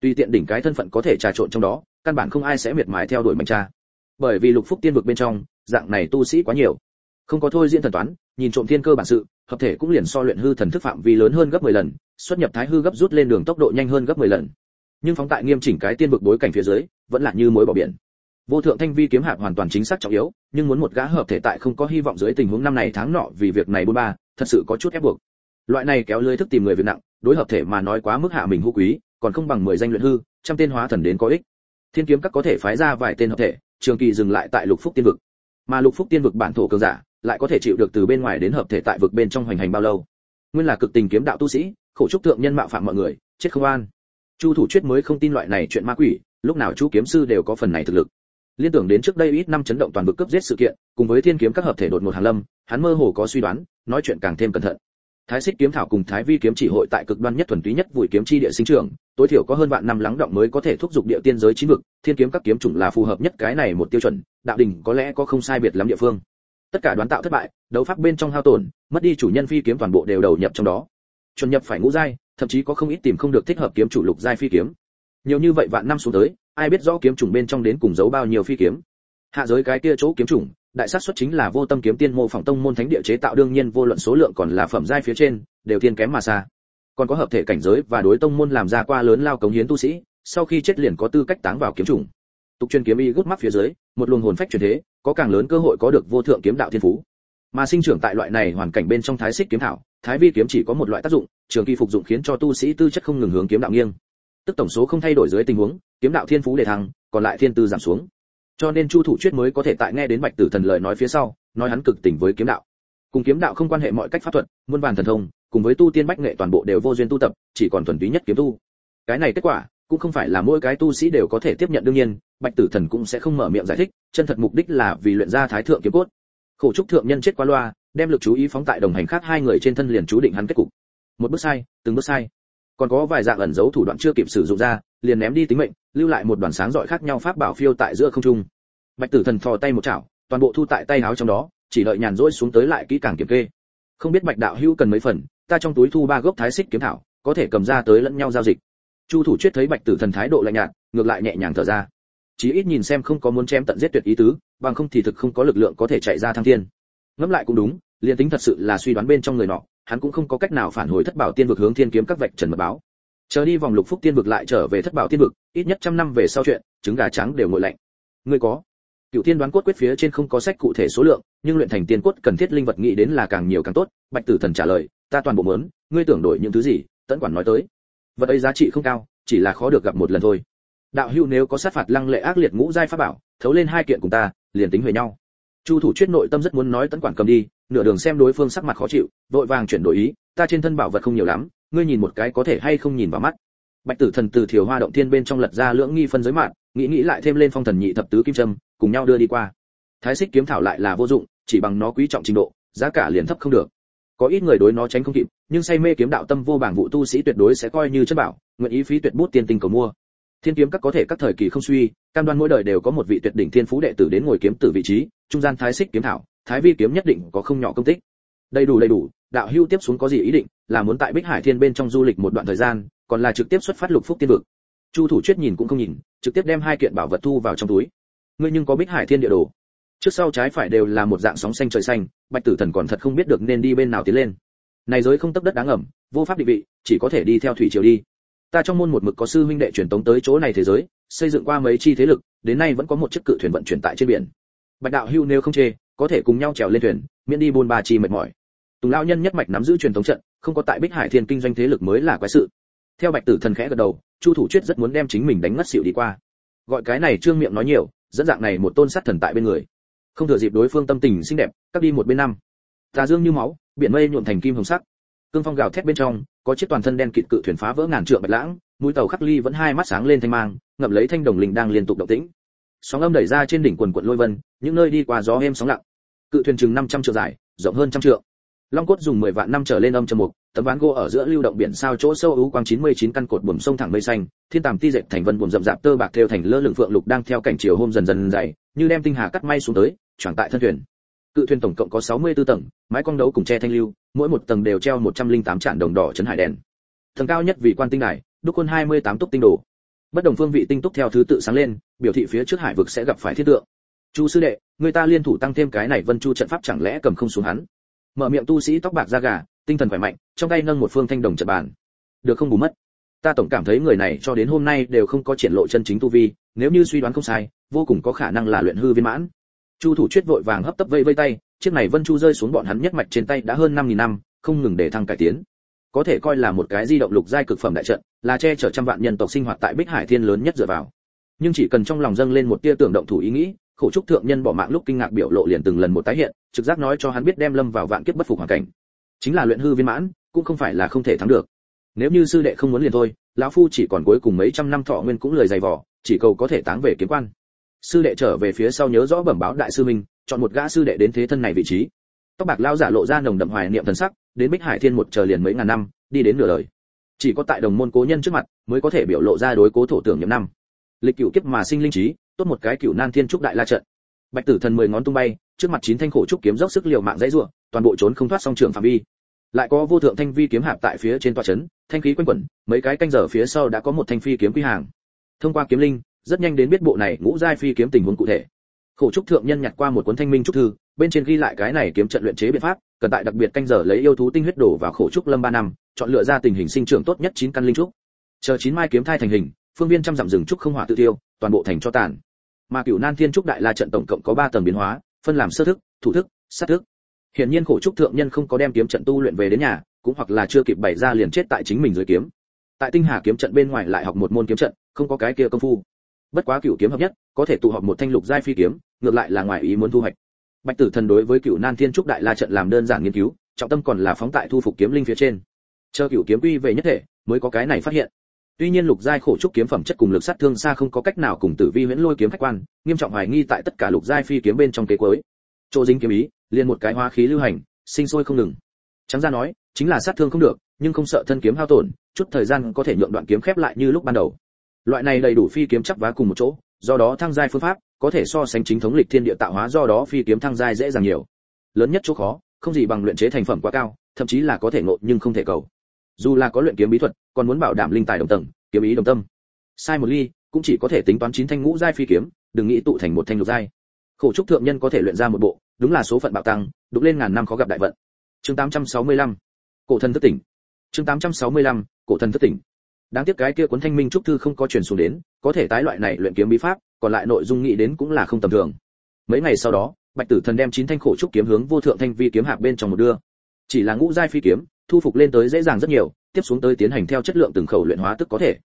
Speaker 1: Tùy tiện đỉnh cái thân phận có thể trà trộn trong đó, căn bản không ai sẽ miệt mài theo đuổi mạnh cha. Bởi vì lục phúc tiên vực bên trong, dạng này tu sĩ quá nhiều không có thôi diễn thần toán, nhìn trộm thiên cơ bản sự, hợp thể cũng liền so luyện hư thần thức phạm vi lớn hơn gấp 10 lần, xuất nhập thái hư gấp rút lên đường tốc độ nhanh hơn gấp 10 lần. Nhưng phóng tại nghiêm chỉnh cái tiên vực bối cảnh phía dưới, vẫn là như mối bỏ biển. Vô thượng thanh vi kiếm hạp hoàn toàn chính xác trọng yếu, nhưng muốn một gã hợp thể tại không có hy vọng dưới tình huống năm này tháng nọ vì việc này bôn ba, thật sự có chút ép buộc. Loại này kéo lưới thức tìm người việc nặng, đối hợp thể mà nói quá mức hạ mình hữu quý, còn không bằng mười danh luyện hư, trăm tên hóa thần đến có ích. Thiên kiếm các có thể phái ra vài tên hợp thể, trường kỳ dừng lại tại lục phúc tiên vực. Mà lục phúc tiên vực bản thổ cường giả lại có thể chịu được từ bên ngoài đến hợp thể tại vực bên trong hoành hành bao lâu. Nguyên là cực tình kiếm đạo tu sĩ, khổ trúc thượng nhân mạo phạm mọi người, chết không an. Chu thủ chuyết mới không tin loại này chuyện ma quỷ, lúc nào chu kiếm sư đều có phần này thực lực. Liên tưởng đến trước đây ít năm chấn động toàn vực cấp giết sự kiện, cùng với thiên kiếm các hợp thể đột ngột hàng lâm, hắn mơ hồ có suy đoán, nói chuyện càng thêm cẩn thận. Thái xích kiếm thảo cùng thái vi kiếm chỉ hội tại cực đoan nhất thuần túy nhất vùi kiếm chi địa sinh trưởng, tối thiểu có hơn vạn năm lắng động mới có thể thúc giục địa tiên giới chín vực, thiên kiếm các kiếm chủng là phù hợp nhất cái này một tiêu chuẩn, đạo đình có lẽ có không sai biệt lắm địa phương tất cả đoán tạo thất bại, đấu pháp bên trong hao tổn, mất đi chủ nhân phi kiếm toàn bộ đều đầu nhập trong đó. Chuẩn nhập phải ngũ giai, thậm chí có không ít tìm không được thích hợp kiếm chủ lục giai phi kiếm. Nhiều như vậy vạn năm xuống tới, ai biết rõ kiếm chủng bên trong đến cùng giấu bao nhiêu phi kiếm. Hạ giới cái kia chỗ kiếm chủng, đại sát xuất chính là vô tâm kiếm tiên mô phỏng tông môn thánh địa chế tạo, đương nhiên vô luận số lượng còn là phẩm giai phía trên, đều thiên kém mà xa. Còn có hợp thể cảnh giới và đối tông môn làm ra qua lớn lao cống hiến tu sĩ, sau khi chết liền có tư cách táng vào kiếm chủng tục truyền kiếm y gút mắt phía dưới, một luồng hồn phách truyền thế, có càng lớn cơ hội có được vô thượng kiếm đạo thiên phú. Mà sinh trưởng tại loại này hoàn cảnh bên trong thái xích kiếm thảo, thái vi kiếm chỉ có một loại tác dụng, trường kỳ phục dụng khiến cho tu sĩ tư chất không ngừng hướng kiếm đạo nghiêng. Tức tổng số không thay đổi dưới tình huống, kiếm đạo thiên phú để thăng, còn lại thiên tư giảm xuống. Cho nên chu thủ chuyết mới có thể tại nghe đến bạch tử thần lời nói phía sau, nói hắn cực tình với kiếm đạo. Cùng kiếm đạo không quan hệ mọi cách pháp thuật, muôn vàn thần thông, cùng với tu tiên bách nghệ toàn bộ đều vô duyên tu tập, chỉ còn thuần túy nhất kiếm tu. Cái này kết quả cũng không phải là mỗi cái tu sĩ đều có thể tiếp nhận đương nhiên, bạch tử thần cũng sẽ không mở miệng giải thích, chân thật mục đích là vì luyện ra thái thượng kiếm cốt. Khổ trúc thượng nhân chết qua loa, đem lực chú ý phóng tại đồng hành khác hai người trên thân liền chú định hắn kết cục. Một bước sai, từng bước sai. Còn có vài dạng ẩn giấu thủ đoạn chưa kịp sử dụng ra, liền ném đi tính mệnh, lưu lại một đoàn sáng rọi khác nhau pháp bảo phiêu tại giữa không trung. Bạch tử thần thò tay một chảo, toàn bộ thu tại tay áo trong đó, chỉ đợi nhàn rỗi xuống tới lại kỹ càng kiểm kê. Không biết bạch đạo hữu cần mấy phần, ta trong túi thu ba gốc thái xích kiếm thảo, có thể cầm ra tới lẫn nhau giao dịch chu thủ chết thấy bạch tử thần thái độ lạnh nhạt, ngược lại nhẹ nhàng thở ra. Chí ít nhìn xem không có muốn chém tận giết tuyệt ý tứ, bằng không thì thực không có lực lượng có thể chạy ra thăng thiên. Ngẫm lại cũng đúng, liền tính thật sự là suy đoán bên trong người nọ, hắn cũng không có cách nào phản hồi thất bảo tiên vực hướng thiên kiếm các vạch trần mật báo. Chờ đi vòng lục phúc tiên vực lại trở về thất bảo tiên vực, ít nhất trăm năm về sau chuyện, trứng gà trắng đều nguội lạnh. Ngươi có. Cựu tiên đoán cốt quyết phía trên không có sách cụ thể số lượng, nhưng luyện thành tiên cốt cần thiết linh vật nghĩ đến là càng nhiều càng tốt. Bạch tử thần trả lời, ta toàn bộ muốn, ngươi tưởng đổi những thứ gì tẫn quản nói tới vật ấy giá trị không cao, chỉ là khó được gặp một lần thôi. Đạo hữu nếu có sát phạt lăng lệ ác liệt ngũ giai pháp bảo, thấu lên hai kiện cùng ta, liền tính huề nhau. Chu thủ chuyết nội tâm rất muốn nói tấn quản cầm đi, nửa đường xem đối phương sắc mặt khó chịu, vội vàng chuyển đổi ý, ta trên thân bảo vật không nhiều lắm, ngươi nhìn một cái có thể hay không nhìn vào mắt. Bạch tử thần từ thiều hoa động thiên bên trong lật ra lưỡng nghi phân giới mạng nghĩ nghĩ lại thêm lên phong thần nhị thập tứ kim trâm cùng nhau đưa đi qua. Thái xích kiếm thảo lại là vô dụng, chỉ bằng nó quý trọng trình độ, giá cả liền thấp không được có ít người đối nó tránh không kịp, nhưng say mê kiếm đạo tâm vô bảng vụ tu sĩ tuyệt đối sẽ coi như chất bảo, nguyện ý phí tuyệt bút tiền tình cầu mua. Thiên kiếm các có thể các thời kỳ không suy, cam đoan mỗi đời đều có một vị tuyệt đỉnh thiên phú đệ tử đến ngồi kiếm tử vị trí, trung gian thái xích kiếm thảo, thái vi kiếm nhất định có không nhỏ công tích. Đầy đủ đầy đủ, đạo hưu tiếp xuống có gì ý định, là muốn tại bích hải thiên bên trong du lịch một đoạn thời gian, còn là trực tiếp xuất phát lục phúc tiên vực. Chu thủ chuyết nhìn cũng không nhìn, trực tiếp đem hai kiện bảo vật thu vào trong túi. Ngươi nhưng có bích hải thiên địa đồ. Trước sau trái phải đều là một dạng sóng xanh trời xanh bạch tử thần còn thật không biết được nên đi bên nào tiến lên. Này giới không tấp đất đáng ẩm vô pháp định vị, chỉ có thể đi theo thủy triều đi. Ta trong môn một mực có sư huynh đệ truyền tống tới chỗ này thế giới, xây dựng qua mấy chi thế lực, đến nay vẫn có một chiếc cự thuyền vận chuyển tại trên biển. Bạch đạo hưu nếu không chê, có thể cùng nhau trèo lên thuyền, miễn đi buôn ba chi mệt mỏi. Tùng lão nhân nhất mạch nắm giữ truyền thống trận, không có tại bích hải thiên kinh doanh thế lực mới là quái sự. Theo bạch tử thần khẽ gật đầu, chu thủ chuyết rất muốn đem chính mình đánh ngất xỉu đi qua. Gọi cái này trương miệng nói nhiều, dẫn dạng này một tôn sát thần tại bên người không thừa dịp đối phương tâm tình xinh đẹp, cắt đi một bên năm. Tà dương như máu, biển mây nhuộm thành kim hồng sắc. Cương phong gào thét bên trong, có chiếc toàn thân đen kịt cự thuyền phá vỡ ngàn trượng bạch lãng, mũi tàu khắc ly vẫn hai mắt sáng lên thanh mang, ngậm lấy thanh đồng linh đang liên tục động tĩnh. Sóng âm đẩy ra trên đỉnh quần quận lôi vân, những nơi đi qua gió êm sóng lặng. Cự thuyền chừng 500 trượng dài, rộng hơn trăm trượng. Long cốt dùng 10 vạn năm trở lên âm trầm mục, tấm ván gỗ ở giữa lưu động biển sao chỗ sâu ưu quang 99 căn cột buồm sông thẳng mây xanh, thiên tàm ti dệt thành vân buồm rậm rạp tơ bạc theo thành lơ lửng phượng lục đang theo cảnh chiều hôm dần dần dày như đem tinh hà cắt may xuống tới choàng tại thân thuyền. Cự thuyền tổng cộng có 64 tầng, mái cong đấu cùng che thanh lưu, mỗi một tầng đều treo 108 trạm đồng đỏ chấn hải đèn. Tầng cao nhất vì quan tinh này đúc quân 28 túc tinh đồ. Bất đồng phương vị tinh túc theo thứ tự sáng lên, biểu thị phía trước hải vực sẽ gặp phải thiết tượng. Chu sư đệ, người ta liên thủ tăng thêm cái này vân chu trận pháp chẳng lẽ cầm không xuống hắn? Mở miệng tu sĩ tóc bạc da gà, tinh thần khỏe mạnh, trong tay nâng một phương thanh đồng trận bàn. Được không bù mất? Ta tổng cảm thấy người này cho đến hôm nay đều không có triển lộ chân chính tu vi, nếu như suy đoán không sai vô cùng có khả năng là luyện hư viên mãn. Chu thủ chuyết vội vàng hấp tấp vây vây tay, chiếc này vân chu rơi xuống bọn hắn nhất mạch trên tay đã hơn năm nghìn năm, không ngừng để thăng cải tiến. Có thể coi là một cái di động lục giai cực phẩm đại trận, là che chở trăm vạn nhân tộc sinh hoạt tại bích hải thiên lớn nhất dựa vào. Nhưng chỉ cần trong lòng dâng lên một tia tưởng động thủ ý nghĩ, khổ trúc thượng nhân bỏ mạng lúc kinh ngạc biểu lộ liền từng lần một tái hiện, trực giác nói cho hắn biết đem lâm vào vạn kiếp bất phục hoàn cảnh. Chính là luyện hư viên mãn, cũng không phải là không thể thắng được. Nếu như sư đệ không muốn liền thôi, lão phu chỉ còn cuối cùng mấy trăm năm thọ nguyên cũng lười dày vò, chỉ cầu có thể táng về kiếm quan sư đệ trở về phía sau nhớ rõ bẩm báo đại sư minh, chọn một gã sư đệ đến thế thân này vị trí. Tóc bạc lao giả lộ ra nồng đậm hoài niệm thần sắc, đến bích hải thiên một chờ liền mấy ngàn năm, đi đến nửa đời. Chỉ có tại đồng môn cố nhân trước mặt, mới có thể biểu lộ ra đối cố thổ tưởng nhiệm năm. Lịch cựu kiếp mà sinh linh trí, tốt một cái cựu nan thiên trúc đại la trận. Bạch tử thần mười ngón tung bay, trước mặt chín thanh khổ trúc kiếm dốc sức liều mạng dãy rủa, toàn bộ trốn không thoát song trường phạm vi. Lại có vô thượng thanh vi kiếm hạp tại phía trên tòa chấn, thanh khí quanh quẩn, mấy cái canh giờ phía sau đã có một thanh phi kiếm quy hàng. Thông qua kiếm linh rất nhanh đến biết bộ này ngũ giai phi kiếm tình huống cụ thể. Khổ trúc thượng nhân nhặt qua một cuốn thanh minh trúc thư, bên trên ghi lại cái này kiếm trận luyện chế biện pháp, cần tại đặc biệt canh giờ lấy yêu thú tinh huyết đổ vào khổ trúc lâm ba năm, chọn lựa ra tình hình sinh trưởng tốt nhất chín căn linh trúc. Chờ chín mai kiếm thai thành hình, phương viên trăm dặm rừng trúc không hỏa tự tiêu, toàn bộ thành cho tàn. Mà cửu nan thiên trúc đại la trận tổng cộng có ba tầng biến hóa, phân làm sơ thức, thủ thức, sát thức. Hiển nhiên khổ trúc thượng nhân không có đem kiếm trận tu luyện về đến nhà, cũng hoặc là chưa kịp bày ra liền chết tại chính mình dưới kiếm. Tại tinh hà kiếm trận bên ngoài lại học một môn kiếm trận, không có cái kia công phu bất quá cửu kiếm hợp nhất, có thể tụ họp một thanh lục giai phi kiếm, ngược lại là ngoài ý muốn thu hoạch. Bạch tử thần đối với cửu nan thiên trúc đại la trận làm đơn giản nghiên cứu, trọng tâm còn là phóng tại thu phục kiếm linh phía trên. Chờ cửu kiếm quy về nhất thể, mới có cái này phát hiện. Tuy nhiên lục giai khổ trúc kiếm phẩm chất cùng lực sát thương xa không có cách nào cùng tử vi huyễn lôi kiếm khách quan, nghiêm trọng hoài nghi tại tất cả lục giai phi kiếm bên trong kế cuối. Chỗ dính kiếm ý, liền một cái hóa khí lưu hành, sinh sôi không ngừng. Trắng ra nói, chính là sát thương không được, nhưng không sợ thân kiếm hao tổn, chút thời gian có thể nhượng đoạn kiếm khép lại như lúc ban đầu loại này đầy đủ phi kiếm chắc vá cùng một chỗ, do đó thăng giai phương pháp có thể so sánh chính thống lịch thiên địa tạo hóa, do đó phi kiếm thăng giai dễ dàng nhiều. Lớn nhất chỗ khó, không gì bằng luyện chế thành phẩm quá cao, thậm chí là có thể ngộ nhưng không thể cầu. Dù là có luyện kiếm bí thuật, còn muốn bảo đảm linh tài đồng tầng, kiếm ý đồng tâm. Sai một ly, cũng chỉ có thể tính toán chín thanh ngũ giai phi kiếm, đừng nghĩ tụ thành một thanh lục giai. Khổ trúc thượng nhân có thể luyện ra một bộ, đúng là số phận bạo tăng đục lên ngàn năm khó gặp đại vận. Chương 865 cổ thần thức tỉnh. Chương 865 cổ thần thức tỉnh đáng tiếc cái kia cuốn thanh minh trúc thư không có truyền xuống đến, có thể tái loại này luyện kiếm bí pháp, còn lại nội dung nghĩ đến cũng là không tầm thường. Mấy ngày sau đó, bạch tử thần đem chín thanh khổ trúc kiếm hướng vô thượng thanh vi kiếm hạp bên trong một đưa. Chỉ là ngũ giai phi kiếm, thu phục lên tới dễ dàng rất nhiều, tiếp xuống tới tiến hành theo chất lượng từng khẩu luyện hóa tức có thể.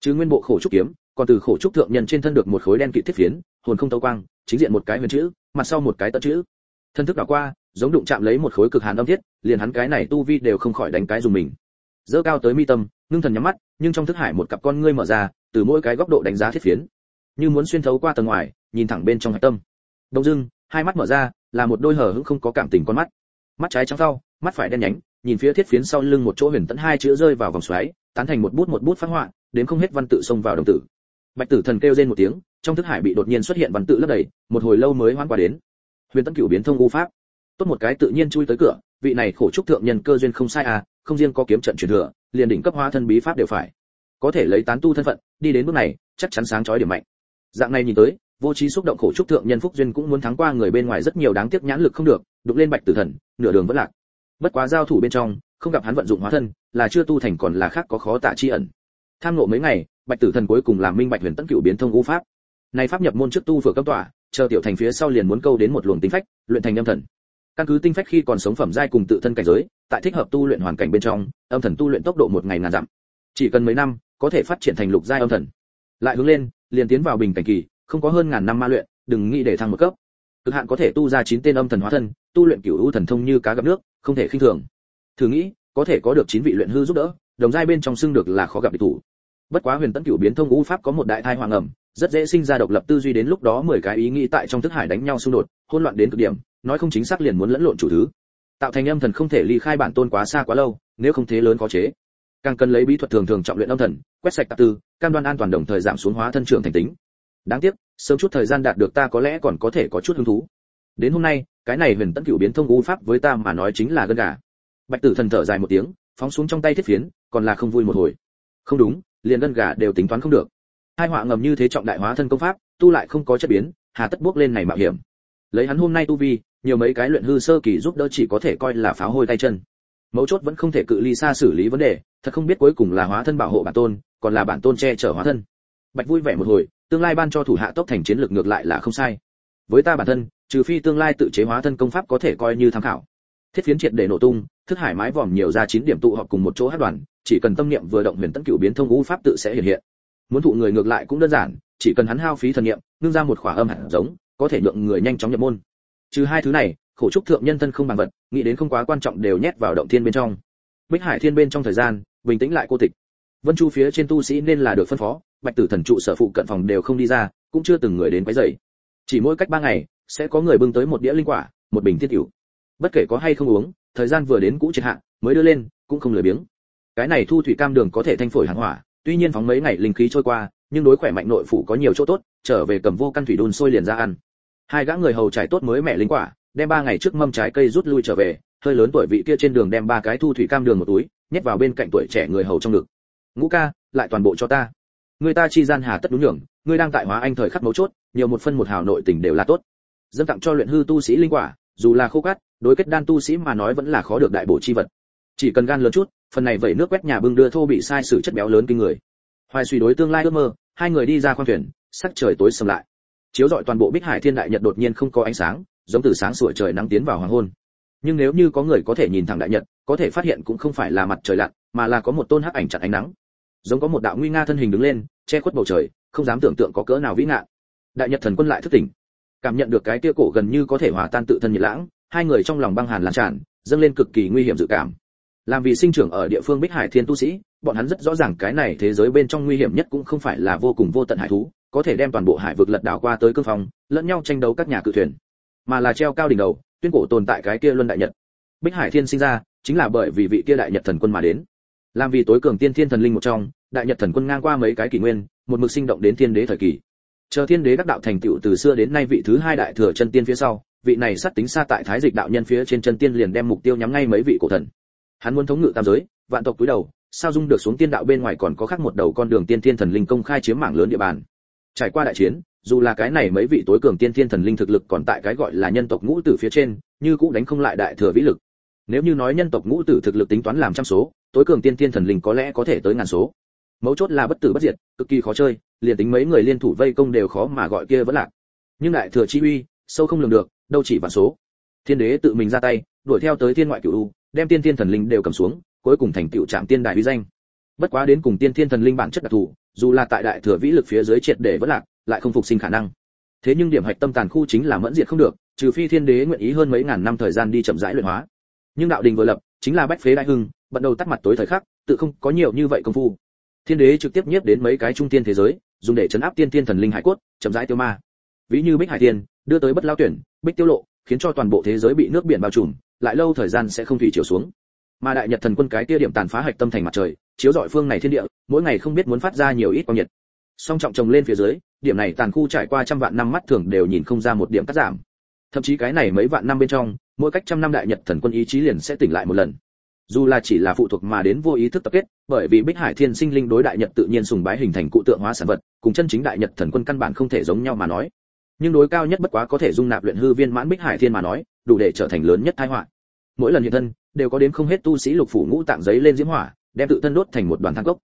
Speaker 1: Chứ nguyên bộ khổ trúc kiếm, còn từ khổ trúc thượng nhân trên thân được một khối đen kịt thiết phiến, hồn không tấu quang, chính diện một cái huyền chữ, mặt sau một cái tận chữ. Thân thức đảo qua, giống đụng chạm lấy một khối cực hàn âm thiết, liền hắn cái này tu vi đều không khỏi đánh cái dùng mình. Dơ cao tới mi tâm, ngưng thần nhắm mắt nhưng trong thức hải một cặp con ngươi mở ra, từ mỗi cái góc độ đánh giá thiết phiến. Như muốn xuyên thấu qua tầng ngoài, nhìn thẳng bên trong hạch tâm. Đông dưng hai mắt mở ra, là một đôi hở hững không có cảm tình con mắt. Mắt trái trắng sau, mắt phải đen nhánh, nhìn phía thiết phiến sau lưng một chỗ huyền tẫn hai chữ rơi vào vòng xoáy, tán thành một bút một bút phát họa đến không hết văn tự xông vào đồng tử. Bạch tử thần kêu lên một tiếng, trong thức hải bị đột nhiên xuất hiện văn tự lấp đầy, một hồi lâu mới hoan qua đến. Huyền tấn cửu biến thông u pháp. Tốt một cái tự nhiên chui tới cửa, vị này khổ trúc thượng nhân cơ duyên không sai à không riêng có kiếm trận truyền thừa, liền đỉnh cấp hóa thân bí pháp đều phải. Có thể lấy tán tu thân phận, đi đến bước này, chắc chắn sáng chói điểm mạnh. Dạng này nhìn tới, vô trí xúc động khổ trúc thượng nhân phúc duyên cũng muốn thắng qua người bên ngoài rất nhiều đáng tiếc nhãn lực không được đục lên bạch tử thần, nửa đường vẫn lạc. Bất quá giao thủ bên trong, không gặp hắn vận dụng hóa thân, là chưa tu thành còn là khác có khó tạ chi ẩn. Tham ngộ mấy ngày, bạch tử thần cuối cùng làm minh bạch huyền tấn cựu biến thông u pháp. Này pháp nhập môn trước tu vừa cấp tỏa chờ tiểu thành phía sau liền muốn câu đến một luồng tinh phách, luyện thành âm thần căn cứ tinh phách khi còn sống phẩm giai cùng tự thân cảnh giới, tại thích hợp tu luyện hoàn cảnh bên trong, âm thần tu luyện tốc độ một ngày ngàn dặm. Chỉ cần mấy năm, có thể phát triển thành lục giai âm thần. Lại hướng lên, liền tiến vào bình cảnh kỳ, không có hơn ngàn năm ma luyện, đừng nghĩ để thăng một cấp. Cực hạn có thể tu ra chín tên âm thần hóa thân, tu luyện cửu u thần thông như cá gặp nước, không thể khinh thường. Thử nghĩ, có thể có được chín vị luyện hư giúp đỡ, đồng giai bên trong xưng được là khó gặp địch thủ. Bất quá huyền tấn cửu biến thông ngũ pháp có một đại thai hoàng ẩm rất dễ sinh ra độc lập tư duy đến lúc đó mười cái ý nghĩ tại trong thức hải đánh nhau xung đột, hỗn loạn đến cực điểm, nói không chính xác liền muốn lẫn lộn chủ thứ. Tạo thành âm thần không thể ly khai bản tôn quá xa quá lâu, nếu không thế lớn khó chế. Càng cần lấy bí thuật thường thường trọng luyện âm thần, quét sạch tạp tư, cam đoan an toàn đồng thời giảm xuống hóa thân trưởng thành tính. Đáng tiếc, sớm chút thời gian đạt được ta có lẽ còn có thể có chút hứng thú. Đến hôm nay, cái này huyền tấn cửu biến thông u pháp với ta mà nói chính là gân gà. Bạch tử thần thở dài một tiếng, phóng xuống trong tay thiết phiến, còn là không vui một hồi. Không đúng, liền gân gà đều tính toán không được hai họa ngầm như thế trọng đại hóa thân công pháp, tu lại không có chất biến, hà tất bước lên này mạo hiểm. Lấy hắn hôm nay tu vi, nhiều mấy cái luyện hư sơ kỳ giúp đỡ chỉ có thể coi là pháo hôi tay chân. Mấu chốt vẫn không thể cự ly xa xử lý vấn đề, thật không biết cuối cùng là hóa thân bảo hộ bản tôn, còn là bản tôn che chở hóa thân. Bạch vui vẻ một hồi, tương lai ban cho thủ hạ tốc thành chiến lược ngược lại là không sai. Với ta bản thân, trừ phi tương lai tự chế hóa thân công pháp có thể coi như tham khảo. Thiết phiến triệt để nổ tung, thức hải mái vòm nhiều ra chín điểm tụ họp cùng một chỗ hát đoàn, chỉ cần tâm niệm vừa động huyền tấn cửu biến thông ngũ pháp tự sẽ hiện hiện muốn thụ người ngược lại cũng đơn giản, chỉ cần hắn hao phí thần niệm, ngưng ra một khỏa âm hạt giống, có thể nhượng người nhanh chóng nhập môn. Trừ hai thứ này, khổ trúc thượng nhân thân không bằng vật, nghĩ đến không quá quan trọng đều nhét vào động thiên bên trong. Bích hải thiên bên trong thời gian, bình tĩnh lại cô tịch. Vân chu phía trên tu sĩ nên là được phân phó, bạch tử thần trụ sở phụ cận phòng đều không đi ra, cũng chưa từng người đến quấy rầy. Chỉ mỗi cách ba ngày, sẽ có người bưng tới một đĩa linh quả, một bình thiết cửu. Bất kể có hay không uống, thời gian vừa đến cũ triệt hạ, mới đưa lên, cũng không lười biếng. Cái này thu thủy cam đường có thể thanh phổi hàng hỏa tuy nhiên phóng mấy ngày linh khí trôi qua, nhưng đối khỏe mạnh nội phủ có nhiều chỗ tốt, trở về cầm vô căn thủy đun sôi liền ra ăn. Hai gã người hầu trải tốt mới mẹ linh quả, đem ba ngày trước mâm trái cây rút lui trở về, hơi lớn tuổi vị kia trên đường đem ba cái thu thủy cam đường một túi, nhét vào bên cạnh tuổi trẻ người hầu trong ngực. Ngũ ca, lại toàn bộ cho ta. Người ta chi gian hà tất đúng nhường ngươi đang tại hóa anh thời khắc mấu chốt, nhiều một phân một hào nội tình đều là tốt. Dân tặng cho luyện hư tu sĩ linh quả, dù là khô cát, đối kết đan tu sĩ mà nói vẫn là khó được đại bổ chi vật. Chỉ cần gan lớn chút phần này vẩy nước quét nhà bưng đưa thô bị sai sự chất béo lớn kinh người. Hoài suy đối tương lai ước mơ, hai người đi ra khoang thuyền, sắc trời tối sầm lại. Chiếu rọi toàn bộ bích hải thiên đại nhật đột nhiên không có ánh sáng, giống từ sáng sủa trời nắng tiến vào hoàng hôn. Nhưng nếu như có người có thể nhìn thẳng đại nhật, có thể phát hiện cũng không phải là mặt trời lặn, mà là có một tôn hắc ảnh chặn ánh nắng. Giống có một đạo nguy nga thân hình đứng lên, che khuất bầu trời, không dám tưởng tượng có cỡ nào vĩ ngạn. Đại nhật thần quân lại thức tỉnh. Cảm nhận được cái tia cổ gần như có thể hòa tan tự thân nhiệt lãng, hai người trong lòng băng hàn lan tràn, dâng lên cực kỳ nguy hiểm dự cảm làm vì sinh trưởng ở địa phương bích hải thiên tu sĩ, bọn hắn rất rõ ràng cái này thế giới bên trong nguy hiểm nhất cũng không phải là vô cùng vô tận hải thú, có thể đem toàn bộ hải vực lật đảo qua tới cương phong, lẫn nhau tranh đấu các nhà cự thuyền, mà là treo cao đỉnh đầu, tuyên cổ tồn tại cái kia luân đại nhật. Bích hải thiên sinh ra, chính là bởi vì vị kia đại nhật thần quân mà đến. Làm vì tối cường tiên thiên thần linh một trong, đại nhật thần quân ngang qua mấy cái kỷ nguyên, một mực sinh động đến thiên đế thời kỳ. Chờ thiên đế đắc đạo thành tựu từ xưa đến nay vị thứ hai đại thừa chân tiên phía sau, vị này sát tính xa tại thái dịch đạo nhân phía trên chân tiên liền đem mục tiêu nhắm ngay mấy vị cổ thần hắn muốn thống ngự tam giới, vạn tộc cúi đầu, sao dung được xuống tiên đạo bên ngoài còn có khác một đầu con đường tiên thiên thần linh công khai chiếm mảng lớn địa bàn. Trải qua đại chiến, dù là cái này mấy vị tối cường tiên thiên thần linh thực lực còn tại cái gọi là nhân tộc ngũ tử phía trên, như cũng đánh không lại đại thừa vĩ lực. Nếu như nói nhân tộc ngũ tử thực lực tính toán làm trăm số, tối cường tiên thiên thần linh có lẽ có thể tới ngàn số. Mấu chốt là bất tử bất diệt, cực kỳ khó chơi, liền tính mấy người liên thủ vây công đều khó mà gọi kia vẫn lạc. Nhưng đại thừa chi uy, sâu không lường được, đâu chỉ vạn số. Thiên đế tự mình ra tay, đuổi theo tới thiên ngoại cửu đem tiên thiên thần linh đều cầm xuống, cuối cùng thành tựu trạm tiên đại uy danh. Bất quá đến cùng tiên thiên thần linh bản chất đặc thù, dù là tại đại thừa vĩ lực phía dưới triệt để vẫn lạc, lại không phục sinh khả năng. Thế nhưng điểm hạch tâm tàn khu chính là mẫn diệt không được, trừ phi thiên đế nguyện ý hơn mấy ngàn năm thời gian đi chậm rãi luyện hóa. Nhưng đạo đình vừa lập, chính là bách phế đại hưng, bận đầu tắt mặt tối thời khắc, tự không có nhiều như vậy công phu. Thiên đế trực tiếp nhiếp đến mấy cái trung tiên thế giới, dùng để chấn áp tiên tiên thần linh hải cốt, chậm rãi tiêu ma. Ví như bích hải tiên, đưa tới bất lao tuyển, bích tiêu lộ, khiến cho toàn bộ thế giới bị nước biển bao trùm lại lâu thời gian sẽ không thủy chiều xuống. Mà đại nhật thần quân cái tia điểm tàn phá hạch tâm thành mặt trời, chiếu rọi phương này thiên địa, mỗi ngày không biết muốn phát ra nhiều ít quang nhiệt. Song trọng trồng lên phía dưới, điểm này tàn khu trải qua trăm vạn năm mắt thường đều nhìn không ra một điểm cắt giảm. Thậm chí cái này mấy vạn năm bên trong, mỗi cách trăm năm đại nhật thần quân ý chí liền sẽ tỉnh lại một lần. Dù là chỉ là phụ thuộc mà đến vô ý thức tập kết, bởi vì bích hải thiên sinh linh đối đại nhật tự nhiên sùng bái hình thành cụ tượng hóa sản vật, cùng chân chính đại nhật thần quân căn bản không thể giống nhau mà nói. Nhưng đối cao nhất bất quá có thể dung nạp luyện hư viên mãn bích hải thiên mà nói, đủ để trở thành lớn nhất tai họa mỗi lần hiện thân đều có đến không hết tu sĩ lục phủ ngũ tạng giấy lên diễm hỏa đem tự thân đốt thành một đoàn thang gốc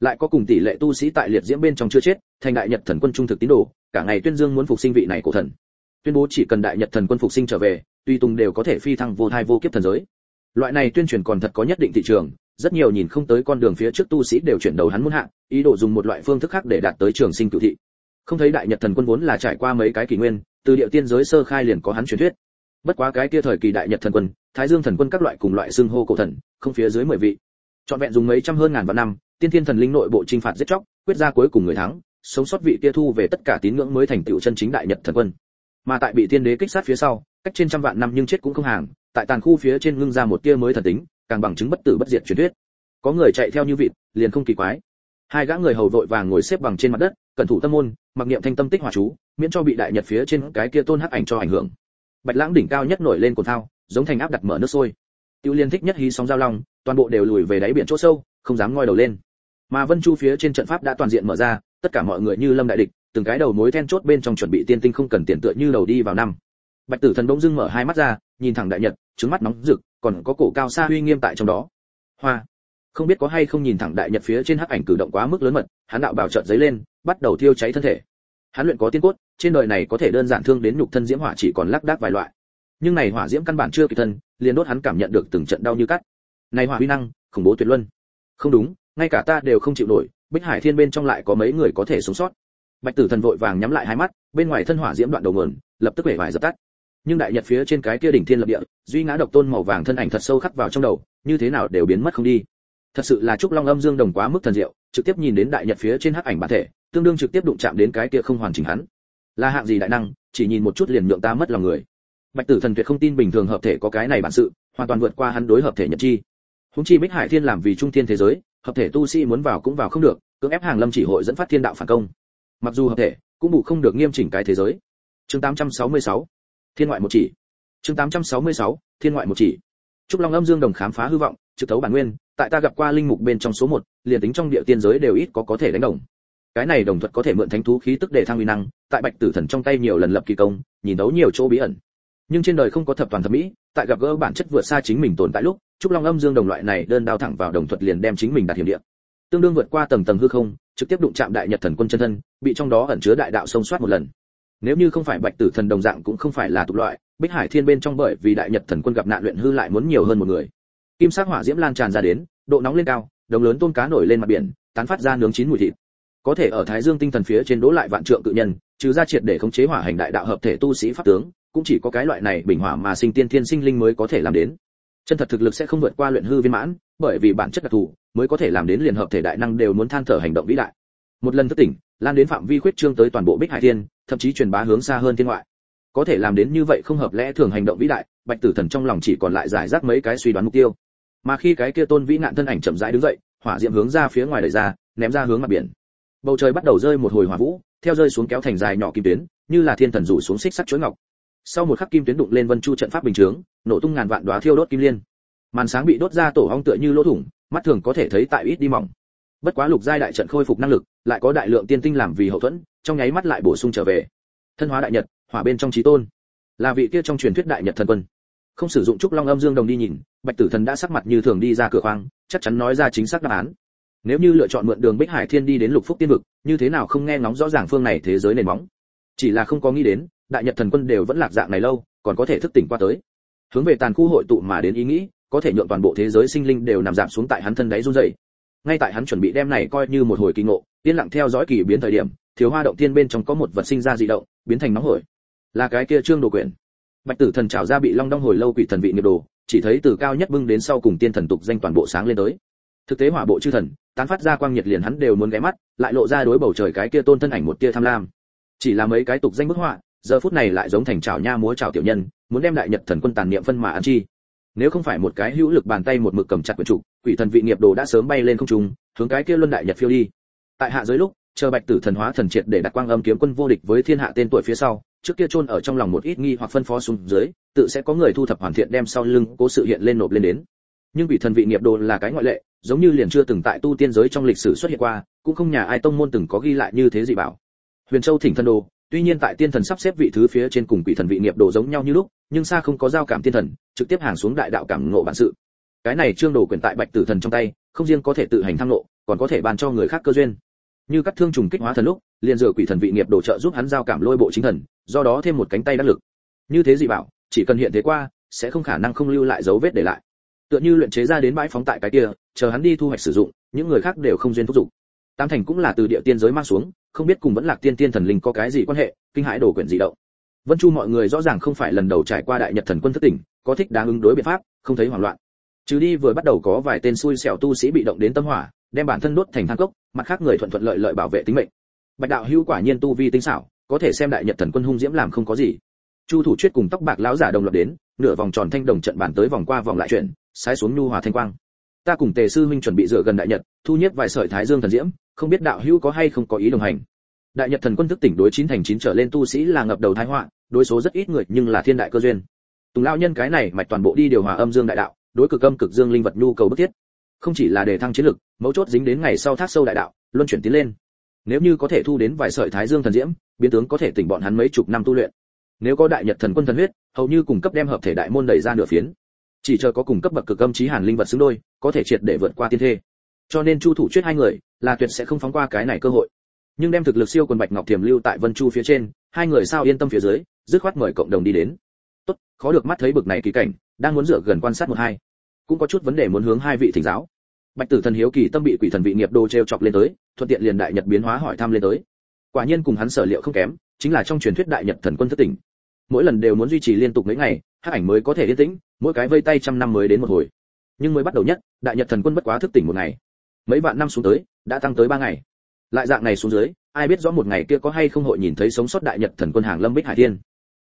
Speaker 1: lại có cùng tỷ lệ tu sĩ tại liệt diễm bên trong chưa chết thành đại nhật thần quân trung thực tín đồ cả ngày tuyên dương muốn phục sinh vị này cổ thần. Tuyên bố chỉ cần đại nhật thần quân phục sinh trở về tuy tùng đều có thể phi thăng vô thai vô kiếp thần giới. Loại này tuyên truyền còn thật có nhất định thị trường rất nhiều nhìn không tới con đường phía trước tu sĩ đều chuyển đầu hắn muốn hạ, ý đồ dùng một loại phương thức khác để đạt tới trường sinh cửu thị. Không thấy đại nhật thần quân vốn là trải qua mấy cái kỷ nguyên từ địa tiên giới sơ khai liền có hắn truyền thuyết bất quá cái kia thời kỳ đại nhật thần quân, thái dương thần quân các loại cùng loại xương hô cổ thần, không phía dưới mười vị. Chọn vẹn dùng mấy trăm hơn ngàn vạn năm, tiên thiên thần linh nội bộ trinh phạt giết chóc, quyết ra cuối cùng người thắng, sống sót vị kia thu về tất cả tín ngưỡng mới thành tựu chân chính đại nhật thần quân. Mà tại bị tiên đế kích sát phía sau, cách trên trăm vạn năm nhưng chết cũng không hàng, tại tàn khu phía trên ngưng ra một tia mới thần tính, càng bằng chứng bất tử bất diệt truyền thuyết. Có người chạy theo như vịt, liền không kỳ quái. Hai gã người hầu vội vàng ngồi xếp bằng trên mặt đất, cẩn thủ tâm môn, mặc niệm thanh tâm tích hòa chú, miễn cho bị đại nhật phía trên cái kia tôn hắc ảnh cho ảnh hưởng bạch lãng đỉnh cao nhất nổi lên cồn thao, giống thành áp đặt mở nước sôi. Tiêu liên thích nhất hí sóng giao long, toàn bộ đều lùi về đáy biển chỗ sâu, không dám ngoi đầu lên. Mà vân chu phía trên trận pháp đã toàn diện mở ra, tất cả mọi người như lâm đại địch, từng cái đầu mối then chốt bên trong chuẩn bị tiên tinh không cần tiền tựa như đầu đi vào năm. Bạch tử thần bỗng dưng mở hai mắt ra, nhìn thẳng đại nhật, trứng mắt nóng rực, còn có cổ cao xa uy nghiêm tại trong đó. Hoa! Không biết có hay không nhìn thẳng đại nhật phía trên hắc ảnh cử động quá mức lớn mật, hắn đạo bảo trợn giấy lên, bắt đầu thiêu cháy thân thể. Hắn luyện có tiên cốt trên đời này có thể đơn giản thương đến nhục thân diễm hỏa chỉ còn lác đác vài loại. Nhưng này hỏa diễm căn bản chưa kịp thân, liền đốt hắn cảm nhận được từng trận đau như cắt. Này hỏa uy năng, khủng bố tuyệt luân. Không đúng, ngay cả ta đều không chịu nổi, bích hải thiên bên trong lại có mấy người có thể sống sót. Bạch tử thần vội vàng nhắm lại hai mắt, bên ngoài thân hỏa diễm đoạn đầu nguồn, lập tức vẻ vải dập tắt. Nhưng đại nhật phía trên cái kia đỉnh thiên lập địa, duy ngã độc tôn màu vàng thân ảnh thật sâu khắc vào trong đầu, như thế nào đều biến mất không đi. Thật sự là trúc long âm dương đồng quá mức thần diệu, trực tiếp nhìn đến đại nhật phía trên hắc ảnh bản thể, tương đương trực tiếp đụng chạm đến cái kia không hoàn chỉnh hắn là hạng gì đại năng, chỉ nhìn một chút liền nhượng ta mất lòng người. Bạch tử thần tuyệt không tin bình thường hợp thể có cái này bản sự, hoàn toàn vượt qua hắn đối hợp thể nhật chi. Húng chi bích hải thiên làm vì trung thiên thế giới, hợp thể tu sĩ muốn vào cũng vào không được, cưỡng ép hàng lâm chỉ hội dẫn phát thiên đạo phản công. Mặc dù hợp thể, cũng bù không được nghiêm chỉnh cái thế giới. Chương 866 thiên ngoại một chỉ. Chương 866 thiên ngoại một chỉ. Trúc long âm dương đồng khám phá hư vọng, trực thấu bản nguyên, tại ta gặp qua linh mục bên trong số một, liền tính trong địa tiên giới đều ít có có thể đánh đồng cái này đồng thuật có thể mượn thánh thú khí tức để thăng uy năng, tại bạch tử thần trong tay nhiều lần lập kỳ công, nhìn đấu nhiều chỗ bí ẩn. Nhưng trên đời không có thập toàn thẩm mỹ, tại gặp gỡ bản chất vượt xa chính mình tồn tại lúc, trúc long âm dương đồng loại này đơn đao thẳng vào đồng thuật liền đem chính mình đạt hiểm địa. Tương đương vượt qua tầng tầng hư không, trực tiếp đụng chạm đại nhật thần quân chân thân, bị trong đó ẩn chứa đại đạo sông soát một lần. Nếu như không phải bạch tử thần đồng dạng cũng không phải là tục loại, bích hải thiên bên trong bởi vì đại nhật thần quân gặp nạn luyện hư lại muốn nhiều hơn một người. Kim sắc hỏa diễm lan tràn ra đến, độ nóng lên cao, đồng lớn tôm cá nổi lên mặt biển, tán phát ra nướng chín mùi thịt có thể ở thái dương tinh thần phía trên đố lại vạn trượng cự nhân, trừ ra triệt để khống chế hỏa hành đại đạo hợp thể tu sĩ pháp tướng, cũng chỉ có cái loại này bình hỏa mà sinh tiên thiên sinh linh mới có thể làm đến. Chân thật thực lực sẽ không vượt qua luyện hư viên mãn, bởi vì bản chất đặc thù mới có thể làm đến liền hợp thể đại năng đều muốn than thở hành động vĩ đại. Một lần thức tỉnh, lan đến phạm vi khuyết trương tới toàn bộ bích hải thiên, thậm chí truyền bá hướng xa hơn thiên ngoại. Có thể làm đến như vậy không hợp lẽ thường hành động vĩ đại, bạch tử thần trong lòng chỉ còn lại giải rác mấy cái suy đoán mục tiêu. Mà khi cái kia tôn vĩ nạn thân ảnh chậm rãi đứng dậy, hỏa diệm hướng ra phía ngoài đời ra, ném ra hướng mặt biển bầu trời bắt đầu rơi một hồi hỏa vũ, theo rơi xuống kéo thành dài nhỏ kim tuyến, như là thiên thần rủ xuống xích sắt chuỗi ngọc. Sau một khắc kim tuyến đụng lên vân chu trận pháp bình chướng, nổ tung ngàn vạn đóa thiêu đốt kim liên. Màn sáng bị đốt ra tổ hong tựa như lỗ thủng, mắt thường có thể thấy tại ít đi mỏng. Bất quá lục giai đại trận khôi phục năng lực, lại có đại lượng tiên tinh làm vì hậu thuẫn, trong nháy mắt lại bổ sung trở về. Thân hóa đại nhật, hỏa bên trong trí tôn. Là vị kia trong truyền thuyết đại nhật thần quân. Không sử dụng trúc long âm dương đồng đi nhìn, bạch tử thần đã sắc mặt như thường đi ra cửa khoang, chắc chắn nói ra chính xác đáp án nếu như lựa chọn mượn đường bích hải thiên đi đến lục phúc tiên vực, như thế nào không nghe ngóng rõ ràng phương này thế giới nền móng? Chỉ là không có nghĩ đến, đại nhật thần quân đều vẫn lạc dạng này lâu, còn có thể thức tỉnh qua tới. Hướng về tàn khu hội tụ mà đến ý nghĩ, có thể nhượng toàn bộ thế giới sinh linh đều nằm giảm xuống tại hắn thân đáy run rẩy. Ngay tại hắn chuẩn bị đem này coi như một hồi kỳ ngộ, yên lặng theo dõi kỳ biến thời điểm, thiếu hoa động tiên bên trong có một vật sinh ra dị động, biến thành nóng hổi. Là cái kia trương đồ quyển bạch tử thần trào ra bị long đong hồi lâu quỷ thần vị nghiệp đồ, chỉ thấy từ cao nhất bưng đến sau cùng tiên thần tục danh toàn bộ sáng lên tới thực tế hỏa bộ chư thần, tán phát ra quang nhiệt liền hắn đều muốn ghé mắt, lại lộ ra đối bầu trời cái kia tôn thân ảnh một tia tham lam. Chỉ là mấy cái tục danh bức họa, giờ phút này lại giống thành trào nha múa trào tiểu nhân, muốn đem đại nhật thần quân tàn niệm phân mà ăn chi. Nếu không phải một cái hữu lực bàn tay một mực cầm chặt quyển trục, quỷ thần vị nghiệp đồ đã sớm bay lên không trung, hướng cái kia luân đại nhật phiêu đi. Tại hạ giới lúc, chờ bạch tử thần hóa thần triệt để đặt quang âm kiếm quân vô địch với thiên hạ tên tuổi phía sau, trước kia chôn ở trong lòng một ít nghi hoặc phân phó xuống dưới, tự sẽ có người thu thập hoàn thiện đem sau lưng cố sự hiện lên nộp lên đến nhưng vị thần vị nghiệp đồ là cái ngoại lệ, giống như liền chưa từng tại tu tiên giới trong lịch sử xuất hiện qua, cũng không nhà ai tông môn từng có ghi lại như thế gì bảo. Huyền châu thỉnh thần đồ, tuy nhiên tại tiên thần sắp xếp vị thứ phía trên cùng quỷ thần vị nghiệp đồ giống nhau như lúc, nhưng xa không có giao cảm tiên thần, trực tiếp hàng xuống đại đạo cảm ngộ bản sự. Cái này trương đồ quyền tại bạch tử thần trong tay, không riêng có thể tự hành thăng ngộ, còn có thể ban cho người khác cơ duyên. Như các thương trùng kích hóa thần lúc, liền dựa quỷ thần vị nghiệp đồ trợ giúp hắn giao cảm lôi bộ chính thần, do đó thêm một cánh tay đắc lực. Như thế dị bảo, chỉ cần hiện thế qua, sẽ không khả năng không lưu lại dấu vết để lại tựa như luyện chế ra đến bãi phóng tại cái kia, chờ hắn đi thu hoạch sử dụng, những người khác đều không duyên thúc dụng tam thành cũng là từ địa tiên giới mang xuống, không biết cùng vẫn lạc tiên tiên thần linh có cái gì quan hệ, kinh hãi đồ quyển gì động. Vân chu mọi người rõ ràng không phải lần đầu trải qua đại nhật thần quân thất tỉnh, có thích đáng ứng đối biện pháp, không thấy hoảng loạn. Trừ đi vừa bắt đầu có vài tên xui xẻo tu sĩ bị động đến tâm hỏa, đem bản thân đốt thành than cốc, mặt khác người thuận thuận lợi lợi bảo vệ tính mệnh. Bạch đạo hữu quả nhiên tu vi tinh xảo, có thể xem đại nhật thần quân hung diễm làm không có gì. Chu thủ chuyết cùng tóc bạc lão giả đồng loạt đến, nửa vòng tròn thanh đồng trận bản tới vòng qua vòng lại chuyển sái xuống nhu hòa thanh quang. Ta cùng tề sư huynh chuẩn bị dựa gần đại nhật, thu nhất vài sợi thái dương thần diễm, không biết đạo hữu có hay không có ý đồng hành. Đại nhật thần quân thức tỉnh đối chín thành chín trở lên tu sĩ là ngập đầu thái họa, đối số rất ít người, nhưng là thiên đại cơ duyên. Tùng lão nhân cái này mạch toàn bộ đi điều hòa âm dương đại đạo, đối cực âm cực dương linh vật nhu cầu bức thiết. Không chỉ là để thăng chiến lực, mấu chốt dính đến ngày sau thác sâu đại đạo, luân chuyển tiến lên. Nếu như có thể thu đến vài sợi thái dương thần diễm, biến tướng có thể tỉnh bọn hắn mấy chục năm tu luyện. Nếu có đại nhật thần quân thần huyết, hầu như cùng cấp đem hợp thể đại môn đẩy ra nửa phiến chỉ chờ có cùng cấp bậc cực âm chí hàn linh vật xứng đôi, có thể triệt để vượt qua tiên thê. Cho nên chu thủ chuyết hai người, là tuyệt sẽ không phóng qua cái này cơ hội. Nhưng đem thực lực siêu quần bạch ngọc tiềm lưu tại vân chu phía trên, hai người sao yên tâm phía dưới, dứt khoát mời cộng đồng đi đến. Tốt, khó được mắt thấy bực này kỳ cảnh, đang muốn dựa gần quan sát một hai. Cũng có chút vấn đề muốn hướng hai vị thỉnh giáo. Bạch tử thần hiếu kỳ tâm bị quỷ thần vị nghiệp đồ treo chọc lên tới, thuận tiện liền đại nhật biến hóa hỏi thăm lên tới. Quả nhiên cùng hắn sở liệu không kém, chính là trong truyền thuyết đại nhật thần quân thất tỉnh. Mỗi lần đều muốn duy trì liên tục mấy ngày, hắc ảnh mới có thể yên tĩnh mỗi cái vây tay trăm năm mới đến một hồi. Nhưng mới bắt đầu nhất, đại nhật thần quân bất quá thức tỉnh một ngày. Mấy vạn năm xuống tới, đã tăng tới ba ngày. Lại dạng này xuống dưới, ai biết rõ một ngày kia có hay không hội nhìn thấy sống sót đại nhật thần quân hàng lâm bích hải thiên.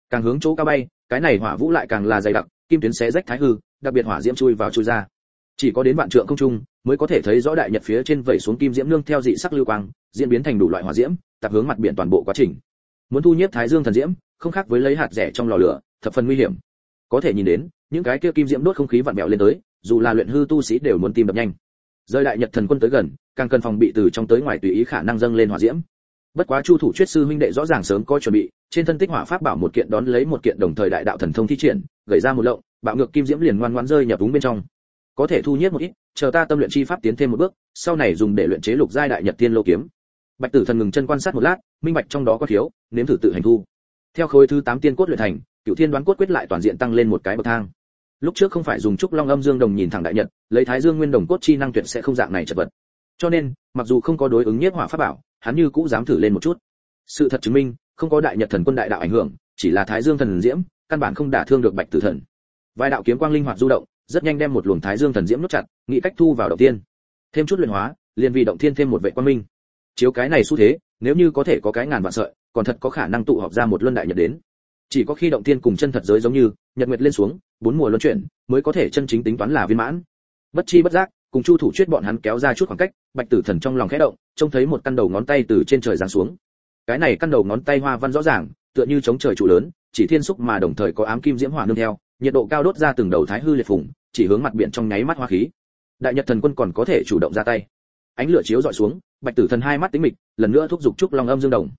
Speaker 1: Càng hướng chỗ cao bay, cái này hỏa vũ lại càng là dày đặc, kim tuyến xé rách thái hư, đặc biệt hỏa diễm chui vào chui ra. Chỉ có đến vạn trượng không trung, mới có thể thấy rõ đại nhật phía trên vẩy xuống kim diễm nương theo dị sắc lưu quang, diễn biến thành đủ loại hỏa diễm, tập hướng mặt biển toàn bộ quá trình. Muốn thu nhiếp thái dương thần diễm, không khác với lấy hạt rẻ trong lò lửa, thập phần nguy hiểm có thể nhìn đến, những cái kia kim diễm đốt không khí vặn vẹo lên tới, dù là luyện hư tu sĩ đều muốn tìm đập nhanh. Rơi đại nhật thần quân tới gần, càng cần phòng bị từ trong tới ngoài tùy ý khả năng dâng lên hỏa diễm. Bất quá chu thủ chuyết sư huynh đệ rõ ràng sớm có chuẩn bị, trên thân tích hỏa pháp bảo một kiện đón lấy một kiện đồng thời đại đạo thần thông thi triển, gầy ra một lộng, bạo ngược kim diễm liền ngoan ngoãn rơi nhập đúng bên trong. Có thể thu nhiếp một ít, chờ ta tâm luyện chi pháp tiến thêm một bước, sau này dùng để luyện chế lục giai đại nhật tiên lô kiếm. Bạch tử thần ngừng chân quan sát một lát, minh bạch trong đó có thiếu, nếm thử tự hành thu. Theo khối thứ 8 tiên cốt luyện thành cựu thiên đoán cốt quyết lại toàn diện tăng lên một cái bậc thang. Lúc trước không phải dùng trúc long âm dương đồng nhìn thẳng đại nhật, lấy thái dương nguyên đồng cốt chi năng tuyệt sẽ không dạng này chật vật. Cho nên, mặc dù không có đối ứng nhiếp hỏa pháp bảo, hắn như cũng dám thử lên một chút. Sự thật chứng minh, không có đại nhật thần quân đại đạo ảnh hưởng, chỉ là thái dương thần diễm, căn bản không đả thương được bạch tử thần. Vài đạo kiếm quang linh hoạt du động, rất nhanh đem một luồng thái dương thần diễm nút chặt, nghĩ cách thu vào động tiên thêm chút luyện hóa, liền vì động thiên thêm một vệ quang minh. Chiếu cái này xu thế, nếu như có thể có cái ngàn vạn sợi, còn thật có khả năng tụ họp ra một luân đại nhật đến chỉ có khi động tiên cùng chân thật giới giống như, nhật nguyệt lên xuống, bốn mùa luân chuyển, mới có thể chân chính tính toán là viên mãn. Bất chi bất giác, cùng chu thủ chuyết bọn hắn kéo ra chút khoảng cách, bạch tử thần trong lòng khẽ động, trông thấy một căn đầu ngón tay từ trên trời giáng xuống. Cái này căn đầu ngón tay hoa văn rõ ràng, tựa như chống trời trụ lớn, chỉ thiên xúc mà đồng thời có ám kim diễm hỏa nương theo, nhiệt độ cao đốt ra từng đầu thái hư liệt phùng, chỉ hướng mặt biển trong nháy mắt hoa khí. Đại nhật thần quân còn có thể chủ động ra tay. Ánh lửa chiếu dọi xuống, bạch tử thần hai mắt tính mịch, lần nữa thúc giục trúc long âm dương đồng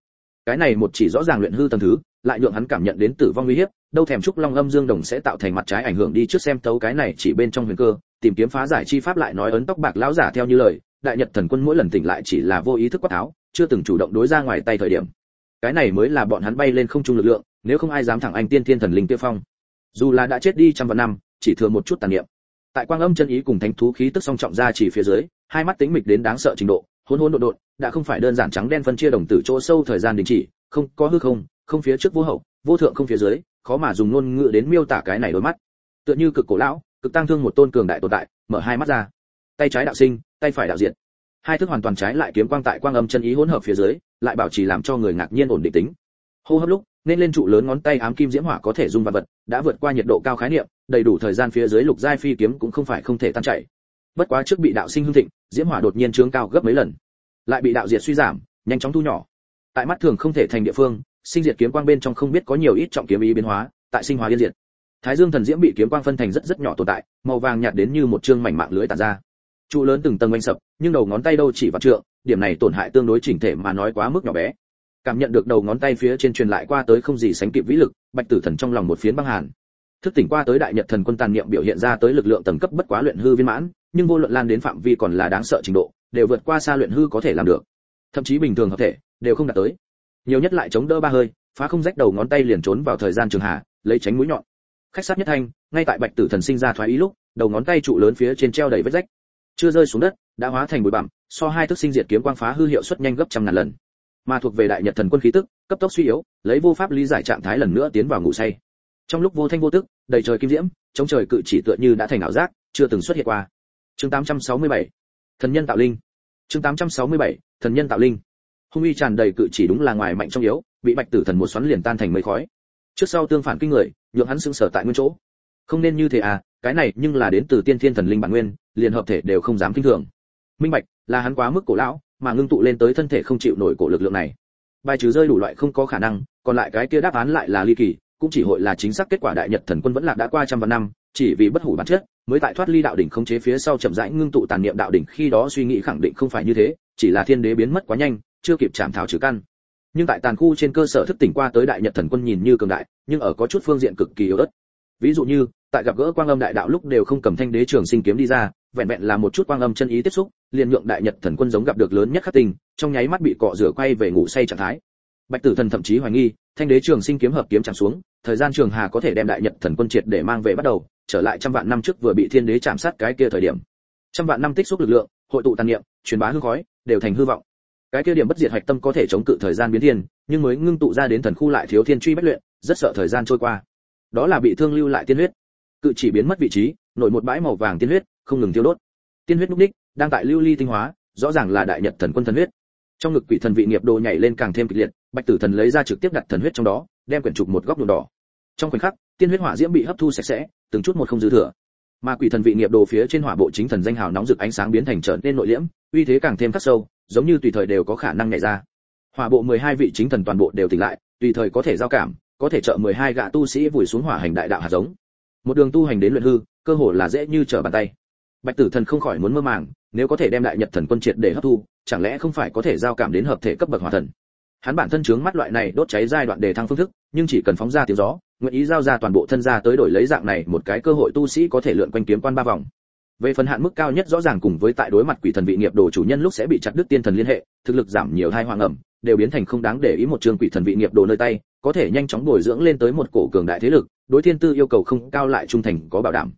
Speaker 1: cái này một chỉ rõ ràng luyện hư tầng thứ, lại nhượng hắn cảm nhận đến tử vong nguy hiểm đâu thèm trúc long âm dương đồng sẽ tạo thành mặt trái ảnh hưởng đi trước xem tấu cái này chỉ bên trong huyền cơ, tìm kiếm phá giải chi pháp lại nói ấn tóc bạc lão giả theo như lời, đại nhật thần quân mỗi lần tỉnh lại chỉ là vô ý thức quát tháo, chưa từng chủ động đối ra ngoài tay thời điểm. Cái này mới là bọn hắn bay lên không trung lực lượng, nếu không ai dám thẳng anh tiên thiên thần linh tiêu phong. Dù là đã chết đi trăm vạn năm, chỉ thừa một chút tàn niệm. Tại quang âm chân ý cùng thánh thú khí tức song trọng ra chỉ phía dưới, hai mắt tính mịch đến đáng sợ trình độ, hỗn hỗn độn độn đã không phải đơn giản trắng đen phân chia đồng tử chỗ sâu thời gian đình chỉ, không có hư không không phía trước vô hậu, vô thượng không phía dưới, khó mà dùng ngôn ngữ đến miêu tả cái này đôi mắt. Tựa như cực cổ lão, cực tăng thương một tôn cường đại tồn tại, mở hai mắt ra. Tay trái đạo sinh, tay phải đạo diện hai thức hoàn toàn trái lại kiếm quang tại quang âm chân ý hỗn hợp phía dưới, lại bảo trì làm cho người ngạc nhiên ổn định tính. Hô hấp lúc, nên lên trụ lớn ngón tay ám kim diễm hỏa có thể dung vật vật, đã vượt qua nhiệt độ cao khái niệm, đầy đủ thời gian phía dưới lục giai phi kiếm cũng không phải không thể tan chảy. Bất quá trước bị đạo sinh hưng thịnh, diễm hỏa đột nhiên trướng cao gấp mấy lần lại bị đạo diệt suy giảm, nhanh chóng thu nhỏ. Tại mắt thường không thể thành địa phương, sinh diệt kiếm quang bên trong không biết có nhiều ít trọng kiếm ý biến hóa, tại sinh hóa yên diệt. Thái dương thần diễm bị kiếm quang phân thành rất rất nhỏ tồn tại, màu vàng nhạt đến như một chương mảnh mạng lưới tản ra. Trụ lớn từng tầng oanh sập, nhưng đầu ngón tay đâu chỉ vào trượng, điểm này tổn hại tương đối chỉnh thể mà nói quá mức nhỏ bé. Cảm nhận được đầu ngón tay phía trên truyền lại qua tới không gì sánh kịp vĩ lực, bạch tử thần trong lòng một phiến băng hàn. Thức tỉnh qua tới đại nhật thần quân tàn niệm biểu hiện ra tới lực lượng tầng cấp bất quá luyện hư viên mãn, nhưng vô luận lan đến phạm vi còn là đáng sợ trình độ đều vượt qua xa luyện hư có thể làm được. Thậm chí bình thường hợp thể đều không đạt tới. Nhiều nhất lại chống đỡ ba hơi, phá không rách đầu ngón tay liền trốn vào thời gian trường hạ, lấy tránh mũi nhọn. Khách sát nhất thanh, ngay tại bạch tử thần sinh ra thoái ý lúc, đầu ngón tay trụ lớn phía trên treo đầy vết rách. Chưa rơi xuống đất, đã hóa thành bụi bặm, so hai thức sinh diệt kiếm quang phá hư hiệu suất nhanh gấp trăm ngàn lần. Mà thuộc về đại nhật thần quân khí tức, cấp tốc suy yếu, lấy vô pháp lý giải trạng thái lần nữa tiến vào ngủ say. Trong lúc vô thanh vô tức, đầy trời kim diễm, chống trời cự chỉ tựa như đã thành ảo giác, chưa từng xuất hiện qua. Chương 867 thần nhân tạo linh. Chương 867 thần nhân tạo linh. Hung uy tràn đầy cự chỉ đúng là ngoài mạnh trong yếu, bị bạch tử thần một xoắn liền tan thành mây khói. Trước sau tương phản kinh người, nhượng hắn sững sờ tại nguyên chỗ. Không nên như thế à cái này nhưng là đến từ tiên thiên thần linh bản nguyên, liền hợp thể đều không dám kinh thường. Minh bạch, là hắn quá mức cổ lão, mà ngưng tụ lên tới thân thể không chịu nổi cổ lực lượng này. Bài trừ rơi đủ loại không có khả năng, còn lại cái kia đáp án lại là ly kỳ, cũng chỉ hội là chính xác kết quả đại nhật thần quân vẫn lạc đã qua trăm vạn năm chỉ vì bất hủ bản chất, mới tại thoát ly đạo đỉnh khống chế phía sau chậm rãi ngưng tụ tàn niệm đạo đỉnh, khi đó suy nghĩ khẳng định không phải như thế, chỉ là thiên đế biến mất quá nhanh, chưa kịp chạm thảo trừ căn. Nhưng tại tàn khu trên cơ sở thức tỉnh qua tới đại nhật thần quân nhìn như cường đại, nhưng ở có chút phương diện cực kỳ yếu ớt. Ví dụ như, tại gặp gỡ quang âm đại đạo lúc đều không cầm thanh đế trường sinh kiếm đi ra, vẹn vẹn là một chút quang âm chân ý tiếp xúc, liền nhượng đại nhật thần quân giống gặp được lớn nhất khắc tình, trong nháy mắt bị cọ rửa quay về ngủ say trạng thái. Bạch tử thần thậm chí hoài nghi, thanh đế trường sinh kiếm hợp kiếm chẳng xuống, thời gian trường hà có thể đem đại nhật thần quân triệt để mang về bắt đầu trở lại trăm vạn năm trước vừa bị thiên đế chạm sát cái kia thời điểm. Trăm vạn năm tích xúc lực lượng, hội tụ tàn niệm, truyền bá hư khói, đều thành hư vọng. Cái kia điểm bất diệt hạch tâm có thể chống cự thời gian biến thiên, nhưng mới ngưng tụ ra đến thần khu lại thiếu thiên truy bất luyện, rất sợ thời gian trôi qua. Đó là bị thương lưu lại tiên huyết. Cự chỉ biến mất vị trí, nổi một bãi màu vàng tiên huyết, không ngừng tiêu đốt. Tiên huyết núc đích, đang tại lưu ly tinh hóa, rõ ràng là đại nhật thần quân thần huyết. Trong ngực quỷ thần vị nghiệp đồ nhảy lên càng thêm kịch liệt, bạch tử thần lấy ra trực tiếp đặt thần huyết trong đó, đem quyển trục một góc nhuộm đỏ. Trong khoảnh khắc, tiên huyết hỏa diễm bị hấp thu sạch sẽ từng chút một không dư thừa. Mà quỷ thần vị nghiệp đồ phía trên hỏa bộ chính thần danh hào nóng rực ánh sáng biến thành trở nên nội liễm, uy thế càng thêm khắc sâu, giống như tùy thời đều có khả năng nhảy ra. Hỏa bộ 12 vị chính thần toàn bộ đều tỉnh lại, tùy thời có thể giao cảm, có thể trợ 12 gã tu sĩ vùi xuống hỏa hành đại đạo hạt giống. Một đường tu hành đến luyện hư, cơ hồ là dễ như trở bàn tay. Bạch tử thần không khỏi muốn mơ màng, nếu có thể đem đại nhật thần quân triệt để hấp thu, chẳng lẽ không phải có thể giao cảm đến hợp thể cấp bậc hỏa thần? Hắn bản thân chướng mắt loại này đốt cháy giai đoạn đề thăng phương thức, nhưng chỉ cần phóng ra tiếng gió, nguyện ý giao ra toàn bộ thân gia tới đổi lấy dạng này một cái cơ hội tu sĩ có thể lượn quanh kiếm quan ba vòng. Về phần hạn mức cao nhất rõ ràng cùng với tại đối mặt quỷ thần vị nghiệp đồ chủ nhân lúc sẽ bị chặt đứt tiên thần liên hệ, thực lực giảm nhiều hai hoàng ẩm, đều biến thành không đáng để ý một trường quỷ thần vị nghiệp đồ nơi tay, có thể nhanh chóng bồi dưỡng lên tới một cổ cường đại thế lực, đối thiên tư yêu cầu không cao lại trung thành có bảo đảm.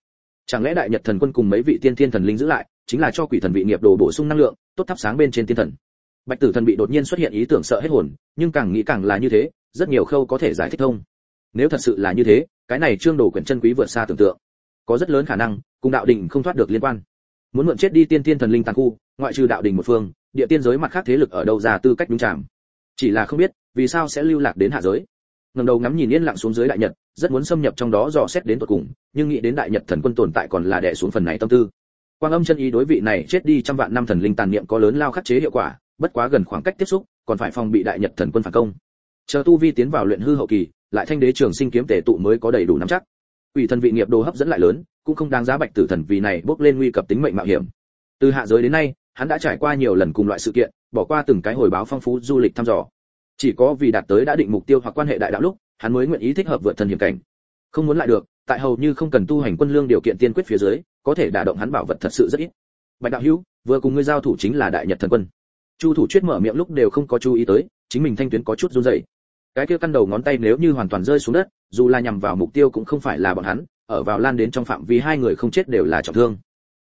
Speaker 1: Chẳng lẽ đại nhật thần quân cùng mấy vị tiên thiên thần linh giữ lại, chính là cho quỷ thần vị nghiệp đồ bổ sung năng lượng, tốt thắp sáng bên trên tiên thần? Bạch tử thần bị đột nhiên xuất hiện ý tưởng sợ hết hồn, nhưng càng nghĩ càng là như thế, rất nhiều khâu có thể giải thích thông. Nếu thật sự là như thế, cái này trương đồ quyển chân quý vượt xa tưởng tượng. Có rất lớn khả năng, cùng đạo đình không thoát được liên quan. Muốn mượn chết đi tiên tiên thần linh tàn khu, ngoại trừ đạo đình một phương, địa tiên giới mặt khác thế lực ở đâu ra tư cách đúng chạm. Chỉ là không biết, vì sao sẽ lưu lạc đến hạ giới. Ngẩng đầu ngắm nhìn yên lặng xuống dưới đại nhật, rất muốn xâm nhập trong đó dò xét đến tận cùng, nhưng nghĩ đến đại nhật thần quân tồn tại còn là đè xuống phần này tâm tư. Quang âm chân ý đối vị này chết đi trăm vạn năm thần linh tàn niệm có lớn lao khắc chế hiệu quả bất quá gần khoảng cách tiếp xúc, còn phải phòng bị đại nhật thần quân phản công. Chờ tu vi tiến vào luyện hư hậu kỳ, lại thanh đế trường sinh kiếm tề tụ mới có đầy đủ nắm chắc. Ủy thần vị nghiệp đồ hấp dẫn lại lớn, cũng không đáng giá bạch tử thần vì này bước lên nguy cập tính mệnh mạo hiểm. Từ hạ giới đến nay, hắn đã trải qua nhiều lần cùng loại sự kiện, bỏ qua từng cái hồi báo phong phú du lịch thăm dò. Chỉ có vì đạt tới đã định mục tiêu hoặc quan hệ đại đạo lúc, hắn mới nguyện ý thích hợp vượt thần hiểm cảnh. Không muốn lại được, tại hầu như không cần tu hành quân lương điều kiện tiên quyết phía dưới, có thể đả động hắn bảo vật thật sự rất ít. Bạch đạo hữu, vừa cùng ngươi giao thủ chính là đại nhật thần quân chu thủ chuyết mở miệng lúc đều không có chú ý tới, chính mình thanh tuyến có chút run rẩy. Cái kia căn đầu ngón tay nếu như hoàn toàn rơi xuống đất, dù là nhằm vào mục tiêu cũng không phải là bọn hắn, ở vào lan đến trong phạm vi hai người không chết đều là trọng thương.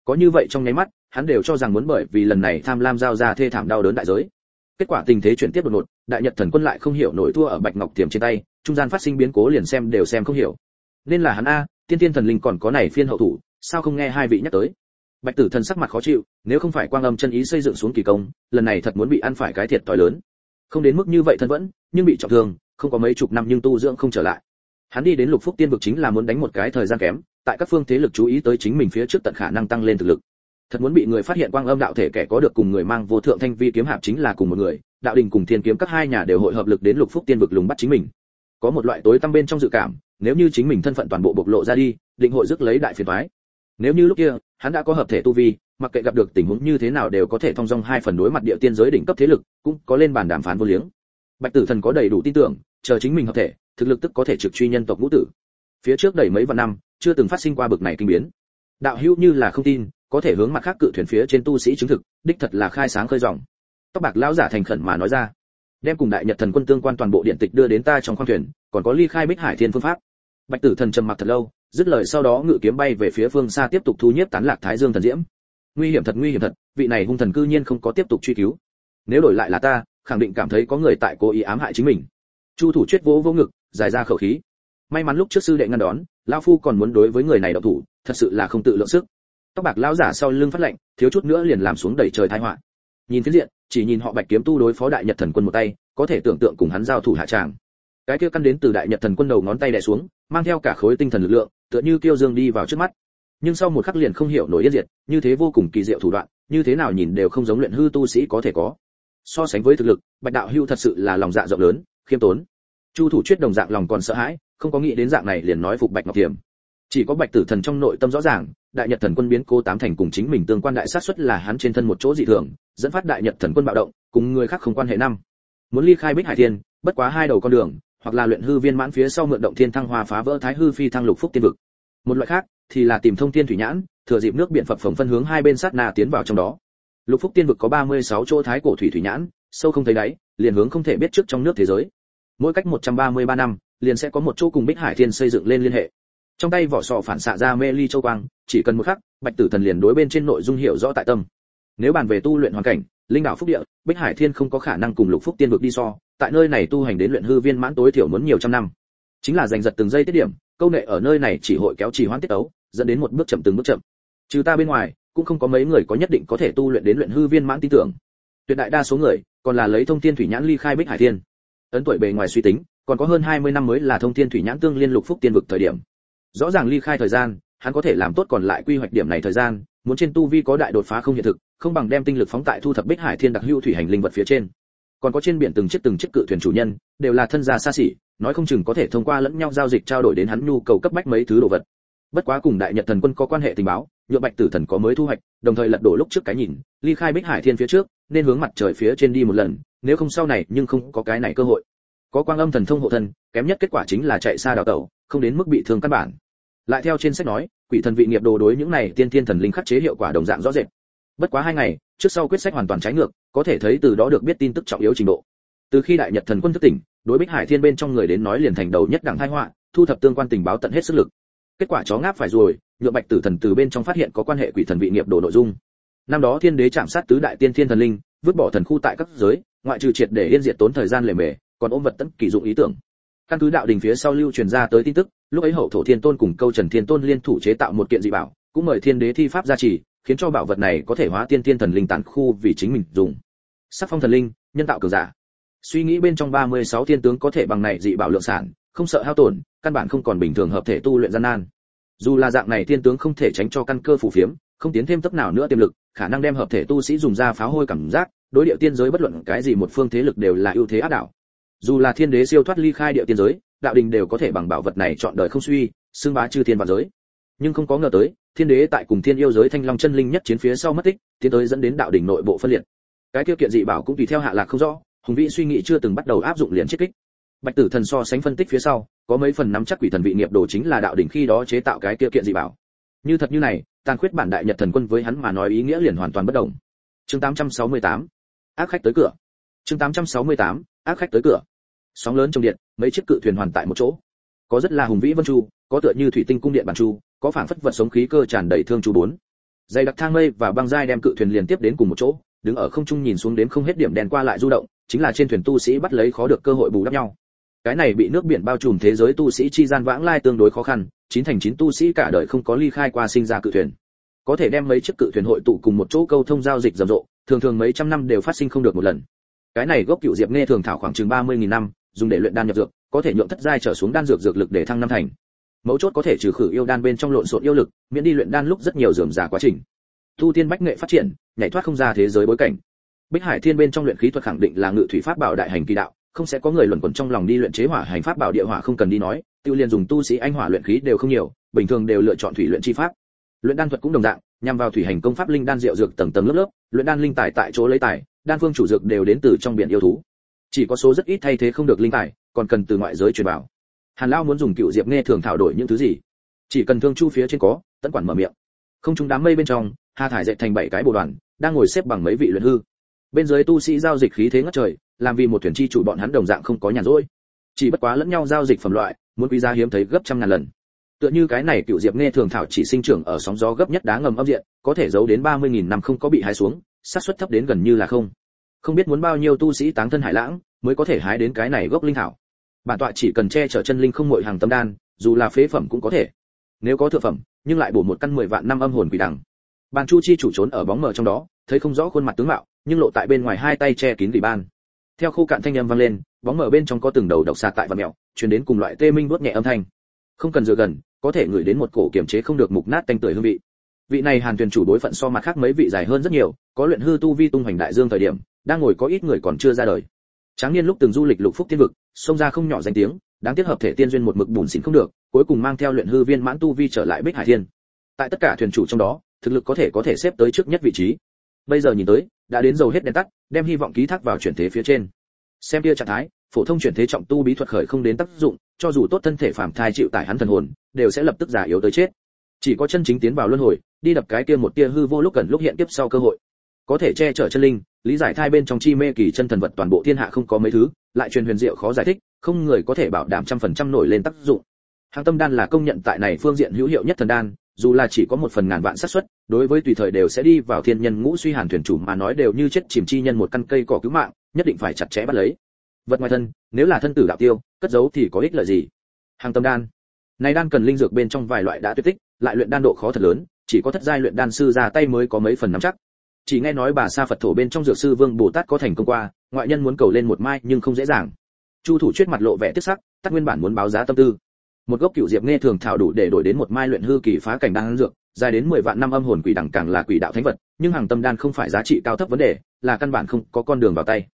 Speaker 1: Có như vậy trong nháy mắt, hắn đều cho rằng muốn bởi vì lần này tham lam giao ra thê thảm đau đớn đại giới. Kết quả tình thế chuyển tiếp đột ngột, đại nhật thần quân lại không hiểu nổi thua ở bạch ngọc tiềm trên tay, trung gian phát sinh biến cố liền xem đều xem không hiểu. Nên là hắn a, tiên tiên thần linh còn có này phiên hậu thủ, sao không nghe hai vị nhắc tới? Bạch tử thần sắc mặt khó chịu, nếu không phải quang âm chân ý xây dựng xuống kỳ công, lần này thật muốn bị ăn phải cái thiệt tỏi lớn. Không đến mức như vậy thân vẫn, nhưng bị trọng thương, không có mấy chục năm nhưng tu dưỡng không trở lại. Hắn đi đến lục phúc tiên vực chính là muốn đánh một cái thời gian kém, tại các phương thế lực chú ý tới chính mình phía trước tận khả năng tăng lên thực lực. Thật muốn bị người phát hiện quang âm đạo thể kẻ có được cùng người mang vô thượng thanh vi kiếm hạp chính là cùng một người, đạo đình cùng thiên kiếm các hai nhà đều hội hợp lực đến lục phúc tiên vực lùng bắt chính mình. Có một loại tối tăm bên trong dự cảm, nếu như chính mình thân phận toàn bộ bộc lộ ra đi, định hội rước lấy đại phiền toái nếu như lúc kia, hắn đã có hợp thể tu vi, mặc kệ gặp được tình huống như thế nào đều có thể thông dong hai phần đối mặt địa tiên giới đỉnh cấp thế lực, cũng có lên bàn đàm phán vô liếng. Bạch tử thần có đầy đủ tin tưởng, chờ chính mình hợp thể, thực lực tức có thể trực truy nhân tộc ngũ tử. Phía trước đầy mấy vạn năm, chưa từng phát sinh qua bực này kinh biến. Đạo hữu như là không tin, có thể hướng mặt khác cự thuyền phía trên tu sĩ chứng thực, đích thật là khai sáng khơi dòng. Tóc bạc lão giả thành khẩn mà nói ra. Đem cùng đại nhật thần quân tương quan toàn bộ điện tịch đưa đến ta trong khoang thuyền, còn có ly khai bích hải thiên phương pháp. Bạch tử thần trầm mặc thật lâu dứt lời sau đó ngự kiếm bay về phía phương xa tiếp tục thu nhiếp tán lạc thái dương thần diễm. Nguy hiểm thật, nguy hiểm thật, vị này hung thần cư nhiên không có tiếp tục truy cứu. Nếu đổi lại là ta, khẳng định cảm thấy có người tại cố ý ám hại chính mình. Chu thủ chuyết vỗ vỗ ngực dài ra khẩu khí. May mắn lúc trước sư đệ ngăn đón, lão phu còn muốn đối với người này động thủ, thật sự là không tự lượng sức. Tóc bạc lão giả sau lưng phát lệnh thiếu chút nữa liền làm xuống đẩy trời tai họa. Nhìn phiến diện, chỉ nhìn họ bạch kiếm tu đối phó đại nhật thần quân một tay, có thể tưởng tượng cùng hắn giao thủ hạ tràng. Cái kia căn đến từ đại nhật thần quân đầu ngón tay đè xuống, mang theo cả khối tinh thần lực lượng tựa như kiêu dương đi vào trước mắt. Nhưng sau một khắc liền không hiểu nổi yên diệt, như thế vô cùng kỳ diệu thủ đoạn, như thế nào nhìn đều không giống luyện hư tu sĩ có thể có. So sánh với thực lực, bạch đạo hưu thật sự là lòng dạ rộng lớn, khiêm tốn. Chu thủ chuyết đồng dạng lòng còn sợ hãi, không có nghĩ đến dạng này liền nói phục bạch ngọc tiềm. chỉ có bạch tử thần trong nội tâm rõ ràng, đại nhật thần quân biến cố tám thành cùng chính mình tương quan đại sát suất là hắn trên thân một chỗ dị thường, dẫn phát đại nhật thần quân bạo động, cùng người khác không quan hệ năm. Muốn ly khai bích hải thiên, bất quá hai đầu con đường hoặc là luyện hư viên mãn phía sau mượn động thiên thăng hoa phá vỡ thái hư phi thăng lục phúc tiên vực. Một loại khác, thì là tìm thông thiên thủy nhãn, thừa dịp nước biển phập phồng phân hướng hai bên sát na tiến vào trong đó. Lục phúc tiên vực có 36 chỗ thái cổ thủy thủy nhãn, sâu không thấy đáy, liền hướng không thể biết trước trong nước thế giới. Mỗi cách 133 năm, liền sẽ có một chỗ cùng bích hải thiên xây dựng lên liên hệ. Trong tay vỏ sọ phản xạ ra mê ly châu quang, chỉ cần một khắc, bạch tử thần liền đối bên trên nội dung hiểu rõ tại tâm nếu bàn về tu luyện hoàn cảnh, linh đạo phúc địa, bích hải thiên không có khả năng cùng lục phúc tiên vực đi so, tại nơi này tu hành đến luyện hư viên mãn tối thiểu muốn nhiều trăm năm. Chính là giành giật từng giây tiết điểm, câu nệ ở nơi này chỉ hội kéo trì hoãn tiết tấu, dẫn đến một bước chậm từng bước chậm. Trừ ta bên ngoài, cũng không có mấy người có nhất định có thể tu luyện đến luyện hư viên mãn tin tưởng. Tuyệt đại đa số người, còn là lấy thông thiên thủy nhãn ly khai bích hải thiên. Ấn tuổi bề ngoài suy tính, còn có hơn 20 năm mới là thông thiên thủy nhãn tương liên lục phúc tiên vực thời điểm. Rõ ràng ly khai thời gian, hắn có thể làm tốt còn lại quy hoạch điểm này thời gian muốn trên tu vi có đại đột phá không hiện thực, không bằng đem tinh lực phóng tại thu thập bích hải thiên đặc hữu thủy hành linh vật phía trên. Còn có trên biển từng chiếc từng chiếc cự thuyền chủ nhân, đều là thân gia xa xỉ, nói không chừng có thể thông qua lẫn nhau giao dịch trao đổi đến hắn nhu cầu cấp bách mấy thứ đồ vật. Bất quá cùng đại nhật thần quân có quan hệ tình báo, nhựa bạch tử thần có mới thu hoạch, đồng thời lật đổ lúc trước cái nhìn, ly khai bích hải thiên phía trước, nên hướng mặt trời phía trên đi một lần, nếu không sau này nhưng không có cái này cơ hội. Có quang âm thần thông hộ thân, kém nhất kết quả chính là chạy xa đào tẩu không đến mức bị thương căn bản lại theo trên sách nói, quỷ thần vị nghiệp đồ đối những này tiên thiên thần linh khắc chế hiệu quả đồng dạng rõ rệt. Bất quá hai ngày, trước sau quyết sách hoàn toàn trái ngược, có thể thấy từ đó được biết tin tức trọng yếu trình độ. Từ khi đại nhật thần quân thức tỉnh, đối bích hải thiên bên trong người đến nói liền thành đầu nhất đẳng thái họa, thu thập tương quan tình báo tận hết sức lực. Kết quả chó ngáp phải rồi, nhượng bạch tử thần từ bên trong phát hiện có quan hệ quỷ thần vị nghiệp đồ nội dung. Năm đó thiên đế chạm sát tứ đại tiên thiên thần linh, vứt bỏ thần khu tại các giới, ngoại trừ triệt để yên diệt tốn thời gian lề mề, còn ôm vật tận kỳ dụng ý tưởng. Căn cứ đạo đình phía sau lưu truyền ra tới tin tức lúc ấy hậu thổ thiên tôn cùng câu trần thiên tôn liên thủ chế tạo một kiện dị bảo, cũng mời thiên đế thi pháp gia trì, khiến cho bảo vật này có thể hóa tiên tiên thần linh tàn khu vì chính mình dùng. Sắc phong thần linh, nhân tạo cường giả. Suy nghĩ bên trong 36 thiên tướng có thể bằng này dị bảo lượng sản, không sợ hao tổn, căn bản không còn bình thường hợp thể tu luyện gian nan. Dù là dạng này thiên tướng không thể tránh cho căn cơ phù phiếm, không tiến thêm tốc nào nữa tiềm lực, khả năng đem hợp thể tu sĩ dùng ra phá hôi cảm giác, đối địa tiên giới bất luận cái gì một phương thế lực đều là ưu thế áp đảo. Dù là thiên đế siêu thoát ly khai địa tiên giới đạo đình đều có thể bằng bảo vật này chọn đời không suy, xưng bá chư thiên và giới. Nhưng không có ngờ tới, thiên đế tại cùng thiên yêu giới thanh long chân linh nhất chiến phía sau mất tích, tiến tới dẫn đến đạo đình nội bộ phân liệt. Cái tiêu kiện dị bảo cũng tùy theo hạ lạc không rõ, hùng vĩ suy nghĩ chưa từng bắt đầu áp dụng liền chiết kích. Bạch tử thần so sánh phân tích phía sau, có mấy phần nắm chắc quỷ thần vị nghiệp đồ chính là đạo đỉnh khi đó chế tạo cái tiêu kiện dị bảo. Như thật như này, tàn khuyết bản đại nhật thần quân với hắn mà nói ý nghĩa liền hoàn toàn bất động. chương 868 ác khách tới cửa. Chương 868 ác khách tới cửa sóng lớn trong điện, mấy chiếc cự thuyền hoàn tại một chỗ. Có rất là hùng vĩ vân chu, có tựa như thủy tinh cung điện bản chu, có phảng phất vật sống khí cơ tràn đầy thương chu bốn. Dày đặc thang mây và băng dai đem cự thuyền liền tiếp đến cùng một chỗ, đứng ở không trung nhìn xuống đến không hết điểm đèn qua lại du động, chính là trên thuyền tu sĩ bắt lấy khó được cơ hội bù đắp nhau. Cái này bị nước biển bao trùm thế giới tu sĩ chi gian vãng lai tương đối khó khăn, chín thành chín tu sĩ cả đời không có ly khai qua sinh ra cự thuyền. Có thể đem mấy chiếc cự thuyền hội tụ cùng một chỗ câu thông giao dịch rầm rộ, thường thường mấy trăm năm đều phát sinh không được một lần. Cái này gốc cựu diệp nghe thường thảo khoảng chừng ba mươi nghìn năm dùng để luyện đan nhập dược, có thể nhượng thất giai trở xuống đan dược dược lực để thăng năm thành. Mấu chốt có thể trừ khử yêu đan bên trong lộn xộn yêu lực, miễn đi luyện đan lúc rất nhiều rườm giả quá trình. Tu tiên bách nghệ phát triển, nhảy thoát không ra thế giới bối cảnh. Bích hải thiên bên trong luyện khí thuật khẳng định là ngự thủy pháp bảo đại hành kỳ đạo, không sẽ có người luẩn quẩn trong lòng đi luyện chế hỏa hành pháp bảo địa hỏa không cần đi nói, tiêu liên dùng tu sĩ anh hỏa luyện khí đều không nhiều, bình thường đều lựa chọn thủy luyện chi pháp. Luyện đan thuật cũng đồng dạng, nhằm vào thủy hành công pháp linh đan rượu dược tầng tầng lớp lớp, luyện đan linh tài tại chỗ lấy tài, đan phương chủ dược đều đến từ trong biển yêu thú chỉ có số rất ít thay thế không được linh tài, còn cần từ ngoại giới truyền vào. Hàn lao muốn dùng cựu diệp nghe thường thảo đổi những thứ gì? Chỉ cần thương chu phía trên có tận quản mở miệng. Không chúng đám mây bên trong, hà thải dệt thành bảy cái bộ đoàn, đang ngồi xếp bằng mấy vị luyện hư. Bên dưới tu sĩ giao dịch khí thế ngất trời, làm vì một thuyền chi chủ bọn hắn đồng dạng không có nhàn rỗi. Chỉ bất quá lẫn nhau giao dịch phẩm loại, muốn quý giá hiếm thấy gấp trăm ngàn lần. Tựa như cái này cựu diệp nghe thường thảo chỉ sinh trưởng ở sóng gió gấp nhất đá ngầm âm diện, có thể giấu đến ba mươi nghìn năm không có bị hái xuống, xác suất thấp đến gần như là không không biết muốn bao nhiêu tu sĩ táng thân hải lãng mới có thể hái đến cái này gốc linh thảo. Bản tọa chỉ cần che chở chân linh không mội hàng tâm đan, dù là phế phẩm cũng có thể. Nếu có thượng phẩm, nhưng lại bổ một căn mười vạn năm âm hồn quỷ đằng bàn chu chi chủ trốn ở bóng mờ trong đó, thấy không rõ khuôn mặt tướng mạo, nhưng lộ tại bên ngoài hai tay che kín vị ban. Theo khô cạn thanh âm vang lên, bóng mờ bên trong có từng đầu độc xà tại và mèo truyền đến cùng loại tê minh vuốt nhẹ âm thanh. Không cần dựa gần, có thể ngửi đến một cổ kiểm chế không được mục nát tanh tưởi hương vị. Vị này hàn tuyền chủ đối phận so mặt khác mấy vị dài hơn rất nhiều, có luyện hư tu vi tung hoành đại dương thời điểm đang ngồi có ít người còn chưa ra đời. Tráng niên lúc từng du lịch lục phúc tiên vực, xông ra không nhỏ danh tiếng, đáng tiếc hợp thể tiên duyên một mực bùn xỉn không được, cuối cùng mang theo luyện hư viên mãn tu vi trở lại bích hải thiên. Tại tất cả thuyền chủ trong đó, thực lực có thể có thể xếp tới trước nhất vị trí. Bây giờ nhìn tới, đã đến dầu hết đèn tắt, đem hy vọng ký thác vào chuyển thế phía trên. Xem kia trạng thái, phổ thông chuyển thế trọng tu bí thuật khởi không đến tác dụng, cho dù tốt thân thể phàm thai chịu tải hắn thần hồn, đều sẽ lập tức giả yếu tới chết. Chỉ có chân chính tiến vào luân hồi, đi đập cái kia một tia hư vô lúc cần lúc hiện tiếp sau cơ hội. Có thể che chở chân linh lý giải thai bên trong chi mê kỳ chân thần vật toàn bộ thiên hạ không có mấy thứ, lại truyền huyền diệu khó giải thích, không người có thể bảo đảm trăm phần trăm nổi lên tác dụng. Hàng tâm đan là công nhận tại này phương diện hữu hiệu nhất thần đan, dù là chỉ có một phần ngàn vạn xác suất, đối với tùy thời đều sẽ đi vào thiên nhân ngũ suy hàn thuyền chủ mà nói đều như chết chìm chi nhân một căn cây cỏ cứu mạng, nhất định phải chặt chẽ bắt lấy. Vật ngoài thân, nếu là thân tử đạo tiêu, cất giấu thì có ích lợi gì? Hàng tâm đan. Này đan cần linh dược bên trong vài loại đã tuyệt tích, lại luyện đan độ khó thật lớn, chỉ có thất giai luyện đan sư ra tay mới có mấy phần nắm chắc chỉ nghe nói bà sa phật thổ bên trong dược sư vương bồ tát có thành công qua, ngoại nhân muốn cầu lên một mai nhưng không dễ dàng. Chu thủ chuyết mặt lộ vẻ tiếc sắc tắc nguyên bản muốn báo giá tâm tư. Một gốc cựu diệp nghe thường thảo đủ để đổi đến một mai luyện hư kỳ phá cảnh đan dược, dài đến 10 vạn năm âm hồn quỷ đẳng càng là quỷ đạo thánh vật, nhưng hàng tâm đan không phải giá trị cao thấp vấn đề, là căn bản không có con đường vào tay.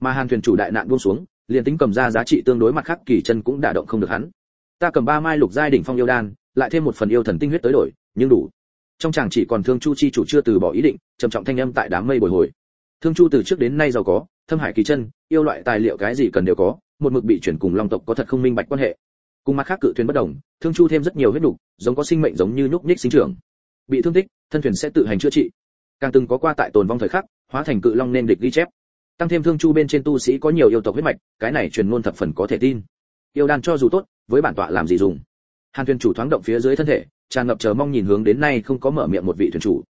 Speaker 1: Mà hàn thuyền chủ đại nạn buông xuống, liền tính cầm ra giá trị tương đối mặt khác kỳ chân cũng đả động không được hắn. Ta cầm ba mai lục giai đỉnh phong yêu đan, lại thêm một phần yêu thần tinh huyết tới đổi, nhưng đủ trong chàng chỉ còn thương chu chi chủ chưa từ bỏ ý định trầm trọng thanh âm tại đám mây bồi hồi. Thương chu từ trước đến nay giàu có thâm hải kỳ chân yêu loại tài liệu cái gì cần đều có một mực bị chuyển cùng long tộc có thật không minh bạch quan hệ. Cùng mặt khác cự thuyền bất đồng thương chu thêm rất nhiều huyết đủ, giống có sinh mệnh giống như nhúc nhích sinh trưởng. Bị thương tích thân thuyền sẽ tự hành chữa trị. Càng từng có qua tại tồn vong thời khắc hóa thành cự long nên địch ghi chép. Tăng thêm thương chu bên trên tu sĩ có nhiều yêu tộc huyết mạch cái này truyền ngôn thập phần có thể tin. Yêu đan cho dù tốt với bản tọa làm gì dùng? Hàn thuyền chủ thoáng động phía dưới thân thể tràn ngập chờ mong nhìn hướng đến nay không có mở miệng một vị thuyền chủ.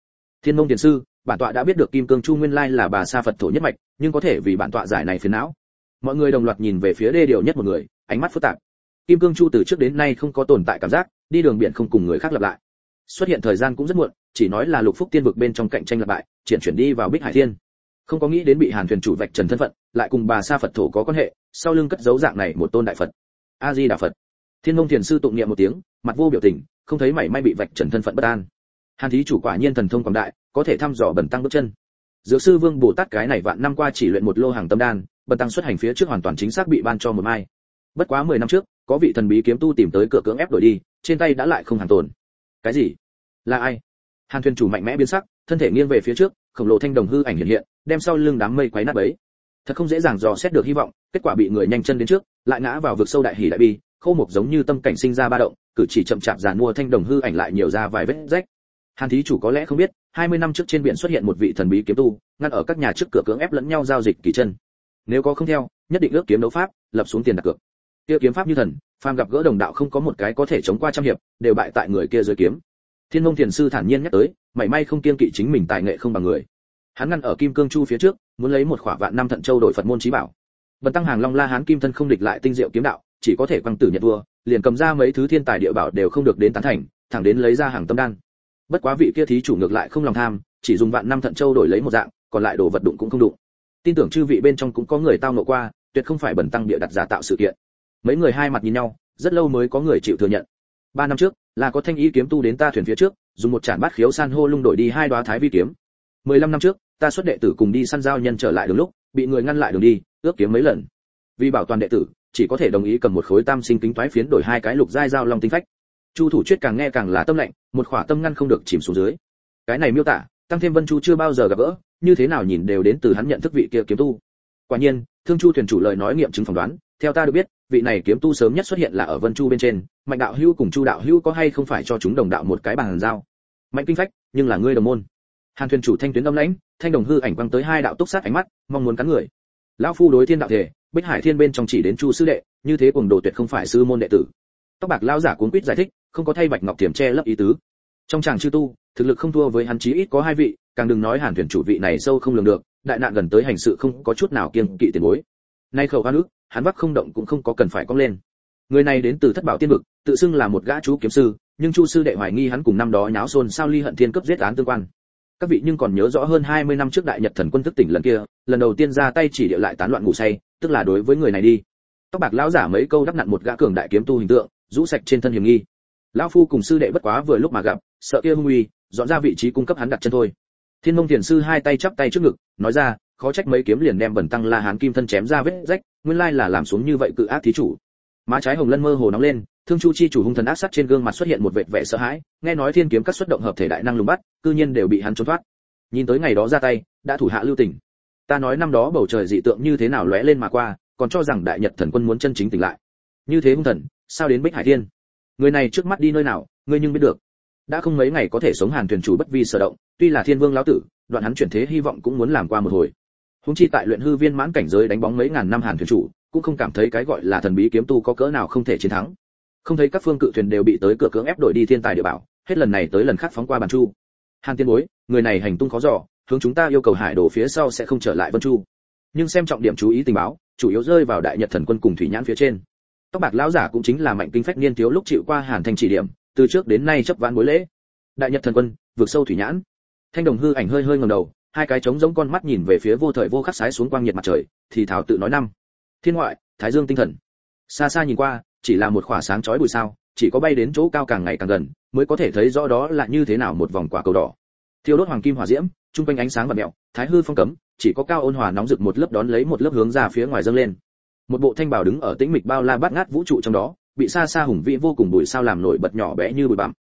Speaker 1: Thiên mông tiền sư, bản tọa đã biết được kim cương chu nguyên lai là bà sa phật thổ nhất mạch, nhưng có thể vì bản tọa giải này phiền não. Mọi người đồng loạt nhìn về phía đê điều nhất một người, ánh mắt phức tạp. Kim cương chu từ trước đến nay không có tồn tại cảm giác, đi đường biển không cùng người khác lập lại. Xuất hiện thời gian cũng rất muộn, chỉ nói là lục phúc tiên vực bên trong cạnh tranh lập bại triển chuyển đi vào bích hải thiên. Không có nghĩ đến bị hàn thuyền chủ vạch trần thân phận, lại cùng bà sa phật thổ có quan hệ, sau lưng cất giấu dạng này một tôn đại phật. A di đà phật. Thiên mông thiền sư tụng niệm một tiếng, mặt vô biểu tình không thấy mảy may bị vạch trần thân phận bất an. Hàn thí chủ quả nhiên thần thông quảng đại, có thể thăm dò bẩn tăng bước chân. Dược sư vương bồ tát cái này vạn năm qua chỉ luyện một lô hàng tâm đan bần tăng xuất hành phía trước hoàn toàn chính xác bị ban cho một mai. Bất quá mười năm trước, có vị thần bí kiếm tu tìm tới cửa cưỡng ép đổi đi, trên tay đã lại không hàng tồn. Cái gì? Là ai? Hàn thuyền chủ mạnh mẽ biến sắc, thân thể nghiêng về phía trước, khổng lồ thanh đồng hư ảnh hiện hiện, đem sau lưng đám mây quấy nát bấy. Thật không dễ dàng dò xét được hy vọng, kết quả bị người nhanh chân đến trước, lại ngã vào vực sâu đại hỉ đại bi, khô mục giống như tâm cảnh sinh ra ba động cử chỉ chậm chạp giàn mua thanh đồng hư ảnh lại nhiều ra vài vết rách. Hàn thí chủ có lẽ không biết 20 năm trước trên biển xuất hiện một vị thần bí kiếm tu, ngăn ở các nhà trước cửa cưỡng ép lẫn nhau giao dịch kỳ chân. Nếu có không theo, nhất định ước kiếm đấu pháp, lập xuống tiền đặt cược. Kia kiếm pháp như thần, phàm gặp gỡ đồng đạo không có một cái có thể chống qua trăm hiệp, đều bại tại người kia dưới kiếm. Thiên mông thiền sư thản nhiên nhắc tới, mảy may không kiên kỵ chính mình tài nghệ không bằng người. Hắn ngăn ở kim cương chu phía trước, muốn lấy một khỏa vạn năm thận châu đổi phật môn trí bảo. Bần tăng hàng long la hán kim thân không địch lại tinh diệu kiếm đạo, chỉ có thể quăng tử nhật vua liền cầm ra mấy thứ thiên tài địa bảo đều không được đến tán thành, thẳng đến lấy ra hàng tâm đan. Bất quá vị kia thí chủ ngược lại không lòng tham, chỉ dùng vạn năm thận châu đổi lấy một dạng, còn lại đồ vật đụng cũng không đụng. Tin tưởng chư vị bên trong cũng có người tao ngộ qua, tuyệt không phải bẩn tăng địa đặt giả tạo sự kiện. Mấy người hai mặt nhìn nhau, rất lâu mới có người chịu thừa nhận. Ba năm trước, là có thanh ý kiếm tu đến ta thuyền phía trước, dùng một chản bát khiếu san hô lung đổi đi hai đoá thái vi kiếm. Mười lăm năm trước, ta xuất đệ tử cùng đi săn giao nhân trở lại đường lúc, bị người ngăn lại đường đi, ước kiếm mấy lần. Vì bảo toàn đệ tử chỉ có thể đồng ý cầm một khối tam sinh kính toái phiến đổi hai cái lục giai dao long tinh phách. Chu thủ chuyết càng nghe càng là tâm lạnh, một khỏa tâm ngăn không được chìm xuống dưới. Cái này miêu tả, tăng thêm vân chu chưa bao giờ gặp gỡ, như thế nào nhìn đều đến từ hắn nhận thức vị kia kiếm tu. Quả nhiên, thương chu thuyền chủ lời nói nghiệm chứng phỏng đoán, theo ta được biết, vị này kiếm tu sớm nhất xuất hiện là ở vân chu bên trên, mạnh đạo hữu cùng chu đạo hữu có hay không phải cho chúng đồng đạo một cái bàn giao. Mạnh kinh phách, nhưng là ngươi đồng môn. Hàn thuyền chủ thanh tuyến âm lãnh, thanh đồng hư ảnh quăng tới hai đạo túc sát ánh mắt, mong muốn cắn người. Lão phu đối thiên đạo thể bích hải thiên bên trong chỉ đến chu sư đệ, như thế cuồng đồ tuyệt không phải sư môn đệ tử. Tóc bạc lão giả cuốn quýt giải thích, không có thay bạch ngọc tiềm che lấp ý tứ. Trong chàng chư tu, thực lực không thua với hắn chí ít có hai vị, càng đừng nói hàn thuyền chủ vị này sâu không lường được, đại nạn gần tới hành sự không có chút nào kiêng kỵ tiền bối. Nay khẩu hoa nước, hắn vác không động cũng không có cần phải cong lên. Người này đến từ thất bảo tiên vực, tự xưng là một gã chú kiếm sư, nhưng chu sư đệ hoài nghi hắn cùng năm đó nháo xôn sao ly hận thiên cấp giết án tương quan. Các vị nhưng còn nhớ rõ hơn 20 năm trước đại nhật thần quân thức tỉnh lần kia, lần đầu tiên ra tay chỉ địa lại tán loạn ngủ say tức là đối với người này đi. Tóc bạc lão giả mấy câu đắp nặn một gã cường đại kiếm tu hình tượng, rũ sạch trên thân hiểm nghi. Lão phu cùng sư đệ bất quá vừa lúc mà gặp, sợ kia hung uy, dọn ra vị trí cung cấp hắn đặt chân thôi. Thiên mông thiền sư hai tay chắp tay trước ngực, nói ra, khó trách mấy kiếm liền đem bẩn tăng la hán kim thân chém ra vết rách, nguyên lai là làm xuống như vậy cự ác thí chủ. Má trái hồng lân mơ hồ nóng lên, thương chu chi chủ hung thần ác sát trên gương mặt xuất hiện một vệt vẻ sợ hãi, nghe nói thiên kiếm các xuất động hợp thể đại năng lùng bắt, cư nhiên đều bị hắn trốn thoát. Nhìn tới ngày đó ra tay, đã thủ hạ lưu tình ta nói năm đó bầu trời dị tượng như thế nào lóe lên mà qua, còn cho rằng đại nhật thần quân muốn chân chính tỉnh lại. Như thế hung thần, sao đến bích hải thiên? Người này trước mắt đi nơi nào, ngươi nhưng biết được. Đã không mấy ngày có thể sống hàn thuyền chủ bất vi sở động, tuy là thiên vương lão tử, đoạn hắn chuyển thế hy vọng cũng muốn làm qua một hồi. Húng chi tại luyện hư viên mãn cảnh giới đánh bóng mấy ngàn năm hàn thuyền chủ, cũng không cảm thấy cái gọi là thần bí kiếm tu có cỡ nào không thể chiến thắng. Không thấy các phương cự thuyền đều bị tới cửa cưỡng ép đổi đi thiên tài địa bảo, hết lần này tới lần khác phóng qua bàn chu. Hàn tiên bối, người này hành tung khó dò hướng chúng ta yêu cầu hải đồ phía sau sẽ không trở lại vân chu. Nhưng xem trọng điểm chú ý tình báo, chủ yếu rơi vào đại nhật thần quân cùng thủy nhãn phía trên. Tóc bạc lão giả cũng chính là mạnh kinh phách niên thiếu lúc chịu qua hàn thành chỉ điểm, từ trước đến nay chấp vãn bối lễ. Đại nhật thần quân, vượt sâu thủy nhãn. Thanh đồng hư ảnh hơi hơi ngẩng đầu, hai cái trống giống con mắt nhìn về phía vô thời vô khắc sái xuống quang nhiệt mặt trời, thì thảo tự nói năm. Thiên ngoại, thái dương tinh thần. Xa xa nhìn qua, chỉ là một khỏa sáng chói bụi sao, chỉ có bay đến chỗ cao càng ngày càng gần, mới có thể thấy rõ đó là như thế nào một vòng quả cầu đỏ. Thiêu đốt hoàng kim hỏa diễm trung quanh ánh sáng và mẹo, thái hư phong cấm, chỉ có cao ôn hòa nóng rực một lớp đón lấy một lớp hướng ra phía ngoài dâng lên. Một bộ thanh bảo đứng ở tĩnh mịch bao la bát ngát vũ trụ trong đó, bị xa xa hùng vĩ vô cùng bụi sao làm nổi bật nhỏ bé như bụi bặm.